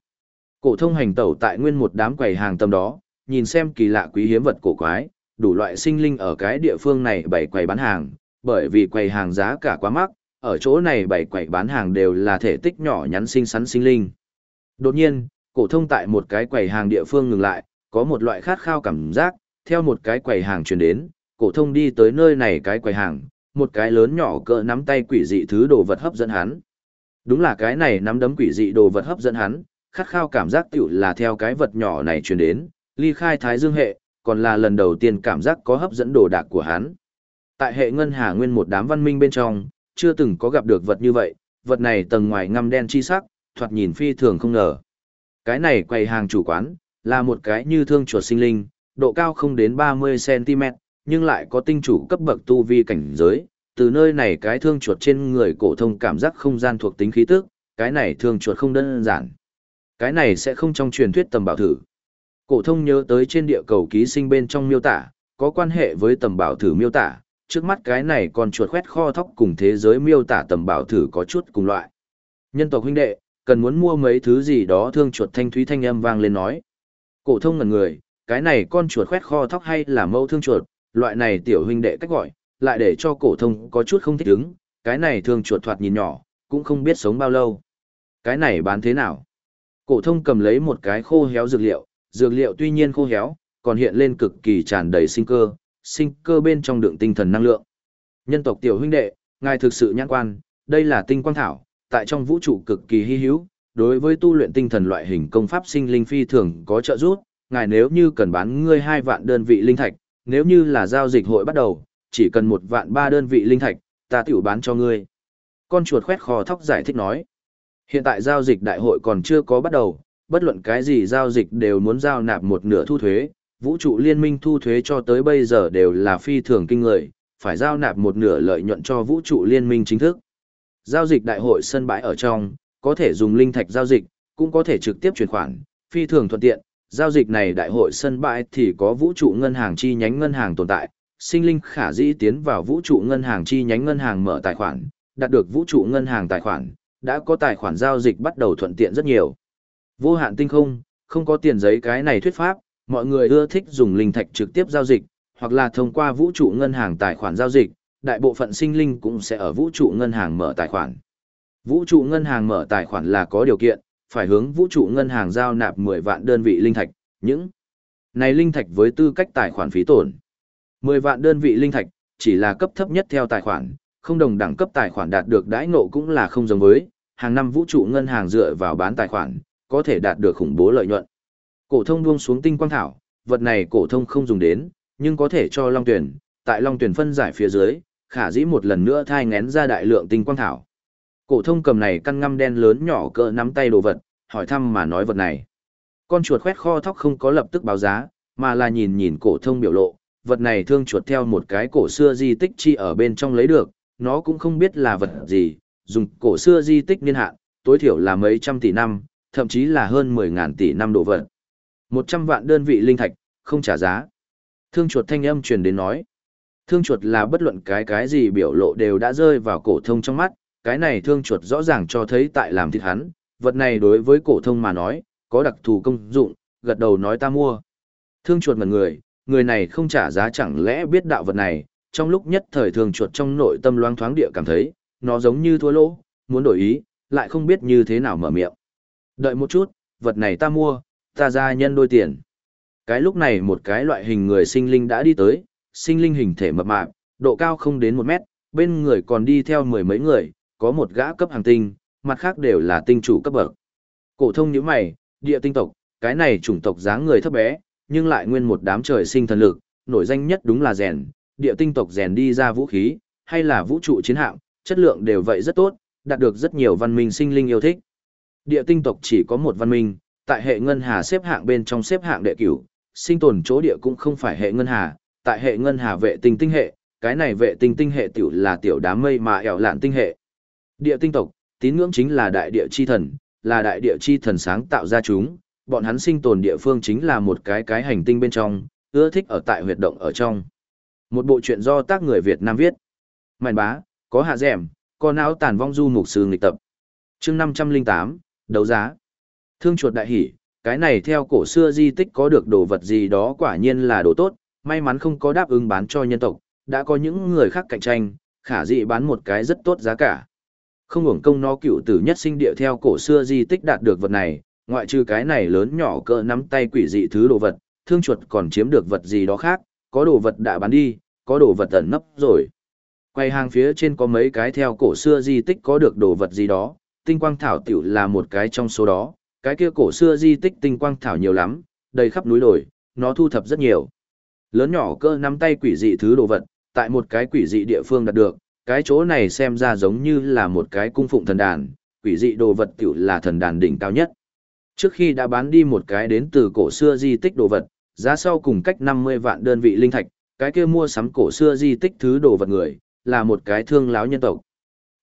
Cổ thông hành tẩu tại nguyên một đám quầy hàng tầm đó, nhìn xem kỳ lạ quý hiếm vật cổ quái, đủ loại sinh linh ở cái địa phương này bảy quầy bán hàng, bởi vì quầy hàng giá cả quá mắc, ở chỗ này bảy quầy bán hàng đều là thể tích nhỏ nhắn xinh xắn sinh linh. Đột nhiên, cổ thông tại một cái quầy hàng địa phương ngừng lại, có một loại khát khao cảm giác, theo một cái quầy hàng truyền đến, cổ thông đi tới nơi này cái quầy hàng, một cái lớn nhỏ cỡ nắm tay quỷ dị thứ đồ vật hấp dẫn hắn. Đúng là cái này nắm đấm quỷ dị đồ vật hấp dẫn hắn, khát khao cảm giác tiểu là theo cái vật nhỏ này truyền đến, ly khai thái dương hệ, còn là lần đầu tiên cảm giác có hấp dẫn đồ đạc của hắn. Tại hệ ngân hà nguyên một đám văn minh bên trong, chưa từng có gặp được vật như vậy, vật này tầng ngoài ngăm đen chi sắc, thoạt nhìn phi thường không ngờ. Cái này quầy hàng chủ quán, là một cái như thương chuột sinh linh, độ cao không đến 30cm, nhưng lại có tinh chủ cấp bậc tu vi cảnh giới. Từ nơi này cái thương chuột trên người cổ thông cảm giác không gian thuộc tính khí tức, cái này thương chuột không đơn giản. Cái này sẽ không trong truyền thuyết tầm bảo thử. Cổ thông nhớ tới trên địa cầu ký sinh bên trong miêu tả, có quan hệ với tầm bảo thử miêu tả, trước mắt cái này còn chuột khoét kho thóc cùng thế giới miêu tả tầm bảo thử có chút cùng loại. Nhân tộc huynh đệ, cần muốn mua mấy thứ gì đó thương chuột thanh thúy thanh âm vang lên nói. Cổ thông ngẩn người, cái này con chuột khoét kho thóc hay là mâu thương chuột, loại này tiểu huynh đệ cách gọi, lại để cho cổ thông có chút không thích ứng, cái này thương chuột thoạt nhìn nhỏ, cũng không biết sống bao lâu. Cái này bán thế nào? Cổ thông cầm lấy một cái khô héo dược liệu, dược liệu tuy nhiên khô héo, còn hiện lên cực kỳ tràn đầy sinh cơ, sinh cơ bên trong đựng tinh thần năng lượng. Nhân tộc tiểu huynh đệ, ngài thực sự nhãn quan, đây là tinh quang thảo, tại trong vũ trụ cực kỳ hy hữu, đối với tu luyện tinh thần loại hình công pháp sinh linh phi thường có trợ giúp, ngài nếu như cần bán ngươi hai vạn đơn vị linh thạch, nếu như là giao dịch hội bắt đầu, chỉ cần một vạn ba đơn vị linh thạch, ta tiểu bán cho ngươi. Con chuột khoét kho thóc giải thích nói. Hiện tại giao dịch đại hội còn chưa có bắt đầu, bất luận cái gì giao dịch đều muốn giao nạp một nửa thu thuế, vũ trụ liên minh thu thuế cho tới bây giờ đều là phi thường kinh người, phải giao nạp một nửa lợi nhuận cho vũ trụ liên minh chính thức. Giao dịch đại hội sân bãi ở trong, có thể dùng linh thạch giao dịch, cũng có thể trực tiếp chuyển khoản, phi thường thuận tiện. Giao dịch này đại hội sân bãi thì có vũ trụ ngân hàng chi nhánh ngân hàng tồn tại, sinh linh khả dĩ tiến vào vũ trụ ngân hàng chi nhánh ngân hàng mở tài khoản, đạt được vũ trụ ngân hàng tài khoản, đã có tài khoản giao dịch bắt đầu thuận tiện rất nhiều. Vô hạn tinh không, không có tiền giấy cái này thuyết pháp, mọi người ưa thích dùng linh thạch trực tiếp giao dịch, hoặc là thông qua vũ trụ ngân hàng tài khoản giao dịch, đại bộ phận sinh linh cũng sẽ ở vũ trụ ngân hàng mở tài khoản. Vũ trụ ngân hàng mở tài khoản là có điều kiện, phải hướng vũ trụ ngân hàng giao nạp 10 vạn đơn vị linh thạch, những này linh thạch với tư cách tài khoản phí tổn. 10 vạn đơn vị linh thạch chỉ là cấp thấp nhất theo tài khoản, không đồng đẳng cấp tài khoản đạt được đãi ngộ cũng là không giống với, hàng năm vũ trụ ngân hàng dựa vào bán tài khoản, có thể đạt được khủng bố lợi nhuận. Cổ thông buông xuống tinh quang thảo, vật này cổ thông không dùng đến, nhưng có thể cho Long Tuyển, tại Long Tuyển phân giải phía dưới, khả dĩ một lần nữa thai ngén ra đại lượng tinh quang thảo. Cổ thông cầm này căn ngăm đen lớn nhỏ cỡ nắm tay đồ vật, hỏi thăm mà nói vật này. Con chuột khoét kho thóc không có lập tức báo giá, mà là nhìn nhìn cổ thông biểu lộ, vật này thương chuột theo một cái cổ xưa di tích chi ở bên trong lấy được, nó cũng không biết là vật gì, dùng cổ xưa di tích niên hạn, tối thiểu là mấy trăm tỷ năm, thậm chí là hơn 10 ngàn tỷ năm đồ vật. 100 vạn đơn vị linh thạch, không trả giá. Thương chuột thanh âm truyền đến nói. Thương chuột là bất luận cái cái gì biểu lộ đều đã rơi vào cổ thông trong mắt, cái này thương chuột rõ ràng cho thấy tại làm thịt hắn, vật này đối với cổ thông mà nói, có đặc thù công dụng, gật đầu nói ta mua. Thương chuột ngẩn người, người này không trả giá chẳng lẽ biết đạo vật này, trong lúc nhất thời thương chuột trong nội tâm loang thoáng địa cảm thấy, nó giống như thua lỗ, muốn đổi ý, lại không biết như thế nào mở miệng. Đợi một chút, vật này ta mua, ta ra nhân đôi tiền. Cái lúc này một cái loại hình người sinh linh đã đi tới, sinh linh hình thể mập mạp, độ cao không đến một mét, bên người còn đi theo mười mấy người, có một gã cấp hàng tinh, mặt khác đều là tinh chủ cấp bậc. Cổ thông nhíu mày, địa tinh tộc, cái này chủng tộc dáng người thấp bé, nhưng lại nguyên một đám trời sinh thần lực, nổi danh nhất đúng là rèn, địa tinh tộc rèn đi ra vũ khí, hay là vũ trụ chiến hạm, chất lượng đều vậy rất tốt, đạt được rất nhiều văn minh sinh linh yêu thích. Địa tinh tộc chỉ có một văn minh, tại hệ ngân hà xếp hạng bên trong xếp hạng đệ cửu, sinh tồn chỗ địa cũng không phải hệ ngân hà, tại hệ ngân hà vệ tinh tinh hệ, cái này vệ tinh tinh hệ tiểu là tiểu đám mây mà ẻo lạn tinh hệ. Địa tinh tộc, tín ngưỡng chính là đại địa chi thần, là đại địa chi thần sáng tạo ra chúng, bọn hắn sinh tồn địa phương chính là một cái cái hành tinh bên trong, ưa thích ở tại huyệt động ở trong. Một bộ truyện do tác người Việt Nam viết. Mảnh bá, có hạ dẻm, có não tàn vong du mục sư nghịch tập. chương 508, đấu giá. Thương chuột đại hỉ, cái này theo cổ xưa di tích có được đồ vật gì đó quả nhiên là đồ tốt, may mắn không có đáp ứng bán cho nhân tộc, đã có những người khác cạnh tranh, khả dị bán một cái rất tốt giá cả. Không hưởng công nó cựu tử nhất sinh địa theo cổ xưa di tích đạt được vật này, ngoại trừ cái này lớn nhỏ cỡ nắm tay quỷ dị thứ đồ vật, thương chuột còn chiếm được vật gì đó khác, có đồ vật đã bán đi, có đồ vật ẩn nấp rồi. Quay hàng phía trên có mấy cái theo cổ xưa di tích có được đồ vật gì đó, tinh quang thảo tiểu là một cái trong số đó, cái kia cổ xưa di tích tinh quang thảo nhiều lắm, đầy khắp núi đồi, nó thu thập rất nhiều. Lớn nhỏ cơ nắm tay quỷ dị thứ đồ vật, tại một cái quỷ dị địa phương đạt được, cái chỗ này xem ra giống như là một cái cung phụng thần đàn, quỷ dị đồ vật tiểu là thần đàn đỉnh cao nhất. Trước khi đã bán đi một cái đến từ cổ xưa di tích đồ vật, giá sau cùng cách 50 vạn đơn vị linh thạch, cái kia mua sắm cổ xưa di tích thứ đồ vật người, là một cái thương lão nhân tộc.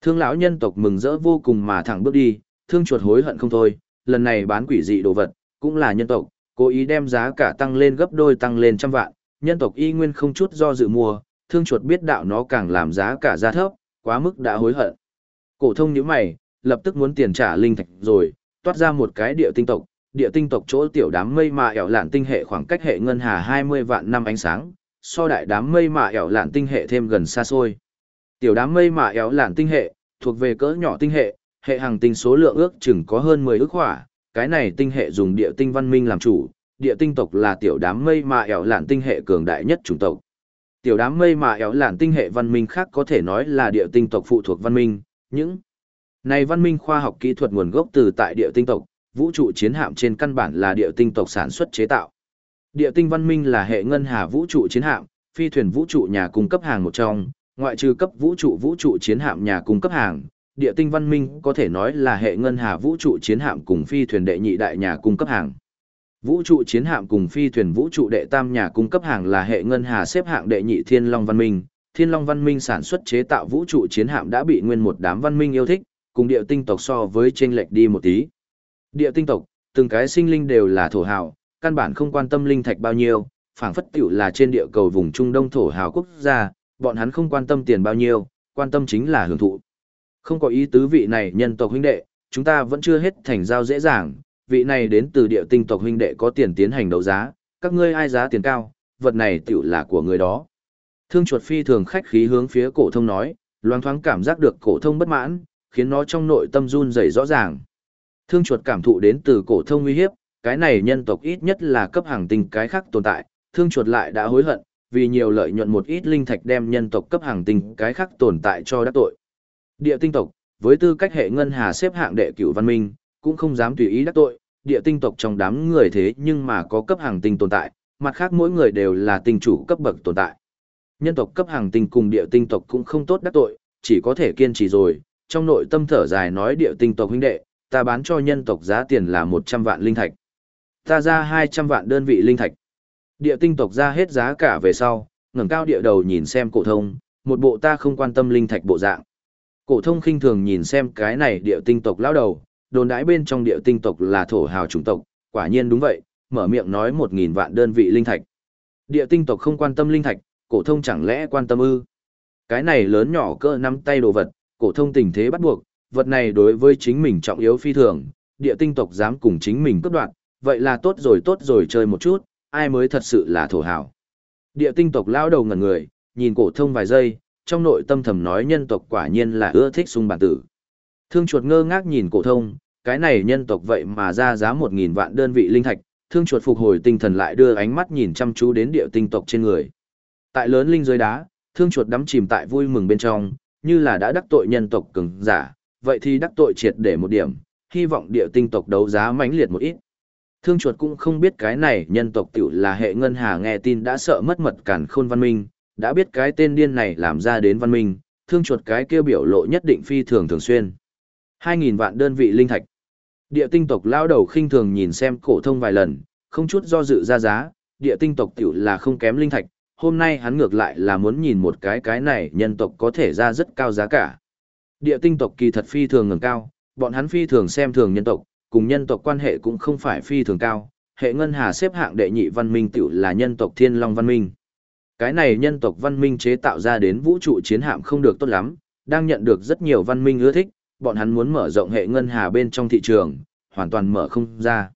Thương lão nhân tộc mừng rỡ vô cùng mà thẳng bước đi, thương chuột hối hận không thôi, lần này bán quỷ dị đồ vật, cũng là nhân tộc, cố ý đem giá cả tăng lên gấp đôi tăng lên trăm vạn, nhân tộc y nguyên không chút do dự mua, thương chuột biết đạo nó càng làm giá cả ra thấp, quá mức đã hối hận. Cổ thông nhíu mày, lập tức muốn tiền trả linh thạch rồi, toát ra một cái địa tinh tộc, địa tinh tộc chỗ tiểu đám mây mà ẻo lạn tinh hệ khoảng cách hệ ngân hà 20 vạn năm ánh sáng, so đại đám mây mà ẻo lạn tinh hệ thêm gần xa xôi. Tiểu đám mây mà ẻo lạn tinh hệ, thuộc về cỡ nhỏ tinh hệ, hệ hàng tinh số lượng ước chừng có hơn 10 ước hỏa, cái này tinh hệ dùng địa tinh văn minh làm chủ, địa tinh tộc là tiểu đám mây mà ẻo lạn tinh hệ cường đại nhất chủng tộc. Tiểu đám mây mà ẻo lạn tinh hệ văn minh khác có thể nói là địa tinh tộc phụ thuộc văn minh, những này văn minh khoa học kỹ thuật nguồn gốc từ tại địa tinh tộc, vũ trụ chiến hạm trên căn bản là địa tinh tộc sản xuất chế tạo. Địa tinh văn minh là hệ ngân hà vũ trụ chiến hạm, phi thuyền vũ trụ nhà cung cấp hàng một trong, ngoại trừ cấp vũ trụ vũ trụ chiến hạm nhà cung cấp hàng, địa tinh văn minh có thể nói là hệ ngân hà vũ trụ chiến hạm cùng phi thuyền đệ nhị đại nhà cung cấp hàng. Vũ trụ chiến hạm cùng phi thuyền vũ trụ đệ tam nhà cung cấp hàng là hệ ngân hà xếp hạng đệ nhị Thiên Long văn minh. Thiên Long văn minh sản xuất chế tạo vũ trụ chiến hạm đã bị nguyên một đám văn minh yêu thích, cùng địa tinh tộc so với chênh lệch đi một tí. Địa tinh tộc, từng cái sinh linh đều là thổ hào, căn bản không quan tâm linh thạch bao nhiêu, phảng phất tiểu là trên địa cầu vùng Trung Đông thổ hào quốc gia, bọn hắn không quan tâm tiền bao nhiêu, quan tâm chính là hưởng thụ. Không có ý tứ vị này nhân tộc huynh đệ, chúng ta vẫn chưa hết thành giao dễ dàng, vị này đến từ địa tinh tộc huynh đệ có tiền tiến hành đấu giá, các ngươi ai giá tiền cao, vật này tiểu là của người đó. Thương chuột phi thường khách khí hướng phía cổ thông nói, loáng thoáng cảm giác được cổ thông bất mãn, khiến nó trong nội tâm run rẩy rõ ràng. Thương chuột cảm thụ đến từ cổ thông uy hiếp, cái này nhân tộc ít nhất là cấp hàng tinh cái khác tồn tại, thương chuột lại đã hối hận, vì nhiều lợi nhuận một ít linh thạch đem nhân tộc cấp hàng tinh cái khác tồn tại cho đắc tội. Địa tinh tộc, với tư cách hệ ngân hà xếp hạng đệ cửu văn minh, cũng không dám tùy ý đắc tội, địa tinh tộc trong đám người thế nhưng mà có cấp hàng tinh tồn tại, mặt khác mỗi người đều là tinh chủ cấp bậc tồn tại. Nhân tộc cấp hàng tinh cùng địa tinh tộc cũng không tốt đắc tội, chỉ có thể kiên trì rồi, trong nội tâm thở dài nói địa tinh tộc huynh đệ, ta bán cho nhân tộc giá tiền là 100 vạn linh thạch. Ta ra 200 vạn đơn vị linh thạch. Địa tinh tộc ra hết giá cả về sau, ngẩng cao địa đầu nhìn xem cổ thông, một bộ ta không quan tâm linh thạch bộ dạng. Cổ thông khinh thường nhìn xem cái này địa tinh tộc lão đầu, đồn đãi bên trong địa tinh tộc là thổ hào chủng tộc, quả nhiên đúng vậy, mở miệng nói 1000 vạn đơn vị linh thạch. Địa tinh tộc không quan tâm linh thạch, cổ thông chẳng lẽ quan tâm ư? Cái này lớn nhỏ cỡ nắm tay đồ vật, cổ thông tình thế bắt buộc, vật này đối với chính mình trọng yếu phi thường, địa tinh tộc dám cùng chính mình cướp đoạt, vậy là tốt rồi tốt rồi chơi một chút, ai mới thật sự là thổ hào Địa tinh tộc lao đầu ngẩn người, nhìn cổ thông vài giây, trong nội tâm thầm nói nhân tộc quả nhiên là ưa thích sung bản tử. Thương chuột ngơ ngác nhìn cổ thông, cái này nhân tộc vậy mà ra giá một nghìn vạn đơn vị linh thạch, thương chuột phục hồi tinh thần lại đưa ánh mắt nhìn chăm chú đến địa tinh tộc trên người. Tại lớn linh dưới đá, thương chuột đắm chìm tại vui mừng bên trong, như là đã đắc tội nhân tộc cường giả, vậy thì đắc tội triệt để một điểm, hy vọng địa tinh tộc đấu giá mãnh liệt một ít. Thương chuột cũng không biết cái này nhân tộc tiểu là hệ ngân hà nghe tin đã sợ mất mật cản khôn văn minh, đã biết cái tên điên này làm ra đến văn minh, thương chuột cái kia biểu lộ nhất định phi thường thường xuyên. 2.000 vạn đơn vị linh thạch. Địa tinh tộc lao đầu khinh thường nhìn xem cổ thông vài lần, không chút do dự ra giá, địa tinh tộc tiểu là không kém linh thạch, hôm nay hắn ngược lại là muốn nhìn một cái cái này nhân tộc có thể ra rất cao giá cả. Địa tinh tộc kỳ thật phi thường ngẩng cao, bọn hắn phi thường xem thường nhân tộc, cùng nhân tộc quan hệ cũng không phải phi thường cao, hệ ngân hà xếp hạng đệ nhị văn minh tiểu là nhân tộc thiên long văn minh. Cái này nhân tộc văn minh chế tạo ra đến vũ trụ chiến hạm không được tốt lắm, đang nhận được rất nhiều văn minh ưa thích, bọn hắn muốn mở rộng hệ ngân hà bên trong thị trường, hoàn toàn mở không ra.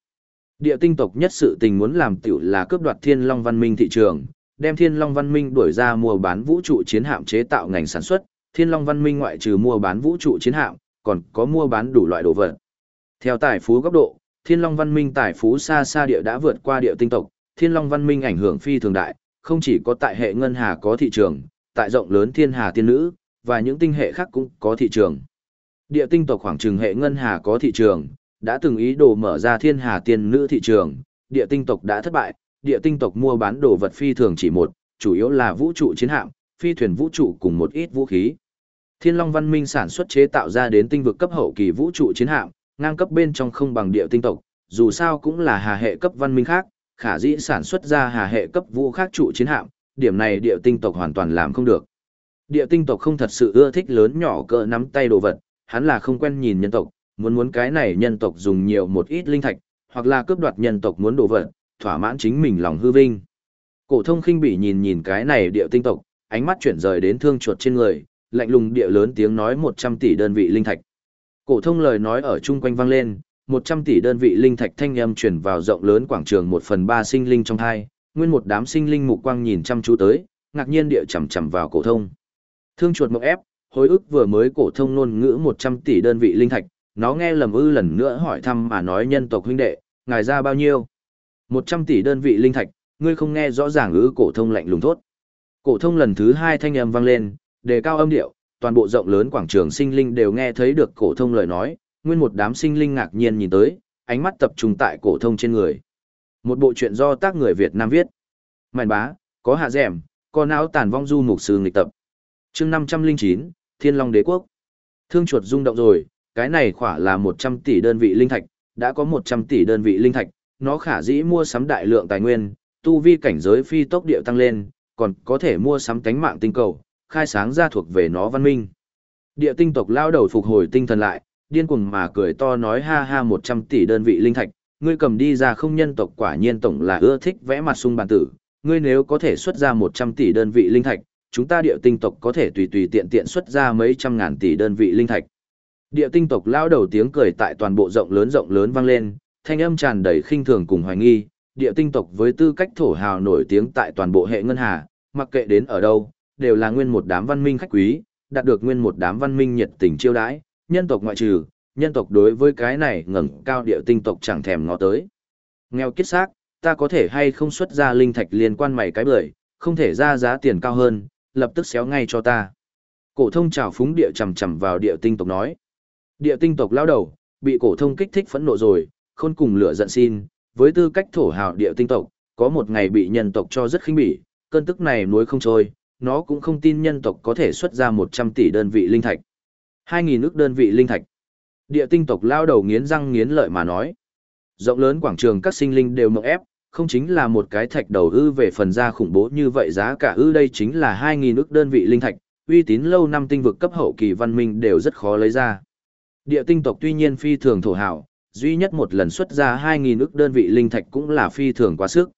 Địa tinh tộc nhất sự tình muốn làm tiểu là cướp đoạt thiên long văn minh thị trường, đem thiên long văn minh đuổi ra mua bán vũ trụ chiến hạm chế tạo ngành sản xuất, thiên long văn minh ngoại trừ mua bán vũ trụ chiến hạm, còn có mua bán đủ loại đồ vật. Theo tài phú góc độ, thiên long văn minh tài phú xa xa địa đã vượt qua địa tinh tộc, thiên long văn minh ảnh hưởng phi thường đại, không chỉ có tại hệ ngân hà có thị trường, tại rộng lớn thiên hà tiên nữ, và những tinh hệ khác cũng có thị trường. Địa tinh tộc khoảng trừng hệ ngân hà có thị trường, đã từng ý đồ mở ra thiên hà tiên nữ thị trường, địa tinh tộc đã thất bại, địa tinh tộc mua bán đồ vật phi thường chỉ một, chủ yếu là vũ trụ chiến hạm, phi thuyền vũ trụ cùng một ít vũ khí. Thiên Long Văn Minh sản xuất chế tạo ra đến tinh vực cấp hậu kỳ vũ trụ chiến hạm, ngang cấp bên trong không bằng địa tinh tộc, dù sao cũng là hà hệ cấp văn minh khác, khả dĩ sản xuất ra hà hệ cấp vũ khác trụ chiến hạm, điểm này địa tinh tộc hoàn toàn làm không được. Địa tinh tộc không thật sự ưa thích lớn nhỏ cỡ nắm tay đồ vật, hắn là không quen nhìn nhân tộc, muốn muốn cái này nhân tộc dùng nhiều một ít linh thạch, hoặc là cướp đoạt nhân tộc muốn đồ vật, thỏa mãn chính mình lòng hư vinh. Cổ thông khinh bỉ nhìn nhìn cái này địa tinh tộc, ánh mắt chuyển rời đến thương chuột trên người, lạnh lùng địa lớn tiếng nói 100 tỷ đơn vị linh thạch. Cổ thông lời nói ở chung quanh vang lên, 100 tỷ đơn vị linh thạch thanh âm truyền vào rộng lớn quảng trường 1 phần 3 sinh linh trong hai, nguyên một đám sinh linh mục quang nhìn chăm chú tới, ngạc nhiên địa chầm chầm vào cổ thông. Thương chuột mộng ép, hồi ức vừa mới cổ thông ngôn ngữ 100 tỷ đơn vị linh thạch, nó nghe lầm ư lần nữa hỏi thăm mà nói nhân tộc huynh đệ, ngài ra bao nhiêu? 100 tỷ đơn vị linh thạch, ngươi không nghe rõ ràng ư cổ thông lạnh lùng thốt. Cổ thông lần thứ hai thanh âm vang lên, đề cao âm điệu, toàn bộ rộng lớn quảng trường sinh linh đều nghe thấy được cổ thông lời nói, nguyên một đám sinh linh ngạc nhiên nhìn tới, ánh mắt tập trung tại cổ thông trên người. Một bộ truyện do tác người Việt Nam viết. Mạn bá, có hạ dẻm, có não tàn vong du mục sư nghịch tập. Chương 509, Thiên Long Đế quốc. Thương chuột rung động rồi, cái này khỏa là 100 tỷ đơn vị linh thạch, đã có 100 tỷ đơn vị linh thạch, nó khả dĩ mua sắm đại lượng tài nguyên, tu vi cảnh giới phi tốc điệu tăng lên, còn có thể mua sắm cánh mạng tinh cầu, khai sáng ra thuộc về nó văn minh. Địa tinh tộc lao đầu phục hồi tinh thần lại, điên cuồng mà cười to nói ha ha 100 tỷ đơn vị linh thạch, ngươi cầm đi ra không nhân tộc quả nhiên tổng là ưa thích vẽ mặt sung bản tử, ngươi nếu có thể xuất ra 100 tỷ đơn vị linh thạch, chúng ta địa tinh tộc có thể tùy tùy tiện tiện xuất ra mấy trăm ngàn tỷ đơn vị linh thạch. Địa tinh tộc lao đầu tiếng cười tại toàn bộ rộng lớn rộng lớn vang lên, thanh âm tràn đầy khinh thường cùng hoài nghi, địa tinh tộc với tư cách thổ hào nổi tiếng tại toàn bộ hệ ngân hà, mặc kệ đến ở đâu, đều là nguyên một đám văn minh khách quý, đạt được nguyên một đám văn minh nhiệt tình chiêu đãi, nhân tộc ngoại trừ, nhân tộc đối với cái này ngẩng cao địa tinh tộc chẳng thèm ngó tới. Nghèo kiết xác, ta có thể hay không xuất ra linh thạch liên quan mày cái bưởi, không thể ra giá tiền cao hơn, lập tức xéo ngay cho ta. Cổ thông chảo phúng địa chầm chầm vào địa tinh tộc nói. Địa tinh tộc lao đầu, bị cổ thông kích thích phẫn nộ rồi, khôn cùng lửa giận xin, với tư cách thổ hào địa tinh tộc, có một ngày bị nhân tộc cho rất khinh bỉ, cơn tức này nuối không trôi, nó cũng không tin nhân tộc có thể xuất ra 100 tỷ đơn vị linh thạch. 2.000 ức đơn vị linh thạch. Địa tinh tộc lao đầu nghiến răng nghiến lợi mà nói. Rộng lớn quảng trường các sinh linh đều mộng ép, không chính là một cái thạch đầu ư về phần ra khủng bố như vậy giá cả ư đây chính là 2.000 ức đơn vị linh thạch, uy tín lâu năm tinh vực cấp hậu kỳ văn minh đều rất khó lấy ra. Địa tinh tộc tuy nhiên phi thường thổ hảo, duy nhất một lần xuất ra 2.000 ức đơn vị linh thạch cũng là phi thường quá sức.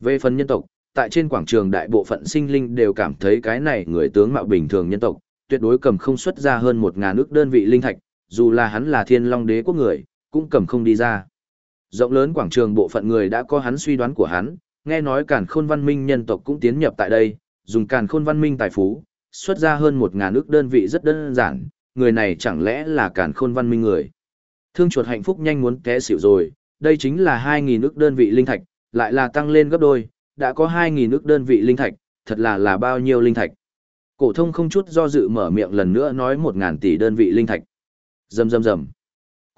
Về phần nhân tộc, tại trên quảng trường đại bộ phận sinh linh đều cảm thấy cái này người tướng mạo bình thường nhân tộc, tuyệt đối cầm không xuất ra hơn 1.000 ức đơn vị linh thạch, dù là hắn là thiên long đế quốc người, cũng cầm không đi ra. Rộng lớn quảng trường bộ phận người đã có hắn suy đoán của hắn, nghe nói càn khôn văn minh nhân tộc cũng tiến nhập tại đây, dùng càn khôn văn minh tài phú, xuất ra hơn một ngàn ước đơn vị rất đơn giản, người này chẳng lẽ là càn khôn văn minh người. Thương chuột hạnh phúc nhanh muốn té xỉu rồi, đây chính là hai nghìn ước đơn vị linh thạch, lại là tăng lên gấp đôi, đã có hai nghìn ước đơn vị linh thạch, thật là là bao nhiêu linh thạch. Cổ thông không chút do dự mở miệng lần nữa nói một ngàn tỷ đơn vị linh thạch. Rầm rầm rầm.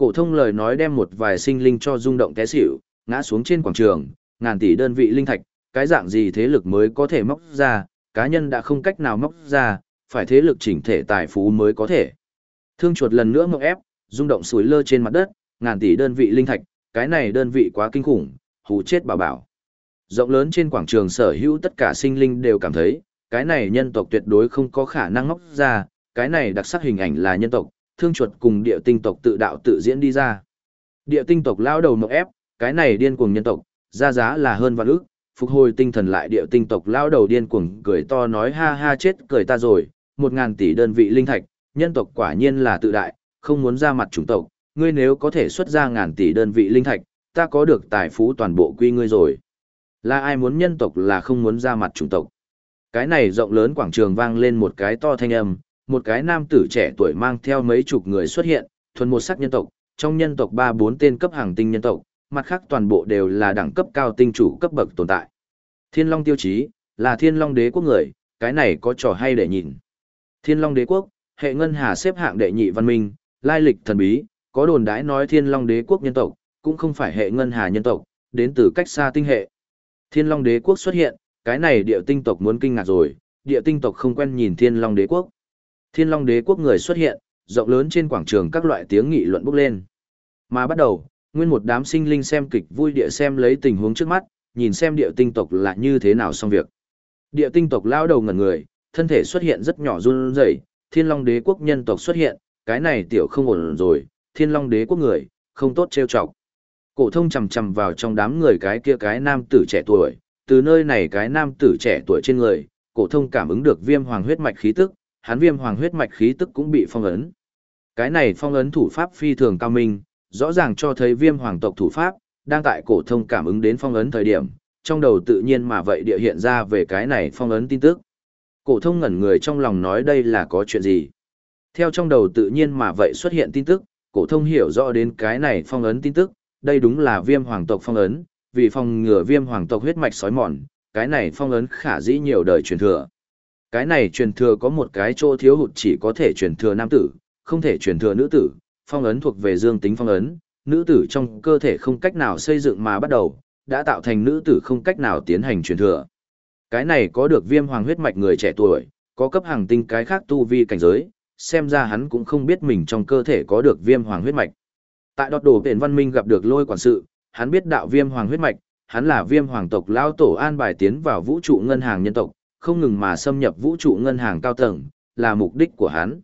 Cổ thông lời nói đem một vài sinh linh cho rung động té xỉu, ngã xuống trên quảng trường, ngàn tỷ đơn vị linh thạch, cái dạng gì thế lực mới có thể móc ra, cá nhân đã không cách nào móc ra, phải thế lực chỉnh thể tài phú mới có thể. Thương chuột lần nữa ngộp ép, rung động sủi lơ trên mặt đất, ngàn tỷ đơn vị linh thạch, cái này đơn vị quá kinh khủng, hù chết bảo bảo. Rộng lớn trên quảng trường sở hữu tất cả sinh linh đều cảm thấy, cái này nhân tộc tuyệt đối không có khả năng ngóc ra, cái này đặc sắc hình ảnh là nhân tộc, thương chuột cùng địa tinh tộc tự đạo tự diễn đi ra. Địa tinh tộc lao đầu mộng ép, cái này điên cuồng nhân tộc, ra giá là hơn vạn ức, phục hồi tinh thần lại địa tinh tộc lao đầu điên cuồng cười to nói ha ha chết cười ta rồi, một ngàn tỷ đơn vị linh thạch, nhân tộc quả nhiên là tự đại, không muốn ra mặt chủng tộc, ngươi nếu có thể xuất ra ngàn tỷ đơn vị linh thạch, ta có được tài phú toàn bộ quy ngươi rồi. Là ai muốn nhân tộc là không muốn ra mặt chủng tộc. Cái này rộng lớn quảng trường vang lên một cái to thanh âm, một cái nam tử trẻ tuổi mang theo mấy chục người xuất hiện, thuần một sắc nhân tộc, trong nhân tộc ba bốn tên cấp hàng tinh nhân tộc, mặt khác toàn bộ đều là đẳng cấp cao tinh chủ cấp bậc tồn tại. Thiên Long tiêu chí, là Thiên Long đế quốc người, cái này có trò hay để nhìn. Thiên Long đế quốc, hệ ngân hà xếp hạng đệ nhị văn minh, lai lịch thần bí, có đồn đãi nói Thiên Long đế quốc nhân tộc, cũng không phải hệ ngân hà nhân tộc, đến từ cách xa tinh hệ. Thiên Long đế quốc xuất hiện, cái này địa tinh tộc muốn kinh ngạc rồi, địa tinh tộc không quen nhìn Thiên Long đế quốc. Thiên Long đế quốc người xuất hiện, rộng lớn trên quảng trường các loại tiếng nghị luận bốc lên. Mà bắt đầu, nguyên một đám sinh linh xem kịch vui địa xem lấy tình huống trước mắt, nhìn xem địa tinh tộc là như thế nào xong việc. Địa tinh tộc lao đầu ngẩn người, thân thể xuất hiện rất nhỏ run rẩy, Thiên Long đế quốc nhân tộc xuất hiện, cái này tiểu không ổn rồi, Thiên Long đế quốc người, không tốt trêu chọc. Cổ thông chầm chầm vào trong đám người cái kia cái nam tử trẻ tuổi, từ nơi này cái nam tử trẻ tuổi trên người, cổ thông cảm ứng được viêm hoàng huyết mạch khí tức, hắn viêm hoàng huyết mạch khí tức cũng bị phong ấn. Cái này phong ấn thủ pháp phi thường cao minh, rõ ràng cho thấy viêm hoàng tộc thủ pháp, đang tại cổ thông cảm ứng đến phong ấn thời điểm, trong đầu tự nhiên mà vậy địa hiện ra về cái này phong ấn tin tức. Cổ thông ngẩn người trong lòng nói đây là có chuyện gì. Theo trong đầu tự nhiên mà vậy xuất hiện tin tức, cổ thông hiểu rõ đến cái này phong ấn tin tức, đây đúng là viêm hoàng tộc phong ấn, vì phòng ngừa viêm hoàng tộc huyết mạch sói mòn, cái này phong ấn khả dĩ nhiều đời truyền thừa. Cái này truyền thừa có một cái chỗ thiếu hụt chỉ có thể truyền thừa nam tử, không thể truyền thừa nữ tử, phong ấn thuộc về dương tính phong ấn, nữ tử trong cơ thể không cách nào xây dựng mà bắt đầu, đã tạo thành nữ tử không cách nào tiến hành truyền thừa. Cái này có được viêm hoàng huyết mạch người trẻ tuổi, có cấp hàng tinh cái khác tu vi cảnh giới, xem ra hắn cũng không biết mình trong cơ thể có được viêm hoàng huyết mạch. Tại đọt đồ biển văn minh gặp được lôi quản sự, hắn biết đạo viêm hoàng huyết mạch, hắn là viêm hoàng tộc lao tổ an bài tiến vào vũ trụ ngân hàng nhân tộc, không ngừng mà xâm nhập vũ trụ ngân hàng cao tầng, là mục đích của hắn.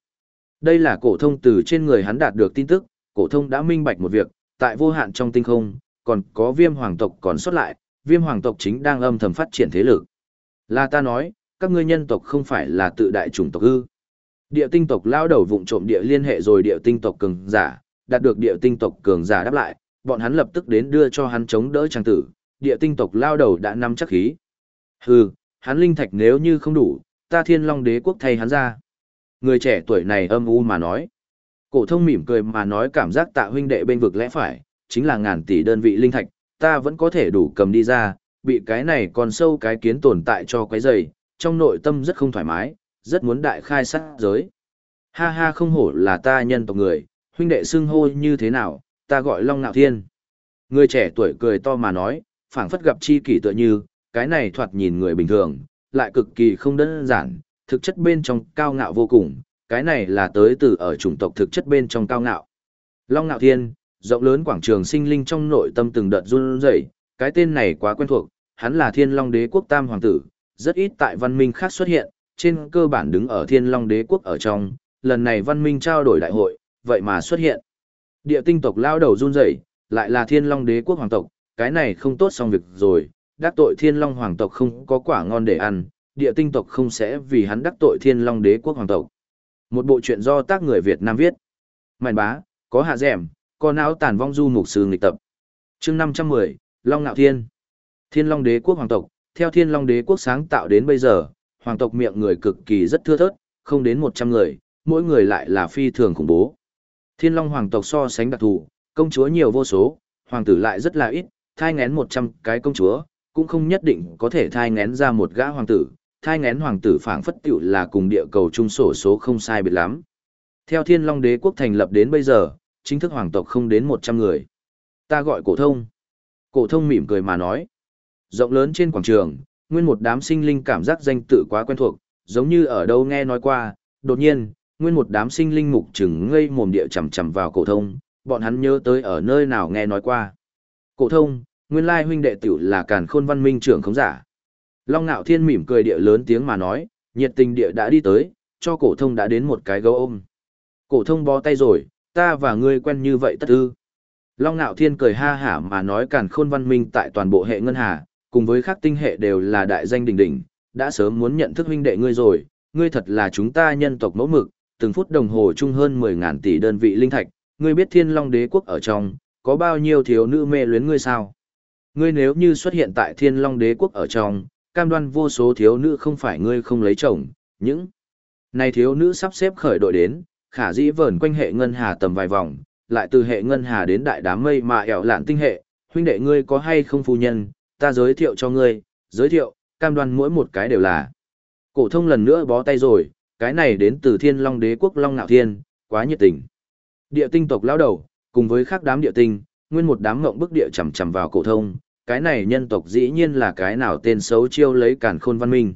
Đây là cổ thông từ trên người hắn đạt được tin tức, cổ thông đã minh bạch một việc, tại vô hạn trong tinh không, còn có viêm hoàng tộc còn xuất lại, viêm hoàng tộc chính đang âm thầm phát triển thế lực. Là ta nói, các ngươi nhân tộc không phải là tự đại chủng tộc ư. Địa tinh tộc lao đầu vụng trộm địa liên hệ rồi địa tinh tộc cường giả, đạt được địa tinh tộc cường giả đáp lại, bọn hắn lập tức đến đưa cho hắn chống đỡ trang tử, địa tinh tộc lao đầu đã nắm chắc khí. Hừ, hắn linh thạch nếu như không đủ, ta thiên long đế quốc thay hắn ra. Người trẻ tuổi này âm u mà nói. Cổ thông mỉm cười mà nói cảm giác tạ huynh đệ bên vực lẽ phải, chính là ngàn tỷ đơn vị linh thạch, ta vẫn có thể đủ cầm đi ra, bị cái này còn sâu cái kiến tồn tại cho quấy rầy, trong nội tâm rất không thoải mái, rất muốn đại khai sát giới. Ha ha không hổ là ta nhân tộc người, huynh đệ xưng hô như thế nào, ta gọi Long Nạo Thiên. Người trẻ tuổi cười to mà nói, phảng phất gặp chi kỷ tựa như, cái này thoạt nhìn người bình thường, lại cực kỳ không đơn giản, thực chất bên trong cao ngạo vô cùng, cái này là tới từ ở chủng tộc thực chất bên trong cao ngạo. Long ngạo Thiên, rộng lớn quảng trường sinh linh trong nội tâm từng đợt run rẩy, cái tên này quá quen thuộc, hắn là Thiên Long Đế quốc tam hoàng tử, rất ít tại văn minh khác xuất hiện, trên cơ bản đứng ở Thiên Long Đế quốc ở trong, lần này văn minh trao đổi đại hội, vậy mà xuất hiện. Địa tinh tộc lao đầu run rẩy, lại là Thiên Long Đế quốc hoàng tộc, cái này không tốt xong việc rồi, đắc tội Thiên Long hoàng tộc không có quả ngon để ăn, địa tinh tộc không sẽ vì hắn đắc tội Thiên Long Đế quốc hoàng tộc. Một bộ truyện do tác người Việt Nam viết. Mạn bá, có hạ dẻm, có não tàn vong du mục sư nghịch tập. chương 510, Long Ngạo Thiên. Thiên Long Đế quốc hoàng tộc, theo Thiên Long Đế quốc sáng tạo đến bây giờ, hoàng tộc miệng người cực kỳ rất thưa thớt, không đến 100 người, mỗi người lại là phi thường khủng bố. Thiên Long hoàng tộc so sánh đặc thù, công chúa nhiều vô số, hoàng tử lại rất là ít, thai ngén 100 cái công chúa, cũng không nhất định có thể thai ngén ra một gã hoàng tử, thai ngén hoàng tử phảng phất tiểu là cùng địa cầu trung sổ số không sai biệt lắm. Theo Thiên Long Đế quốc thành lập đến bây giờ, chính thức hoàng tộc không đến 100 người. Ta gọi cổ thông. Cổ thông mỉm cười mà nói. Rộng lớn trên quảng trường, nguyên một đám sinh linh cảm giác danh tự quá quen thuộc, giống như ở đâu nghe nói qua, đột nhiên, nguyên một đám sinh linh mục trừng ngây mồm địa chằm chằm vào cổ thông, bọn hắn nhớ tới ở nơi nào nghe nói qua. Cổ thông, nguyên lai huynh đệ tiểu là Càn Khôn Văn Minh trưởng khống giả. Long Nạo Thiên mỉm cười địa lớn tiếng mà nói, nhiệt tình địa đã đi tới, cho cổ thông đã đến một cái gấu ôm. Cổ thông bó tay rồi, ta và ngươi quen như vậy tất ư. Long Nạo Thiên cười ha hả mà nói Càn Khôn Văn Minh tại toàn bộ hệ ngân hà, cùng với các tinh hệ đều là đại danh đỉnh đỉnh, đã sớm muốn nhận thức huynh đệ ngươi rồi, ngươi thật là chúng ta nhân tộc mẫu mực, từng phút đồng hồ chung hơn 10.000 tỷ đơn vị linh thạch, ngươi biết Thiên Long Đế quốc ở trong, có bao nhiêu thiếu nữ mê luyến ngươi sao? Ngươi nếu như xuất hiện tại Thiên Long Đế quốc ở trong, cam đoan vô số thiếu nữ không phải ngươi không lấy chồng, những này thiếu nữ sắp xếp khởi đội đến, khả dĩ vờn quanh hệ ngân hà tầm vài vòng, lại từ hệ ngân hà đến đại đám mây mà ẻo lạn tinh hệ, huynh đệ ngươi có hay không phu nhân, ta giới thiệu cho ngươi, giới thiệu, cam đoan mỗi một cái đều là. Cổ thông lần nữa bó tay rồi, cái này đến từ Thiên Long Đế quốc Long Nạo Thiên, quá nhiệt tình. Địa tinh tộc lão đầu, cùng với khác đám địa tinh, nguyên một đám ngộng bức địa chầm chầm vào cổ thông, cái này nhân tộc dĩ nhiên là cái nào tên xấu chiêu lấy càn khôn văn minh.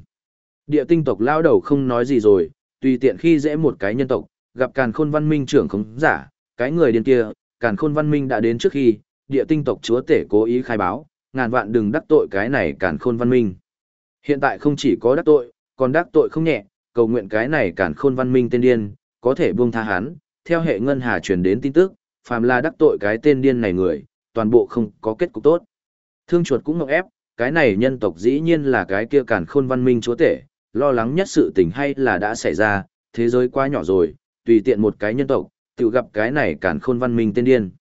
Địa tinh tộc lão đầu không nói gì rồi, tùy tiện khi dễ một cái nhân tộc, gặp càn khôn văn minh trưởng không giả, cái người điên kia, càn khôn văn minh đã đến trước khi, địa tinh tộc chúa tể cố ý khai báo, ngàn vạn đừng đắc tội cái này càn khôn văn minh. Hiện tại không chỉ có đắc tội, còn đắc tội không nhẹ, cầu nguyện cái này càn khôn văn minh tên điên, có thể buông tha hắn, theo hệ ngân hà truyền đến tin tức, phàm là đắc tội cái tên điên này người, toàn bộ không có kết cục tốt. Thương chuột cũng ngọc ép, cái này nhân tộc dĩ nhiên là cái kia càn khôn văn minh chúa tể, lo lắng nhất sự tình hay là đã xảy ra, thế giới quá nhỏ rồi, tùy tiện một cái nhân tộc, tự gặp cái này càn khôn văn minh tên điên.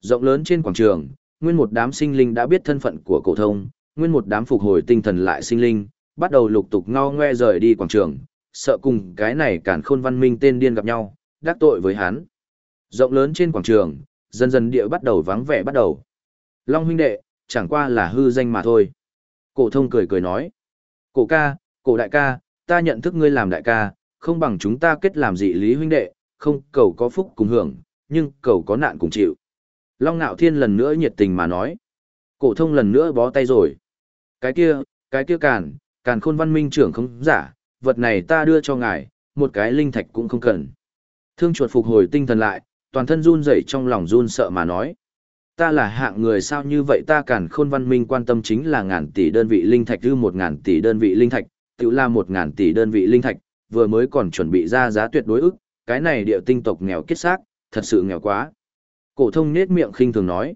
Rộng lớn trên quảng trường, nguyên một đám sinh linh đã biết thân phận của cổ thông, nguyên một đám phục hồi tinh thần lại sinh linh, bắt đầu lục tục ngao ngoe rời đi quảng trường, sợ cùng cái này càn khôn văn minh tên điên gặp nhau, đắc tội với hắn. Rộng lớn trên quảng trường, dần dần địa bắt đầu vắng vẻ bắt đầu. Long huynh đệ, chẳng qua là hư danh mà thôi. Cổ thông cười cười nói. Cổ ca, cổ đại ca, ta nhận thức ngươi làm đại ca, không bằng chúng ta kết làm dị lý huynh đệ, không cầu có phúc cùng hưởng, nhưng cầu có nạn cùng chịu. Long Nạo Thiên lần nữa nhiệt tình mà nói. Cổ thông lần nữa bó tay rồi. Cái kia, cái kia càn, càn khôn văn minh trưởng không giả, vật này ta đưa cho ngài, một cái linh thạch cũng không cần. Thương chuột phục hồi tinh thần lại, toàn thân run rẩy trong lòng run sợ mà nói. Ta là hạng người sao như vậy ta càn khôn văn minh quan tâm chính là ngàn tỷ đơn vị linh thạch ư một ngàn tỷ đơn vị linh thạch, tự là một ngàn tỷ đơn vị linh thạch, vừa mới còn chuẩn bị ra giá tuyệt đối ức, cái này địa tinh tộc nghèo kết xác, thật sự nghèo quá. Cổ thông nết miệng khinh thường nói.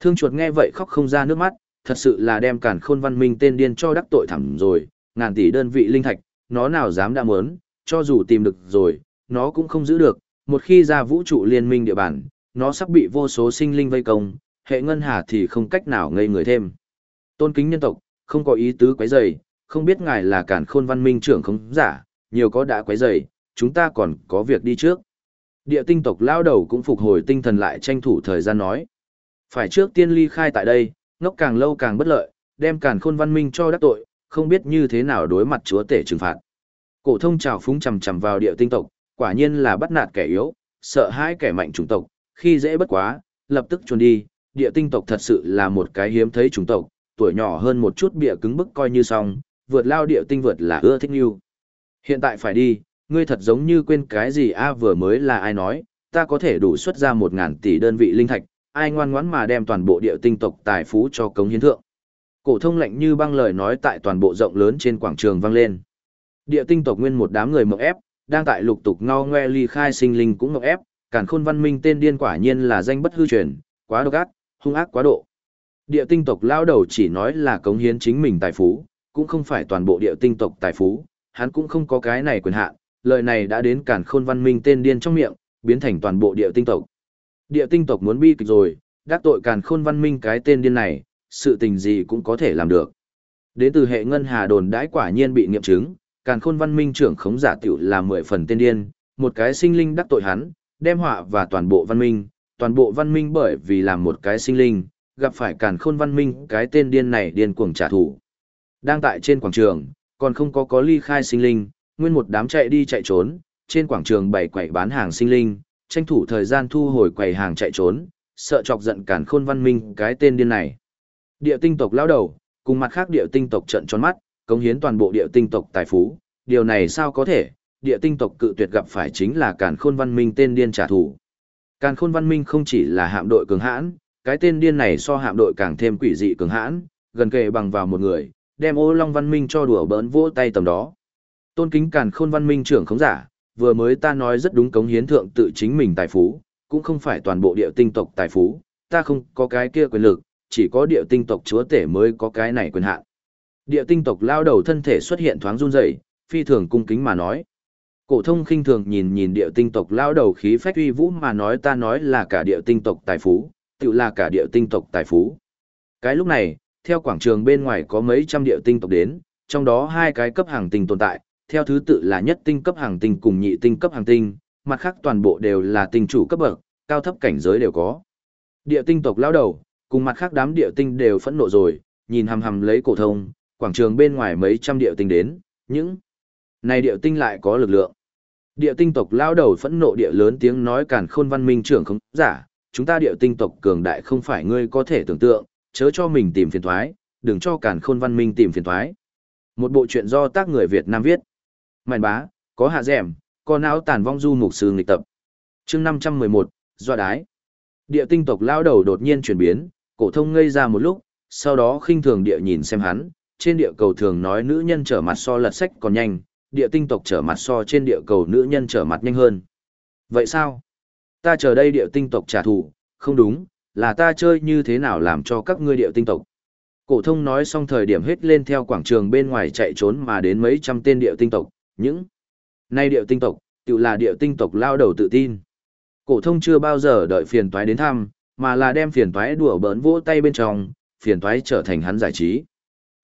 Thương chuột nghe vậy khóc không ra nước mắt, thật sự là đem càn khôn văn minh tên điên cho đắc tội thẳm rồi, ngàn tỷ đơn vị linh thạch, nó nào dám đã muốn, cho dù tìm được rồi, nó cũng không giữ được, một khi ra vũ trụ liên minh địa bàn, nó sắp bị vô số sinh linh vây công, hệ ngân hà thì không cách nào ngây người thêm. Tôn kính nhân tộc, không có ý tứ quấy rầy, không biết ngài là cản khôn văn minh trưởng không giả, nhiều có đã quấy rầy, chúng ta còn có việc đi trước. Địa tinh tộc lao đầu cũng phục hồi tinh thần lại tranh thủ thời gian nói. Phải trước tiên ly khai tại đây, ngốc càng lâu càng bất lợi, đem cản khôn văn minh cho đắc tội, không biết như thế nào đối mặt chúa tể trừng phạt. Cổ thông trào phúng chầm chầm vào địa tinh tộc, quả nhiên là bắt nạt kẻ yếu, sợ hãi kẻ mạnh chủng tộc, khi dễ bất quá, lập tức chuồn đi, địa tinh tộc thật sự là một cái hiếm thấy chủng tộc, tuổi nhỏ hơn một chút bịa cứng bức coi như xong, vượt lao địa tinh vượt là ưa thích yêu. Hiện tại phải đi, ngươi thật giống như quên cái gì a vừa mới là ai nói, ta có thể đủ xuất ra một ngàn tỷ đơn vị linh thạch, ai ngoan ngoãn mà đem toàn bộ địa tinh tộc tài phú cho cống hiến thượng. Cổ thông lạnh như băng lời nói tại toàn bộ rộng lớn trên quảng trường vang lên. Địa tinh tộc nguyên một đám người mộng ép, đang tại lục tục ngao ngoe ly khai sinh linh cũng mộng ép, càn khôn văn minh tên điên quả nhiên là danh bất hư truyền, quá độc ác, hung ác quá độ. Địa tinh tộc lao đầu chỉ nói là cống hiến chính mình tài phú, cũng không phải toàn bộ địa tinh tộc tài phú, hắn cũng không có cái này quyền hạn, lời này đã đến càn khôn văn minh tên điên trong miệng, biến thành toàn bộ địa tinh tộc. Địa tinh tộc muốn bi kịch rồi, đắc tội càn khôn văn minh cái tên điên này, sự tình gì cũng có thể làm được. Đến từ hệ ngân hà đồn đãi quả nhiên bị nghiệm chứng, càn khôn văn minh trưởng khống giả tiểu là mười phần tên điên, một cái sinh linh đắc tội hắn, đem họa và toàn bộ văn minh, toàn bộ văn minh bởi vì làm một cái sinh linh, gặp phải càn khôn văn minh cái tên điên này điên cuồng trả thù. Đang tại trên quảng trường, còn không có có ly khai sinh linh, nguyên một đám chạy đi chạy trốn, trên quảng trường bày quầy bán hàng sinh linh, tranh thủ thời gian thu hồi quầy hàng chạy trốn, sợ chọc giận càn khôn văn minh cái tên điên này. Địa tinh tộc lão đầu, cùng mặt khác địa tinh tộc trận tròn mắt, cống hiến toàn bộ địa tinh tộc tài phú, điều này sao có thể, địa tinh tộc cự tuyệt gặp phải chính là càn khôn văn minh tên điên trả thù. Càn khôn văn minh không chỉ là hạm đội cường hãn, cái tên điên này so hạm đội càng thêm quỷ dị cường hãn, gần kề bằng vào một người, đem ô long văn minh cho đùa bỡn vỗ tay tầm đó. Tôn kính càn khôn văn minh trưởng khống giả, vừa mới ta nói rất đúng cống hiến thượng tự chính mình tài phú, cũng không phải toàn bộ địa tinh tộc tài phú, ta không có cái kia quyền lực, chỉ có địa tinh tộc chúa tể mới có cái này quyền hạn. Địa tinh tộc lao đầu thân thể xuất hiện thoáng run rẩy, phi thường cung kính mà nói. Cổ thông khinh thường nhìn nhìn địa tinh tộc lao đầu khí phách uy vũ mà nói ta nói là cả địa tinh tộc tài phú, tự là cả địa tinh tộc tài phú. Cái lúc này, theo quảng trường bên ngoài có mấy trăm địa tinh tộc đến, trong đó hai cái cấp hàng tinh tồn tại, theo thứ tự là nhất tinh cấp hàng tinh cùng nhị tinh cấp hàng tinh, mặt khác toàn bộ đều là tinh chủ cấp bậc, cao thấp cảnh giới đều có. Địa tinh tộc lao đầu, cùng mặt khác đám địa tinh đều phẫn nộ rồi, nhìn hầm hầm lấy cổ thông, quảng trường bên ngoài mấy trăm địa tinh đến, những này địa tinh lại có lực lượng. Địa tinh tộc lao đầu phẫn nộ địa lớn tiếng nói càn khôn văn minh trưởng không giả, chúng ta địa tinh tộc cường đại không phải ngươi có thể tưởng tượng, chớ cho mình tìm phiền thoái, đừng cho càn khôn văn minh tìm phiền thoái. Một bộ truyện do tác người Việt Nam viết. Mạn bá, có hạ dẻm, có não tàn vong du mục sư nghịch tập. chương 511, do đái. Địa tinh tộc lao đầu đột nhiên chuyển biến, cổ thông ngây ra một lúc, sau đó khinh thường địa nhìn xem hắn, trên địa cầu thường nói nữ nhân trở mặt so lật sách còn nhanh, địa tinh tộc trở mặt so trên địa cầu nữ nhân trở mặt nhanh hơn. Vậy sao? Ta chờ đây địa tinh tộc trả thù, không đúng, là ta chơi như thế nào làm cho các ngươi địa tinh tộc. Cổ thông nói xong thời điểm hết lên theo quảng trường bên ngoài chạy trốn mà đến mấy trăm tên địa tinh tộc, những nay địa tinh tộc, tự là địa tinh tộc lao đầu tự tin. Cổ thông chưa bao giờ đợi phiền toái đến thăm, mà là đem phiền toái đùa bỡn vỗ tay bên trong, phiền toái trở thành hắn giải trí.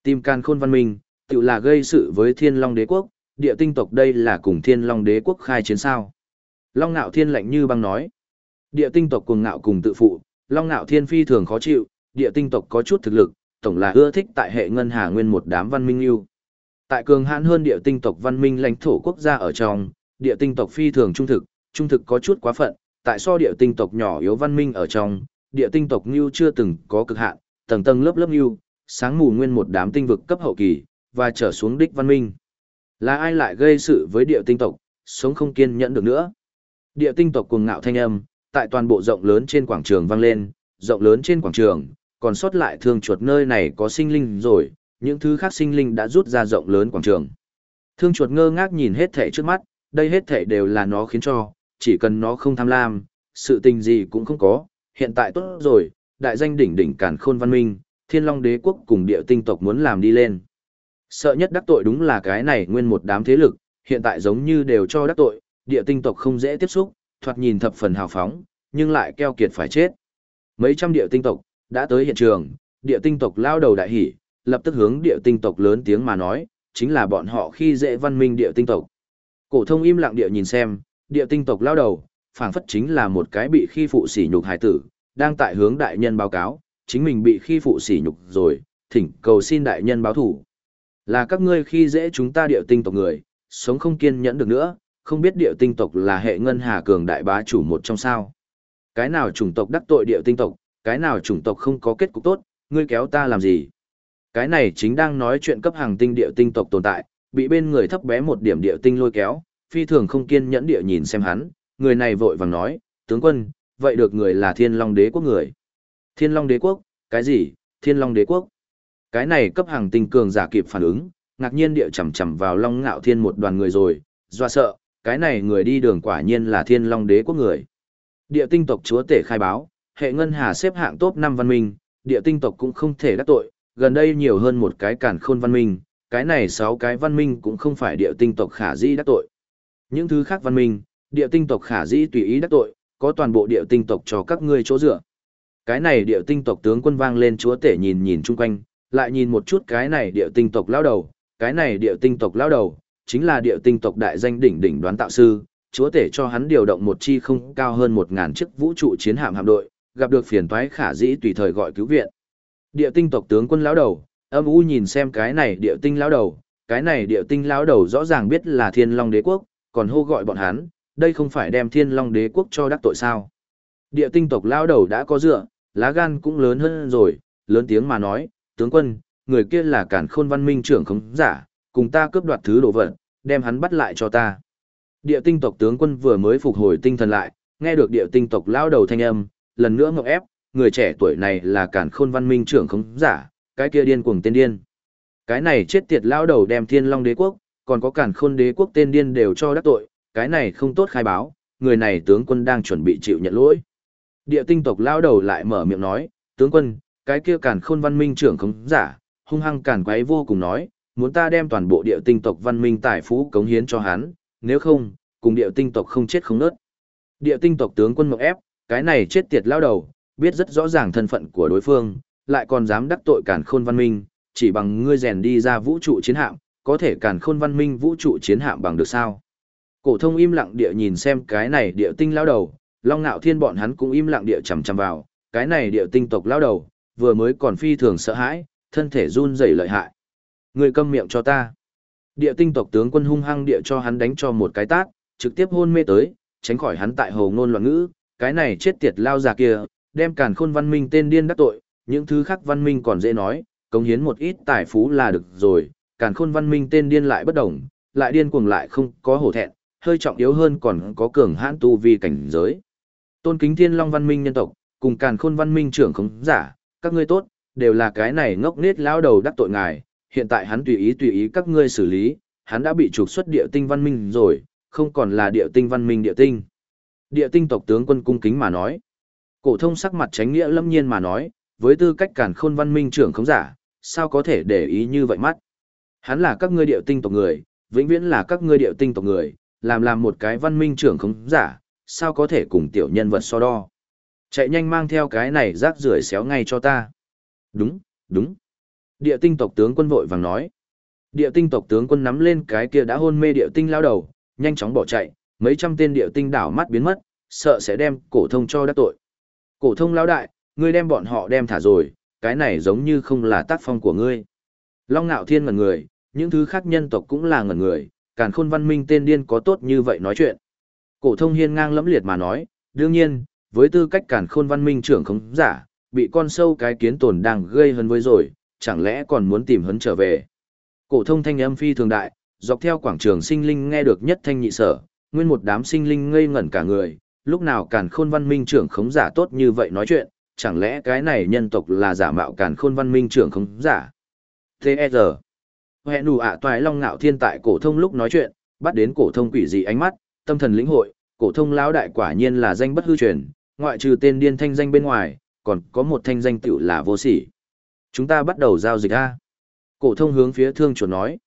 Tìm can khôn văn minh, tự là gây sự với thiên long đế quốc, địa tinh tộc đây là cùng thiên long đế quốc khai chiến sao. Long ngạo thiên lạnh như băng nói. Địa tinh tộc cùng ngạo cùng tự phụ, long ngạo thiên phi thường khó chịu, địa tinh tộc có chút thực lực, tổng là ưa thích tại hệ ngân hà nguyên một đám văn minh yêu. Tại cường hãn hơn địa tinh tộc văn minh lãnh thổ quốc gia ở trong, địa tinh tộc phi thường trung thực, trung thực có chút quá phận, tại so địa tinh tộc nhỏ yếu văn minh ở trong, địa tinh tộc như chưa từng có cực hạn, tầng tầng lớp lớp như, sáng mù nguyên một đám tinh vực cấp hậu kỳ, và trở xuống đích văn minh. Là ai lại gây sự với địa tinh tộc, sống không kiên nhẫn được nữa. Địa tinh tộc cuồng ngạo thanh âm, tại toàn bộ rộng lớn trên quảng trường vang lên, rộng lớn trên quảng trường, còn sót lại thương chuột nơi này có sinh linh rồi, những thứ khác sinh linh đã rút ra rộng lớn quảng trường. Thương chuột ngơ ngác nhìn hết thể trước mắt, đây hết thể đều là nó khiến cho, chỉ cần nó không tham lam, sự tình gì cũng không có, hiện tại tốt rồi, đại danh đỉnh đỉnh càn khôn văn minh, thiên long đế quốc cùng địa tinh tộc muốn làm đi lên. Sợ nhất đắc tội đúng là cái này nguyên một đám thế lực, hiện tại giống như đều cho đắc tội, địa tinh tộc không dễ tiếp xúc, thoạt nhìn thập phần hào phóng, nhưng lại keo kiệt phải chết. Mấy trăm địa tinh tộc, đã tới hiện trường, địa tinh tộc lao đầu đại hỉ, lập tức hướng địa tinh tộc lớn tiếng mà nói, chính là bọn họ khi dễ văn minh địa tinh tộc. Cổ thông im lặng địa nhìn xem, địa tinh tộc lao đầu, phảng phất chính là một cái bị khi phụ sỉ nhục hải tử, đang tại hướng đại nhân báo cáo, chính mình bị khi phụ sỉ nhục rồi, thỉnh cầu xin đại nhân báo thủ. Là các ngươi khi dễ chúng ta địa tinh tộc người, sống không kiên nhẫn được nữa, không biết địa tinh tộc là hệ ngân hà cường đại bá chủ một trong sao. Cái nào chủng tộc đắc tội địa tinh tộc, cái nào chủng tộc không có kết cục tốt, ngươi kéo ta làm gì? Cái này chính đang nói chuyện cấp hàng tinh địa tinh tộc tồn tại, bị bên người thấp bé một điểm địa tinh lôi kéo, phi thường không kiên nhẫn địa nhìn xem hắn, người này vội vàng nói, tướng quân, vậy được người là thiên long đế quốc người. Thiên long đế quốc, cái gì, thiên long đế quốc? Cái này cấp hàng tinh cường giả kịp phản ứng, ngạc nhiên địa chầm chầm vào long ngạo thiên một đoàn người rồi, doa sợ, cái này người đi đường quả nhiên là thiên long đế quốc người. Địa tinh tộc chúa tể khai báo, hệ ngân hà xếp hạng top 5 văn minh, địa tinh tộc cũng không thể đắc tội, gần đây nhiều hơn một cái cản khôn văn minh, cái này 6 cái văn minh cũng không phải địa tinh tộc khả dĩ đắc tội. Những thứ khác văn minh, địa tinh tộc khả dĩ tùy ý đắc tội, có toàn bộ địa tinh tộc cho các ngươi chỗ dựa. Cái này địa tinh tộc tướng quân vang lên chúa tể nhìn nhìn chung quanh, lại nhìn một chút cái này địa tinh tộc lão đầu, cái này địa tinh tộc lão đầu, chính là địa tinh tộc đại danh đỉnh đỉnh đoán tạo sư, chúa tể cho hắn điều động một chi không cao hơn một ngàn chiếc vũ trụ chiến hạm hạm đội, gặp được phiền toái khả dĩ tùy thời gọi cứu viện. Địa tinh tộc tướng quân lão đầu, âm u nhìn xem cái này địa tinh lão đầu, cái này địa tinh lão đầu rõ ràng biết là thiên long đế quốc, còn hô gọi bọn hắn, đây không phải đem thiên long đế quốc cho đắc tội sao. Địa tinh tộc lão đầu đã có dựa, lá gan cũng lớn hơn rồi, lớn tiếng mà nói, tướng quân, người kia là cản khôn văn minh trưởng khống giả, cùng ta cướp đoạt thứ đồ vật, đem hắn bắt lại cho ta. Địa tinh tộc tướng quân vừa mới phục hồi tinh thần lại, nghe được địa tinh tộc lão đầu thanh âm, lần nữa ngọc ép, người trẻ tuổi này là cản khôn văn minh trưởng khống giả, cái kia điên cuồng tên điên. Cái này chết tiệt lão đầu đem thiên long đế quốc, còn có cản khôn đế quốc tên điên đều cho đắc tội, cái này không tốt khai báo, người này tướng quân đang chuẩn bị chịu nhận lỗi. Địa tinh tộc lão đầu lại mở miệng nói, tướng quân, cái kia cản khôn văn minh trưởng khống giả, hung hăng cản quấy vô cùng nói, muốn ta đem toàn bộ địa tinh tộc văn minh tài phú cống hiến cho hắn, nếu không, cùng địa tinh tộc không chết không nớt. Địa tinh tộc tướng quân mộng ép, cái này chết tiệt lao đầu, biết rất rõ ràng thân phận của đối phương, lại còn dám đắc tội cản khôn văn minh, chỉ bằng ngươi rèn đi ra vũ trụ chiến hạm, có thể cản khôn văn minh vũ trụ chiến hạm bằng được sao? Cổ thông im lặng địa nhìn xem cái này địa tinh lao đầu, Long Nạo Thiên bọn hắn cũng im lặng địa chằm chằm vào, cái này địa tinh tộc lao đầu, vừa mới còn phi thường sợ hãi, thân thể run rẩy lợi hại. người câm miệng cho ta. Địa tinh tộc tướng quân hung hăng địa cho hắn đánh cho một cái tát, trực tiếp hôn mê tới, tránh khỏi hắn tại hồ ngôn loạn ngữ, cái này chết tiệt lao già kia, đem càn khôn văn minh tên điên đắc tội, những thứ khác văn minh còn dễ nói, cống hiến một ít tài phú là được rồi, càn khôn văn minh tên điên lại bất đồng, lại điên cuồng lại không có hổ thẹn, hơi trọng yếu hơn còn có cường hãn tu vi cảnh giới. Tôn kính thiên long văn minh nhân tộc, cùng càn khôn văn minh trưởng khống giả, các ngươi tốt, đều là cái này ngốc nết lao đầu đắc tội ngài, hiện tại hắn tùy ý tùy ý các ngươi xử lý, hắn đã bị trục xuất địa tinh văn minh rồi, không còn là địa tinh văn minh địa tinh. Địa tinh tộc tướng quân cung kính mà nói. Cổ thông sắc mặt tránh nghĩa lâm nhiên mà nói, với tư cách cản khôn văn minh trưởng khống giả, sao có thể để ý như vậy mắt. Hắn là các ngươi địa tinh tộc người, vĩnh viễn là các ngươi địa tinh tộc người, làm làm một cái văn minh trưởng khống giả, sao có thể cùng tiểu nhân vật so đo. Chạy nhanh mang theo cái này rác rưởi xéo ngay cho ta. Đúng, đúng. Địa tinh tộc tướng quân vội vàng nói. Địa tinh tộc tướng quân nắm lên cái kia đã hôn mê địa tinh lao đầu, nhanh chóng bỏ chạy, mấy trăm tên địa tinh đảo mắt biến mất, sợ sẽ đem cổ thông cho đắc tội. Cổ thông lão đại, ngươi đem bọn họ đem thả rồi, cái này giống như không là tác phong của ngươi. Long Nạo Thiên ngẩn người, những thứ khác nhân tộc cũng là ngẩn người, càn khôn văn minh tên điên có tốt như vậy nói chuyện. Cổ thông hiên ngang lẫm liệt mà nói, đương nhiên, với tư cách cản khôn văn minh trưởng không giả, bị con sâu cái kiến tồn đang gây hấn với rồi, chẳng lẽ còn muốn tìm hấn trở về. Cổ thông thanh âm phi thường đại, dọc theo quảng trường sinh linh nghe được nhất thanh nhị sở, nguyên một đám sinh linh ngây ngẩn cả người, lúc nào càn khôn văn minh trưởng khống giả tốt như vậy nói chuyện, chẳng lẽ cái này nhân tộc là giả mạo càn khôn văn minh trưởng khống giả. Thế e giờ, Hẹn đủ ạ toài long ngạo thiên tại cổ thông lúc nói chuyện, bắt đến cổ thông quỷ dị ánh mắt, tâm thần lĩnh hội, cổ thông lão đại quả nhiên là danh bất hư truyền, ngoại trừ tên điên thanh danh bên ngoài, còn có một thanh danh tựu là vô sỉ. Chúng ta bắt đầu giao dịch a. Cổ thông hướng phía thương chuẩn nói.